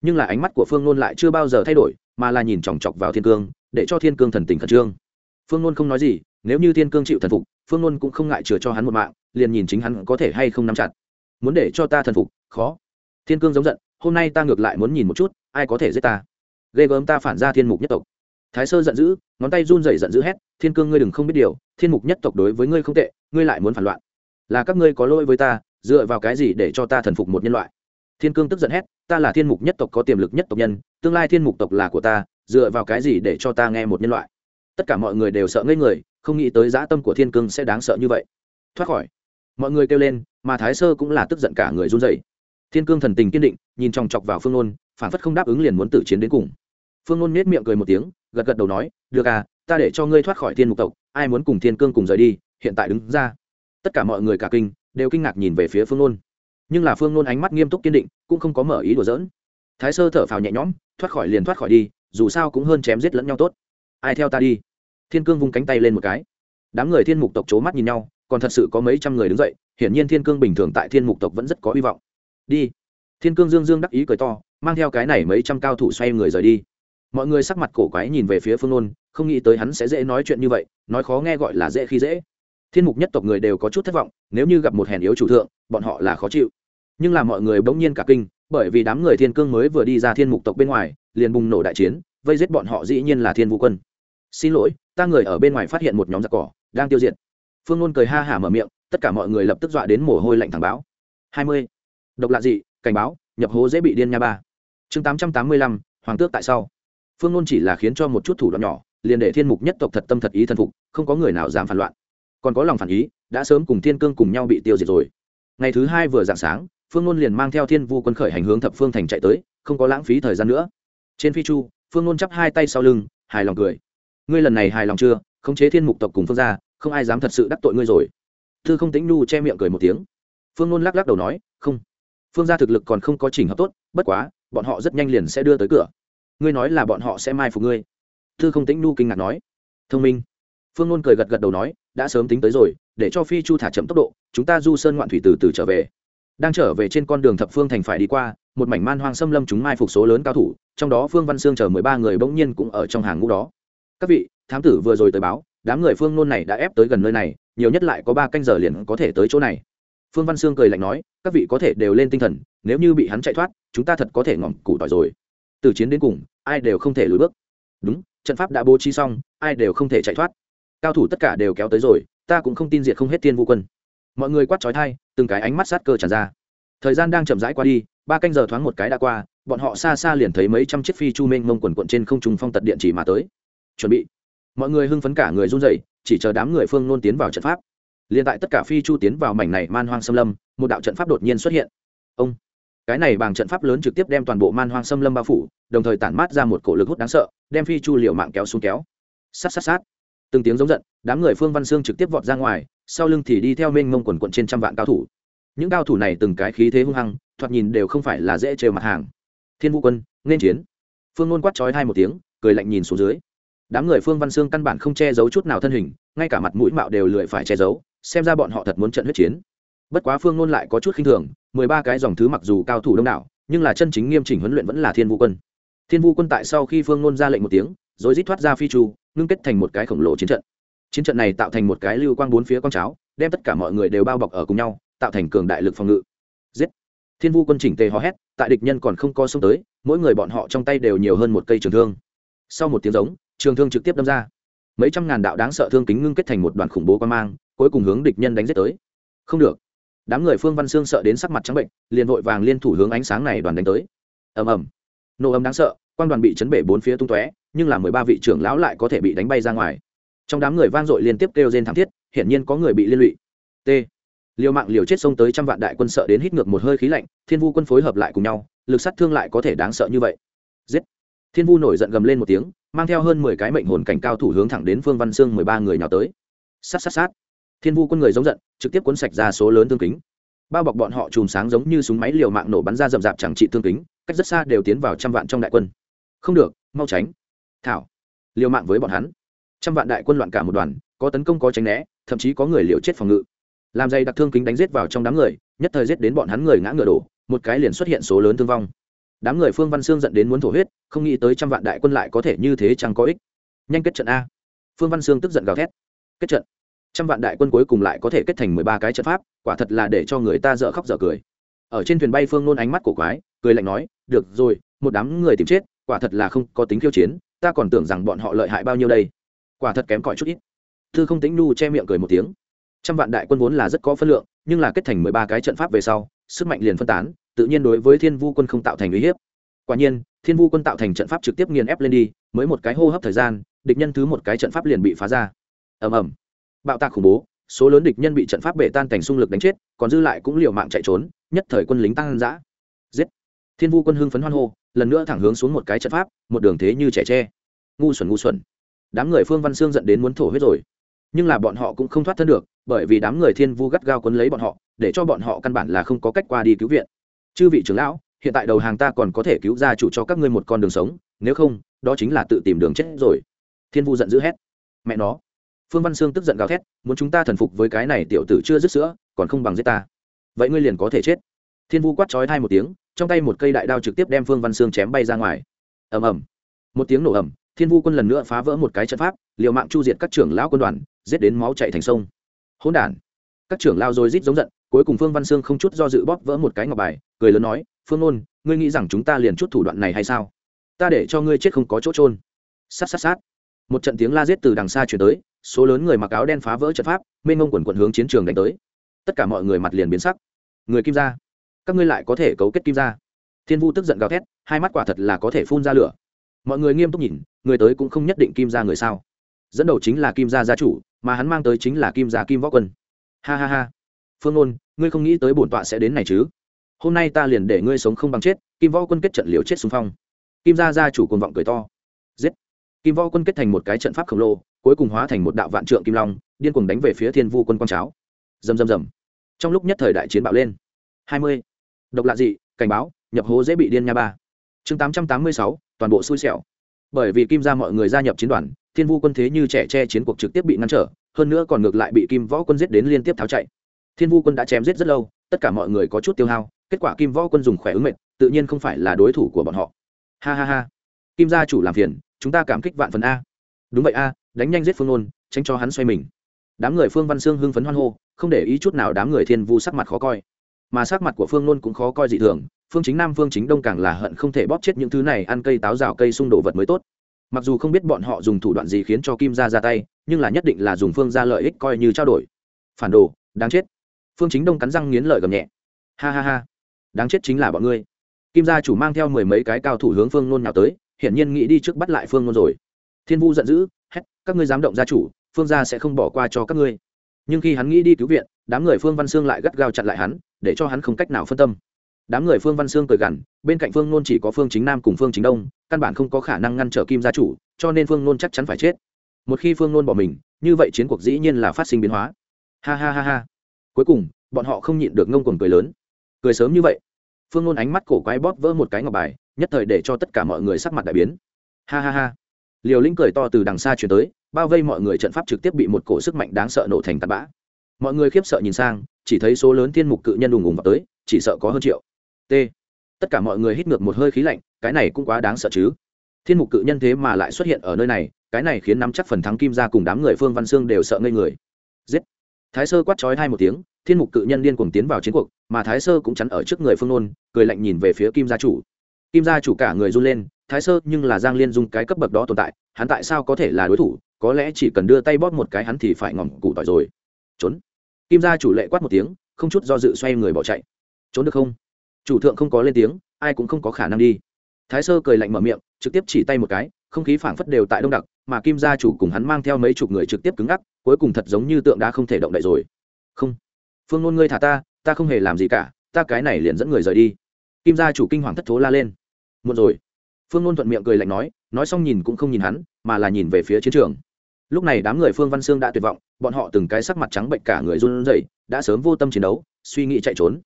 Nhưng là ánh mắt của phương nôn lại chưa bao giờ thay đổi, mà là nhìn chòng chọc vào thiên cương, để cho thiên cương thần tình khẩn trương. Phương nôn không nói gì, nếu như thiên cương chịu thần phục, phương nôn cũng không ngại chừa cho hắn một mạng, liền nhìn chính hắn có thể hay không nắm chặt. Muốn để cho ta thần phục, khó. Thiên cương giống giận, hôm nay ta ngược lại muốn nhìn một chút, ai có thể giết ta. Ghê gớm ta phản ra thiên mục nhất tộc. Thái sơ giận dữ, ngón tay run rẩy giận dữ hét, thiên cương ngươi đừng không biết điều, thiên mục nhất tộc đối với ngươi không tệ, ngươi lại muốn phản loạn. Là các ngươi có lỗi với ta, dựa vào cái gì để cho ta thần phục một nhân loại? Thiên cương tức giận hét, ta là thiên mục nhất tộc có tiềm lực nhất tộc nhân, tương lai thiên mục tộc là của ta, dựa vào cái gì để cho ta nghe một nhân loại? Tất cả mọi người đều sợ ngây người, không nghĩ tới dã tâm của thiên cương sẽ đáng sợ như vậy. Thoát khỏi. Mọi người kêu lên, mà thái sơ cũng là tức giận cả người run rẩy. Thiên cương thần tình kiên định, nhìn chòng chọc vào phương nôn phản phất không đáp ứng liền muốn tử chiến đến cùng. Phương nôn nết miệng cười một tiếng, gật gật đầu nói, được à ta để cho ngươi thoát khỏi thiên mục tộc, ai muốn cùng thiên cương cùng rời đi, hiện tại đứng ra. Tất cả mọi người cả kinh, đều kinh ngạc nhìn về phía phương nôn nhưng là phương nôn ánh mắt nghiêm túc kiên định, cũng không có mở ý đùa dỡn thái sơ thở phào nhẹ nhõm, thoát khỏi liền thoát khỏi đi, dù sao cũng hơn chém giết lẫn nhau tốt. Ai theo ta đi? Thiên cương vung cánh tay lên một cái. Đám người thiên mục tộc c h ố mắt nhìn nhau, còn thật sự có mấy trăm người đứng dậy, hiển nhiên thiên cương bình thường tại thiên mục tộc vẫn rất có hy vọng. Đi. Thiên cương dương dương đắc ý cười to, mang theo cái này mấy trăm cao thủ xoay người rời đi. Mọi người sắc mặt cổ quái nhìn về phía phương nôn, không nghĩ tới hắn sẽ dễ nói chuyện như vậy, nói khó nghe gọi là dễ khi dễ. Thiên mục nhất tộc người đều có chút thất vọng, nếu như gặp một hèn yếu chủ thượng, bọn họ là khó chịu nhưng là mọi người bỗng nhiên cả kinh, bởi vì đám người thiên cương mới vừa đi ra thiên mục tộc bên ngoài, liền bùng nổ đại chiến, vây giết bọn họ dĩ nhiên là thiên vũ quân. Xin lỗi, ta người ở bên ngoài phát hiện một nhóm giặc cỏ, đang tiêu diệt. Phương ngôn cười ha hả mở miệng, tất cả mọi người lập tức dọa đến mồ hôi lạnh thẳng báo hai mươi. Độc lạ dị, cảnh báo, nhập hố dễ bị điên nha ba. Chương tám trăm tám mươi lăm, hoàng tước tại sau. Phương ngôn chỉ là khiến cho một chút thủ đoạn nhỏ, liền để thiên mục nhất tộc thật tâm thật ý thần phục, không có người nào dám phản loạn. Còn có lòng phản ý, đã sớm cùng thiên cương cùng nhau bị tiêu diệt rồi. Ngày thứ hai vừa dạng sáng phương nôn liền mang theo thiên vu quân khởi hành hướng thập phương thành chạy tới, không có lãng phí thời gian nữa. Trên phi chu, phương nôn chắp hai tay sau lưng, hài lòng cười. Ngươi lần này hài lòng chưa? Khống chế thiên mục tộc cùng phương gia, không ai dám thật sự đắc tội ngươi rồi. Thư không tính nhu che miệng cười một tiếng. Phương nôn lắc lắc đầu nói, không. Phương gia thực lực còn không có trình hợp tốt, bất quá, bọn họ rất nhanh liền sẽ đưa tới cửa. Ngươi nói là bọn họ sẽ mai phục ngươi. Thư không tính nhu kinh ngạc nói. Thông minh. Phương nôn cười gật gật đầu nói, đã sớm tính tới rồi, để cho phi chu thả chậm tốc độ, chúng ta du sơn ngoạn thủy từ từ trở về đang trở về trên con đường thập phương thành phải đi qua, một mảnh man hoang xâm lâm chúng mai phục số lớn cao thủ, trong đó phương văn sương chờ mười ba người bỗng nhiên cũng ở trong hàng ngũ đó. Các vị, thám tử vừa rồi tới báo, đám người phương nôn này đã ép tới gần nơi này, nhiều nhất lại có ba canh giờ liền có thể tới chỗ này. Phương văn sương cười lạnh nói, các vị có thể đều lên tinh thần, nếu như bị hắn chạy thoát, chúng ta thật có thể ngỏm củ tỏi rồi. Từ chiến đến cùng, ai đều không thể lùi bước. Đúng, trận pháp đã bố trí xong, ai đều không thể chạy thoát. Cao thủ tất cả đều kéo tới rồi, ta cũng không tin diệt không hết tiên vũ quân mọi người quát trói thai từng cái ánh mắt sát cơ tràn ra. Thời gian đang chậm rãi qua đi, ba canh giờ thoáng một cái đã qua, bọn họ xa xa liền thấy mấy trăm chiếc phi chu mênh mông quần quận trên không trung phong tật điện chỉ mà tới. Chuẩn bị. Mọi người hưng phấn cả người run rẩy, chỉ chờ đám người phương nôn tiến vào trận pháp. Liền tại tất cả phi chu tiến vào mảnh này man hoang xâm lâm, một đạo trận pháp đột nhiên xuất hiện. Ông. Cái này bằng trận pháp lớn trực tiếp đem toàn bộ man hoang xâm lâm bao phủ, đồng thời tản mát ra một cổ lực hút đáng sợ, đem phi chu liều mạng kéo xuống kéo. Sát sát sát từng tiếng giống giận, đám người phương văn sương trực tiếp vọt ra ngoài, sau lưng thì đi theo mênh mông quần quận trên trăm vạn cao thủ. Những cao thủ này từng cái khí thế hung hăng, thoạt nhìn đều không phải là dễ trêu mặt hàng. Thiên vũ quân, nên chiến. Phương ngôn quát trói hai một tiếng, cười lạnh nhìn xuống dưới. Đám người phương văn sương căn bản không che giấu chút nào thân hình, ngay cả mặt mũi mạo đều lười phải che giấu, xem ra bọn họ thật muốn trận huyết chiến. Bất quá phương ngôn lại có chút khinh thường, mười ba cái dòng thứ mặc dù cao thủ đông đảo, nhưng là chân chính nghiêm chỉnh huấn luyện vẫn là thiên vũ quân. Thiên vũ quân tại sau khi phương ngôn ra lệnh một tiếng, rồi rít thoát ra phi chu ngưng kết thành một cái khổng lồ chiến trận. Chiến trận này tạo thành một cái lưu quang bốn phía con cháo, đem tất cả mọi người đều bao bọc ở cùng nhau, tạo thành cường đại lực phòng ngự. Giết! Thiên vu quân chỉnh tề hò hét, tại địch nhân còn không co xông tới, mỗi người bọn họ trong tay đều nhiều hơn một cây trường thương. Sau một tiếng giống, trường thương trực tiếp đâm ra. Mấy trăm ngàn đạo đáng sợ thương kính ngưng kết thành một đoàn khủng bố quan mang, cuối cùng hướng địch nhân đánh giết tới. Không được. Đám người phương văn sương sợ đến sắc mặt trắng bệnh, liền vội vàng liên thủ hướng ánh sáng này đoàn đánh tới. Ầm ầm. Nổ ầm đáng sợ quan đoàn bị chấn bể bốn phía tung tóe, nhưng là mười ba vị trưởng lão lại có thể bị đánh bay ra ngoài. Trong đám người vang dội liên tiếp kêu rên thảm thiết, hiển nhiên có người bị liên lụy. T. Liều mạng liều chết xông tới trăm vạn đại quân sợ đến hít ngược một hơi khí lạnh, thiên vu quân phối hợp lại cùng nhau, lực sát thương lại có thể đáng sợ như vậy. Giết. Thiên vu nổi giận gầm lên một tiếng, mang theo hơn mười cái mệnh hồn cảnh cao thủ hướng thẳng đến phương văn sương mười ba người nào tới. Sát sát sát. Thiên vu quân người giống giận, trực tiếp cuốn sạch ra số lớn thương kính. Bao bọc bọn họ chùm sáng giống như súng máy liều mạng nổ bắn ra rậm rạp chẳng trị thương kính, cách rất xa đều tiến vào trăm vạn trong đại quân không được, mau tránh. Thảo, liều mạng với bọn hắn. Trăm vạn đại quân loạn cả một đoàn, có tấn công có tránh né, thậm chí có người liều chết phòng ngự. Làm dây đặc thương kính đánh giết vào trong đám người, nhất thời giết đến bọn hắn người ngã ngựa đổ, một cái liền xuất hiện số lớn thương vong. Đám người phương văn sương dẫn đến muốn thổ huyết, không nghĩ tới trăm vạn đại quân lại có thể như thế chẳng có ích. Nhanh kết trận a. Phương văn sương tức giận gào thét. Kết trận. Trăm vạn đại quân cuối cùng lại có thể kết thành mười ba cái trận pháp, quả thật là để cho người ta dở khóc dở cười. Ở trên thuyền bay phương nôn ánh mắt của quái, cười lạnh nói, được rồi, một đám người tìm chết quả thật là không có tính khiêu chiến, ta còn tưởng rằng bọn họ lợi hại bao nhiêu đây. Quả thật kém cỏi chút ít. Thư không tính nu che miệng cười một tiếng. Trăm vạn đại quân vốn là rất có phân lượng, nhưng là kết thành mười ba cái trận pháp về sau, sức mạnh liền phân tán, tự nhiên đối với thiên vu quân không tạo thành uy hiếp. Quả nhiên, thiên vu quân tạo thành trận pháp trực tiếp nghiền ép lên đi, mới một cái hô hấp thời gian, địch nhân thứ một cái trận pháp liền bị phá ra. Ầm ầm. Bạo tạc khủng bố, số lớn địch nhân bị trận pháp bể tan thành xung lực đánh chết, còn dư lại cũng liều mạng chạy trốn, nhất thời quân lính tăng dã thiên vu quân hưng phấn hoan hô, lần nữa thẳng hướng xuống một cái trận pháp, một đường thế như trẻ tre. Ngu xuẩn ngu xuẩn. Đám người phương văn sương dẫn đến muốn thổ huyết rồi. Nhưng là bọn họ cũng không thoát thân được, bởi vì đám người thiên vu gắt gao quấn lấy bọn họ, để cho bọn họ căn bản là không có cách qua đi cứu viện. Chư vị trưởng lão, hiện tại đầu hàng ta còn có thể cứu ra chủ cho các ngươi một con đường sống, nếu không, đó chính là tự tìm đường chết rồi. Thiên vu giận dữ hét. Mẹ nó. Phương văn sương tức giận gào thét, muốn chúng ta thần phục với cái này tiểu tử chưa dứt sữa, còn không bằng giết ta. Vậy ngươi liền có thể chết thiên vu quát trói thai một tiếng, trong tay một cây đại đao trực tiếp đem phương văn sương chém bay ra ngoài. Ầm ầm. Một tiếng nổ ầm, thiên vu quân lần nữa phá vỡ một cái trận pháp, liều mạng chu diệt các trưởng lão quân đoàn, giết đến máu chạy thành sông. Hỗn đản. Các trưởng lao rồi rít giống giận, cuối cùng phương văn sương không chút do dự bóp vỡ một cái ngọc bài, cười lớn nói, phương ôn ngươi nghĩ rằng chúng ta liền chút thủ đoạn này hay sao? Ta để cho ngươi chết không có chỗ trôn sát sát sát. Một trận tiếng la giết từ đằng xa chuyển tới, số lớn người mặc áo đen phá vỡ trận pháp, mênh ngông quần quận hướng chiến trường đánh tới. Tất cả mọi người mặt liền biến sắc. Người kim ra các ngươi lại có thể cấu kết kim ra thiên vu tức giận gào thét, hai mắt quả thật là có thể phun ra lửa. Mọi người nghiêm túc nhìn, người tới cũng không nhất định kim ra người sao. Dẫn đầu chính là kim gia gia chủ, mà hắn mang tới chính là kim gia kim võ quân. Ha ha ha. Phương ôn ngươi không nghĩ tới bổn tọa sẽ đến này chứ? Hôm nay ta liền để ngươi sống không bằng chết, kim võ quân kết trận liều chết xung phong. Kim gia gia chủ cồn vọng cười to. Giết. Kim võ quân kết thành một cái trận pháp khổng lồ, cuối cùng hóa thành một đạo vạn trượng kim long, điên cuồng đánh về phía thiên vu quân quang cháo. Rầm rầm rầm. Trong lúc nhất thời đại chiến bạo lên. Hai mươi độc lạ dị, cảnh báo, nhập hố dễ bị điên nha ba. Chương tám trăm tám mươi sáu, toàn bộ xui xẻo. Bởi vì kim ra mọi người gia nhập chiến đoàn, thiên vu quân thế như trẻ che chiến cuộc trực tiếp bị ngăn trở, hơn nữa còn ngược lại bị kim võ quân giết đến liên tiếp tháo chạy. Thiên vu quân đã chém giết rất lâu, tất cả mọi người có chút tiêu hao, kết quả kim võ quân dùng khỏe ứng mệnh, tự nhiên không phải là đối thủ của bọn họ. Ha ha ha. Kim gia chủ làm phiền, chúng ta cảm kích vạn phần a. Đúng vậy a, đánh nhanh giết phương ôn tránh cho hắn xoay mình. Đám người phương văn sương hưng phấn hoan hô, không để ý chút nào đám người thiên vu sắc mặt khó coi mà sắc mặt của phương nôn cũng khó coi dị thường, phương chính nam, phương chính đông càng là hận không thể bóp chết những thứ này, ăn cây táo rào, cây xung đồ vật mới tốt. Mặc dù không biết bọn họ dùng thủ đoạn gì khiến cho kim ra ra tay, nhưng là nhất định là dùng phương ra lợi ích coi như trao đổi. Phản đồ, đáng chết. Phương chính đông cắn răng nghiến lợi gầm nhẹ. Ha ha ha. Đáng chết chính là bọn ngươi. Kim gia chủ mang theo mười mấy cái cao thủ hướng phương nôn nào tới, hiển nhiên nghĩ đi trước bắt lại phương nôn rồi. Thiên vu giận dữ, hét, các ngươi dám động gia chủ, phương gia sẽ không bỏ qua cho các ngươi. Nhưng khi hắn nghĩ đi cứu viện, đám người phương văn sương lại gắt gao chặn lại hắn để cho hắn không cách nào phân tâm. Đám người phương văn sương cười gằn, bên cạnh phương nôn chỉ có phương chính nam cùng phương chính đông, căn bản không có khả năng ngăn trở kim gia chủ, cho nên phương nôn chắc chắn phải chết. Một khi phương nôn bỏ mình, như vậy chiến cuộc dĩ nhiên là phát sinh biến hóa. Ha ha ha ha. Cuối cùng, bọn họ không nhịn được ngông cuồng cười lớn. Cười sớm như vậy, phương nôn ánh mắt cổ quái bóp vỡ một cái ngọc bài, nhất thời để cho tất cả mọi người sắc mặt đại biến. Ha ha ha. Liều linh cười to từ đằng xa chuyển tới, bao vây mọi người trận pháp trực tiếp bị một cổ sức mạnh đáng sợ nổ thành tạt bã. Mọi người khiếp sợ nhìn sang chỉ thấy số lớn thiên mục cự nhân đùng ùng vào tới, chỉ sợ có hơn triệu. T. Tất cả mọi người hít ngược một hơi khí lạnh, cái này cũng quá đáng sợ chứ. Thiên mục cự nhân thế mà lại xuất hiện ở nơi này, cái này khiến nắm chắc phần thắng kim ra cùng đám người phương văn sương đều sợ ngây người. Giết. Thái sơ quát trói hai một tiếng, thiên mục cự nhân điên cuồng tiến vào chiến cuộc, mà thái sơ cũng chắn ở trước người phương nôn, cười lạnh nhìn về phía kim gia chủ. Kim gia chủ cả người run lên, thái sơ nhưng là giang liên dung cái cấp bậc đó tồn tại, hắn tại sao có thể là đối thủ, có lẽ chỉ cần đưa tay bóp một cái hắn thì phải ngỏm củ tỏi rồi. Trốn kim gia chủ lệ quát một tiếng, không chút do dự xoay người bỏ chạy. Trốn được không? Chủ thượng không có lên tiếng, ai cũng không có khả năng đi. Thái sơ cười lạnh mở miệng, trực tiếp chỉ tay một cái, không khí phảng phất đều tại đông đặc, mà kim gia chủ cùng hắn mang theo mấy chục người trực tiếp cứng ngắc, cuối cùng thật giống như tượng đã không thể động đậy rồi. Không. Phương ngôn ngươi thả ta ta không hề làm gì cả, ta cái này liền dẫn người rời đi. Kim gia chủ kinh hoàng thất thố la lên. Một rồi. Phương ngôn thuận miệng cười lạnh nói nói xong nhìn cũng không nhìn hắn, mà là nhìn về phía chiến trường lúc này đám người phương văn sương đã tuyệt vọng, bọn họ từng cái sắc mặt trắng bệnh cả người run rẩy, đã sớm vô tâm chiến đấu, suy nghĩ chạy trốn.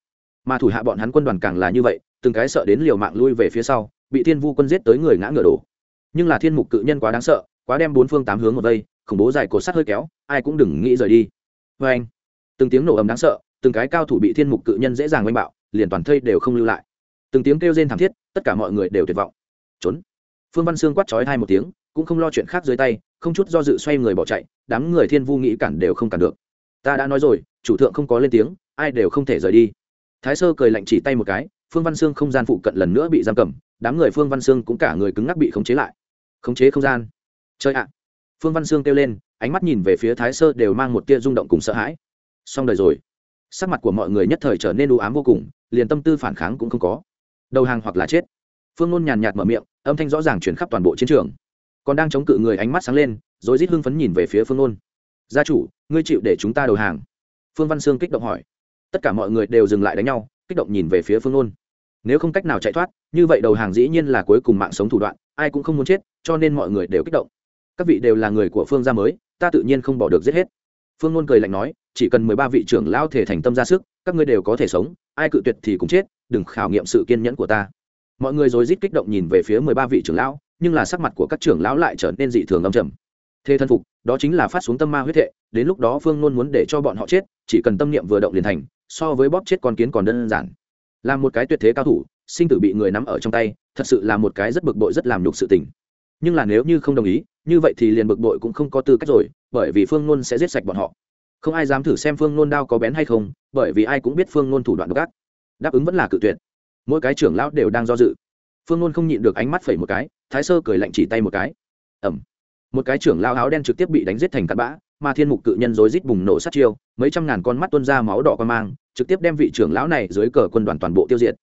Mà thủ hạ bọn hắn quân đoàn càng là như vậy, từng cái sợ đến liều mạng lui về phía sau, bị thiên vu quân giết tới người ngã ngựa đổ. Nhưng là thiên mục cự nhân quá đáng sợ, quá đem bốn phương tám hướng một vây, khủng bố dài cột sắt hơi kéo, ai cũng đừng nghĩ rời đi. Vê anh, từng tiếng nổ ầm đáng sợ, từng cái cao thủ bị thiên mục cự nhân dễ dàng oanh bạo, liền toàn thây đều không lưu lại. Từng tiếng kêu rên thảm thiết, tất cả mọi người đều tuyệt vọng. Trốn. Phương văn sương quát trói hai một tiếng, cũng không lo chuyện khác dưới tay không chút do dự xoay người bỏ chạy, đám người thiên vu nghĩ cản đều không cản được. Ta đã nói rồi, chủ thượng không có lên tiếng, ai đều không thể rời đi. Thái sơ cười lạnh chỉ tay một cái, phương văn sương không gian phụ cận lần nữa bị giam cầm, đám người phương văn sương cũng cả người cứng ngắc bị khống chế lại. Khống chế không gian. Chơi ạ. Phương văn sương kêu lên, ánh mắt nhìn về phía thái sơ đều mang một tia rung động cùng sợ hãi. Xong đời rồi. Sắc mặt của mọi người nhất thời trở nên u ám vô cùng, liền tâm tư phản kháng cũng không có. Đầu hàng hoặc là chết. Phương ngôn nhàn nhạt mở miệng, âm thanh rõ ràng chuyển khắp toàn bộ chiến trường còn đang chống cự người ánh mắt sáng lên, rồi rít hưng phấn nhìn về phía phương ngôn gia chủ, ngươi chịu để chúng ta đầu hàng. Phương văn sương kích động hỏi. Tất cả mọi người đều dừng lại đánh nhau, kích động nhìn về phía phương ngôn nếu không cách nào chạy thoát, như vậy đầu hàng dĩ nhiên là cuối cùng mạng sống thủ đoạn, ai cũng không muốn chết, cho nên mọi người đều kích động. Các vị đều là người của phương gia mới, ta tự nhiên không bỏ được giết hết. Phương ngôn cười lạnh nói, chỉ cần mười ba vị trưởng lão thể thành tâm ra sức, các ngươi đều có thể sống, ai cự tuyệt thì cũng chết, đừng khảo nghiệm sự kiên nhẫn của ta. Mọi người rồi rít kích động nhìn về phía mười ba vị trưởng lão nhưng là sắc mặt của các trưởng lão lại trở nên dị thường âm trầm. Thế thân phục, đó chính là phát xuống tâm ma huyết thệ đến lúc đó phương nôn muốn để cho bọn họ chết, chỉ cần tâm niệm vừa động liền thành, so với bóp chết con kiến còn đơn giản. Là một cái tuyệt thế cao thủ, sinh tử bị người nắm ở trong tay, thật sự là một cái rất bực bội, rất làm nhục sự tình. Nhưng là nếu như không đồng ý, như vậy thì liền bực bội cũng không có tư cách rồi, bởi vì phương nôn sẽ giết sạch bọn họ. Không ai dám thử xem phương nôn đao có bén hay không, bởi vì ai cũng biết phương nôn thủ đoạn độc ác. Đáp ứng vẫn là cự tuyệt. Mỗi cái trưởng lão đều đang do dự. Phương nôn không nhịn được ánh mắt phẩy một cái thái sơ cười lạnh chỉ tay một cái. Ẩm. Một cái trưởng lao áo đen trực tiếp bị đánh giết thành cát bã, mà thiên mục cự nhân rối rít bùng nổ sát chiêu, mấy trăm ngàn con mắt tuôn ra máu đỏ con mang, trực tiếp đem vị trưởng lão này dưới cờ quân đoàn toàn bộ tiêu diệt.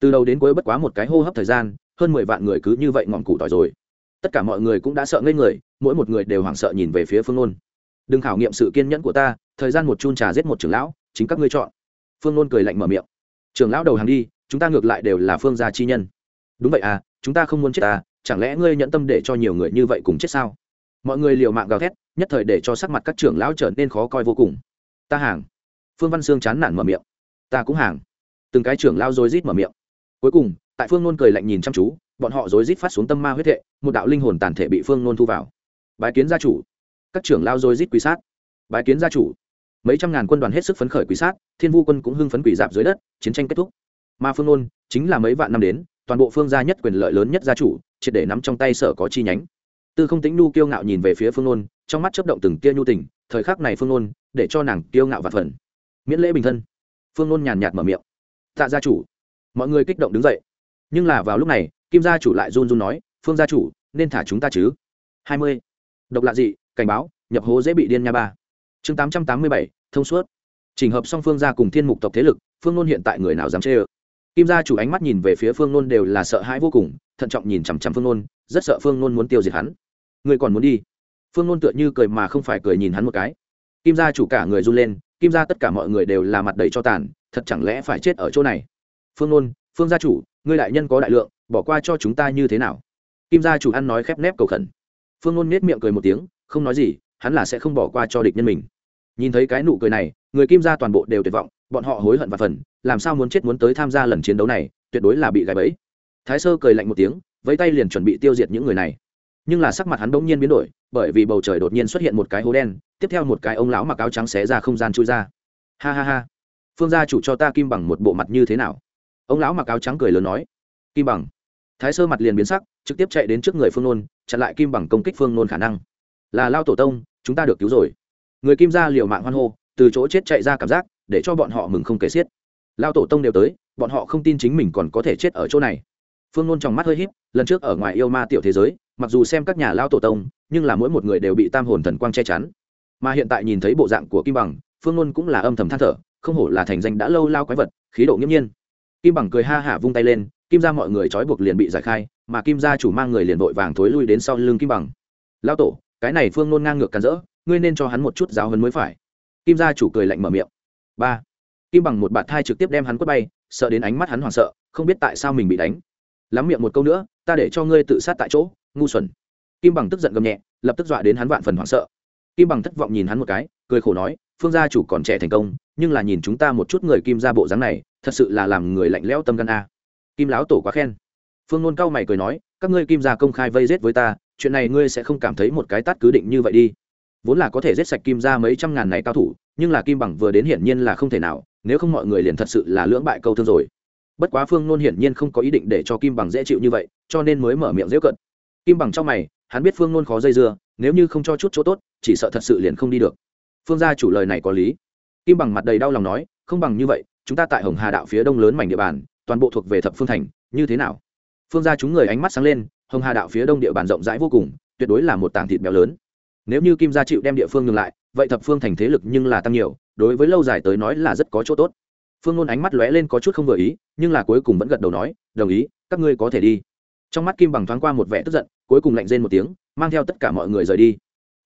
Từ đầu đến cuối bất quá một cái hô hấp thời gian, hơn mười vạn người cứ như vậy ngọn củ tỏi rồi. Tất cả mọi người cũng đã sợ ngây người, mỗi một người đều hoảng sợ nhìn về phía phương nôn. Đừng khảo nghiệm sự kiên nhẫn của ta, thời gian một chun trà giết một trưởng lão, chính các ngươi chọn. Phương nôn cười lạnh mở miệng. Trưởng lão đầu hàng đi, chúng ta ngược lại đều là phương gia chi nhân. Đúng vậy à chúng ta không muốn chết à chẳng lẽ ngươi nhận tâm để cho nhiều người như vậy cùng chết sao? Mọi người liều mạng gào thét, nhất thời để cho sắc mặt các trưởng lão trở nên khó coi vô cùng. Ta hàng. Phương văn sương chán nản mở miệng. Ta cũng hàng. Từng cái trưởng lao rối rít mở miệng. Cuối cùng, tại phương nôn cười lạnh nhìn chăm chú, bọn họ rối rít phát xuống tâm ma huyết hệ, một đạo linh hồn tàn thể bị phương nôn thu vào. Bái kiến gia chủ. Các trưởng lao rối rít quý sát. Bái kiến gia chủ. Mấy trăm ngàn quân đoàn hết sức phấn khởi quý sát, thiên vu quân cũng hưng phấn quỷ dạp dưới đất, chiến tranh kết thúc. Mà phương nôn, chính là mấy vạn năm đến, toàn bộ phương gia nhất quyền lợi lớn nhất gia chủ triệt để nắm trong tay sở có chi nhánh. Tư không tính nu kiêu ngạo nhìn về phía phương nôn, trong mắt chấp động từng tia nhu tình, thời khắc này phương nôn, để cho nàng kiêu ngạo và phần miễn lễ bình thân. Phương nôn nhàn nhạt mở miệng. Tạ gia chủ. Mọi người kích động đứng dậy. Nhưng là vào lúc này, kim gia chủ lại run run nói, phương gia chủ, nên thả chúng ta chứ? Hai mươi. Độc lạ dị, cảnh báo, nhập hố dễ bị điên nha ba. Chương tám trăm tám mươi bảy, thông suốt. Trình hợp song phương gia cùng thiên mục tộc thế lực, phương nôn hiện tại người nào dám chê ơ? Kim gia chủ ánh mắt nhìn về phía phương nôn đều là sợ hãi vô cùng, thận trọng nhìn chằm chằm phương nôn, rất sợ phương nôn muốn tiêu diệt hắn. Người còn muốn đi? Phương nôn tựa như cười mà không phải cười nhìn hắn một cái. Kim gia chủ cả người run lên, kim gia tất cả mọi người đều là mặt đầy cho tàn, thật chẳng lẽ phải chết ở chỗ này? Phương nôn, phương gia chủ, ngươi đại nhân có đại lượng, bỏ qua cho chúng ta như thế nào? Kim gia chủ ăn nói khép nép cầu khẩn. Phương nôn nết miệng cười một tiếng, không nói gì, hắn là sẽ không bỏ qua cho địch nhân mình. Nhìn thấy cái nụ cười này, người kim gia toàn bộ đều tuyệt vọng, bọn họ hối hận và phần làm sao muốn chết muốn tới tham gia lần chiến đấu này, tuyệt đối là bị gài bẫy. Thái sơ cười lạnh một tiếng với tay liền chuẩn bị tiêu diệt những người này. Nhưng là sắc mặt hắn bỗng nhiên biến đổi, bởi vì bầu trời đột nhiên xuất hiện một cái hố đen, tiếp theo một cái ông lão mặc áo trắng xé ra không gian chui ra. Ha ha ha. Phương gia chủ cho ta kim bằng một bộ mặt như thế nào? Ông lão mặc áo trắng cười lớn nói. Kim bằng. Thái sơ mặt liền biến sắc, trực tiếp chạy đến trước người phương nôn, chặn lại kim bằng công kích phương nôn khả năng. Là lao tổ tông, chúng ta được cứu rồi. Người kim gia liều mạng hoan hô, từ chỗ chết chạy ra cảm giác, để cho bọn họ mừng không kể xiết lao tổ tông đều tới, bọn họ không tin chính mình còn có thể chết ở chỗ này. Phương nôn trong mắt hơi h í p lần trước ở ngoài yêu ma tiểu thế giới, mặc dù xem các nhà lao tổ tông, nhưng là mỗi một người đều bị tam hồn thần quang che chắn. Mà hiện tại nhìn thấy bộ dạng của kim bằng, phương nôn cũng là âm thầm than thở, không hổ là thành danh đã lâu lao quái vật, khí độ nghiễm nhiên. Kim bằng cười ha hả vung tay lên, kim ra mọi người trói buộc liền bị giải khai, mà kim gia chủ mang người liền vội vàng thối lui đến sau lưng kim bằng. Lao tổ, cái này phương nôn ngang ngược cắn rỡ, ngươi nên cho hắn một chút giáo hấn mới phải. Kim gia chủ cười lạnh mở miệng. Ba kim bằng một bạt thai trực tiếp đem hắn quất bay, sợ đến ánh mắt hắn hoảng sợ, không biết tại sao mình bị đánh. Lắm miệng một câu nữa, ta để cho ngươi tự sát tại chỗ, ngu xuẩn. Kim bằng tức giận gầm nhẹ, lập tức dọa đến hắn vạn phần hoảng sợ. Kim bằng thất vọng nhìn hắn một cái, cười khổ nói, phương gia chủ còn trẻ thành công, nhưng là nhìn chúng ta một chút người kim ra bộ dáng này, thật sự là làm người lạnh lẽo tâm gan a. Kim láo tổ quá khen. Phương nôn cao mày cười nói, các ngươi kim gia công khai vây giết với ta, chuyện này ngươi sẽ không cảm thấy một cái tát cứ định như vậy đi. Vốn là có thể giết sạch kim ra mấy trăm ngàn này cao thủ, nhưng là kim bằng vừa đến hiển nhiên là không thể nào nếu không mọi người liền thật sự là lưỡng bại câu thương rồi. Bất quá phương nôn hiển nhiên không có ý định để cho kim bằng dễ chịu như vậy, cho nên mới mở miệng dễ cận. Kim bằng trong mày, hắn biết phương nôn khó dây dưa, nếu như không cho chút chỗ tốt, chỉ sợ thật sự liền không đi được. Phương gia chủ lời này có lý. Kim bằng mặt đầy đau lòng nói, không bằng như vậy, chúng ta tại hồng hà đạo phía đông lớn mảnh địa bàn, toàn bộ thuộc về thập phương thành, như thế nào? Phương gia chúng người ánh mắt sáng lên, hồng hà đạo phía đông địa bàn rộng rãi vô cùng, tuyệt đối là một tảng thịt béo lớn. Nếu như kim gia chịu đem địa phương ngừng lại, vậy thập phương thành thế lực nhưng là tăng nhiều đối với lâu dài tới nói là rất có chỗ tốt. Phương nôn ánh mắt lóe lên có chút không vừa ý nhưng là cuối cùng vẫn gật đầu nói đồng ý các ngươi có thể đi. Trong mắt kim bằng thoáng qua một vẻ tức giận cuối cùng lạnh rên một tiếng mang theo tất cả mọi người rời đi.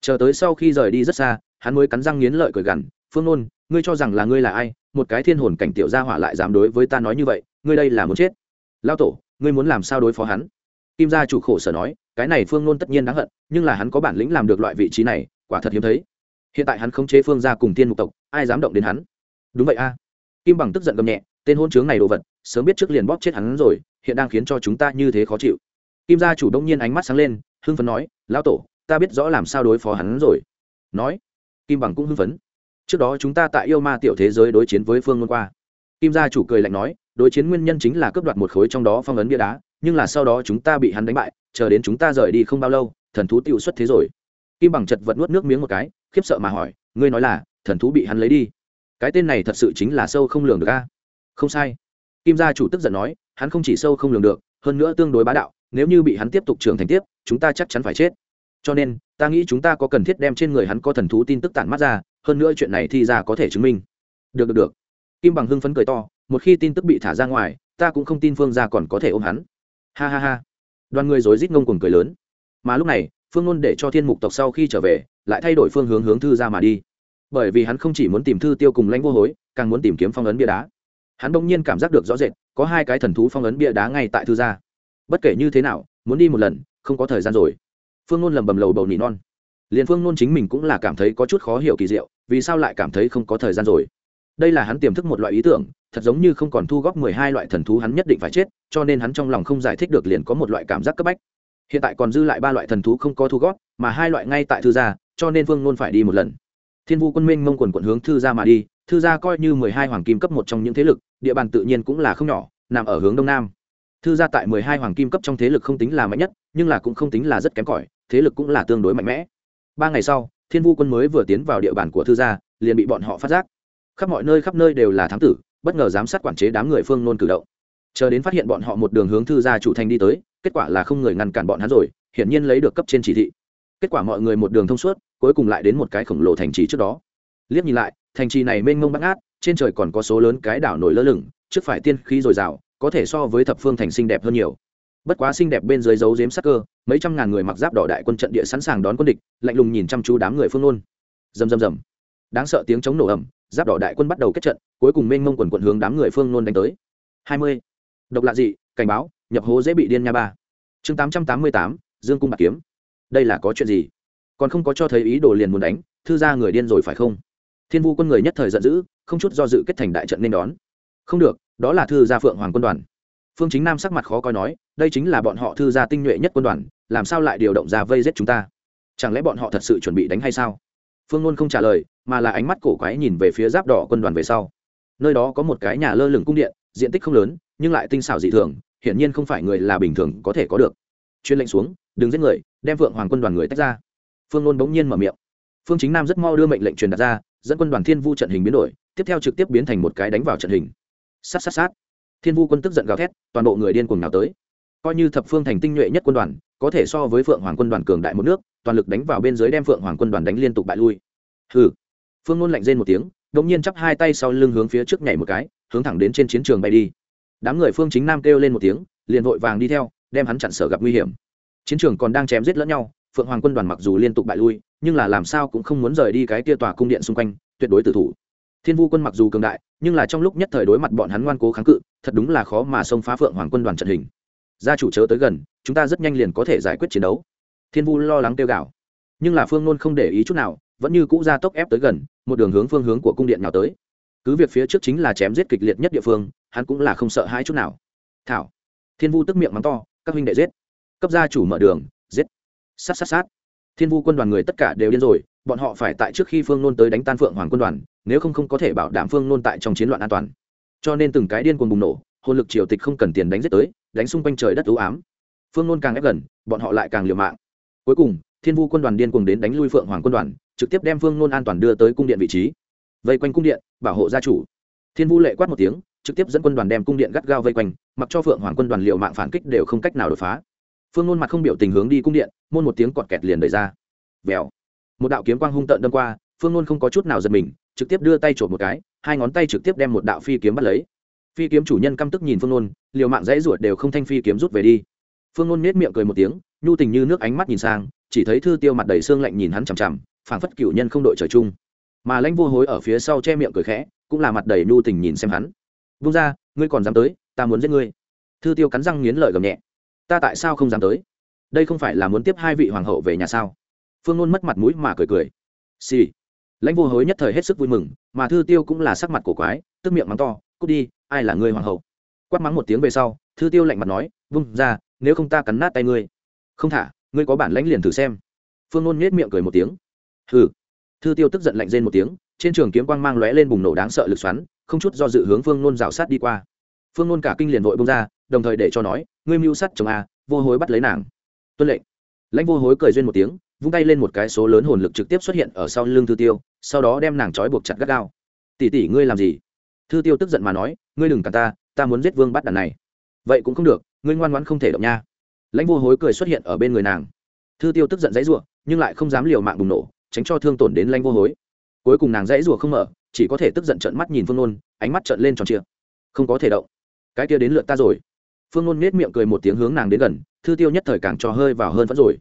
Chờ tới sau khi rời đi rất xa hắn mới cắn răng nghiến lợi cười gằn phương nôn, ngươi cho rằng là ngươi là ai? Một cái thiên hồn cảnh tiểu gia hỏa lại dám đối với ta nói như vậy ngươi đây là muốn chết. Lao tổ ngươi muốn làm sao đối phó hắn? Kim gia chủ khổ sở nói cái này phương nôn tất nhiên đáng hận nhưng là hắn có bản lĩnh làm được loại vị trí này quả thật hiếm thấy. Hiện tại hắn không chế phương gia cùng tiên mục tộc ai dám động đến hắn? Đúng vậy a. Kim bằng tức giận gầm nhẹ, tên hôn chướng này đồ vật, sớm biết trước liền bóp chết hắn rồi, hiện đang khiến cho chúng ta như thế khó chịu. Kim gia chủ đông nhiên ánh mắt sáng lên, hưng phấn nói, lão tổ, ta biết rõ làm sao đối phó hắn rồi. Nói, kim bằng cũng hưng phấn. Trước đó chúng ta tại yêu ma tiểu thế giới đối chiến với phương ngôn qua. Kim gia chủ cười lạnh nói, đối chiến nguyên nhân chính là cướp đoạt một khối trong đó phong ấn bia đá, nhưng là sau đó chúng ta bị hắn đánh bại, chờ đến chúng ta rời đi không bao lâu, thần thú tiêu xuất thế rồi. Kim bằng chật vật nuốt nước miếng một cái, khiếp sợ mà hỏi, ngươi nói là thần thú bị hắn lấy đi. Cái tên này thật sự chính là sâu không lường được a. Không sai. Kim gia chủ tức giận nói, hắn không chỉ sâu không lường được, hơn nữa tương đối bá đạo, nếu như bị hắn tiếp tục trưởng thành tiếp, chúng ta chắc chắn phải chết. Cho nên, ta nghĩ chúng ta có cần thiết đem trên người hắn có thần thú tin tức tản mắt ra, hơn nữa chuyện này thì ra có thể chứng minh. Được được được. Kim bằng hưng phấn cười to, một khi tin tức bị thả ra ngoài, ta cũng không tin phương ra còn có thể ôm hắn. Ha ha ha. Đoàn người rối rít ngông cuồng cười lớn. Mà lúc này, phương ngôn để cho thiên mục tộc sau khi trở về, lại thay đổi phương hướng hướng thư ra mà đi bởi vì hắn không chỉ muốn tìm thư tiêu cùng lãnh vô hối, càng muốn tìm kiếm phong ấn bia đá. Hắn đông nhiên cảm giác được rõ rệt, có hai cái thần thú phong ấn bia đá ngay tại thư gia. Bất kể như thế nào, muốn đi một lần, không có thời gian rồi. Phương nôn lầm bầm lầu bầu nỉ non. Liền phương nôn chính mình cũng là cảm thấy có chút khó hiểu kỳ diệu, vì sao lại cảm thấy không có thời gian rồi? Đây là hắn tiềm thức một loại ý tưởng, thật giống như không còn thu góp mười hai loại thần thú hắn nhất định phải chết, cho nên hắn trong lòng không giải thích được liền có một loại cảm giác cấp bách. Hiện tại còn dư lại ba loại thần thú không có thu góp, mà hai loại ngay tại thư gia, cho nên phương nôn phải đi một lần thiên vu quân minh mông quần quận hướng thư gia mà đi, thư gia coi như mười hai hoàng kim cấp một trong những thế lực, địa bàn tự nhiên cũng là không nhỏ, nằm ở hướng đông nam. Thư gia tại mười hai hoàng kim cấp trong thế lực không tính là mạnh nhất, nhưng là cũng không tính là rất kém cỏi, thế lực cũng là tương đối mạnh mẽ. Ba ngày sau, thiên vu quân mới vừa tiến vào địa bàn của thư gia, liền bị bọn họ phát giác. Khắp mọi nơi khắp nơi đều là thám tử, bất ngờ giám sát quản chế đám người phương nôn cử động. Chờ đến phát hiện bọn họ một đường hướng thư gia chủ thành đi tới, kết quả là không người ngăn cản bọn hắn rồi, hiển nhiên lấy được cấp trên chỉ thị. Kết quả mọi người một đường thông suốt cuối cùng lại đến một cái khổng lồ thành trì trước đó. Liếc nhìn lại, thành trì này mênh mông bắt ngát trên trời còn có số lớn cái đảo nổi lơ lửng, trước phải tiên khí dồi dào, có thể so với thập phương thành xinh đẹp hơn nhiều. Bất quá xinh đẹp bên dưới dấu dếm sắc cơ, mấy trăm ngàn người mặc giáp đỏ đại quân trận địa sẵn sàng đón quân địch, lạnh lùng nhìn chăm chú đám người phương nôn rầm rầm rầm. Đáng sợ tiếng chống nổ ẩm giáp đỏ đại quân bắt đầu kết trận, cuối cùng mênh mông quần quận hướng đám người phương nôn đánh tới. Hai mươi. Độc lạ dị, cảnh báo, nhập hố dễ bị điên nha ba. Chương tám trăm tám mươi tám, dương cung bạc kiếm. Đây là có chuyện gì? Còn không có cho thấy ý đồ liền muốn đánh, thư ra người điên rồi phải không? Thiên vu quân người nhất thời giận dữ, không chút do dự kết thành đại trận nên đón. Không được, đó là thư gia phượng hoàng quân đoàn. Phương chính nam sắc mặt khó coi nói, đây chính là bọn họ thư gia tinh nhuệ nhất quân đoàn, làm sao lại điều động ra vây giết chúng ta? Chẳng lẽ bọn họ thật sự chuẩn bị đánh hay sao? Phương luôn không trả lời, mà là ánh mắt cổ quái nhìn về phía giáp đỏ quân đoàn về sau. Nơi đó có một cái nhà lơ lửng cung điện, diện tích không lớn, nhưng lại tinh xảo dị thường, hiển nhiên không phải người là bình thường có thể có được. Chuyên lệnh xuống, đừng giết người, đem vượng hoàng quân đoàn người tách ra phương ngôn bỗng nhiên mở miệng. Phương chính nam rất mau đưa mệnh lệnh truyền đặt ra, dẫn quân đoàn thiên vu trận hình biến đổi, tiếp theo trực tiếp biến thành một cái đánh vào trận hình. Sát sát sát. Thiên vu quân tức giận gào thét, toàn bộ người điên cuồng nào tới. Coi như thập phương thành tinh nhuệ nhất quân đoàn, có thể so với phượng hoàng quân đoàn cường đại một nước, toàn lực đánh vào bên dưới đem phượng hoàng quân đoàn đánh liên tục bại lui. Hừ. Phương ngôn lạnh rên một tiếng đống nhiên chắp hai tay sau lưng hướng phía trước nhảy một cái, hướng thẳng đến trên chiến trường bay đi. Đám người phương chính nam kêu lên một tiếng, liền vội vàng đi theo, đem hắn chặn sở gặp nguy hiểm. Chiến trường còn đang chém giết lẫn nhau phượng hoàng quân đoàn mặc dù liên tục bại lui, nhưng là làm sao cũng không muốn rời đi cái kia tòa cung điện xung quanh, tuyệt đối tử thủ. Thiên vu quân mặc dù cường đại, nhưng là trong lúc nhất thời đối mặt bọn hắn ngoan cố kháng cự, thật đúng là khó mà xông phá phượng hoàng quân đoàn trận hình. Gia chủ chớ tới gần, chúng ta rất nhanh liền có thể giải quyết chiến đấu. Thiên vu lo lắng kêu gào. Nhưng là phương nôn không để ý chút nào, vẫn như cũ ra tốc ép tới gần, một đường hướng phương hướng của cung điện nào tới. Cứ việc phía trước chính là chém giết kịch liệt nhất địa phương, hắn cũng là không sợ hãi chút nào. Thảo. Thiên vu tức miệng mắng to, các huynh đệ giết. Cấp gia chủ mở đường sát sát sát. Thiên vu quân đoàn người tất cả đều điên rồi, bọn họ phải tại trước khi phương nôn tới đánh tan phượng hoàng quân đoàn, nếu không không có thể bảo đảm phương nôn tại trong chiến loạn an toàn. Cho nên từng cái điên cuồng bùng nổ, hồn lực triều tịch không cần tiền đánh giết tới, đánh xung quanh trời đất ưu ám. Phương nôn càng ép gần, bọn họ lại càng liều mạng. Cuối cùng, thiên vu quân đoàn điên cuồng đến đánh lui phượng hoàng quân đoàn, trực tiếp đem phương nôn an toàn đưa tới cung điện vị trí. Vây quanh cung điện, bảo hộ gia chủ. Thiên vu lệ quát một tiếng, trực tiếp dẫn quân đoàn đem cung điện gắt gao vây quanh, mặc cho phượng hoàng quân đoàn liệu mạng phản kích đều không cách nào đột phá phương nôn mặt không biểu tình hướng đi cung điện, môn một tiếng cọt kẹt liền đẩy ra. Vèo. Một đạo kiếm quang hung tợn đâm qua, phương nôn không có chút nào giật mình, trực tiếp đưa tay trộm một cái, hai ngón tay trực tiếp đem một đạo phi kiếm bắt lấy. Phi kiếm chủ nhân căm tức nhìn phương nôn, liều mạng dãy ruột đều không thanh phi kiếm rút về đi. Phương nôn nết miệng cười một tiếng, nhu tình như nước ánh mắt nhìn sang, chỉ thấy thư tiêu mặt đầy xương lạnh nhìn hắn chằm chằm, phảng phất cựu nhân không đội trời chung. Mà lãnh vô hối ở phía sau che miệng cười khẽ, cũng là mặt đầy nhu tình nhìn xem hắn. Vung ra ngươi còn dám tới, ta muốn giết ngươi. Thư tiêu cắn răng nghiến lợi gầm nhẹ ta tại sao không dám tới? Đây không phải là muốn tiếp hai vị hoàng hậu về nhà sao? Phương nôn mất mặt mũi mà cười cười. Xì、sì. lãnh vô hối nhất thời hết sức vui mừng, mà thư tiêu cũng là sắc mặt cổ quái, tức miệng mắng to, cút đi, ai là ngươi hoàng hậu? Quát mắng một tiếng về sau, thư tiêu lạnh mặt nói, vung ra, nếu không ta cắn nát tay ngươi. Không thả, ngươi có bản lãnh liền thử xem. Phương nôn nhét miệng cười một tiếng. Hừ. Thư tiêu tức giận lạnh rên một tiếng, trên trường kiếm quang mang lóe lên bùng nổ đáng sợ lực xoắn, không chút do dự hướng phương nôn rào sát đi qua. Phương nôn cả kinh liền vội bông ra đồng thời để cho nói, ngươi mưu sắt chồng a, vô hối bắt lấy nàng. Tuân lệnh. Lãnh vô hối cười duyên một tiếng, vung tay lên một cái số lớn hồn lực trực tiếp xuất hiện ở sau lưng thư tiêu, sau đó đem nàng trói buộc chặt gắt gao. Tỷ tỷ, ngươi làm gì? Thư tiêu tức giận mà nói, ngươi đừng cả ta ta muốn giết vương bắt đàn này. Vậy cũng không được, ngươi ngoan ngoãn không thể động nha. Lãnh vô hối cười xuất hiện ở bên người nàng. Thư tiêu tức giận dãy rủa, nhưng lại không dám liều mạng bùng nổ, tránh cho thương tổn đến lãnh vô hối. Cuối cùng nàng dãy rủa không mở, chỉ có thể tức giận trợn mắt nhìn phương nôn, ánh mắt trợn lên tròn trịa. Không có thể động. Cái kia đến lượt ta rồi phương nôn nết miệng cười một tiếng hướng nàng đến gần, thư tiêu nhất thời càng cho hơi vào hơn vẫn rồi.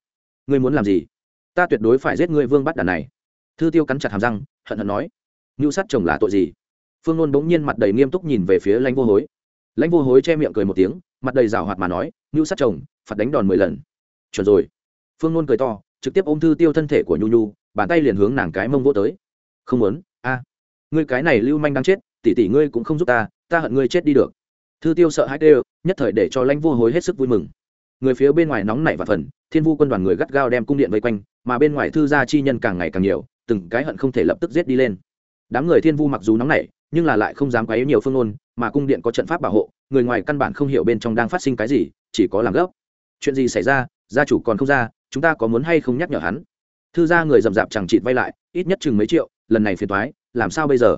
Ngươi muốn làm gì? Ta tuyệt đối phải giết ngươi vương bắt đàn này. Thư tiêu cắn chặt hàm răng, hận hận nói. Ngưu sát chồng là tội gì? Phương nôn bỗng nhiên mặt đầy nghiêm túc nhìn về phía lãnh vô hối. Lãnh vô hối che miệng cười một tiếng, mặt đầy rào hoạt mà nói ngưu sát chồng, phạt đánh đòn mười lần. Chuẩn rồi. Phương nôn cười to, trực tiếp ôm thư tiêu thân thể của nhu nhu, bàn tay liền hướng nàng cái mông vỗ tới. Không muốn. A, ngươi cái này lưu manh đang chết, tỷ tỷ ngươi cũng không giúp ta ta hận ngươi chết đi được thư tiêu sợ hãi tê nhất thời để cho lãnh vô hối hết sức vui mừng. Người phía bên ngoài nóng nảy và phần, thiên vu quân đoàn người gắt gao đem cung điện vây quanh, mà bên ngoài thư gia chi nhân càng ngày càng nhiều, từng cái hận không thể lập tức giết đi lên. Đám người thiên vu mặc dù nóng nảy, nhưng là lại không dám quấy nhiều phương ngôn, mà cung điện có trận pháp bảo hộ, người ngoài căn bản không hiểu bên trong đang phát sinh cái gì, chỉ có làm gấp. Chuyện gì xảy ra? Gia chủ còn không ra, chúng ta có muốn hay không nhắc nhở hắn? Thư gia người rầm rạp chẳng chịt vay lại, ít nhất chừng mấy triệu, lần này phiền toái, làm sao bây giờ?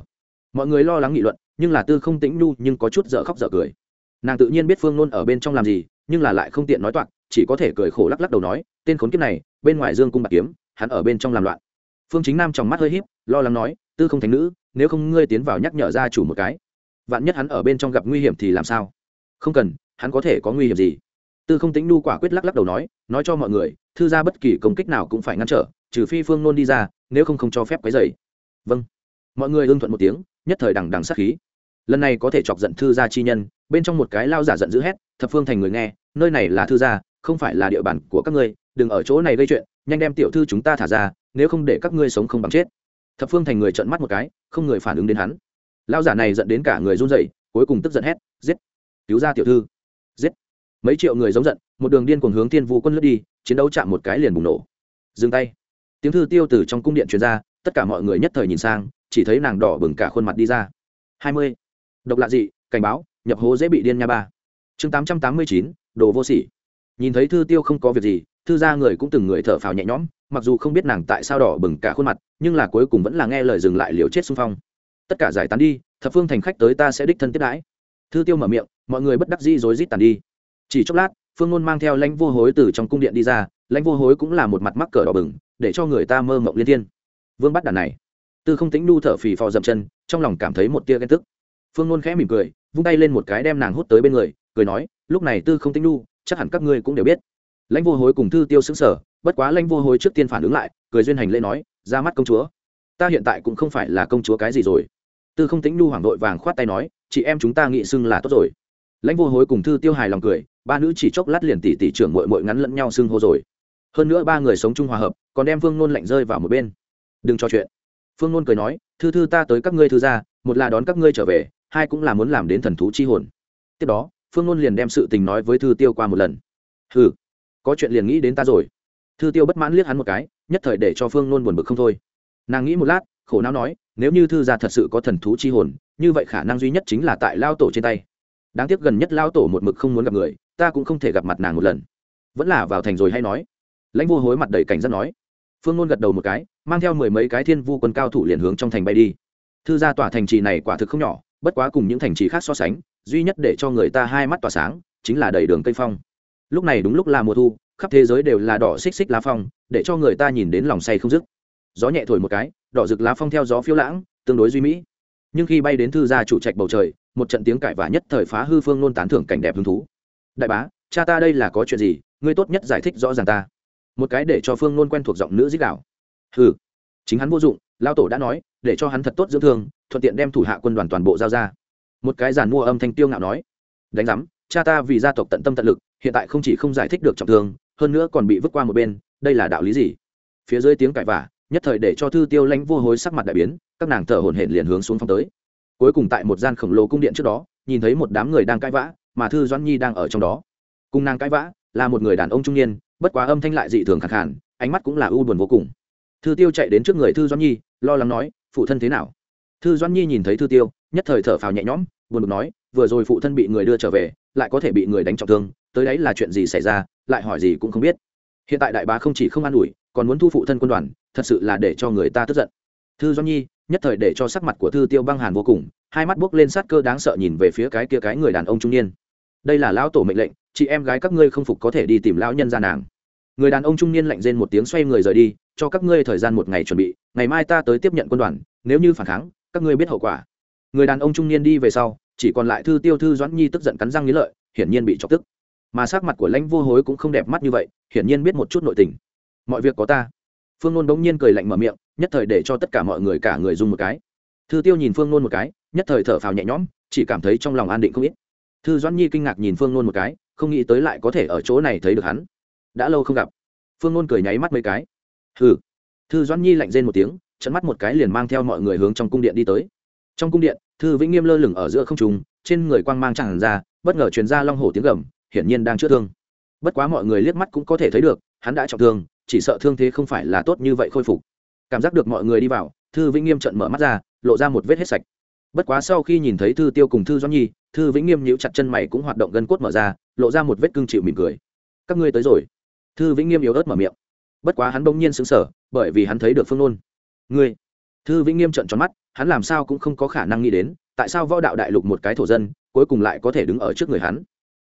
Mọi người lo lắng nghị luận, nhưng là tư không tĩnh nhu nhưng có chút dở khóc dở cười. Nàng tự nhiên biết phương nôn ở bên trong làm gì, nhưng là lại không tiện nói toạc, chỉ có thể cười khổ lắc lắc đầu nói, tên khốn kiếp này, bên ngoài dương cung bạc kiếm, hắn ở bên trong làm loạn. Phương chính nam trong mắt hơi h í p lo lắng nói, tư không thành nữ, nếu không ngươi tiến vào nhắc nhở gia chủ một cái, vạn nhất hắn ở bên trong gặp nguy hiểm thì làm sao? Không cần, hắn có thể có nguy hiểm gì? Tư không tính nu quả quyết lắc lắc đầu nói nói cho mọi người, thư ra bất kỳ công kích nào cũng phải ngăn trở, trừ phi phương nôn đi ra, nếu không không cho phép quấy dày vâng. Mọi người hưng thuận một tiếng nhất thời đằng đằng sát khí. Lần này có thể chọc giận thư gia chi nhân, bên trong một cái lao giả giận dữ hét, thập phương thành người nghe, nơi này là thư gia, không phải là địa bàn của các ngươi, đừng ở chỗ này gây chuyện, nhanh đem tiểu thư chúng ta thả ra, nếu không để các ngươi sống không bằng chết. Thập phương thành người trợn mắt một cái, không người phản ứng đến hắn. Lao giả này dẫn đến cả người run rẩy, cuối cùng tức giận hét, giết! Cứu ra tiểu thư! Giết! Mấy triệu người giống giận, một đường điên cuồng hướng thiên vu quân lướt đi, chiến đấu chạm một cái liền bùng nổ. Dừng tay. Tiếng thư tiêu từ trong cung điện truyền ra, tất cả mọi người nhất thời nhìn sang chỉ thấy nàng đỏ bừng cả khuôn mặt đi ra. Hai mươi. Độc lạ dị, cảnh báo, nhập hố dễ bị điên nha ba. Chương tám trăm tám mươi chín, đồ vô sỉ. Nhìn thấy thư tiêu không có việc gì, thư ra người cũng từng người thở phào nhẹ nhõm, mặc dù không biết nàng tại sao đỏ bừng cả khuôn mặt, nhưng là cuối cùng vẫn là nghe lời dừng lại liều chết xung phong. Tất cả giải tán đi, thập phương thành khách tới ta sẽ đích thân tiếp đãi. Thư tiêu mở miệng, mọi người bất đắc dĩ rối rít tàn đi. Chỉ chốc lát, phương ngôn mang theo lãnh vô hối từ trong cung điện đi ra, lãnh vô hối cũng là một mặt mắc cờ đỏ bừng, để cho người ta mơ mộng liên thiên. Vương bắt đàn này tư không tính đu thở phì phò dậm chân, trong lòng cảm thấy một tia ghen tức. Phương nôn khẽ mỉm cười, vung tay lên một cái đem nàng hút tới bên người, cười nói, lúc này tư không tính đu chắc hẳn các ngươi cũng đều biết. Lãnh vô hối cùng thư tiêu xứng sở bất quá lãnh vô hối trước tiên phản ứng lại, cười duyên hành lễ nói, ra mắt công chúa. Ta hiện tại cũng không phải là công chúa cái gì rồi. Tư không tính đu hoảng đội vàng khoát tay nói, chị em chúng ta nghị xưng là tốt rồi. Lãnh vô hối cùng thư tiêu hài lòng cười, ba nữ chỉ chốc lát liền tỉ tỉ trưởng mội mội ngắn lẫn nhau xưng hô rồi. Hơn nữa ba người sống chung hòa hợp, còn đem phương nôn lạnh rơi vào một bên. Đừng cho chuyện phương nôn cười nói, thư thư ta tới các ngươi thư ra một là đón các ngươi trở về, hai cũng là muốn làm đến thần thú chi hồn. Tiếp đó, phương nôn liền đem sự tình nói với thư tiêu qua một lần. Ừ có chuyện liền nghĩ đến ta rồi. Thư tiêu bất mãn liếc hắn một cái, nhất thời để cho phương nôn buồn bực không thôi. Nàng nghĩ một lát, khổ não nói, nếu như thư gia thật sự có thần thú chi hồn, như vậy khả năng duy nhất chính là tại lao tổ trên tay. Đáng tiếc gần nhất lao tổ một mực không muốn gặp người, ta cũng không thể gặp mặt nàng một lần. Vẫn là vào thành rồi hay nói. Lãnh vô hối mặt đầy cảnh giác nói phương ngôn gật đầu một cái, mang theo mười mấy cái thiên vu quân cao thủ liền hướng trong thành bay đi. Thư gia tòa thành trì này quả thực không nhỏ, bất quá cùng những thành trì khác so sánh, duy nhất để cho người ta hai mắt tỏa sáng, chính là đầy đường cây phong. Lúc này đúng lúc là mùa thu, khắp thế giới đều là đỏ xích xích lá phong, để cho người ta nhìn đến lòng say không dứt. Gió nhẹ thổi một cái, đỏ rực lá phong theo gió phiêu lãng, tương đối duy mỹ. Nhưng khi bay đến thư gia chủ trạch bầu trời, một trận tiếng cãi vã nhất thời phá hư phương nôn tán thưởng cảnh đẹp hứng thú. Đại bá, cha ta đây là có chuyện gì? Ngươi tốt nhất giải thích rõ ràng ta một cái để cho phương nôn quen thuộc giọng nữ dích đạo. Ừ chính hắn vô dụng, lao tổ đã nói, để cho hắn thật tốt dưỡng thương, thuận tiện đem thủ hạ quân đoàn toàn bộ giao ra. Một cái giàn mua âm thanh tiêu ngạo nói, đánh giám, cha ta vì gia tộc tận tâm tận lực, hiện tại không chỉ không giải thích được trọng thương, hơn nữa còn bị vứt qua một bên, đây là đạo lý gì? Phía dưới tiếng cãi vả nhất thời để cho thư tiêu lãnh vô hối sắc mặt đại biến, các nàng thở hổn hển liền hướng xuống phong tới. Cuối cùng tại một gian khổng lồ cung điện trước đó, nhìn thấy một đám người đang cãi vã, mà thư doãn nhi đang ở trong đó. Cùng nàng cãi vã, là một người đàn ông trung niên bất quá âm thanh lại dị thường khẳng khản ánh mắt cũng là u buồn vô cùng. Thư tiêu chạy đến trước người thư doãn nhi, lo lắng nói, phụ thân thế nào? Thư doãn nhi nhìn thấy thư tiêu, nhất thời thở phào nhẹ nhõm, buồn bực nói, vừa rồi phụ thân bị người đưa trở về, lại có thể bị người đánh trọng thương, tới đấy là chuyện gì xảy ra, lại hỏi gì cũng không biết. Hiện tại đại bá không chỉ không an ủi, còn muốn thu phụ thân quân đoàn, thật sự là để cho người ta tức giận. Thư doãn nhi nhất thời để cho sắc mặt của thư tiêu băng hàn vô cùng, hai mắt buốc lên sát cơ đáng sợ nhìn về phía cái kia cái người đàn ông trung niên. Đây là lão tổ mệnh lệnh chị em gái các ngươi không phục có thể đi tìm lão nhân ra nàng. Người đàn ông trung niên lạnh rên một tiếng xoay người rời đi, cho các ngươi thời gian một ngày chuẩn bị, ngày mai ta tới tiếp nhận quân đoàn, nếu như phản kháng, các ngươi biết hậu quả. Người đàn ông trung niên đi về sau, chỉ còn lại thư tiêu thư doãn nhi tức giận cắn răng nghĩ lợi, hiển nhiên bị chọc tức. Mà sắc mặt của lãnh vô hối cũng không đẹp mắt như vậy, hiển nhiên biết một chút nội tình. Mọi việc có ta. Phương nôn bỗng nhiên cười lạnh mở miệng, nhất thời để cho tất cả mọi người cả người dùng một cái. Thư tiêu nhìn phương nôn một cái, nhất thời thở phào nhẹ nhõm, chỉ cảm thấy trong lòng an định không ít. Thư doãn nhi kinh ngạc nhìn phương nôn một cái không nghĩ tới lại có thể ở chỗ này thấy được hắn. Đã lâu không gặp. Phương nôn cười nháy mắt mấy cái. Hừ. Thư doãn nhi lạnh rên một tiếng trận mắt một cái liền mang theo mọi người hướng trong cung điện đi tới. Trong cung điện, thư vĩnh nghiêm lơ lửng ở giữa không trùng trên người quang mang chẳng ra, bất ngờ truyền ra long hổ tiếng gầm, hiển nhiên đang chữa thương. Bất quá mọi người liếc mắt cũng có thể thấy được, hắn đã trọng thương, chỉ sợ thương thế không phải là tốt như vậy khôi phục. Cảm giác được mọi người đi vào, thư vĩnh nghiêm trận mở mắt ra, lộ ra một vết hết sạch. Bất quá sau khi nhìn thấy thư tiêu cùng thư doãn nhi, thư vĩnh nghiêm nhíu chặt chân mày cũng hoạt động gân cốt mở ra lộ ra một vết cưng chịu mỉm cười. Các ngươi tới rồi. Thư vĩnh nghiêm yếu ớt mở miệng. Bất quá hắn bỗng nhiên sững sờ bởi vì hắn thấy được phương nôn. Ngươi? Thư vĩnh nghiêm trận tròn mắt hắn làm sao cũng không có khả năng nghĩ đến tại sao võ đạo đại lục một cái thổ dân cuối cùng lại có thể đứng ở trước người hắn?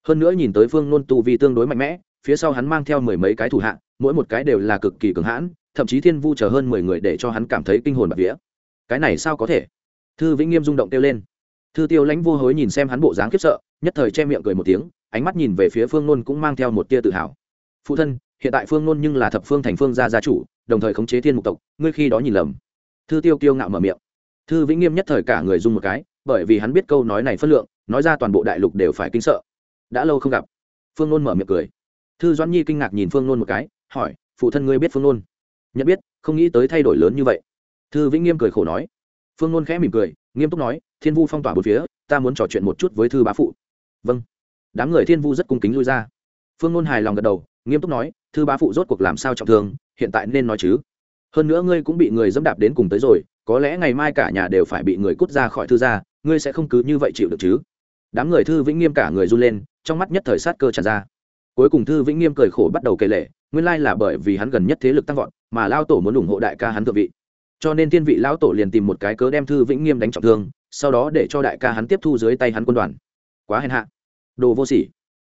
Hơn nữa nhìn tới phương nôn tu vi tương đối mạnh mẽ phía sau hắn mang theo mười mấy cái thủ hạng, mỗi một cái đều là cực kỳ cường hãn thậm chí thiên vu chờ hơn mười người để cho hắn cảm thấy kinh hồn bạc vía. Cái này sao có thể? Thư vĩnh nghiêm rung động kêu lên. Thư tiêu lãnh vô hối nhìn xem hắn bộ dáng khiếp sợ nhất thời che miệng cười một tiếng ánh mắt nhìn về phía phương nôn cũng mang theo một tia tự hào. Phụ thân, hiện tại phương nôn nhưng là thập phương thành phương gia gia chủ, đồng thời khống chế thiên mục tộc, ngươi khi đó nhìn lầm. Thư tiêu kiêu ngạo mở miệng. Thư vĩnh nghiêm nhất thời cả người dung một cái, bởi vì hắn biết câu nói này phân lượng, nói ra toàn bộ đại lục đều phải kinh sợ. Đã lâu không gặp. Phương nôn mở miệng cười. Thư doãn nhi kinh ngạc nhìn phương nôn một cái, hỏi, phụ thân ngươi biết phương nôn? Nhận biết, không nghĩ tới thay đổi lớn như vậy. Thư vĩnh nghiêm cười khổ nói. Phương nôn khẽ mỉm cười, nghiêm túc nói, thiên vu phong tỏa bốn phía, ta muốn trò chuyện một chút với thư bá phụ. Vâng đám người thiên vu rất cung kính lui ra. Phương ngôn hài lòng gật đầu, nghiêm túc nói, thư bá phụ rốt cuộc làm sao trọng thương, hiện tại nên nói chứ? Hơn nữa ngươi cũng bị người dẫm đạp đến cùng tới rồi, có lẽ ngày mai cả nhà đều phải bị người cút ra khỏi thư gia, ngươi sẽ không cứ như vậy chịu được chứ? Đám người thư vĩnh nghiêm cả người run lên, trong mắt nhất thời sát cơ tràn ra. Cuối cùng thư vĩnh nghiêm cười khổ bắt đầu kể lệ, nguyên lai là bởi vì hắn gần nhất thế lực tăng vọt, mà lao tổ muốn ủng hộ đại ca hắn thượng vị. Cho nên thiên vị lão tổ liền tìm một cái cớ đem thư vĩnh nghiêm đánh trọng thương, sau đó để cho đại ca hắn tiếp thu dưới tay hắn quân đoàn. Quá hèn hạ đồ vô sỉ.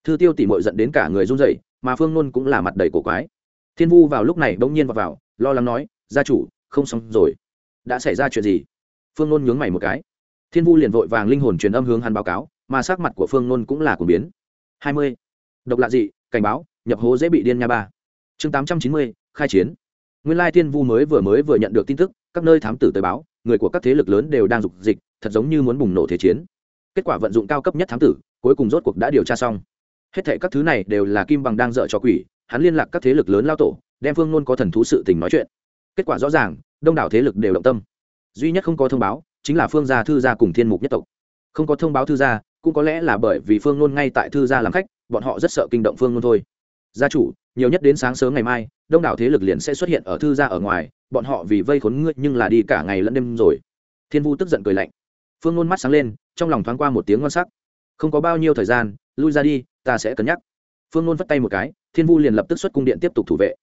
Thư tiêu tỉ mội dẫn đến cả người run rẩy mà phương nôn cũng là mặt đầy cổ quái. Thiên vu vào lúc này bỗng nhiên vào, vào lo lắng nói gia chủ không xong rồi. Đã xảy ra chuyện gì? Phương nôn nhướng mày một cái. Thiên vu liền vội vàng linh hồn truyền âm hướng hắn báo cáo mà sắc mặt của phương nôn cũng là cuồng biến. Hai mươi. Độc lạ dị cảnh báo nhập hố dễ bị điên nha ba. Chương tám trăm chín mươi khai chiến. Nguyên lai thiên vu mới vừa mới vừa nhận được tin tức các nơi thám tử tới báo người của các thế lực lớn đều đang dục dịch thật giống như muốn bùng nổ thế chiến. Kết quả vận dụng cao cấp nhất thám tử cuối cùng rốt cuộc đã điều tra xong. Hết thệ các thứ này đều là kim bằng đang dợ cho quỷ, hắn liên lạc các thế lực lớn lao tổ, đem phương nôn có thần thú sự tình nói chuyện. Kết quả rõ ràng, đông đảo thế lực đều động tâm. Duy nhất không có thông báo, chính là phương gia thư gia cùng thiên mục nhất tộc. Không có thông báo thư gia, cũng có lẽ là bởi vì phương nôn ngay tại thư gia làm khách, bọn họ rất sợ kinh động phương nôn thôi. Gia chủ, nhiều nhất đến sáng sớm ngày mai, đông đảo thế lực liền sẽ xuất hiện ở thư gia ở ngoài, bọn họ vì vây khốn ngươi nhưng là đi cả ngày lẫn đêm rồi. Thiên vu tức giận cười lạnh. Phương nôn mắt sáng lên, trong lòng thoáng qua một tiếng ngon sắc không có bao nhiêu thời gian, lui ra đi, ta sẽ cân nhắc. Phương nôn vất tay một cái, thiên vu liền lập tức xuất cung điện tiếp tục thủ vệ.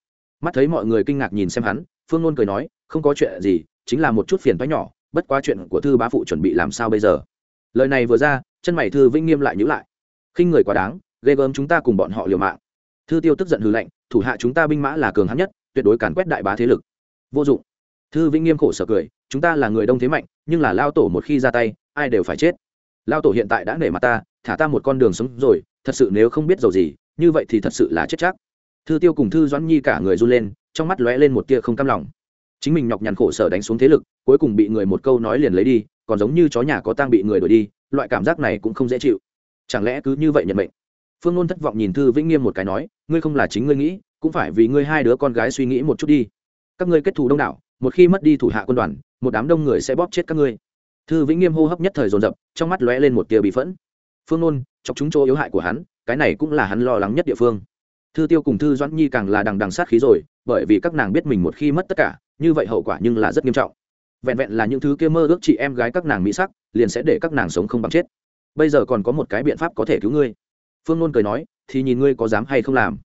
Mắt thấy mọi người kinh ngạc nhìn xem hắn, phương nôn cười nói, không có chuyện gì, chính là một chút phiền toái nhỏ, bất quá chuyện của thư bá phụ chuẩn bị làm sao bây giờ? Lời này vừa ra, chân mày thư vĩnh nghiêm lại nhữ lại. Khinh người quá đáng, ghê gớm chúng ta cùng bọn họ liều mạng. Thư tiêu tức giận hư lệnh thủ hạ chúng ta binh mã là cường hắn nhất, tuyệt đối càn quét đại bá thế lực. Vô dụng. Thư vĩnh nghiêm khổ sở cười, chúng ta là người đông thế mạnh, nhưng là lao tổ một khi ra tay, ai đều phải chết lao tổ hiện tại đã nể mặt ta, thả ta một con đường sống rồi, thật sự nếu không biết dầu gì, như vậy thì thật sự là chết chắc. Thư tiêu cùng thư doãn nhi cả người run lên, trong mắt lóe lên một tia không cam lòng. Chính mình nhọc nhằn khổ sở đánh xuống thế lực, cuối cùng bị người một câu nói liền lấy đi, còn giống như chó nhà có tang bị người đuổi đi, loại cảm giác này cũng không dễ chịu. Chẳng lẽ cứ như vậy nhận mệnh? Phương luôn thất vọng nhìn thư vĩnh nghiêm một cái nói, ngươi không là chính ngươi nghĩ, cũng phải vì ngươi hai đứa con gái suy nghĩ một chút đi. Các ngươi kết thù đông đảo, một khi mất đi thủ hạ quân đoàn, một đám đông người sẽ bóp chết các ngươi thư vĩnh nghiêm hô hấp nhất thời dồn dập, trong mắt lóe lên một tia bị phẫn. Phương Nôn, chọc chúng chỗ yếu hại của hắn, cái này cũng là hắn lo lắng nhất địa phương. Thư tiêu cùng thư doãn nhi càng là đằng đằng sát khí rồi, bởi vì các nàng biết mình một khi mất tất cả, như vậy hậu quả nhưng là rất nghiêm trọng. Vẹn vẹn là những thứ kia mơ ước chị em gái các nàng mỹ sắc, liền sẽ để các nàng sống không bằng chết. Bây giờ còn có một cái biện pháp có thể cứu ngươi. Phương nôn cười nói, thì nhìn ngươi có dám hay không làm.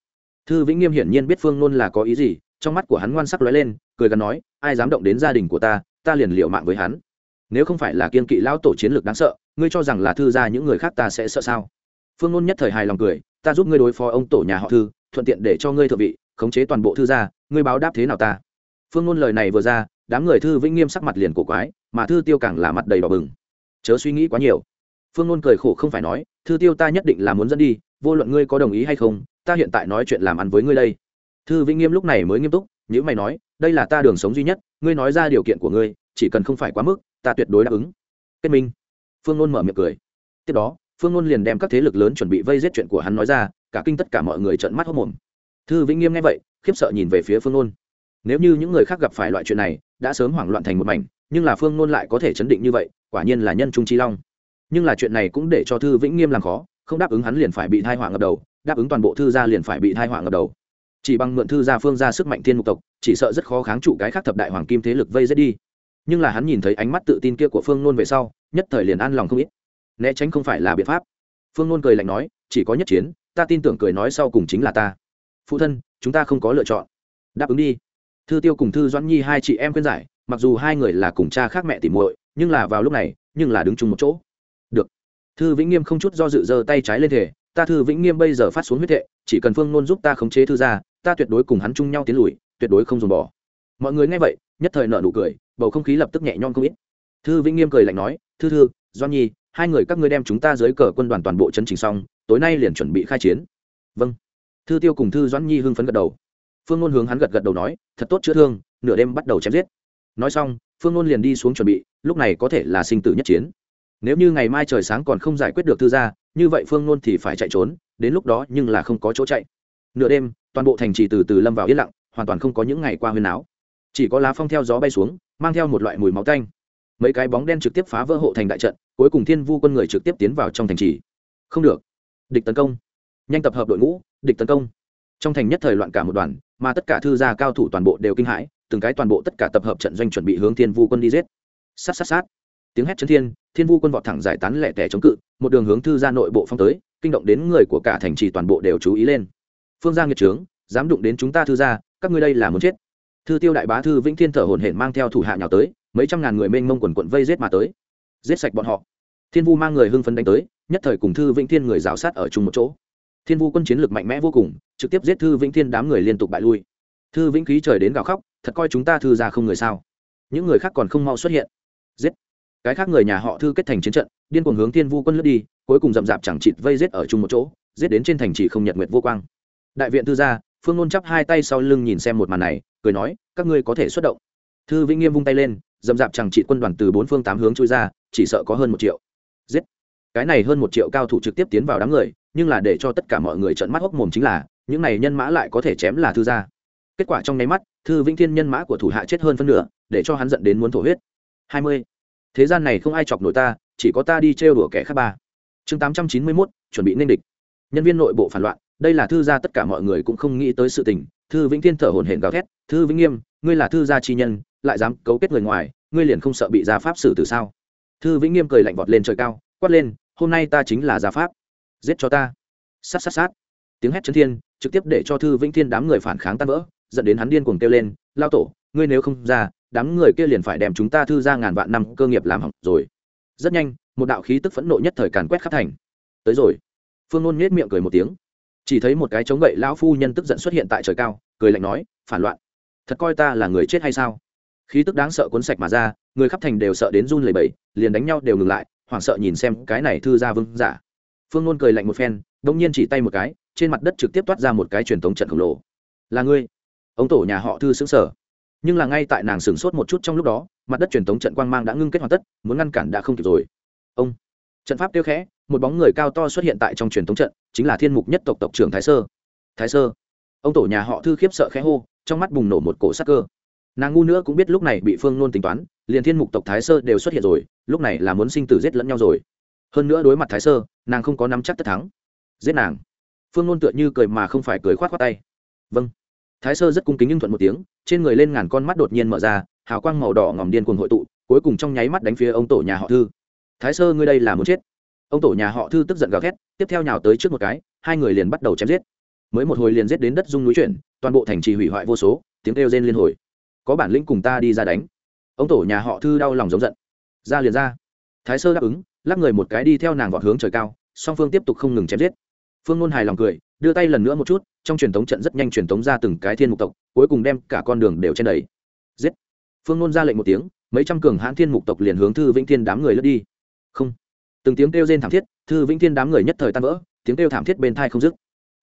Thư vĩnh nghiêm hiển nhiên biết phương nôn là có ý gì, trong mắt của hắn ngoan sắc lóe lên, cười gắn nói, ai dám động đến gia đình của ta ta liền liệu mạng với hắn nếu không phải là kiên kỵ lão tổ chiến lược đáng sợ, ngươi cho rằng là thư ra những người khác ta sẽ sợ sao? Phương nôn nhất thời hài lòng cười, ta giúp ngươi đối phó ông tổ nhà họ thư, thuận tiện để cho ngươi thượng vị, khống chế toàn bộ thư gia, ngươi báo đáp thế nào ta? Phương ngôn lời này vừa ra, đám người thư vĩnh nghiêm sắc mặt liền cổ quái, mà thư tiêu càng là mặt đầy đỏ bừng. Chớ suy nghĩ quá nhiều. Phương ngôn cười khổ không phải nói, thư tiêu ta nhất định là muốn dẫn đi, vô luận ngươi có đồng ý hay không, ta hiện tại nói chuyện làm ăn với ngươi đây. Thư vĩnh nghiêm lúc này mới nghiêm túc những mày nói, đây là ta đường sống duy nhất, ngươi nói ra điều kiện của ngươi, chỉ cần không phải quá mức ta tuyệt đối đáp ứng. Kết minh. Phương ngôn mở miệng cười. Tiếp đó, phương ngôn liền đem các thế lực lớn chuẩn bị vây giết chuyện của hắn nói ra, cả kinh tất cả mọi người trợn mắt hốc mồm. Thư vĩnh nghiêm nghe vậy, khiếp sợ nhìn về phía phương ngôn nếu như những người khác gặp phải loại chuyện này, đã sớm hoảng loạn thành một mảnh, nhưng là phương ngôn lại có thể chấn định như vậy, quả nhiên là nhân trung trí long. Nhưng là chuyện này cũng để cho thư vĩnh nghiêm làm khó, không đáp ứng hắn liền phải bị thai họa ngập đầu, đáp ứng toàn bộ thư gia liền phải bị thai họa ngập đầu. Chỉ bằng mượn thư gia phương ra sức mạnh thiên mục tộc, chỉ sợ rất khó kháng trụ cái khác thập đại hoàng kim thế lực vây giết đi nhưng là hắn nhìn thấy ánh mắt tự tin kia của phương nôn về sau, nhất thời liền an lòng không ít. Né tránh không phải là biện pháp. Phương nôn cười lạnh nói, chỉ có nhất chiến, ta tin tưởng cười nói sau cùng chính là ta. Phụ thân, chúng ta không có lựa chọn. Đáp ứng đi. Thư tiêu cùng thư doãn nhi hai chị em khuyên giải, mặc dù hai người là cùng cha khác mẹ tìm muội, nhưng là vào lúc này, nhưng là đứng chung một chỗ. Được. Thư vĩnh nghiêm không chút do dự giơ tay trái lên thể ta thư vĩnh nghiêm bây giờ phát xuống huyết thệ, chỉ cần phương nôn giúp ta khống chế thư ra ta tuyệt đối cùng hắn chung nhau tiến lùi, tuyệt đối không dùng bỏ. Mọi người nghe vậy, nhất thời nợ nụ cười bầu không khí lập tức nhẹ nhõm không ít. Thư vĩnh nghiêm cười lạnh nói, thư thư, doan nhi, hai người các ngươi đem chúng ta dưới cờ quân đoàn toàn bộ chấn trình xong, tối nay liền chuẩn bị khai chiến. Vâng. Thư tiêu cùng thư doãn nhi hưng phấn gật đầu. Phương ngôn hướng hắn gật gật đầu nói, thật tốt chữa thương, nửa đêm bắt đầu chém giết. Nói xong, phương ngôn liền đi xuống chuẩn bị, lúc này có thể là sinh tử nhất chiến. Nếu như ngày mai trời sáng còn không giải quyết được thư gia, như vậy phương ngôn thì phải chạy trốn, đến lúc đó nhưng là không có chỗ chạy. Nửa đêm, toàn bộ thành trì từ từ lâm vào yên lặng, hoàn toàn không có những ngày qua huyên áo chỉ có lá phong theo gió bay xuống, mang theo một loại mùi máu tanh. Mấy cái bóng đen trực tiếp phá vỡ hộ thành đại trận, cuối cùng thiên vu quân người trực tiếp tiến vào trong thành trì. Không được. Địch tấn công. Nhanh tập hợp đội ngũ, địch tấn công. Trong thành nhất thời loạn cả một đoàn, mà tất cả thư gia cao thủ toàn bộ đều kinh hãi, từng cái toàn bộ tất cả tập hợp trận doanh chuẩn bị hướng thiên vu quân đi giết. Sát sát sát. Tiếng hét chấn thiên thiên vu quân vọt thẳng giải tán lẻ tẻ chống cự, một đường hướng thư gia nội bộ phong tới, kinh động đến người của cả thành trì toàn bộ đều chú ý lên. Phương gia nghiệt trướng, dám đụng đến chúng ta thư gia, các ngươi đây là muốn chết thư tiêu đại bá thư vĩnh thiên thở hổn hển mang theo thủ hạ nhào tới, mấy trăm ngàn người mênh mông quần quận vây giết mà tới. Giết sạch bọn họ. Thiên vu mang người hưng phấn đánh tới, nhất thời cùng thư vĩnh thiên người rào sát ở chung một chỗ. Thiên vu quân chiến lược mạnh mẽ vô cùng, trực tiếp giết thư vĩnh thiên đám người liên tục bại lui. Thư vĩnh khí trời đến gào khóc, thật coi chúng ta thư ra không người sao. Những người khác còn không mau xuất hiện. Giết. Cái khác người nhà họ thư kết thành chiến trận, điên cuồng hướng thiên vu quân lướt đi, cuối cùng rậm rạp chẳng chịt vây giết ở chung một chỗ, giết đến trên thành chỉ không nhật nguyệt vô quang. Đại viện thư gia, phương nôn chắp hai tay sau lưng nhìn xem một màn này cười nói, các ngươi có thể xuất động. Thư vĩnh nghiêm vung tay lên dầm dạp chẳng trị quân đoàn từ bốn phương tám hướng chui ra, chỉ sợ có hơn một triệu. Giết! Cái này hơn một triệu cao thủ trực tiếp tiến vào đám người, nhưng là để cho tất cả mọi người trợn mắt hốc mồm chính là, những này nhân mã lại có thể chém là thư gia. Kết quả trong nháy mắt, thư vĩnh thiên nhân mã của thủ hạ chết hơn phân nửa, để cho hắn giận đến muốn thổ huyết. Hai mươi. Thế gian này không ai chọc nổi ta, chỉ có ta đi trêu đùa kẻ khác ba. Chương tám trăm chín mươi mốt, chuẩn bị nên địch. Nhân viên nội bộ phản loạn, đây là thư gia tất cả mọi người cũng không nghĩ tới sự tình thư vĩnh thiên thở hổn hển gào thét, thư vĩnh nghiêm, ngươi là thư gia chi nhân, lại dám cấu kết người ngoài, ngươi liền không sợ bị gia pháp xử từ sao? Thư vĩnh nghiêm cười lạnh vọt lên trời cao, quát lên, hôm nay ta chính là gia pháp. Giết cho ta. Sát sát sát. Tiếng hét chấn thiên, trực tiếp để cho thư vĩnh thiên đám người phản kháng tan vỡ, dẫn đến hắn điên cuồng kêu lên, lao tổ, ngươi nếu không ra, đám người kia liền phải đem chúng ta thư ra ngàn vạn năm cơ nghiệp làm hỏng rồi. Rất nhanh, một đạo khí tức phẫn nộ nhất thời càn quét khắp thành. Tới rồi. Phương nôn nhếch miệng cười một tiếng chỉ thấy một cái chống gậy lão phu nhân tức giận xuất hiện tại trời cao, cười lạnh nói, phản loạn. Thật coi ta là người chết hay sao? Khí tức đáng sợ cuốn sạch mà ra, người khắp thành đều sợ đến run lẩy bẩy, liền đánh nhau đều ngừng lại, hoảng sợ nhìn xem cái này thư ra vương giả. Phương nôn cười lạnh một phen đông nhiên chỉ tay một cái, trên mặt đất trực tiếp toát ra một cái truyền thống trận khổng lồ. Là ngươi. Ông tổ nhà họ thư xứng sở nhưng là ngay tại nàng sửng sốt một chút trong lúc đó, mặt đất truyền thống trận quang mang đã ngưng kết hoàn tất, muốn ngăn cản đã không kịp rồi. Ông trận pháp tiêu khẽ, một bóng người cao to xuất hiện tại trong truyền thống trận, chính là thiên mục nhất tộc tộc trưởng thái sơ. Thái sơ. Ông tổ nhà họ thư khiếp sợ khẽ hô, trong mắt bùng nổ một cổ sắc cơ. Nàng ngu nữa cũng biết lúc này bị phương nôn tính toán, liền thiên mục tộc thái sơ đều xuất hiện rồi, lúc này là muốn sinh tử giết lẫn nhau rồi. Hơn nữa đối mặt thái sơ, nàng không có nắm chắc tất thắng. Giết nàng. Phương nôn tựa như cười mà không phải cười k h o á t tay. Vâng. Thái sơ rất cung kính nhưng thuận một tiếng, trên người lên ngàn con mắt đột nhiên mở ra, hào quang màu đỏ ngòm điên cuồng hội tụ, cuối cùng trong nháy mắt đánh phía ông tổ nhà họ thư thái sơ, ngươi đây là muốn chết. Ông tổ nhà họ thư tức giận gào thét, tiếp theo nhào tới trước một cái, hai người liền bắt đầu chém giết. Mới một hồi liền giết đến đất dung núi chuyển, toàn bộ thành trì hủy hoại vô số, tiếng kêu rên liên hồi. Có bản lĩnh cùng ta đi ra đánh. Ông tổ nhà họ thư đau lòng giống giận. Ra liền ra. Thái sơ đáp ứng, lắc người một cái đi theo nàng vọt hướng trời cao, song phương tiếp tục không ngừng chém giết. Phương ngôn hài lòng cười, đưa tay lần nữa một chút, trong truyền thống trận rất nhanh truyền thống ra từng cái thiên mục tộc, cuối cùng đem cả con đường đều trên đầy. Giết! Phương ngôn ra lệnh một tiếng, mấy trăm cường hãn thiên mục tộc liền hướng thư vĩnh thiên đám người lướt đi không. Từng tiếng kêu rên thảm thiết, thư vĩnh thiên đám người nhất thời tan vỡ, tiếng kêu thảm thiết bên thai không dứt.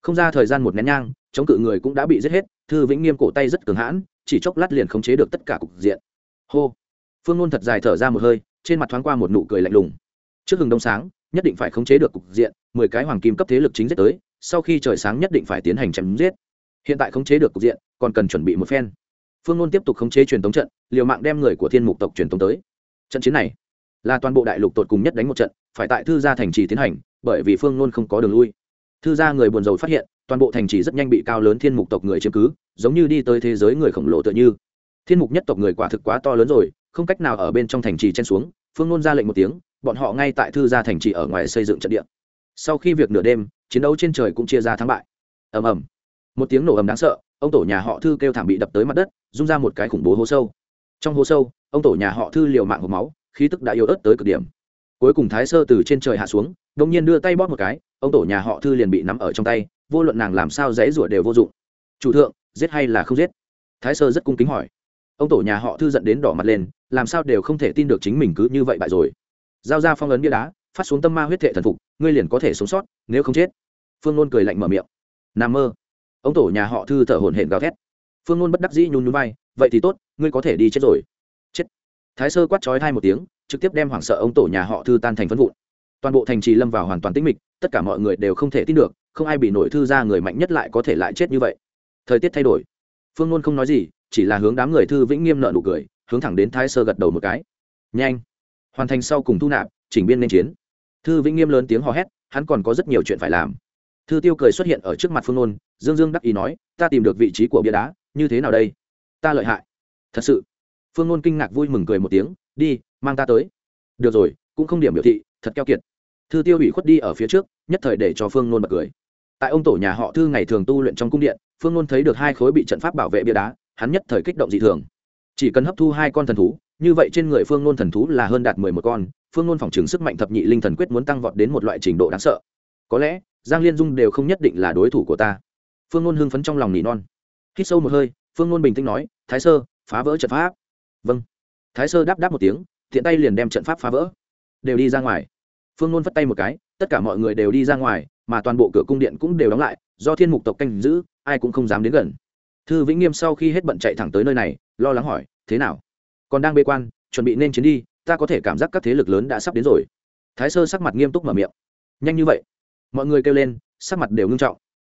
Không ra thời gian một nén nhang, chống cự người cũng đã bị giết hết, thư vĩnh nghiêm cổ tay rất cường hãn, chỉ chốc lát liền khống chế được tất cả cục diện. Hô. Phương ngôn thật dài thở ra một hơi, trên mặt thoáng qua một nụ cười lạnh lùng. Trước hừng đông sáng, nhất định phải khống chế được cục diện, mười cái hoàng kim cấp thế lực chính giết tới, sau khi trời sáng nhất định phải tiến hành chém giết. Hiện tại khống chế được cục diện, còn cần chuẩn bị một phen. Phương ngôn tiếp tục khống chế truyền thống trận, liều mạng đem người của thiên mục tộc truyền thống tới. Trận chiến này là toàn bộ đại lục tột cùng nhất đánh một trận, phải tại thư gia thành trì tiến hành, bởi vì phương ngôn không có đường lui. Thư gia người buồn rầu phát hiện, toàn bộ thành trì rất nhanh bị cao lớn thiên mục tộc người chiếm cứ, giống như đi tới thế giới người khổng lồ tựa như. Thiên mục nhất tộc người quả thực quá to lớn rồi, không cách nào ở bên trong thành trì chen xuống, phương ngôn ra lệnh một tiếng, bọn họ ngay tại thư gia thành trì ở ngoài xây dựng trận địa. Sau khi việc nửa đêm, chiến đấu trên trời cũng chia ra thắng bại. Ầm ầm. Một tiếng nổ ầm đáng sợ, ông tổ nhà họ thư kêu thảm bị đập tới mặt đất, rung ra một cái khủng bố hố sâu. Trong hố sâu, ông tổ nhà họ thư liều mạng hộp máu khí tức đã yếu ớt tới cực điểm. Cuối cùng thái sơ từ trên trời hạ xuống đông nhiên đưa tay bóp một cái, ông tổ nhà họ thư liền bị nắm ở trong tay, vô luận nàng làm sao dãy rủa đều vô dụng. Chủ thượng, giết hay là không giết? Thái sơ rất cung kính hỏi. Ông tổ nhà họ thư giận đến đỏ mặt lên, làm sao đều không thể tin được chính mình cứ như vậy bại rồi. Giao ra phong ấn bia đá, phát xuống tâm ma huyết thệ thần phục, ngươi liền có thể sống sót, nếu không chết. Phương nôn cười lạnh mở miệng. N mơ. Ông tổ nhà họ thư thở hổn hển gào thét. Phương nôn bất đắc dĩ nhún nhún vai, vậy thì tốt, ngươi có thể đi chết rồi thái sơ quát trói hai một tiếng, trực tiếp đem hoảng sợ ông tổ nhà họ thư tan thành phân vụn. Toàn bộ thành trì lâm vào hoàn toàn tĩnh mịch, tất cả mọi người đều không thể tin được, không ai bị nổi thư ra người mạnh nhất lại có thể lại chết như vậy. Thời tiết thay đổi. Phương luôn không nói gì, chỉ là hướng đám người thư vĩnh nghiêm nợ nụ cười, hướng thẳng đến thái sơ gật đầu một cái. Nhanh. Hoàn thành sau cùng thu nạp, chỉnh biên nên chiến. Thư vĩnh nghiêm lớn tiếng hò hét, hắn còn có rất nhiều chuyện phải làm. Thư tiêu cười xuất hiện ở trước mặt phương nôn, dương dương đắc ý nói, ta tìm được vị trí của bia đá, như thế nào đây? Ta lợi hại. Thật sự phương ngôn kinh ngạc vui mừng cười một tiếng, đi, mang ta tới. Được rồi, cũng không điểm biểu thị, thật keo kiệt. Thư tiêu ủy khuất đi ở phía trước, nhất thời để cho phương ngôn bật cười. Tại ông tổ nhà họ thư ngày thường tu luyện trong cung điện, phương ngôn thấy được hai khối bị trận pháp bảo vệ bia đá, hắn nhất thời kích động dị thường. Chỉ cần hấp thu hai con thần thú, như vậy trên người phương ngôn thần thú là hơn đạt mười một con, phương ngôn phòng chứng sức mạnh thập nhị linh thần quyết muốn tăng vọt đến một loại trình độ đáng sợ. Có lẽ, giang liên dung đều không nhất định là đối thủ của ta. Phương ngôn hưng phấn trong lòng nỉ non. Hít sâu một hơi, phương ngôn bình tĩnh nói, thái sơ, phá vỡ trận pháp vâng. Thái sơ đáp đáp một tiếng thiện tay liền đem trận pháp phá vỡ. Đều đi ra ngoài. Phương nôn vất tay một cái, tất cả mọi người đều đi ra ngoài, mà toàn bộ cửa cung điện cũng đều đóng lại, do thiên mục tộc canh giữ, ai cũng không dám đến gần. Thư vĩnh nghiêm sau khi hết bận chạy thẳng tới nơi này, lo lắng hỏi, thế nào? Còn đang bê quan, chuẩn bị nên chiến đi, ta có thể cảm giác các thế lực lớn đã sắp đến rồi. Thái sơ sắc mặt nghiêm túc mở miệng. Nhanh như vậy? Mọi người kêu lên, sắc mặt đều ngưng trọng.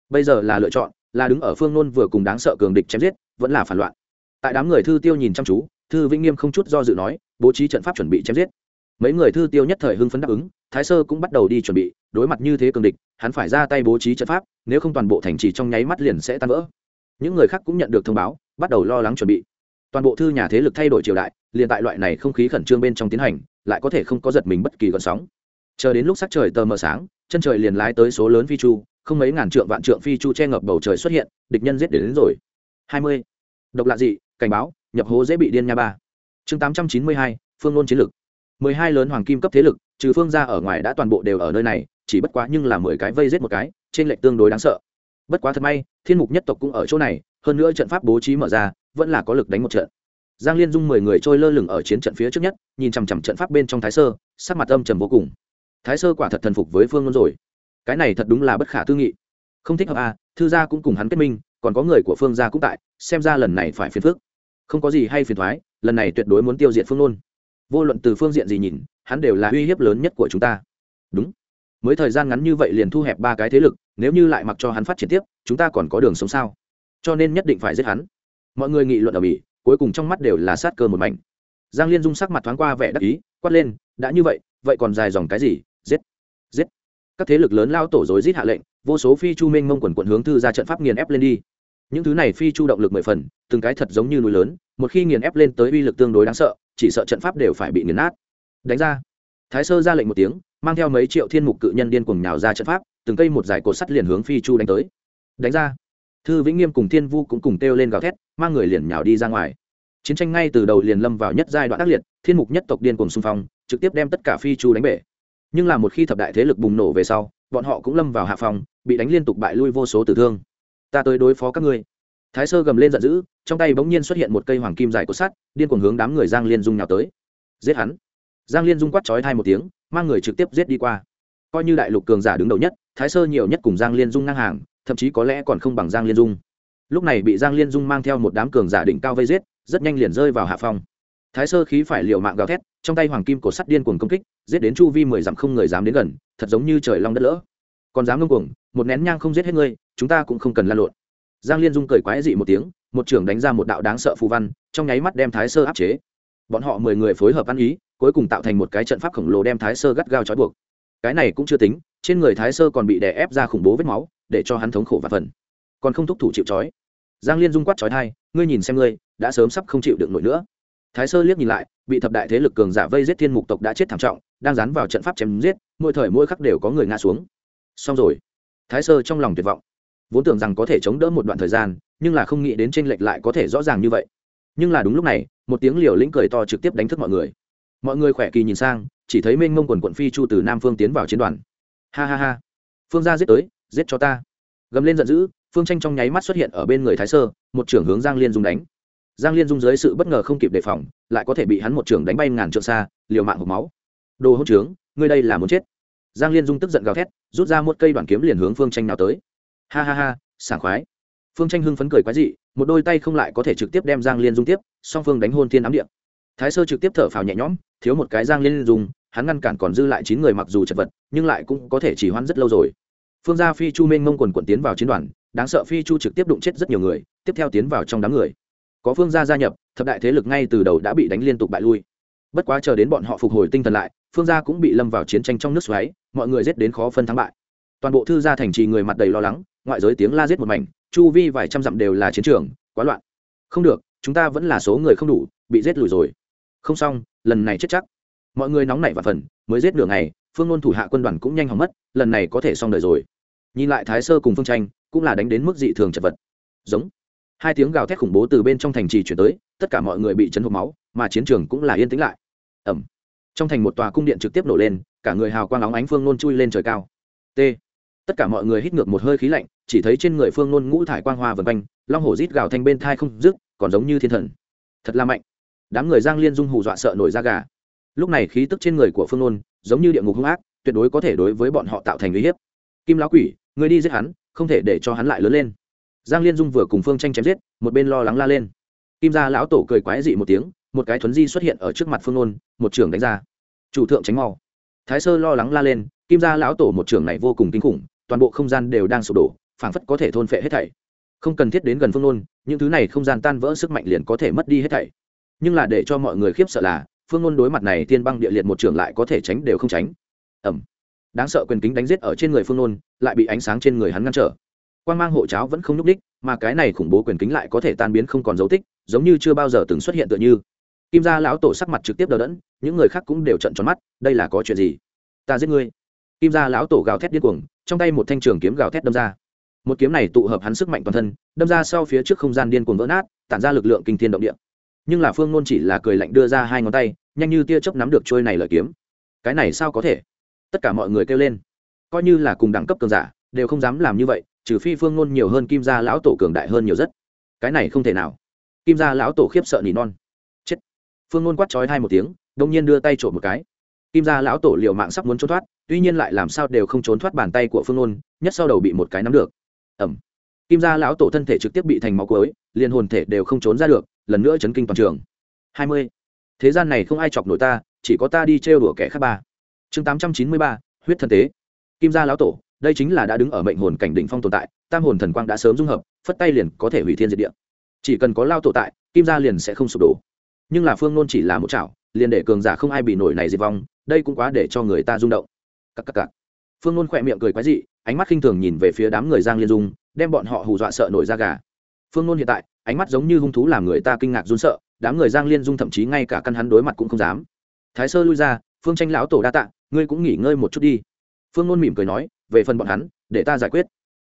Bây giờ là lựa chọn, là đứng ở phương nôn vừa cùng đáng sợ cường địch chém giết, vẫn là phản loạn. Tại đám người thư tiêu nhìn chăm chú thư vĩnh nghiêm không chút do dự nói bố trí trận pháp chuẩn bị chém giết. Mấy người thư tiêu nhất thời hưng phấn đáp ứng thái sơ cũng bắt đầu đi chuẩn bị đối mặt như thế cường địch hắn phải ra tay bố trí trận pháp nếu không toàn bộ thành trì trong nháy mắt liền sẽ tan vỡ. Những người khác cũng nhận được thông báo bắt đầu lo lắng chuẩn bị. Toàn bộ thư nhà thế lực thay đổi triều đại liền tại loại này không khí khẩn trương bên trong tiến hành lại có thể không có giật mình bất kỳ gọn sóng. Chờ đến lúc sắc trời tờ mờ sáng chân trời liền lái tới số lớn phi chu không mấy ngàn trượng vạn trượng phi chu che ngập bầu trời xuất hiện địch nhân giết đến, đến rồi. Hai mươi. Độc lạ dị cảnh báo nhập hố dễ bị điên nha ba. Chương tám trăm chín mươi hai, phương ngôn chiến lực mười hai lớn hoàng kim cấp thế lực, trừ phương ra ở ngoài đã toàn bộ đều ở nơi này, chỉ bất quá nhưng là mười cái vây giết một cái, trên lệnh tương đối đáng sợ. Bất quá thật may, thiên mục nhất tộc cũng ở chỗ này, hơn nữa trận pháp bố trí mở ra, vẫn là có lực đánh một trận. Giang liên dung mười người trôi lơ lửng ở chiến trận phía trước nhất, nhìn chằm chằm trận pháp bên trong thái sơ, sắc mặt âm trầm vô cùng. Thái sơ quả thật thần phục với phương ngôn rồi. Cái này thật đúng là bất khả tư nghị. Không thích hợp à thư gia cũng cùng hắn kết minh, còn có người của phương gia cũng tại, xem ra lần này phải phiền phức không có gì hay phiền thoái, lần này tuyệt đối muốn tiêu diệt phương nôn. Vô luận từ phương diện gì nhìn, hắn đều là uy hiếp lớn nhất của chúng ta. Đúng. Mới thời gian ngắn như vậy liền thu hẹp ba cái thế lực, nếu như lại mặc cho hắn phát triển tiếp, chúng ta còn có đường sống sao? Cho nên nhất định phải giết hắn. Mọi người nghị luận ở bỉ cuối cùng trong mắt đều là sát cơ một mảnh. Giang liên dung sắc mặt thoáng qua vẻ đắc ý, quát lên, đã như vậy vậy còn dài dòng cái gì? Giết. Giết. Các thế lực lớn lao tổ dối giết hạ lệnh, vô số phi chu minh mông quần quận hướng thư ra trận pháp nghiền ép lên đi những thứ này phi chu động lực mười phần, từng cái thật giống như núi lớn, một khi nghiền ép lên tới uy lực tương đối đáng sợ, chỉ sợ trận pháp đều phải bị nghiền nát. Đánh ra. Thái sơ ra lệnh một tiếng, mang theo mấy triệu thiên mục cự nhân điên cuồng nhào ra trận pháp, từng cây một dải cột sắt liền hướng phi chu đánh tới. Đánh ra. Thư vĩnh nghiêm cùng thiên vu cũng cùng kêu lên gào thét, mang người liền nhào đi ra ngoài. Chiến tranh ngay từ đầu liền lâm vào nhất giai đoạn ác liệt, thiên mục nhất tộc điên cuồng xung phong, trực tiếp đem tất cả phi chu đánh bể. Nhưng là một khi thập đại thế lực bùng nổ về sau, bọn họ cũng lâm vào hạ phòng bị đánh liên tục bại lui vô số tử thương ta tới đối phó các ngươi. Thái sơ gầm lên giận dữ, trong tay bỗng nhiên xuất hiện một cây hoàng kim dài cột sắt, điên cuồng hướng đám người giang liên dung nhào tới. Giết hắn. Giang liên dung quát chói thai một tiếng, mang người trực tiếp giết đi qua. Coi như đại lục cường giả đứng đầu nhất, thái sơ nhiều nhất cùng giang liên dung ngang hàng, thậm chí có lẽ còn không bằng giang liên dung. Lúc này bị giang liên dung mang theo một đám cường giả đỉnh cao vây giết, rất nhanh liền rơi vào hạ phong. Thái sơ khí phải liều mạng gào thét, trong tay hoàng kim cổ sắt điên cuồng công kích, giết đến chu vi mười dặm không người dám đến gần, thật giống như trời long đất lỡ. Còn dám ngông cuồng, một nén nhang không giết hết ngươi chúng ta cũng không cần lan lộn. Giang liên dung cười quái dị một tiếng, một trưởng đánh ra một đạo đáng sợ phù văn, trong nháy mắt đem thái sơ áp chế. Bọn họ mười người phối hợp ăn ý, cuối cùng tạo thành một cái trận pháp khổng lồ đem thái sơ gắt gao trói buộc. Cái này cũng chưa tính, trên người thái sơ còn bị đè ép ra khủng bố vết máu, để cho hắn thống khổ và phần. Còn không thúc thủ chịu trói. Giang liên dung quát trói thai, ngươi nhìn xem ngươi, đã sớm sắp không chịu được nổi nữa. Thái sơ liếc nhìn lại, bị thập đại thế lực cường giả vây giết thiên mục tộc đã chết thảm trọng, đang dán vào trận pháp chém giết, mỗi thời mỗi khắc đều có người ngã xuống. Xong rồi. Thái sơ trong lòng tuyệt vọng vốn tưởng rằng có thể chống đỡ một đoạn thời gian, nhưng là không nghĩ đến tranh lệch lại có thể rõ ràng như vậy. Nhưng là đúng lúc này, một tiếng liều lĩnh cười to trực tiếp đánh thức mọi người. Mọi người khỏe kỳ nhìn sang, chỉ thấy mênh mông quần quận phi chu từ nam phương tiến vào chiến đoàn. Ha ha ha. Phương ra giết tới, giết cho ta. Gầm lên giận dữ, phương tranh trong nháy mắt xuất hiện ở bên người thái sơ, một trưởng hướng giang liên dung đánh. Giang liên dung dưới sự bất ngờ không kịp đề phòng, lại có thể bị hắn một trưởng đánh bay ngàn trượng xa, liều mạng hộp máu. Đồ hỗn trướng, ngươi đây là muốn chết. Giang liên dung tức giận gào thét, rút ra một cây đoàn kiếm liền hướng phương tranh nào tới ha ha ha, sảng khoái. Phương tranh hưng phấn cười quái dị, một đôi tay không lại có thể trực tiếp đem giang liên dung tiếp, song phương đánh hôn thiên ám điện thái sơ trực tiếp thở phào nhẹ nhõm, thiếu một cái giang liên dung hắn ngăn cản còn dư lại chín người mặc dù chật vật, nhưng lại cũng có thể chỉ hoãn rất lâu rồi. Phương gia phi chu minh mông quần quận tiến vào chiến đoàn, đáng sợ phi chu trực tiếp đụng chết rất nhiều người, tiếp theo tiến vào trong đám người. Có phương gia gia nhập, thập đại thế lực ngay từ đầu đã bị đánh liên tục bại lui. Bất quá chờ đến bọn họ phục hồi tinh thần lại, phương gia cũng bị lâm vào chiến tranh trong nước xoáy, mọi người giết đến khó phân thắng bại. Toàn bộ thư gia thành trì người mặt đầy lo lắng ngoại giới tiếng la giết một mảnh, chu vi vài trăm dặm đều là chiến trường, quá loạn. Không được, chúng ta vẫn là số người không đủ, bị giết lùi rồi. Không xong, lần này chết chắc. Mọi người nóng nảy và phần mới giết nửa ngày, phương ngôn thủ hạ quân đoàn cũng nhanh hỏng mất, lần này có thể xong đời rồi. Nhìn lại thái sơ cùng phương tranh, cũng là đánh đến mức dị thường chật vật. Giống. Hai tiếng gào thét khủng bố từ bên trong thành trì chuyển tới, tất cả mọi người bị chấn hộp máu, mà chiến trường cũng là yên tĩnh lại. Ẩm. Trong thành một tòa cung điện trực tiếp nổ lên, cả người hào quang óng ánh phương nôn chui lên trời cao. T tất cả mọi người hít ngược một hơi khí lạnh, chỉ thấy trên người phương nôn ngũ thải quang hoa vần quanh, long hổ rít gào thanh bên thai không dứt, còn giống như thiên thần. Thật là mạnh. Đám người giang liên dung hù dọa sợ nổi da gà. Lúc này khí tức trên người của phương nôn giống như địa ngục hung ác, tuyệt đối có thể đối với bọn họ tạo thành uy hiếp. Kim lão quỷ người đi giết hắn, không thể để cho hắn lại lớn lên. Giang liên dung vừa cùng phương tranh chém giết, một bên lo lắng la lên. Kim gia lão tổ cười quái dị một tiếng, một cái thuấn di xuất hiện ở trước mặt phương nôn, một trưởng đánh ra. Chủ thượng tránh mau. Thái sơ lo lắng la lên kim gia lão tổ một trường này vô cùng kinh khủng, toàn bộ không gian đều đang sụp đổ, phảng phất có thể thôn phệ hết thảy. Không cần thiết đến gần phương nôn, những thứ này không gian tan vỡ sức mạnh liền có thể mất đi hết thảy. Nhưng là để cho mọi người khiếp sợ là, phương nôn đối mặt này tiên băng địa liệt một trường lại có thể tránh đều không tránh. Ẩm đáng sợ quyền kính đánh giết ở trên người phương nôn, lại bị ánh sáng trên người hắn ngăn trở. Quan mang hộ cháo vẫn không nhúc đích mà cái này khủng bố quyền kính lại có thể tan biến không còn dấu tích, giống như chưa bao giờ từng xuất hiện tựa như. Kim gia lão tổ sắc mặt trực tiếp đờ đẫn, những người khác cũng đều trận tròn mắt, đây là có chuyện gì? Ta giết ngươi kim gia lão tổ gào thét điên cuồng, trong tay một thanh trường kiếm gào thét đâm ra. Một kiếm này tụ hợp hắn sức mạnh toàn thân, đâm ra sau phía trước không gian điên cuồng vỡ nát, tản ra lực lượng kinh thiên động địa. Nhưng là phương nôn chỉ là cười lạnh đưa ra hai ngón tay, nhanh như tia chớp nắm được trôi này lợi kiếm. Cái này sao có thể? Tất cả mọi người kêu lên. Coi như là cùng đẳng cấp cường giả, đều không dám làm như vậy, trừ phi phương nôn nhiều hơn kim gia lão tổ cường đại hơn nhiều rất. Cái này không thể nào. Kim gia lão tổ khiếp sợ nỉ non. Chết. Phương nôn quát trói hai một tiếng, đông nhiên đưa tay trộm một cái kim gia lão tổ liệu mạng sắp muốn trốn thoát, tuy nhiên lại làm sao đều không trốn thoát bàn tay của phương nôn nhất sau đầu bị một cái nắm được. Ẩm. Kim gia lão tổ thân thể trực tiếp bị thành máu cuối, liền hồn thể đều không trốn ra được, lần nữa chấn kinh toàn trường. Hai mươi. Thế gian này không ai chọc nổi ta, chỉ có ta đi trêu đùa kẻ khác ba. Chương tám trăm chín mươi ba, huyết thân tế. Kim gia lão tổ, đây chính là đã đứng ở mệnh hồn cảnh đỉnh phong tồn tại, tam hồn thần quang đã sớm dung hợp, phất tay liền có thể hủy thiên diệt địa. Chỉ cần có lao tổ tại, kim gia liền sẽ không sụp đổ. Nhưng là phương nôn chỉ là một chảo, liền để cường giả không ai bị nổi này diệt vong đây cũng quá để cho người ta rung động. Cắc cắc cắc. phương nôn khỏe miệng cười quái dị, ánh mắt khinh thường nhìn về phía đám người giang liên dung, đem bọn họ hù dọa sợ nổi da gà. Phương nôn hiện tại, ánh mắt giống như hung thú làm người ta kinh ngạc run sợ, đám người giang liên dung thậm chí ngay cả căn hắn đối mặt cũng không dám. Thái sơ lui ra, phương tranh lão tổ đa tạ, ngươi cũng nghỉ ngơi một chút đi. Phương nôn mỉm cười nói, về phần bọn hắn, để ta giải quyết.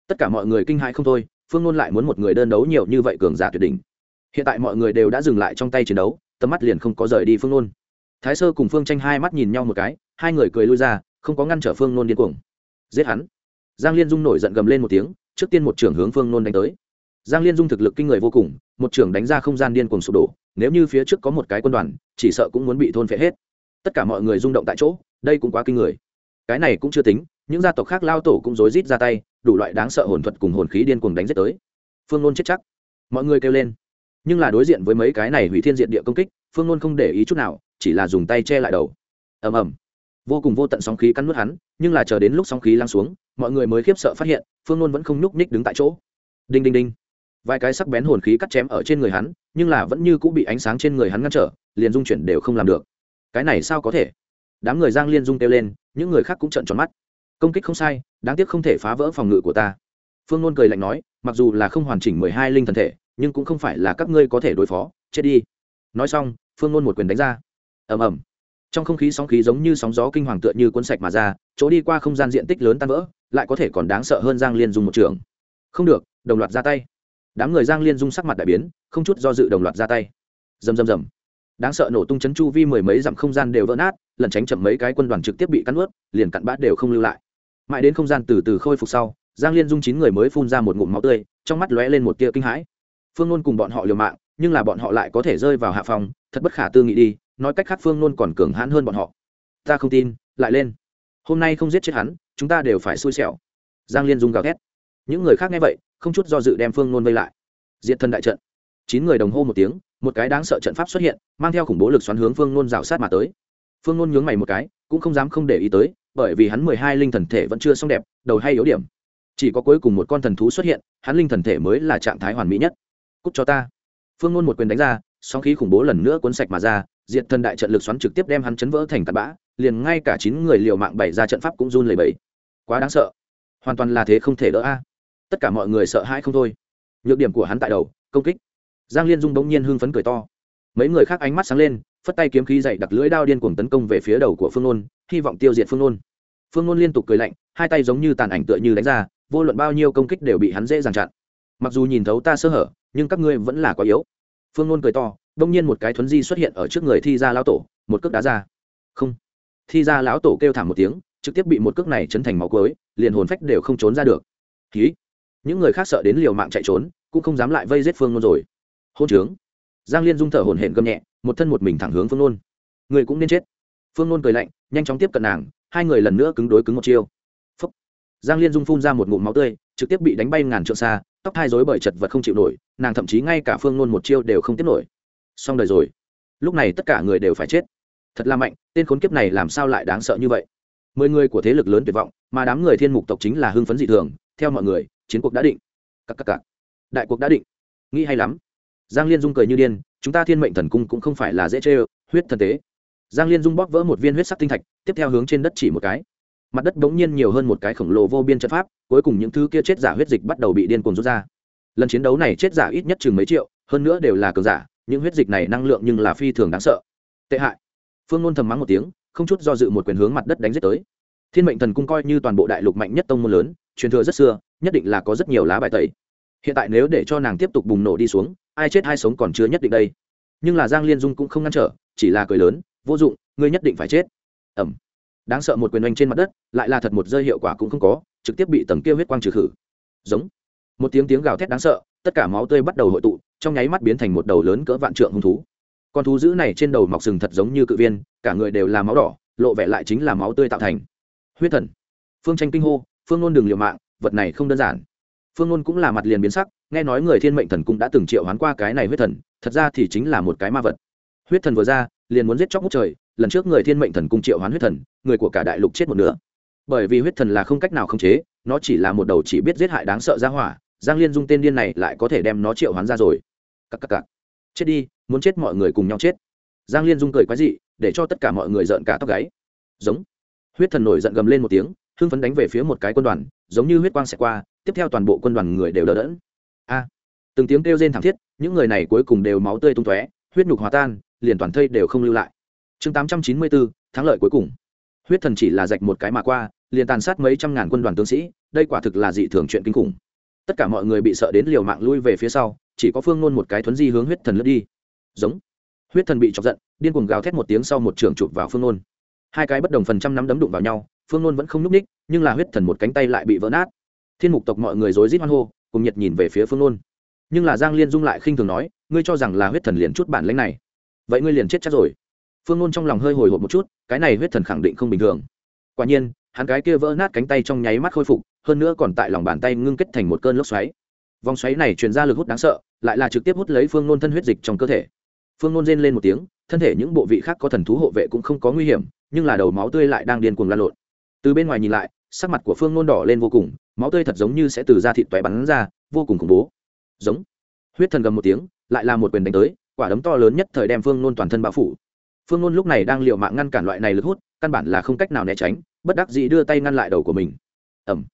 Tất cả mọi người kinh hãi không thôi, phương nôn lại muốn một người đơn đấu nhiều như vậy cường giả tuyệt đỉnh. Hiện tại mọi người đều đã dừng lại trong tay chiến đấu, tầm mắt liền không có rời đi phương nôn thái sơ cùng phương tranh hai mắt nhìn nhau một cái, hai người cười lui ra, không có ngăn trở phương nôn điên cuồng. Giết hắn. Giang liên dung nổi giận gầm lên một tiếng, trước tiên một trưởng hướng phương nôn đánh tới. Giang liên dung thực lực kinh người vô cùng, một trưởng đánh ra không gian điên cuồng sụp đổ, nếu như phía trước có một cái quân đoàn, chỉ sợ cũng muốn bị thôn phệ hết. Tất cả mọi người rung động tại chỗ, đây cũng quá kinh người. Cái này cũng chưa tính, những gia tộc khác lao tổ cũng rối rít ra tay, đủ loại đáng sợ hồn thuật cùng hồn khí điên cuồng đánh giết tới. Phương nôn chết chắc. Mọi người kêu lên. Nhưng là đối diện với mấy cái này hủy thiên diện địa công kích, phương nôn không để ý chút nào chỉ là dùng tay che lại đầu. Ầm ầm. Vô cùng vô tận sóng khí cắn nuốt hắn, nhưng là chờ đến lúc sóng khí lăn xuống, mọi người mới khiếp sợ phát hiện, phương nôn vẫn không nhúc ních đứng tại chỗ. Đinh đinh đinh. Vài cái sắc bén hồn khí cắt chém ở trên người hắn, nhưng là vẫn như cũng bị ánh sáng trên người hắn ngăn trở, liền dung chuyển đều không làm được. Cái này sao có thể? Đám người giang liên dung kêu lên, những người khác cũng trợn tròn mắt. Công kích không sai, đáng tiếc không thể phá vỡ phòng ngự của ta. Phương nôn cười lạnh nói, mặc dù là không hoàn chỉnh mười hai linh thần thể, nhưng cũng không phải là các ngươi có thể đối phó, chết đi. Nói xong, phương nôn một quyền đánh ra ầm ầm. Trong không khí sóng khí giống như sóng gió kinh hoàng tựa như cuốn sạch mà ra, chỗ đi qua không gian diện tích lớn tan vỡ, lại có thể còn đáng sợ hơn giang liên dung một trường. Không được, đồng loạt ra tay. Đám người giang liên dung sắc mặt đại biến, không chút do dự đồng loạt ra tay. Rầm rầm rầm. Đáng sợ nổ tung chấn chu vi mười mấy dặm không gian đều vỡ nát lần tránh chậm mấy cái quân đoàn trực tiếp bị cắn ướt liền cặn bát đều không lưu lại. Mãi đến không gian từ từ khôi phục sau, giang liên dung chín người mới phun ra một ngụm máu tươi, trong mắt lóe lên một tia kinh hãi. Phương nôn cùng bọn họ liều mạng, nhưng là bọn họ lại có thể rơi vào hạ phòng, thật bất khả tư nghị đi nói cách khác phương nôn còn cường hãn hơn bọn họ. Ta không tin, lại lên. Hôm nay không giết chết hắn, chúng ta đều phải xui xẻo. Giang liên dung gào ghét những người khác nghe vậy, không chút do dự đem phương nôn vây lại. Diện thân đại trận. Chín người đồng hô một tiếng, một cái đáng sợ trận pháp xuất hiện, mang theo khủng bố lực xoắn hướng phương nôn rào sát mà tới. Phương nôn nhướng mày một cái, cũng không dám không để ý tới, bởi vì hắn mười hai linh thần thể vẫn chưa xong đẹp, đầu hay yếu điểm. Chỉ có cuối cùng một con thần thú xuất hiện, hắn linh thần thể mới là trạng thái hoàn mỹ nhất. Cúc cho ta. Phương nôn một quyền đánh ra song khí khủng bố lần nữa cuốn sạch mà ra diệt thần đại trận lực xoắn trực tiếp đem hắn chấn vỡ thành tạt bã, liền ngay cả chín người liều mạng bày ra trận pháp cũng run lẩy bẩy. Quá đáng sợ. Hoàn toàn là thế không thể đỡ a. Tất cả mọi người sợ hãi không thôi. Nhược điểm của hắn tại đầu, công kích. Giang liên dung bỗng nhiên hưng phấn cười to. Mấy người khác ánh mắt sáng lên, phất tay kiếm khí dậy đặt lưỡi đao điên cuồng tấn công về phía đầu của phương nôn, hy vọng tiêu diệt phương nôn. Phương nôn liên tục cười lạnh, hai tay giống như tàn ảnh tựa như đánh ra, vô luận bao nhiêu công kích đều bị hắn dễ dàng chặn. Mặc dù nhìn thấu ta sơ hở, nhưng các ngươi vẫn là quá yếu. Phương nôn cười to đông nhiên một cái thuấn di xuất hiện ở trước người thi ra lão tổ, một cước đá ra. Không. Thi ra lão tổ kêu thảm một tiếng, trực tiếp bị một cước này chấn thành máu cối liền hồn phách đều không trốn ra được. Ký những người khác sợ đến liều mạng chạy trốn, cũng không dám lại vây giết phương nôn rồi. Hôn trướng. Giang liên dung thở hồn hển gầm nhẹ, một thân một mình thẳng hướng phương nôn. Người cũng nên chết. Phương nôn cười lạnh, nhanh chóng tiếp cận nàng, hai người lần nữa cứng đối cứng một chiêu. Phúc. giang liên dung phun ra một ngụm máu tươi, trực tiếp bị đánh bay ngàn trượng xa, tóc hai rối bởi chật vật không chịu nổi, nàng thậm chí ngay cả phương nôn một chiêu đều không tiếp nổi xong đời rồi. Lúc này tất cả người đều phải chết. Thật là mạnh, tên khốn kiếp này làm sao lại đáng sợ như vậy? Mười người của thế lực lớn tuyệt vọng, mà đám người thiên mục tộc chính là hưng phấn dị thường, theo mọi người, chiến cuộc đã định. Cắc cắc cắc. đại cuộc đã định. Nghĩ hay lắm. Giang liên dung cười như điên, chúng ta thiên mệnh thần cung cũng không phải là dễ chê huyết thần tế. Giang liên dung bóp vỡ một viên huyết sắc tinh thạch, tiếp theo hướng trên đất chỉ một cái. Mặt đất bỗng nhiên nhiều hơn một cái khổng lồ vô biên trận pháp, cuối cùng những thứ kia chết giả huyết dịch bắt đầu bị điên cuồng rút ra. Lần chiến đấu này chết giả ít nhất chừng mấy triệu, hơn nữa đều là cường giả những huyết dịch này năng lượng nhưng là phi thường đáng sợ. Tệ hại. Phương ngôn thầm mắng một tiếng, không chút do dự một quyền hướng mặt đất đánh giết tới. Thiên mệnh thần cung coi như toàn bộ đại lục mạnh nhất tông môn lớn, truyền thừa rất xưa, nhất định là có rất nhiều lá bài tẩy. Hiện tại nếu để cho nàng tiếp tục bùng nổ đi xuống, ai chết ai sống còn chưa nhất định đây. Nhưng là giang liên dung cũng không ngăn trở, chỉ là cười lớn, vô dụng, ngươi nhất định phải chết. Ẩm đáng sợ một quyền oanh trên mặt đất, lại là thật một rơi hiệu quả cũng không có, trực tiếp bị tầng kia huyết quang trừ khử. Giống. Một tiếng tiếng gào thét đáng sợ tất cả máu tươi bắt đầu hội tụ, trong nháy mắt biến thành một đầu lớn cỡ vạn trượng hung thú. Con thú dữ này trên đầu mọc sừng thật giống như cự viên, cả người đều là máu đỏ, lộ vẻ lại chính là máu tươi tạo thành. Huyết thần. Phương tranh kinh hô, phương nôn đường liều mạng, vật này không đơn giản. Phương nôn cũng là mặt liền biến sắc, nghe nói người thiên mệnh thần cũng đã từng triệu hoán qua cái này huyết thần, thật ra thì chính là một cái ma vật. Huyết thần vừa ra, liền muốn giết chóc ngút trời, lần trước người thiên mệnh thần cung triệu hoán huyết thần, người của cả đại lục chết một nửa. Bởi vì huyết thần là không cách nào khống chế, nó chỉ là một đầu chỉ biết giết hại đáng sợ ra hỏa giang liên dung tên điên này lại có thể đem nó triệu hoán ra rồi. Cắc cắc cắc. chết đi, muốn chết mọi người cùng nhau chết. Giang liên dung cười quái dị, để cho tất cả mọi người rợn cả tóc gáy. Giống. Huyết thần nổi giận gầm lên một tiếng, hưng phấn đánh về phía một cái quân đoàn, giống như huyết quang sẽ qua, tiếp theo toàn bộ quân đoàn người đều đỡ đẫn. A. Từng tiếng kêu rên thảm thiết, những người này cuối cùng đều máu tươi tung tóe, huyết nhục hòa tan, liền toàn thây đều không lưu lại. Chương tám trăm chín mươi bốn thắng lợi cuối cùng. Huyết thần chỉ là rạch một cái mà qua, liền tàn sát mấy trăm ngàn quân đoàn tướng sĩ, đây quả thực là dị thường chuyện kinh khủng tất cả mọi người bị sợ đến liều mạng lui về phía sau, chỉ có phương nôn một cái thuấn di hướng huyết thần lướt đi. Giống. Huyết thần bị chọc giận, điên cuồng gào thét một tiếng sau một trường chụp vào phương nôn. Hai cái bất đồng phần trăm nắm đấm đụng vào nhau, phương nôn vẫn không n ú c ních, nhưng là huyết thần một cánh tay lại bị vỡ nát. Thiên mục tộc mọi người rối rít hoan hô, cùng nhiệt nhìn về phía phương nôn. Nhưng là giang liên dung lại khinh thường nói, ngươi cho rằng là huyết thần liền chút bản lãnh này? Vậy ngươi liền chết chắc rồi. Phương nôn trong lòng hơi hồi hộp một chút, cái này huyết thần khẳng định không bình thường. Quả nhiên hắn cái kia vỡ nát cánh tay trong nháy mắt khôi phục, hơn nữa còn tại lòng bàn tay ngưng kết thành một cơn lốc xoáy. Vòng xoáy này truyền ra lực hút đáng sợ, lại là trực tiếp hút lấy phương nôn thân huyết dịch trong cơ thể. Phương nôn rên lên một tiếng, thân thể những bộ vị khác có thần thú hộ vệ cũng không có nguy hiểm, nhưng là đầu máu tươi lại đang điên cuồng lan lộn. Từ bên ngoài nhìn lại, sắc mặt của phương nôn đỏ lên vô cùng, máu tươi thật giống như sẽ từ da thịt tóe bắn ra, vô cùng khủng bố. Giống. Huyết thần gầm một tiếng, lại là một quyền đánh tới, quả đấm to lớn nhất thời đem phương nôn toàn thân bao phủ. Phương nôn lúc này đang l mạng ngăn cản loại này lực hút, căn bản là không cách nào né tránh bất đắc dĩ đưa tay ngăn lại đầu của mình. Ẩm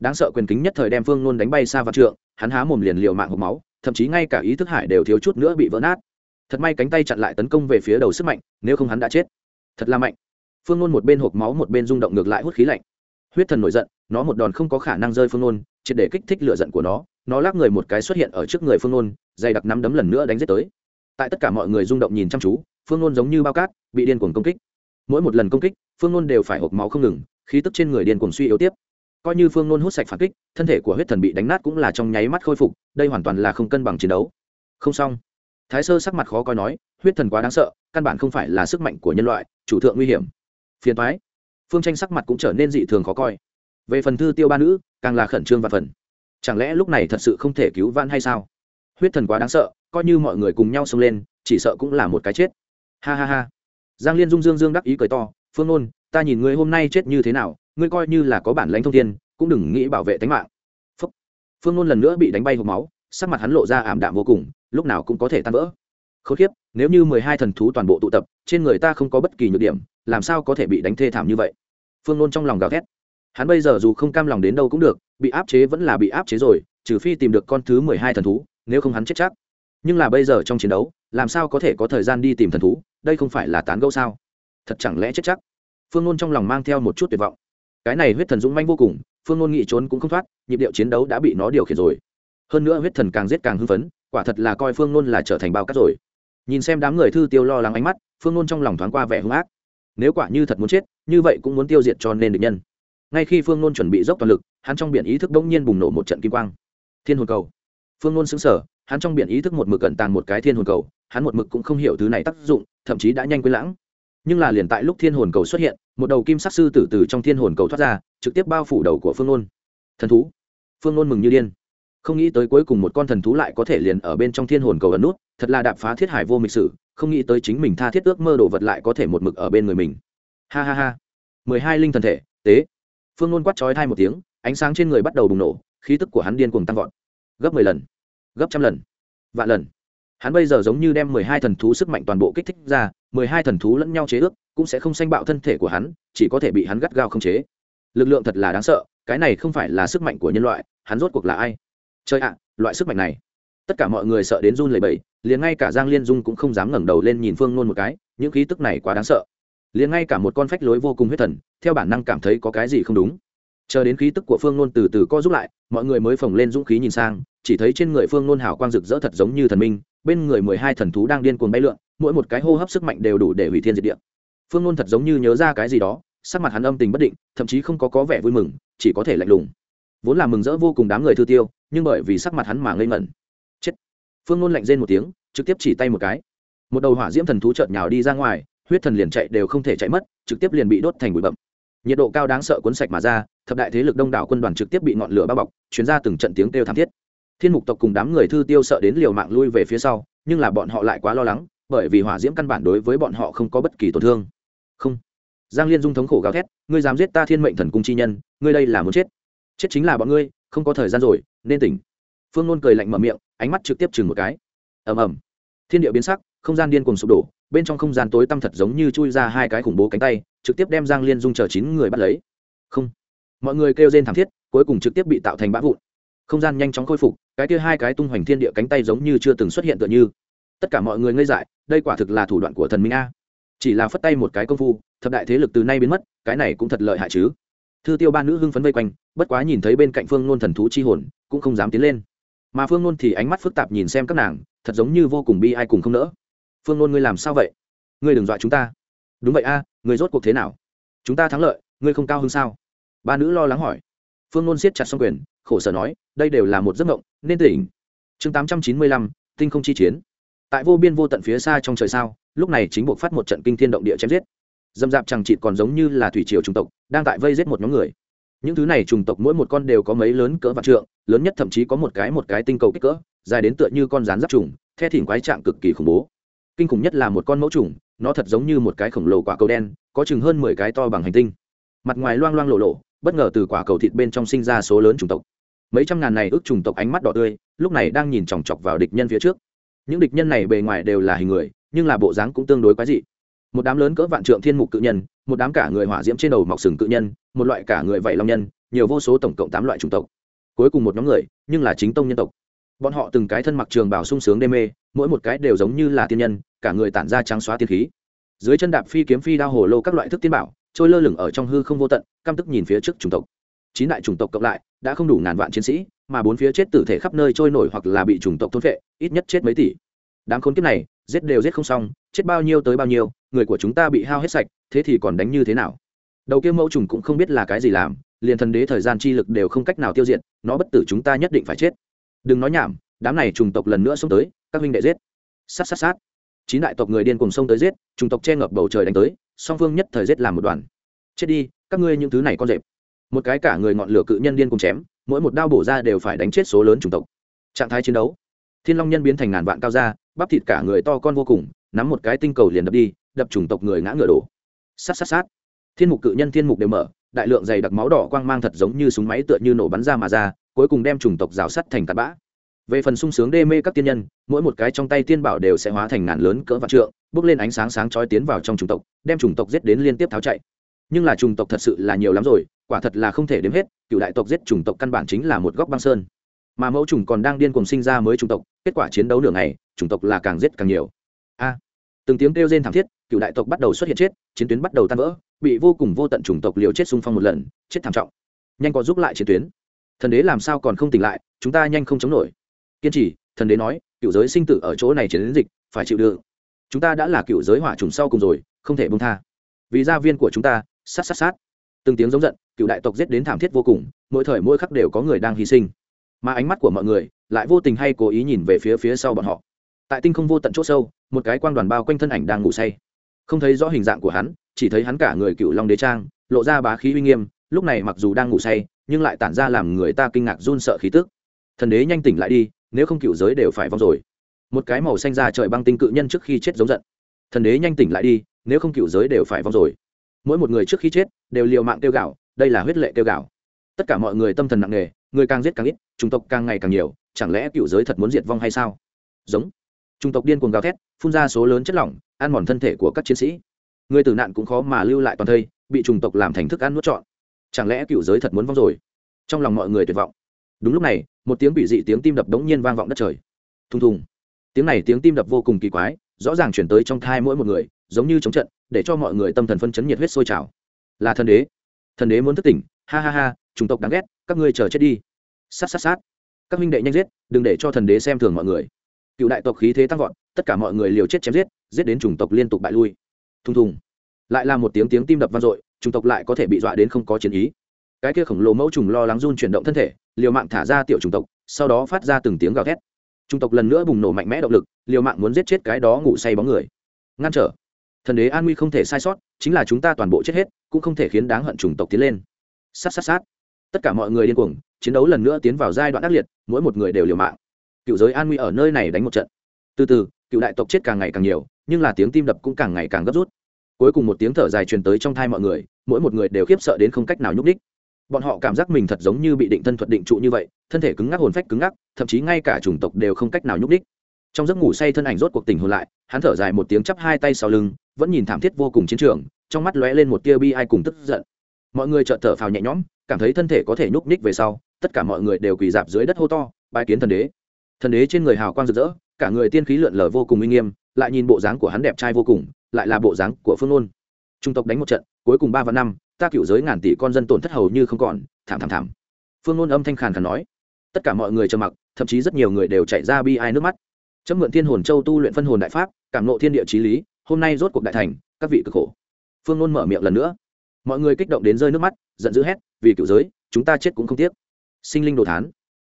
đáng sợ quyền kính nhất thời đem phương nôn đánh bay xa vạn trượng, hắn há mồm liền liều mạng hộp máu, thậm chí ngay cả ý thức hải đều thiếu chút nữa bị vỡ nát. Thật may cánh tay chặn lại tấn công về phía đầu sức mạnh, nếu không hắn đã chết. Thật là mạnh. Phương nôn một bên hộp máu một bên rung động ngược lại hút khí lạnh. Huyết thần nổi giận, nó một đòn không có khả năng rơi phương nôn triệt để kích thích lửa giận của nó nó lắc người một cái xuất hiện ở trước người phương nôn dày đặc nắm đấm lần nữa đánh giết tới. Tại tất cả mọi người rung động nhìn chăm chú, phương nôn giống như bao cát, bị điên cuồng công kích. Mỗi một lần công kích phương nôn đều phải hộp máu không ngừng, khí tức trên người điên cuồng suy yếu tiếp. Coi như phương nôn hút sạch phản kích, thân thể của huyết thần bị đánh nát cũng là trong nháy mắt khôi phục, đây hoàn toàn là không cân bằng chiến đấu. Không xong. Thái sơ sắc mặt khó coi nói, huyết thần quá đáng sợ, căn bản không phải là sức mạnh của nhân loại, chủ thượng nguy hiểm. Phiền thoái phương tranh sắc mặt cũng trở nên dị thường khó coi. Về phần thư tiêu ba nữ, càng là khẩn trương và phần. Chẳng lẽ lúc này thật sự không thể cứu van hay sao? Huyết thần quá đáng sợ, coi như mọi người cùng nhau xông lên, chỉ sợ cũng là một cái chết. Ha ha ha. Giang liên dung dương dương đắc ý cười to phương ôn ta nhìn ngươi hôm nay chết như thế nào, ngươi coi như là có bản lãnh thông thiên, cũng đừng nghĩ bảo vệ tính mạng. Phúc. phương ôn lần nữa bị đánh bay hộp máu, sắc mặt hắn lộ ra ảm đạm vô cùng, lúc nào cũng có thể tan vỡ. Khốn kiếp, nếu như mười hai thần thú toàn bộ tụ tập, trên người ta không có bất kỳ nhược điểm, làm sao có thể bị đánh thê thảm như vậy? Phương nôn trong lòng gào thét. Hắn bây giờ dù không cam lòng đến đâu cũng được, bị áp chế vẫn là bị áp chế rồi, trừ phi tìm được con thứ mười hai thần thú, nếu không hắn chết chắc. Nhưng là bây giờ trong chiến đấu, làm sao có thể có thời gian đi tìm thần thú, đây không phải là tán gẫu sao? Thật chẳng lẽ chết chắc? Phương nôn trong lòng mang theo một chút tuyệt vọng. Cái này huyết thần dũng manh vô cùng, phương nôn nghĩ trốn cũng không thoát, nhịp điệu chiến đấu đã bị nó điều khiển rồi. Hơn nữa huyết thần càng giết càng hưng phấn, quả thật là coi phương nôn là trở thành bao cát rồi. Nhìn xem đám người thư tiêu lo lắng ánh mắt, phương nôn trong lòng thoáng qua vẻ hung ác. Nếu quả như thật muốn chết, như vậy cũng muốn tiêu diệt cho nên được nhân. Ngay khi phương nôn chuẩn bị dốc toàn lực, hắn trong biển ý thức bỗng nhiên bùng nổ một trận kim quang. Thiên hồn cầu. Phương nôn xứng sở hắn trong biển ý thức một mực cẩn tàn một cái thiên hồn cầu, hắn một mực cũng không hiểu thứ này tác dụng, thậm chí đã nhanh quên lãng nhưng là liền tại lúc thiên hồn cầu xuất hiện, một đầu kim sắc sư tử từ trong thiên hồn cầu thoát ra, trực tiếp bao phủ đầu của phương nôn. Thần thú. Phương nôn mừng như điên. Không nghĩ tới cuối cùng một con thần thú lại có thể liền ở bên trong thiên hồn cầu ẩn nút, thật là đạp phá thiết hải vô mịch sử, không nghĩ tới chính mình tha thiết ước mơ đồ vật lại có thể một mực ở bên người mình. Ha ha ha. Mười hai linh thần thể, tế. Phương nôn quát trói thai một tiếng, ánh sáng trên người bắt đầu bùng nổ, khí tức của hắn điên cuồng tăng vọt. Gấp mười lần. Gấp trăm lần. Vạn lần hắn bây giờ giống như đem mười hai thần thú sức mạnh toàn bộ kích thích ra, mười hai thần thú lẫn nhau chế ước, cũng sẽ không sanh bạo thân thể của hắn, chỉ có thể bị hắn gắt gao không chế. Lực lượng thật là đáng sợ, cái này không phải là sức mạnh của nhân loại, hắn rốt cuộc là ai? Chơi ạ, loại sức mạnh này. Tất cả mọi người sợ đến run lẩy bẩy, liền ngay cả giang liên dung cũng không dám ngẩng đầu lên nhìn phương nôn một cái, những khí tức này quá đáng sợ. Liền ngay cả một con phách lối vô cùng huyết thần, theo bản năng cảm thấy có cái gì không đúng. Chờ đến khí tức của phương nôn từ từ co giúp lại, mọi người mới phồng lên dũng khí nhìn sang, chỉ thấy trên người phương nôn hào quang rực rỡ thật giống như thần minh bên người mười hai thần thú đang điên cuồng bay lượn, mỗi một cái hô hấp sức mạnh đều đủ để hủy thiên diệt địa. Phương nôn thật giống như nhớ ra cái gì đó, sắc mặt hắn âm tình bất định, thậm chí không có có vẻ vui mừng, chỉ có thể lạnh lùng. Vốn là mừng rỡ vô cùng đám người thư tiêu, nhưng bởi vì sắc mặt hắn mà ngây ngẩn. Chết. Phương nôn lạnh rên một tiếng, trực tiếp chỉ tay một cái. Một đầu hỏa diễm thần thú chợt nhào đi ra ngoài, huyết thần liền chạy đều không thể chạy mất, trực tiếp liền bị đốt thành bụi bậm nhiệt độ cao đáng sợ cuốn sạch mà ra, thập đại thế lực đông đảo quân đoàn trực tiếp bị ngọn lửa bao bọc chuyến ra từng trận tiếng kêu thảm thiết thiên mục tộc cùng đám người thư tiêu sợ đến liều mạng lui về phía sau, nhưng là bọn họ lại quá lo lắng, bởi vì hỏa diễm căn bản đối với bọn họ không có bất kỳ tổn thương. Không. Giang liên dung thống khổ gào thét, ngươi dám giết ta thiên mệnh thần cung chi nhân, ngươi đây là muốn chết. Chết chính là bọn ngươi, không có thời gian rồi, nên tỉnh. Phương nôn cười lạnh mở miệng, ánh mắt trực tiếp chừng một cái. Ầm ầm. Thiên địa biến sắc, không gian điên cùng sụp đổ, bên trong không gian tối tăm thật giống như chui ra hai cái khủng bố cánh tay, trực tiếp đem giang liên dung chờ chín người bắt lấy. Không. Mọi người kêu rên thảm thiết, cuối cùng trực tiếp bị tạo thành bã vụn không gian nhanh chóng khôi phục cái kia hai cái tung hoành thiên địa cánh tay giống như chưa từng xuất hiện tựa như. Tất cả mọi người ngây dại đây quả thực là thủ đoạn của thần minh a. Chỉ là phất tay một cái công phu thập đại thế lực từ nay biến mất cái này cũng thật lợi hại chứ. Thư tiêu ba nữ hưng phấn vây quanh bất quá nhìn thấy bên cạnh phương nôn thần thú chi hồn cũng không dám tiến lên. Mà phương nôn thì ánh mắt phức tạp nhìn xem các nàng thật giống như vô cùng bi ai cùng không nỡ. Phương nôn ngươi làm sao vậy? Ngươi đừng dọa chúng ta. Đúng vậy a à, ngươi rốt cuộc thế nào? Chúng ta thắng lợi ngươi không cao hơn sao? Ba nữ lo lắng hỏi. Phương nôn siết chặt xong quyền khổ sở nói, đây đều là một giấc mộng, nên tỉnh. Chương tám trăm chín mươi lăm, tinh không chi chiến. Tại vô biên vô tận phía xa trong trời sao, lúc này chính buộc phát một trận kinh thiên động địa chém giết. Dâm dạp chẳng chịt còn giống như là thủy triều trùng tộc, đang tại vây giết một nhóm người. Những thứ này trùng tộc mỗi một con đều có mấy lớn cỡ vạn trượng, lớn nhất thậm chí có một cái một cái tinh cầu kích cỡ, dài đến tựa như con rán giáp trùng, the thỉnh quái trạng cực kỳ khủng bố. Kinh khủng nhất là một con mẫu trùng, nó thật giống như một cái khổng lồ quả cầu đen, có chừng hơn mười cái to bằng hành tinh. Mặt ngoài loang loang lộ lộ, bất ngờ từ quả cầu thịt bên trong sinh ra số lớn chủng tộc mấy trăm ngàn này ước chủng tộc ánh mắt đỏ tươi, lúc này đang nhìn chòng chọc vào địch nhân phía trước. Những địch nhân này bề ngoài đều là hình người, nhưng là bộ dáng cũng tương đối quái dị. Một đám lớn cỡ vạn trượng thiên mục cự nhân, một đám cả người hỏa diễm trên đầu mọc sừng cự nhân, một loại cả người vảy long nhân, nhiều vô số tổng cộng tám loại chủng tộc. Cuối cùng một nhóm người, nhưng là chính tông nhân tộc. Bọn họ từng cái thân mặc trường bảo sung sướng đê mê, mỗi một cái đều giống như là tiên nhân, cả người tản ra trắng xóa tiên khí. Dưới chân đạp phi kiếm phi đao hồ lô các loại thức tiên bảo, trôi lơ lửng ở trong hư không vô tận, căm tức nhìn phía trước chủng tộc chín đại chủng tộc cộng lại, đã không đủ ngàn vạn chiến sĩ, mà bốn phía chết tử thể khắp nơi trôi nổi hoặc là bị chủng tộc thôn vệ ít nhất chết mấy tỷ. Đám khốn kiếp này, giết đều giết không xong, chết bao nhiêu tới bao nhiêu, người của chúng ta bị hao hết sạch, thế thì còn đánh như thế nào? Đầu kia mẫu trùng cũng không biết là cái gì làm, liền thần đế thời gian chi lực đều không cách nào tiêu diệt, nó bất tử chúng ta nhất định phải chết. Đừng nói nhảm, đám này trùng tộc lần nữa xông tới, các huynh đệ giết. Sát sát sát. Chín đại tộc người điên cùng xông tới giết trùng tộc che ngập bầu trời đánh tới, song phương nhất thời giết làm một đoàn. Chết đi, các ngươi những thứ này con rệp một cái cả người ngọn lửa cự nhân điên cùng chém, mỗi một đao bổ ra đều phải đánh chết số lớn chủng tộc. Trạng thái chiến đấu. Thiên long nhân biến thành ngàn vạn cao ra bắp thịt cả người to con vô cùng, nắm một cái tinh cầu liền đập đi, đập chủng tộc người ngã ngựa đổ. Sát sát sát. Thiên mục cự nhân thiên mục đều mở, đại lượng dày đặc máu đỏ quang mang thật giống như súng máy tựa như nổ bắn ra mà ra, cuối cùng đem chủng tộc rào sắt thành tạt bã. Về phần sung sướng đê mê các tiên nhân, mỗi một cái trong tay tiên bảo đều sẽ hóa thành ngàn lớn cỡ vạn trượng, bước lên ánh sáng sáng chói tiến vào trong chủng tộc, đem chủng tộc giết đến liên tiếp tháo chạy. Nhưng là chủng tộc thật sự là nhiều lắm rồi quả thật là không thể đếm hết, cựu đại tộc giết chủng tộc căn bản chính là một góc băng sơn. Mà mẫu trùng còn đang điên cuồng sinh ra mới chủng tộc, kết quả chiến đấu nửa ngày, chủng tộc là càng giết càng nhiều. A! Từng tiếng kêu rên thảm thiết, cựu đại tộc bắt đầu xuất hiện chết, chiến tuyến bắt đầu tan vỡ, bị vô cùng vô tận chủng tộc liều chết xung phong một lần, chết thảm trọng. Nhanh có giúp lại chiến tuyến. Thần đế làm sao còn không tỉnh lại, chúng ta nhanh không chống nổi. Kiên trì, thần đế nói, cựu giới sinh tử ở chỗ này chiến dịch, phải chịu đựng. Chúng ta đã là cựu giới hỏa trùng sau cùng rồi, không thể bông tha. Vì gia viên của chúng ta, sát sát sát từng tiếng giống giận, cựu đại tộc giết đến thảm thiết vô cùng, mỗi thời mỗi khắc đều có người đang hy sinh. Mà ánh mắt của mọi người lại vô tình hay cố ý nhìn về phía phía sau bọn họ. Tại tinh không vô tận c h ỗ sâu, một cái quang đoàn bao quanh thân ảnh đang ngủ say. Không thấy rõ hình dạng của hắn, chỉ thấy hắn cả người cựu long đế trang, lộ ra bá khí uy nghiêm, lúc này mặc dù đang ngủ say, nhưng lại tản ra làm người ta kinh ngạc run sợ khí tức. Thần đế nhanh tỉnh lại đi, nếu không cựu giới đều phải vong rồi. Một cái màu xanh ra trời băng tinh cự nhân trước khi chết giống giận. Thần đế nhanh tỉnh lại đi, nếu không cựu giới đều phải vong rồi mỗi một người trước khi chết đều liều mạng tiêu gạo, đây là huyết lệ tiêu gạo. Tất cả mọi người tâm thần nặng nề, người càng giết càng ít, chủng tộc càng ngày càng nhiều, chẳng lẽ cựu giới thật muốn diệt vong hay sao? Giống. Chủng tộc điên cuồng gào thét, phun ra số lớn chất lỏng, ăn mòn thân thể của các chiến sĩ. Người tử nạn cũng khó mà lưu lại toàn thây, bị chủng tộc làm thành thức ăn nuốt trọn. Chẳng lẽ cựu giới thật muốn vong rồi? Trong lòng mọi người tuyệt vọng. Đúng lúc này, một tiếng bị dị tiếng tim đập đống nhiên vang vọng đất trời. Thùng thùng. Tiếng này tiếng tim đập vô cùng kỳ quái, rõ ràng chuyển tới trong thai mỗi một người giống như chống trận, để cho mọi người tâm thần phân chấn nhiệt huyết sôi trào. Là thần đế. Thần đế muốn thức tỉnh. Ha ha ha, chủng tộc đáng ghét, các ngươi chờ chết đi. Sát sát sát. Các minh đệ nhanh giết, đừng để cho thần đế xem thường mọi người. Cựu đại tộc khí thế tăng vọt, tất cả mọi người liều chết chém giết giết đến chủng tộc liên tục bại lui. Thùng thùng. Lại là một tiếng tiếng tim đập vang dội, chủng tộc lại có thể bị dọa đến không có chiến ý. Cái kia khổng lồ mẫu trùng lo lắng run chuyển động thân thể, liều mạng thả ra tiểu chủng tộc, sau đó phát ra từng tiếng gào thét. Chủng tộc lần nữa bùng nổ mạnh mẽ động lực, liều mạng muốn giết chết cái đó ngủ say bóng người. Ngăn trở thần đế an nguy không thể sai sót, chính là chúng ta toàn bộ chết hết, cũng không thể khiến đáng hận chủng tộc tiến lên. Sát sát sát. Tất cả mọi người điên cuồng, chiến đấu lần nữa tiến vào giai đoạn ác liệt, mỗi một người đều liều mạng. Cựu giới an nguy ở nơi này đánh một trận. Từ từ, cựu đại tộc chết càng ngày càng nhiều, nhưng là tiếng tim đập cũng càng ngày càng gấp rút. Cuối cùng một tiếng thở dài truyền tới trong thai mọi người, mỗi một người đều khiếp sợ đến không cách nào nhúc đích bọn họ cảm giác mình thật giống như bị định thân thuật định trụ như vậy, thân thể cứng ngắc, hồn phách cứng ngắc, thậm chí ngay cả chủng tộc đều không cách nào nhúc đích trong giấc ngủ say thân ảnh rốt cuộc tỉnh hồn lại, hắn thở dài một tiếng chắp hai tay sau lưng, vẫn nhìn thảm thiết vô cùng chiến trường, trong mắt lóe lên một tia bi ai cùng tức giận. Mọi người chợt thở phào nhẹ nhõm, cảm thấy thân thể có thể nhúc ních về sau, tất cả mọi người đều quỳ dạp dưới đất hô to bài kiến thần đế. Thần đế trên người hào quang rực rỡ, cả người tiên khí lượn lờ vô cùng uy nghiêm, lại nhìn bộ dáng của hắn đẹp trai vô cùng, lại là bộ dáng của phương ôn trung tộc đánh một trận, cuối cùng ba và năm, ta cựu giới ngàn tỷ con dân tổn thất hầu như không còn, thảm thảm thảm. Phương ôn âm thanh khàn khàn nói. Tất cả mọi người trầm mặc, thậm chí rất nhiều người đều chạy ra bi ai nước mắt chấp mượn thiên hồn châu tu luyện phân hồn đại pháp, cảm nộ thiên địa trí lý, hôm nay rốt cuộc đại thành, các vị cực khổ. Phương nôn mở miệng lần nữa. Mọi người kích động đến rơi nước mắt, giận dữ hét, vì cựu giới, chúng ta chết cũng không tiếc. Sinh linh đồ thán.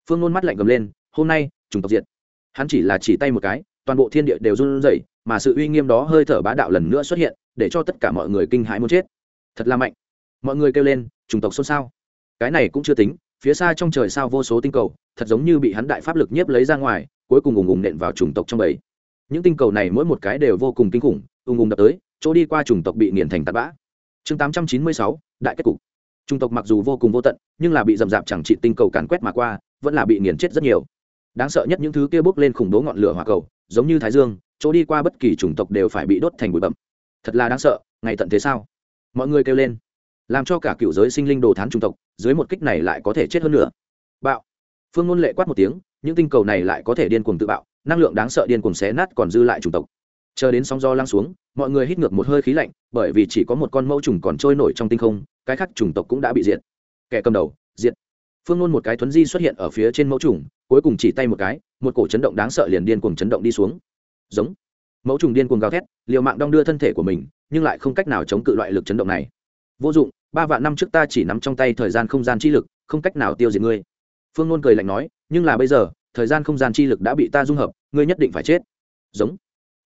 Phương nôn mắt lạnh gầm lên, hôm nay chúng tộc diệt. Hắn chỉ là chỉ tay một cái, toàn bộ thiên địa đều run rẩy, mà sự uy nghiêm đó hơi thở bá đạo lần nữa xuất hiện, để cho tất cả mọi người kinh hãi muốn chết. Thật là mạnh. Mọi người kêu lên, chủng tộc xôn xao. Cái này cũng chưa tính, phía xa trong trời sao vô số tinh cầu, thật giống như bị hắn đại pháp lực nhiếp lấy ra ngoài cuối cùng ùng ùng nện vào chủng tộc trong bầy. Những tinh cầu này mỗi một cái đều vô cùng kinh khủng, ùng ùng đập tới, chỗ đi qua chủng tộc bị nghiền thành tạt bã. Chương tám trăm chín mươi sáu, đại kết cục. Chủng tộc mặc dù vô cùng vô tận, nhưng là bị dầm dạp chẳng trị tinh cầu càn quét mà qua, vẫn là bị nghiền chết rất nhiều. Đáng sợ nhất những thứ kia bốc lên khủng bố ngọn lửa hỏa cầu, giống như thái dương, chỗ đi qua bất kỳ chủng tộc đều phải bị đốt thành bụi bậm thật là đáng sợ, ngày tận thế sao? Mọi người kêu lên. Làm cho cả cựu giới sinh linh đồ thán chủng tộc, dưới một kích này lại có thể chết hơn nữa bạo. Phương ngôn lệ quát một tiếng những tinh cầu này lại có thể điên cuồng tự bạo, năng lượng đáng sợ điên cuồng xé nát còn dư lại chủng tộc. Chờ đến sóng do lăng xuống, mọi người hít ngược một hơi khí lạnh, bởi vì chỉ có một con mẫu trùng còn trôi nổi trong tinh không, cái khác chủng tộc cũng đã bị diệt. Kẻ cầm đầu, diệt. Phương nôn một cái thuấn di xuất hiện ở phía trên mẫu trùng, cuối cùng chỉ tay một cái, một cổ chấn động đáng sợ liền điên cuồng chấn động đi xuống. Giống. Mẫu trùng điên cuồng gào thét, liều mạng đong đưa thân thể của mình, nhưng lại không cách nào chống cự loại lực chấn động này. Vô dụng, ba vạn năm trước ta chỉ nắm trong tay thời gian không gian chi lực, không cách nào tiêu diệt ngươi. Phương nôn cười lạnh nói nhưng là bây giờ, thời gian không gian chi lực đã bị ta dung hợp, ngươi nhất định phải chết. Giống.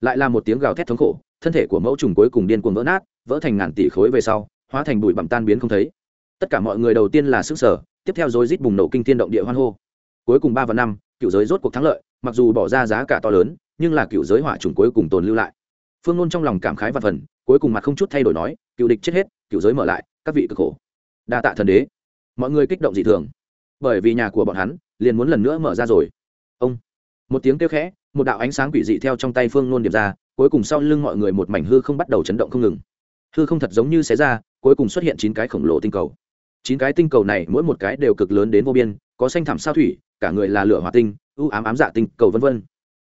Lại là một tiếng gào thét thống khổ, thân thể của mẫu trùng cuối cùng điên cuồng vỡ nát, vỡ thành ngàn tỷ khối về sau, hóa thành bụi bặm tan biến không thấy. Tất cả mọi người đầu tiên là sức sở, tiếp theo dối rít bùng nổ kinh thiên động địa hoan hô. Cuối cùng ba và năm, cựu giới rốt cuộc thắng lợi, mặc dù bỏ ra giá cả to lớn, nhưng là cựu giới hỏa trùng cuối cùng tồn lưu lại. Phương ngôn trong lòng cảm khái và phần, cuối cùng mặt không chút thay đổi nói, cựu địch chết hết, cựu giới mở lại, các vị cực khổ. Đa tạ thần đế. Mọi người kích động dị thường bởi vì nhà của bọn hắn liền muốn lần nữa mở ra rồi. Ông, một tiếng kêu khẽ, một đạo ánh sáng quỷ dị theo trong tay phương nôn điệp ra, cuối cùng sau lưng mọi người một mảnh hư không bắt đầu chấn động không ngừng. Hư không thật giống như xé ra, cuối cùng xuất hiện chín cái khổng lồ tinh cầu. Chín cái tinh cầu này mỗi một cái đều cực lớn đến vô biên, có xanh thảm sao thủy, cả người là lửa hỏa tinh ưu ám ám dạ tinh cầu vân vân.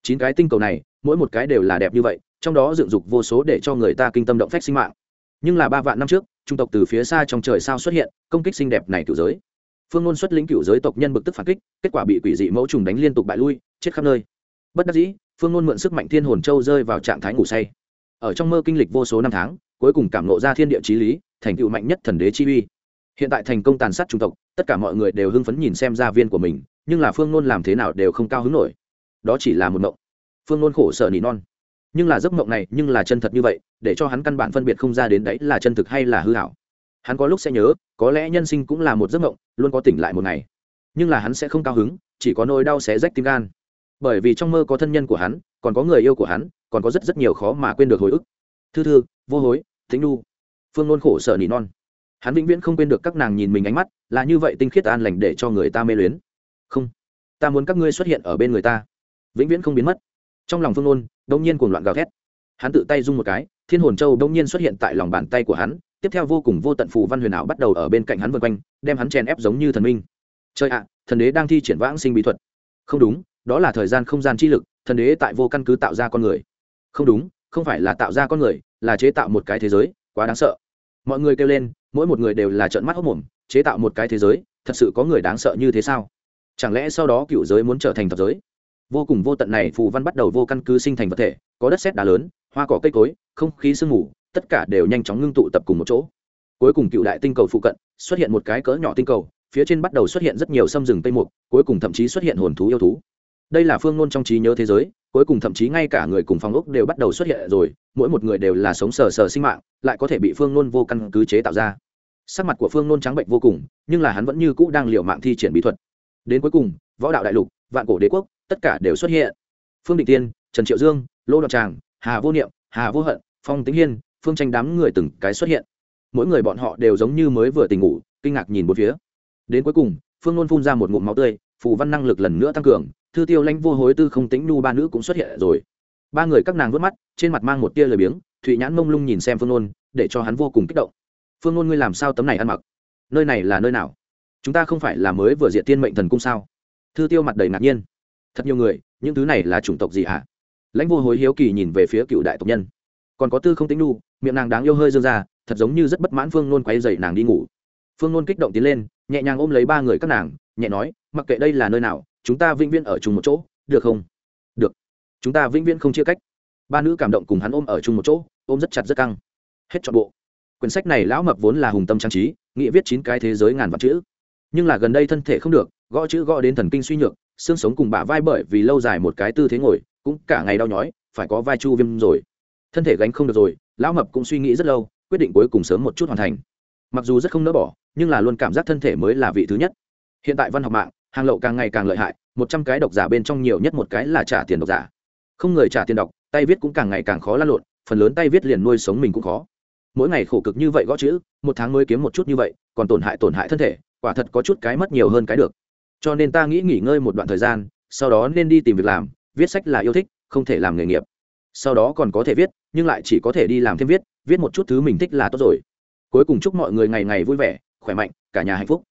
Chín cái tinh cầu này, mỗi một cái đều là đẹp như vậy, trong đó dựng dục vô số để cho người ta kinh tâm động phách sinh mạng. Nhưng là ba vạn năm trước, trung tộc từ phía xa trong trời sao xuất hiện, công kích xinh đẹp này cựu giới phương ngôn xuất lĩnh cựu giới tộc nhân bực tức phản kích, kết quả bị quỷ dị mẫu trùng đánh liên tục bại lui, chết khắp nơi. Bất đắc dĩ, phương ngôn mượn sức mạnh thiên hồn châu rơi vào trạng thái ngủ say. Ở trong mơ kinh lịch vô số năm tháng, cuối cùng cảm nộ ra thiên địa trí lý, thành tựu mạnh nhất thần đế chi uy. Hiện tại thành công tàn sát trung tộc, tất cả mọi người đều hưng phấn nhìn xem gia viên của mình, nhưng là phương Ngôn làm thế nào đều không cao hứng nổi. Đó chỉ là một mộng. Phương Ngôn khổ sở nỉ non. Nhưng là giấc mộng này nhưng là chân thật như vậy, để cho hắn căn bản phân biệt không ra đến đấy là chân thực hay là hư hảo hắn có lúc sẽ nhớ, có lẽ nhân sinh cũng là một giấc mộng, luôn có tỉnh lại một ngày. Nhưng là hắn sẽ không cao hứng, chỉ có nỗi đau xé rách tim gan. Bởi vì trong mơ có thân nhân của hắn, còn có người yêu của hắn, còn có rất rất nhiều khó mà quên được hồi ức. Thư thư, vô hối thính nu phương nôn khổ sở nỉ non. Hắn vĩnh viễn không quên được các nàng nhìn mình ánh mắt, là như vậy tinh khiết an lành để cho người ta mê luyến. Không, ta muốn các ngươi xuất hiện ở bên người ta. Vĩnh viễn không biến mất. Trong lòng phương nôn đông nhiên cuồng loạn gào thét. Hắn tự tay rung một cái, thiên hồn châu đông nhiên xuất hiện tại lòng bàn tay của hắn tiếp theo vô cùng vô tận phù văn huyền ảo bắt đầu ở bên cạnh hắn vân quanh, đem hắn chèn ép giống như thần minh. Trời ạ, thần đế đang thi triển vãng sinh bí thuật. Không đúng, đó là thời gian không gian chi lực, thần đế tại vô căn cứ tạo ra con người. Không đúng, không phải là tạo ra con người, là chế tạo một cái thế giới, quá đáng sợ. Mọi người kêu lên, mỗi một người đều là trợn mắt hốc mồm, chế tạo một cái thế giới, thật sự có người đáng sợ như thế sao? Chẳng lẽ sau đó cựu giới muốn trở thành thập giới? Vô cùng vô tận này phù văn bắt đầu vô căn cứ sinh thành vật thể, có đất xét đá lớn, hoa cỏ cây cối, không khí sương mù tất cả đều nhanh chóng ngưng tụ tập cùng một chỗ. Cuối cùng cựu đại tinh cầu phụ cận, xuất hiện một cái cỡ nhỏ tinh cầu, phía trên bắt đầu xuất hiện rất nhiều xâm rừng tây mục, cuối cùng thậm chí xuất hiện hồn thú yêu thú. Đây là phương ngôn trong trí nhớ thế giới, cuối cùng thậm chí ngay cả người cùng phòng ốc đều bắt đầu xuất hiện rồi, mỗi một người đều là sống sờ sờ sinh mạng, lại có thể bị phương ngôn vô căn cứ chế tạo ra. Sắc mặt của phương ngôn trắng bệnh vô cùng, nhưng là hắn vẫn như cũ đang liệu mạng thi triển bí thuật. Đến cuối cùng, võ đạo đại lục, vạn cổ đế quốc, tất cả đều xuất hiện. Phương định tiên, trần triệu dương, lô đọc tràng, hà vô niệm, hà vô hận, phong tĩnh hiên phương tranh đám người từng cái xuất hiện. Mỗi người bọn họ đều giống như mới vừa tỉnh ngủ, kinh ngạc nhìn một phía. Đến cuối cùng, phương nôn phun ra một ngụm máu tươi, phù văn năng lực lần nữa tăng cường, thư tiêu lãnh vô hối tư không tính nu ba nữ cũng xuất hiện rồi. Ba người các nàng vớt mắt, trên mặt mang một tia lời biếng, thụy nhãn mông lung nhìn xem phương nôn để cho hắn vô cùng kích động. Phương nôn ngươi làm sao tấm này ăn mặc? Nơi này là nơi nào? Chúng ta không phải là mới vừa diện tiên mệnh thần cung sao? Thư tiêu mặt đầy ngạc nhiên. Thật nhiều người, những thứ này là chủng tộc gì hả? Lãnh vô hối hiếu kỳ nhìn về phía cựu đại tộc nhân. Còn có tư không tính nu miệng nàng đáng yêu hơi dương ra, thật giống như rất bất mãn phương nôn quay dậy nàng đi ngủ. Phương nôn kích động tiến lên, nhẹ nhàng ôm lấy ba người các nàng, nhẹ nói, mặc kệ đây là nơi nào, chúng ta vĩnh viễn ở chung một chỗ, được không? Được. Chúng ta vĩnh viễn không chia cách. Ba nữ cảm động cùng hắn ôm ở chung một chỗ, ôm rất chặt rất căng. Hết trọn bộ. Quyển sách này lão mập vốn là hùng tâm trang trí nghĩ viết chín cái thế giới ngàn vạn chữ. Nhưng là gần đây thân thể không được, gõ chữ gõ đến thần kinh suy nhược, xương sống cùng bả vai bởi vì lâu dài một cái tư thế ngồi, cũng cả ngày đau nhói, phải có vai chu viêm rồi. Thân thể gánh không được rồi lão mập cũng suy nghĩ rất lâu, quyết định cuối cùng sớm một chút hoàn thành. Mặc dù rất không nỡ bỏ, nhưng là luôn cảm giác thân thể mới là vị thứ nhất. Hiện tại văn học mạng, hàng lậu càng ngày càng lợi hại, một trăm cái độc giả bên trong nhiều nhất một cái là trả tiền độc giả. Không người trả tiền đọc, tay viết cũng càng ngày càng khó lăn lộn, phần lớn tay viết liền nuôi sống mình cũng khó. Mỗi ngày khổ cực như vậy gõ chữ, một tháng mới kiếm một chút như vậy, còn tổn hại tổn hại thân thể, quả thật có chút cái mất nhiều hơn cái được. Cho nên ta nghĩ nghỉ ngơi một đoạn thời gian, sau đó nên đi tìm việc làm, viết sách là yêu thích, không thể làm nghề nghiệp sau đó còn có thể viết, nhưng lại chỉ có thể đi làm thêm viết viết một chút thứ mình thích là tốt rồi. Cuối cùng chúc mọi người ngày ngày vui vẻ, khỏe mạnh, cả nhà hạnh phúc.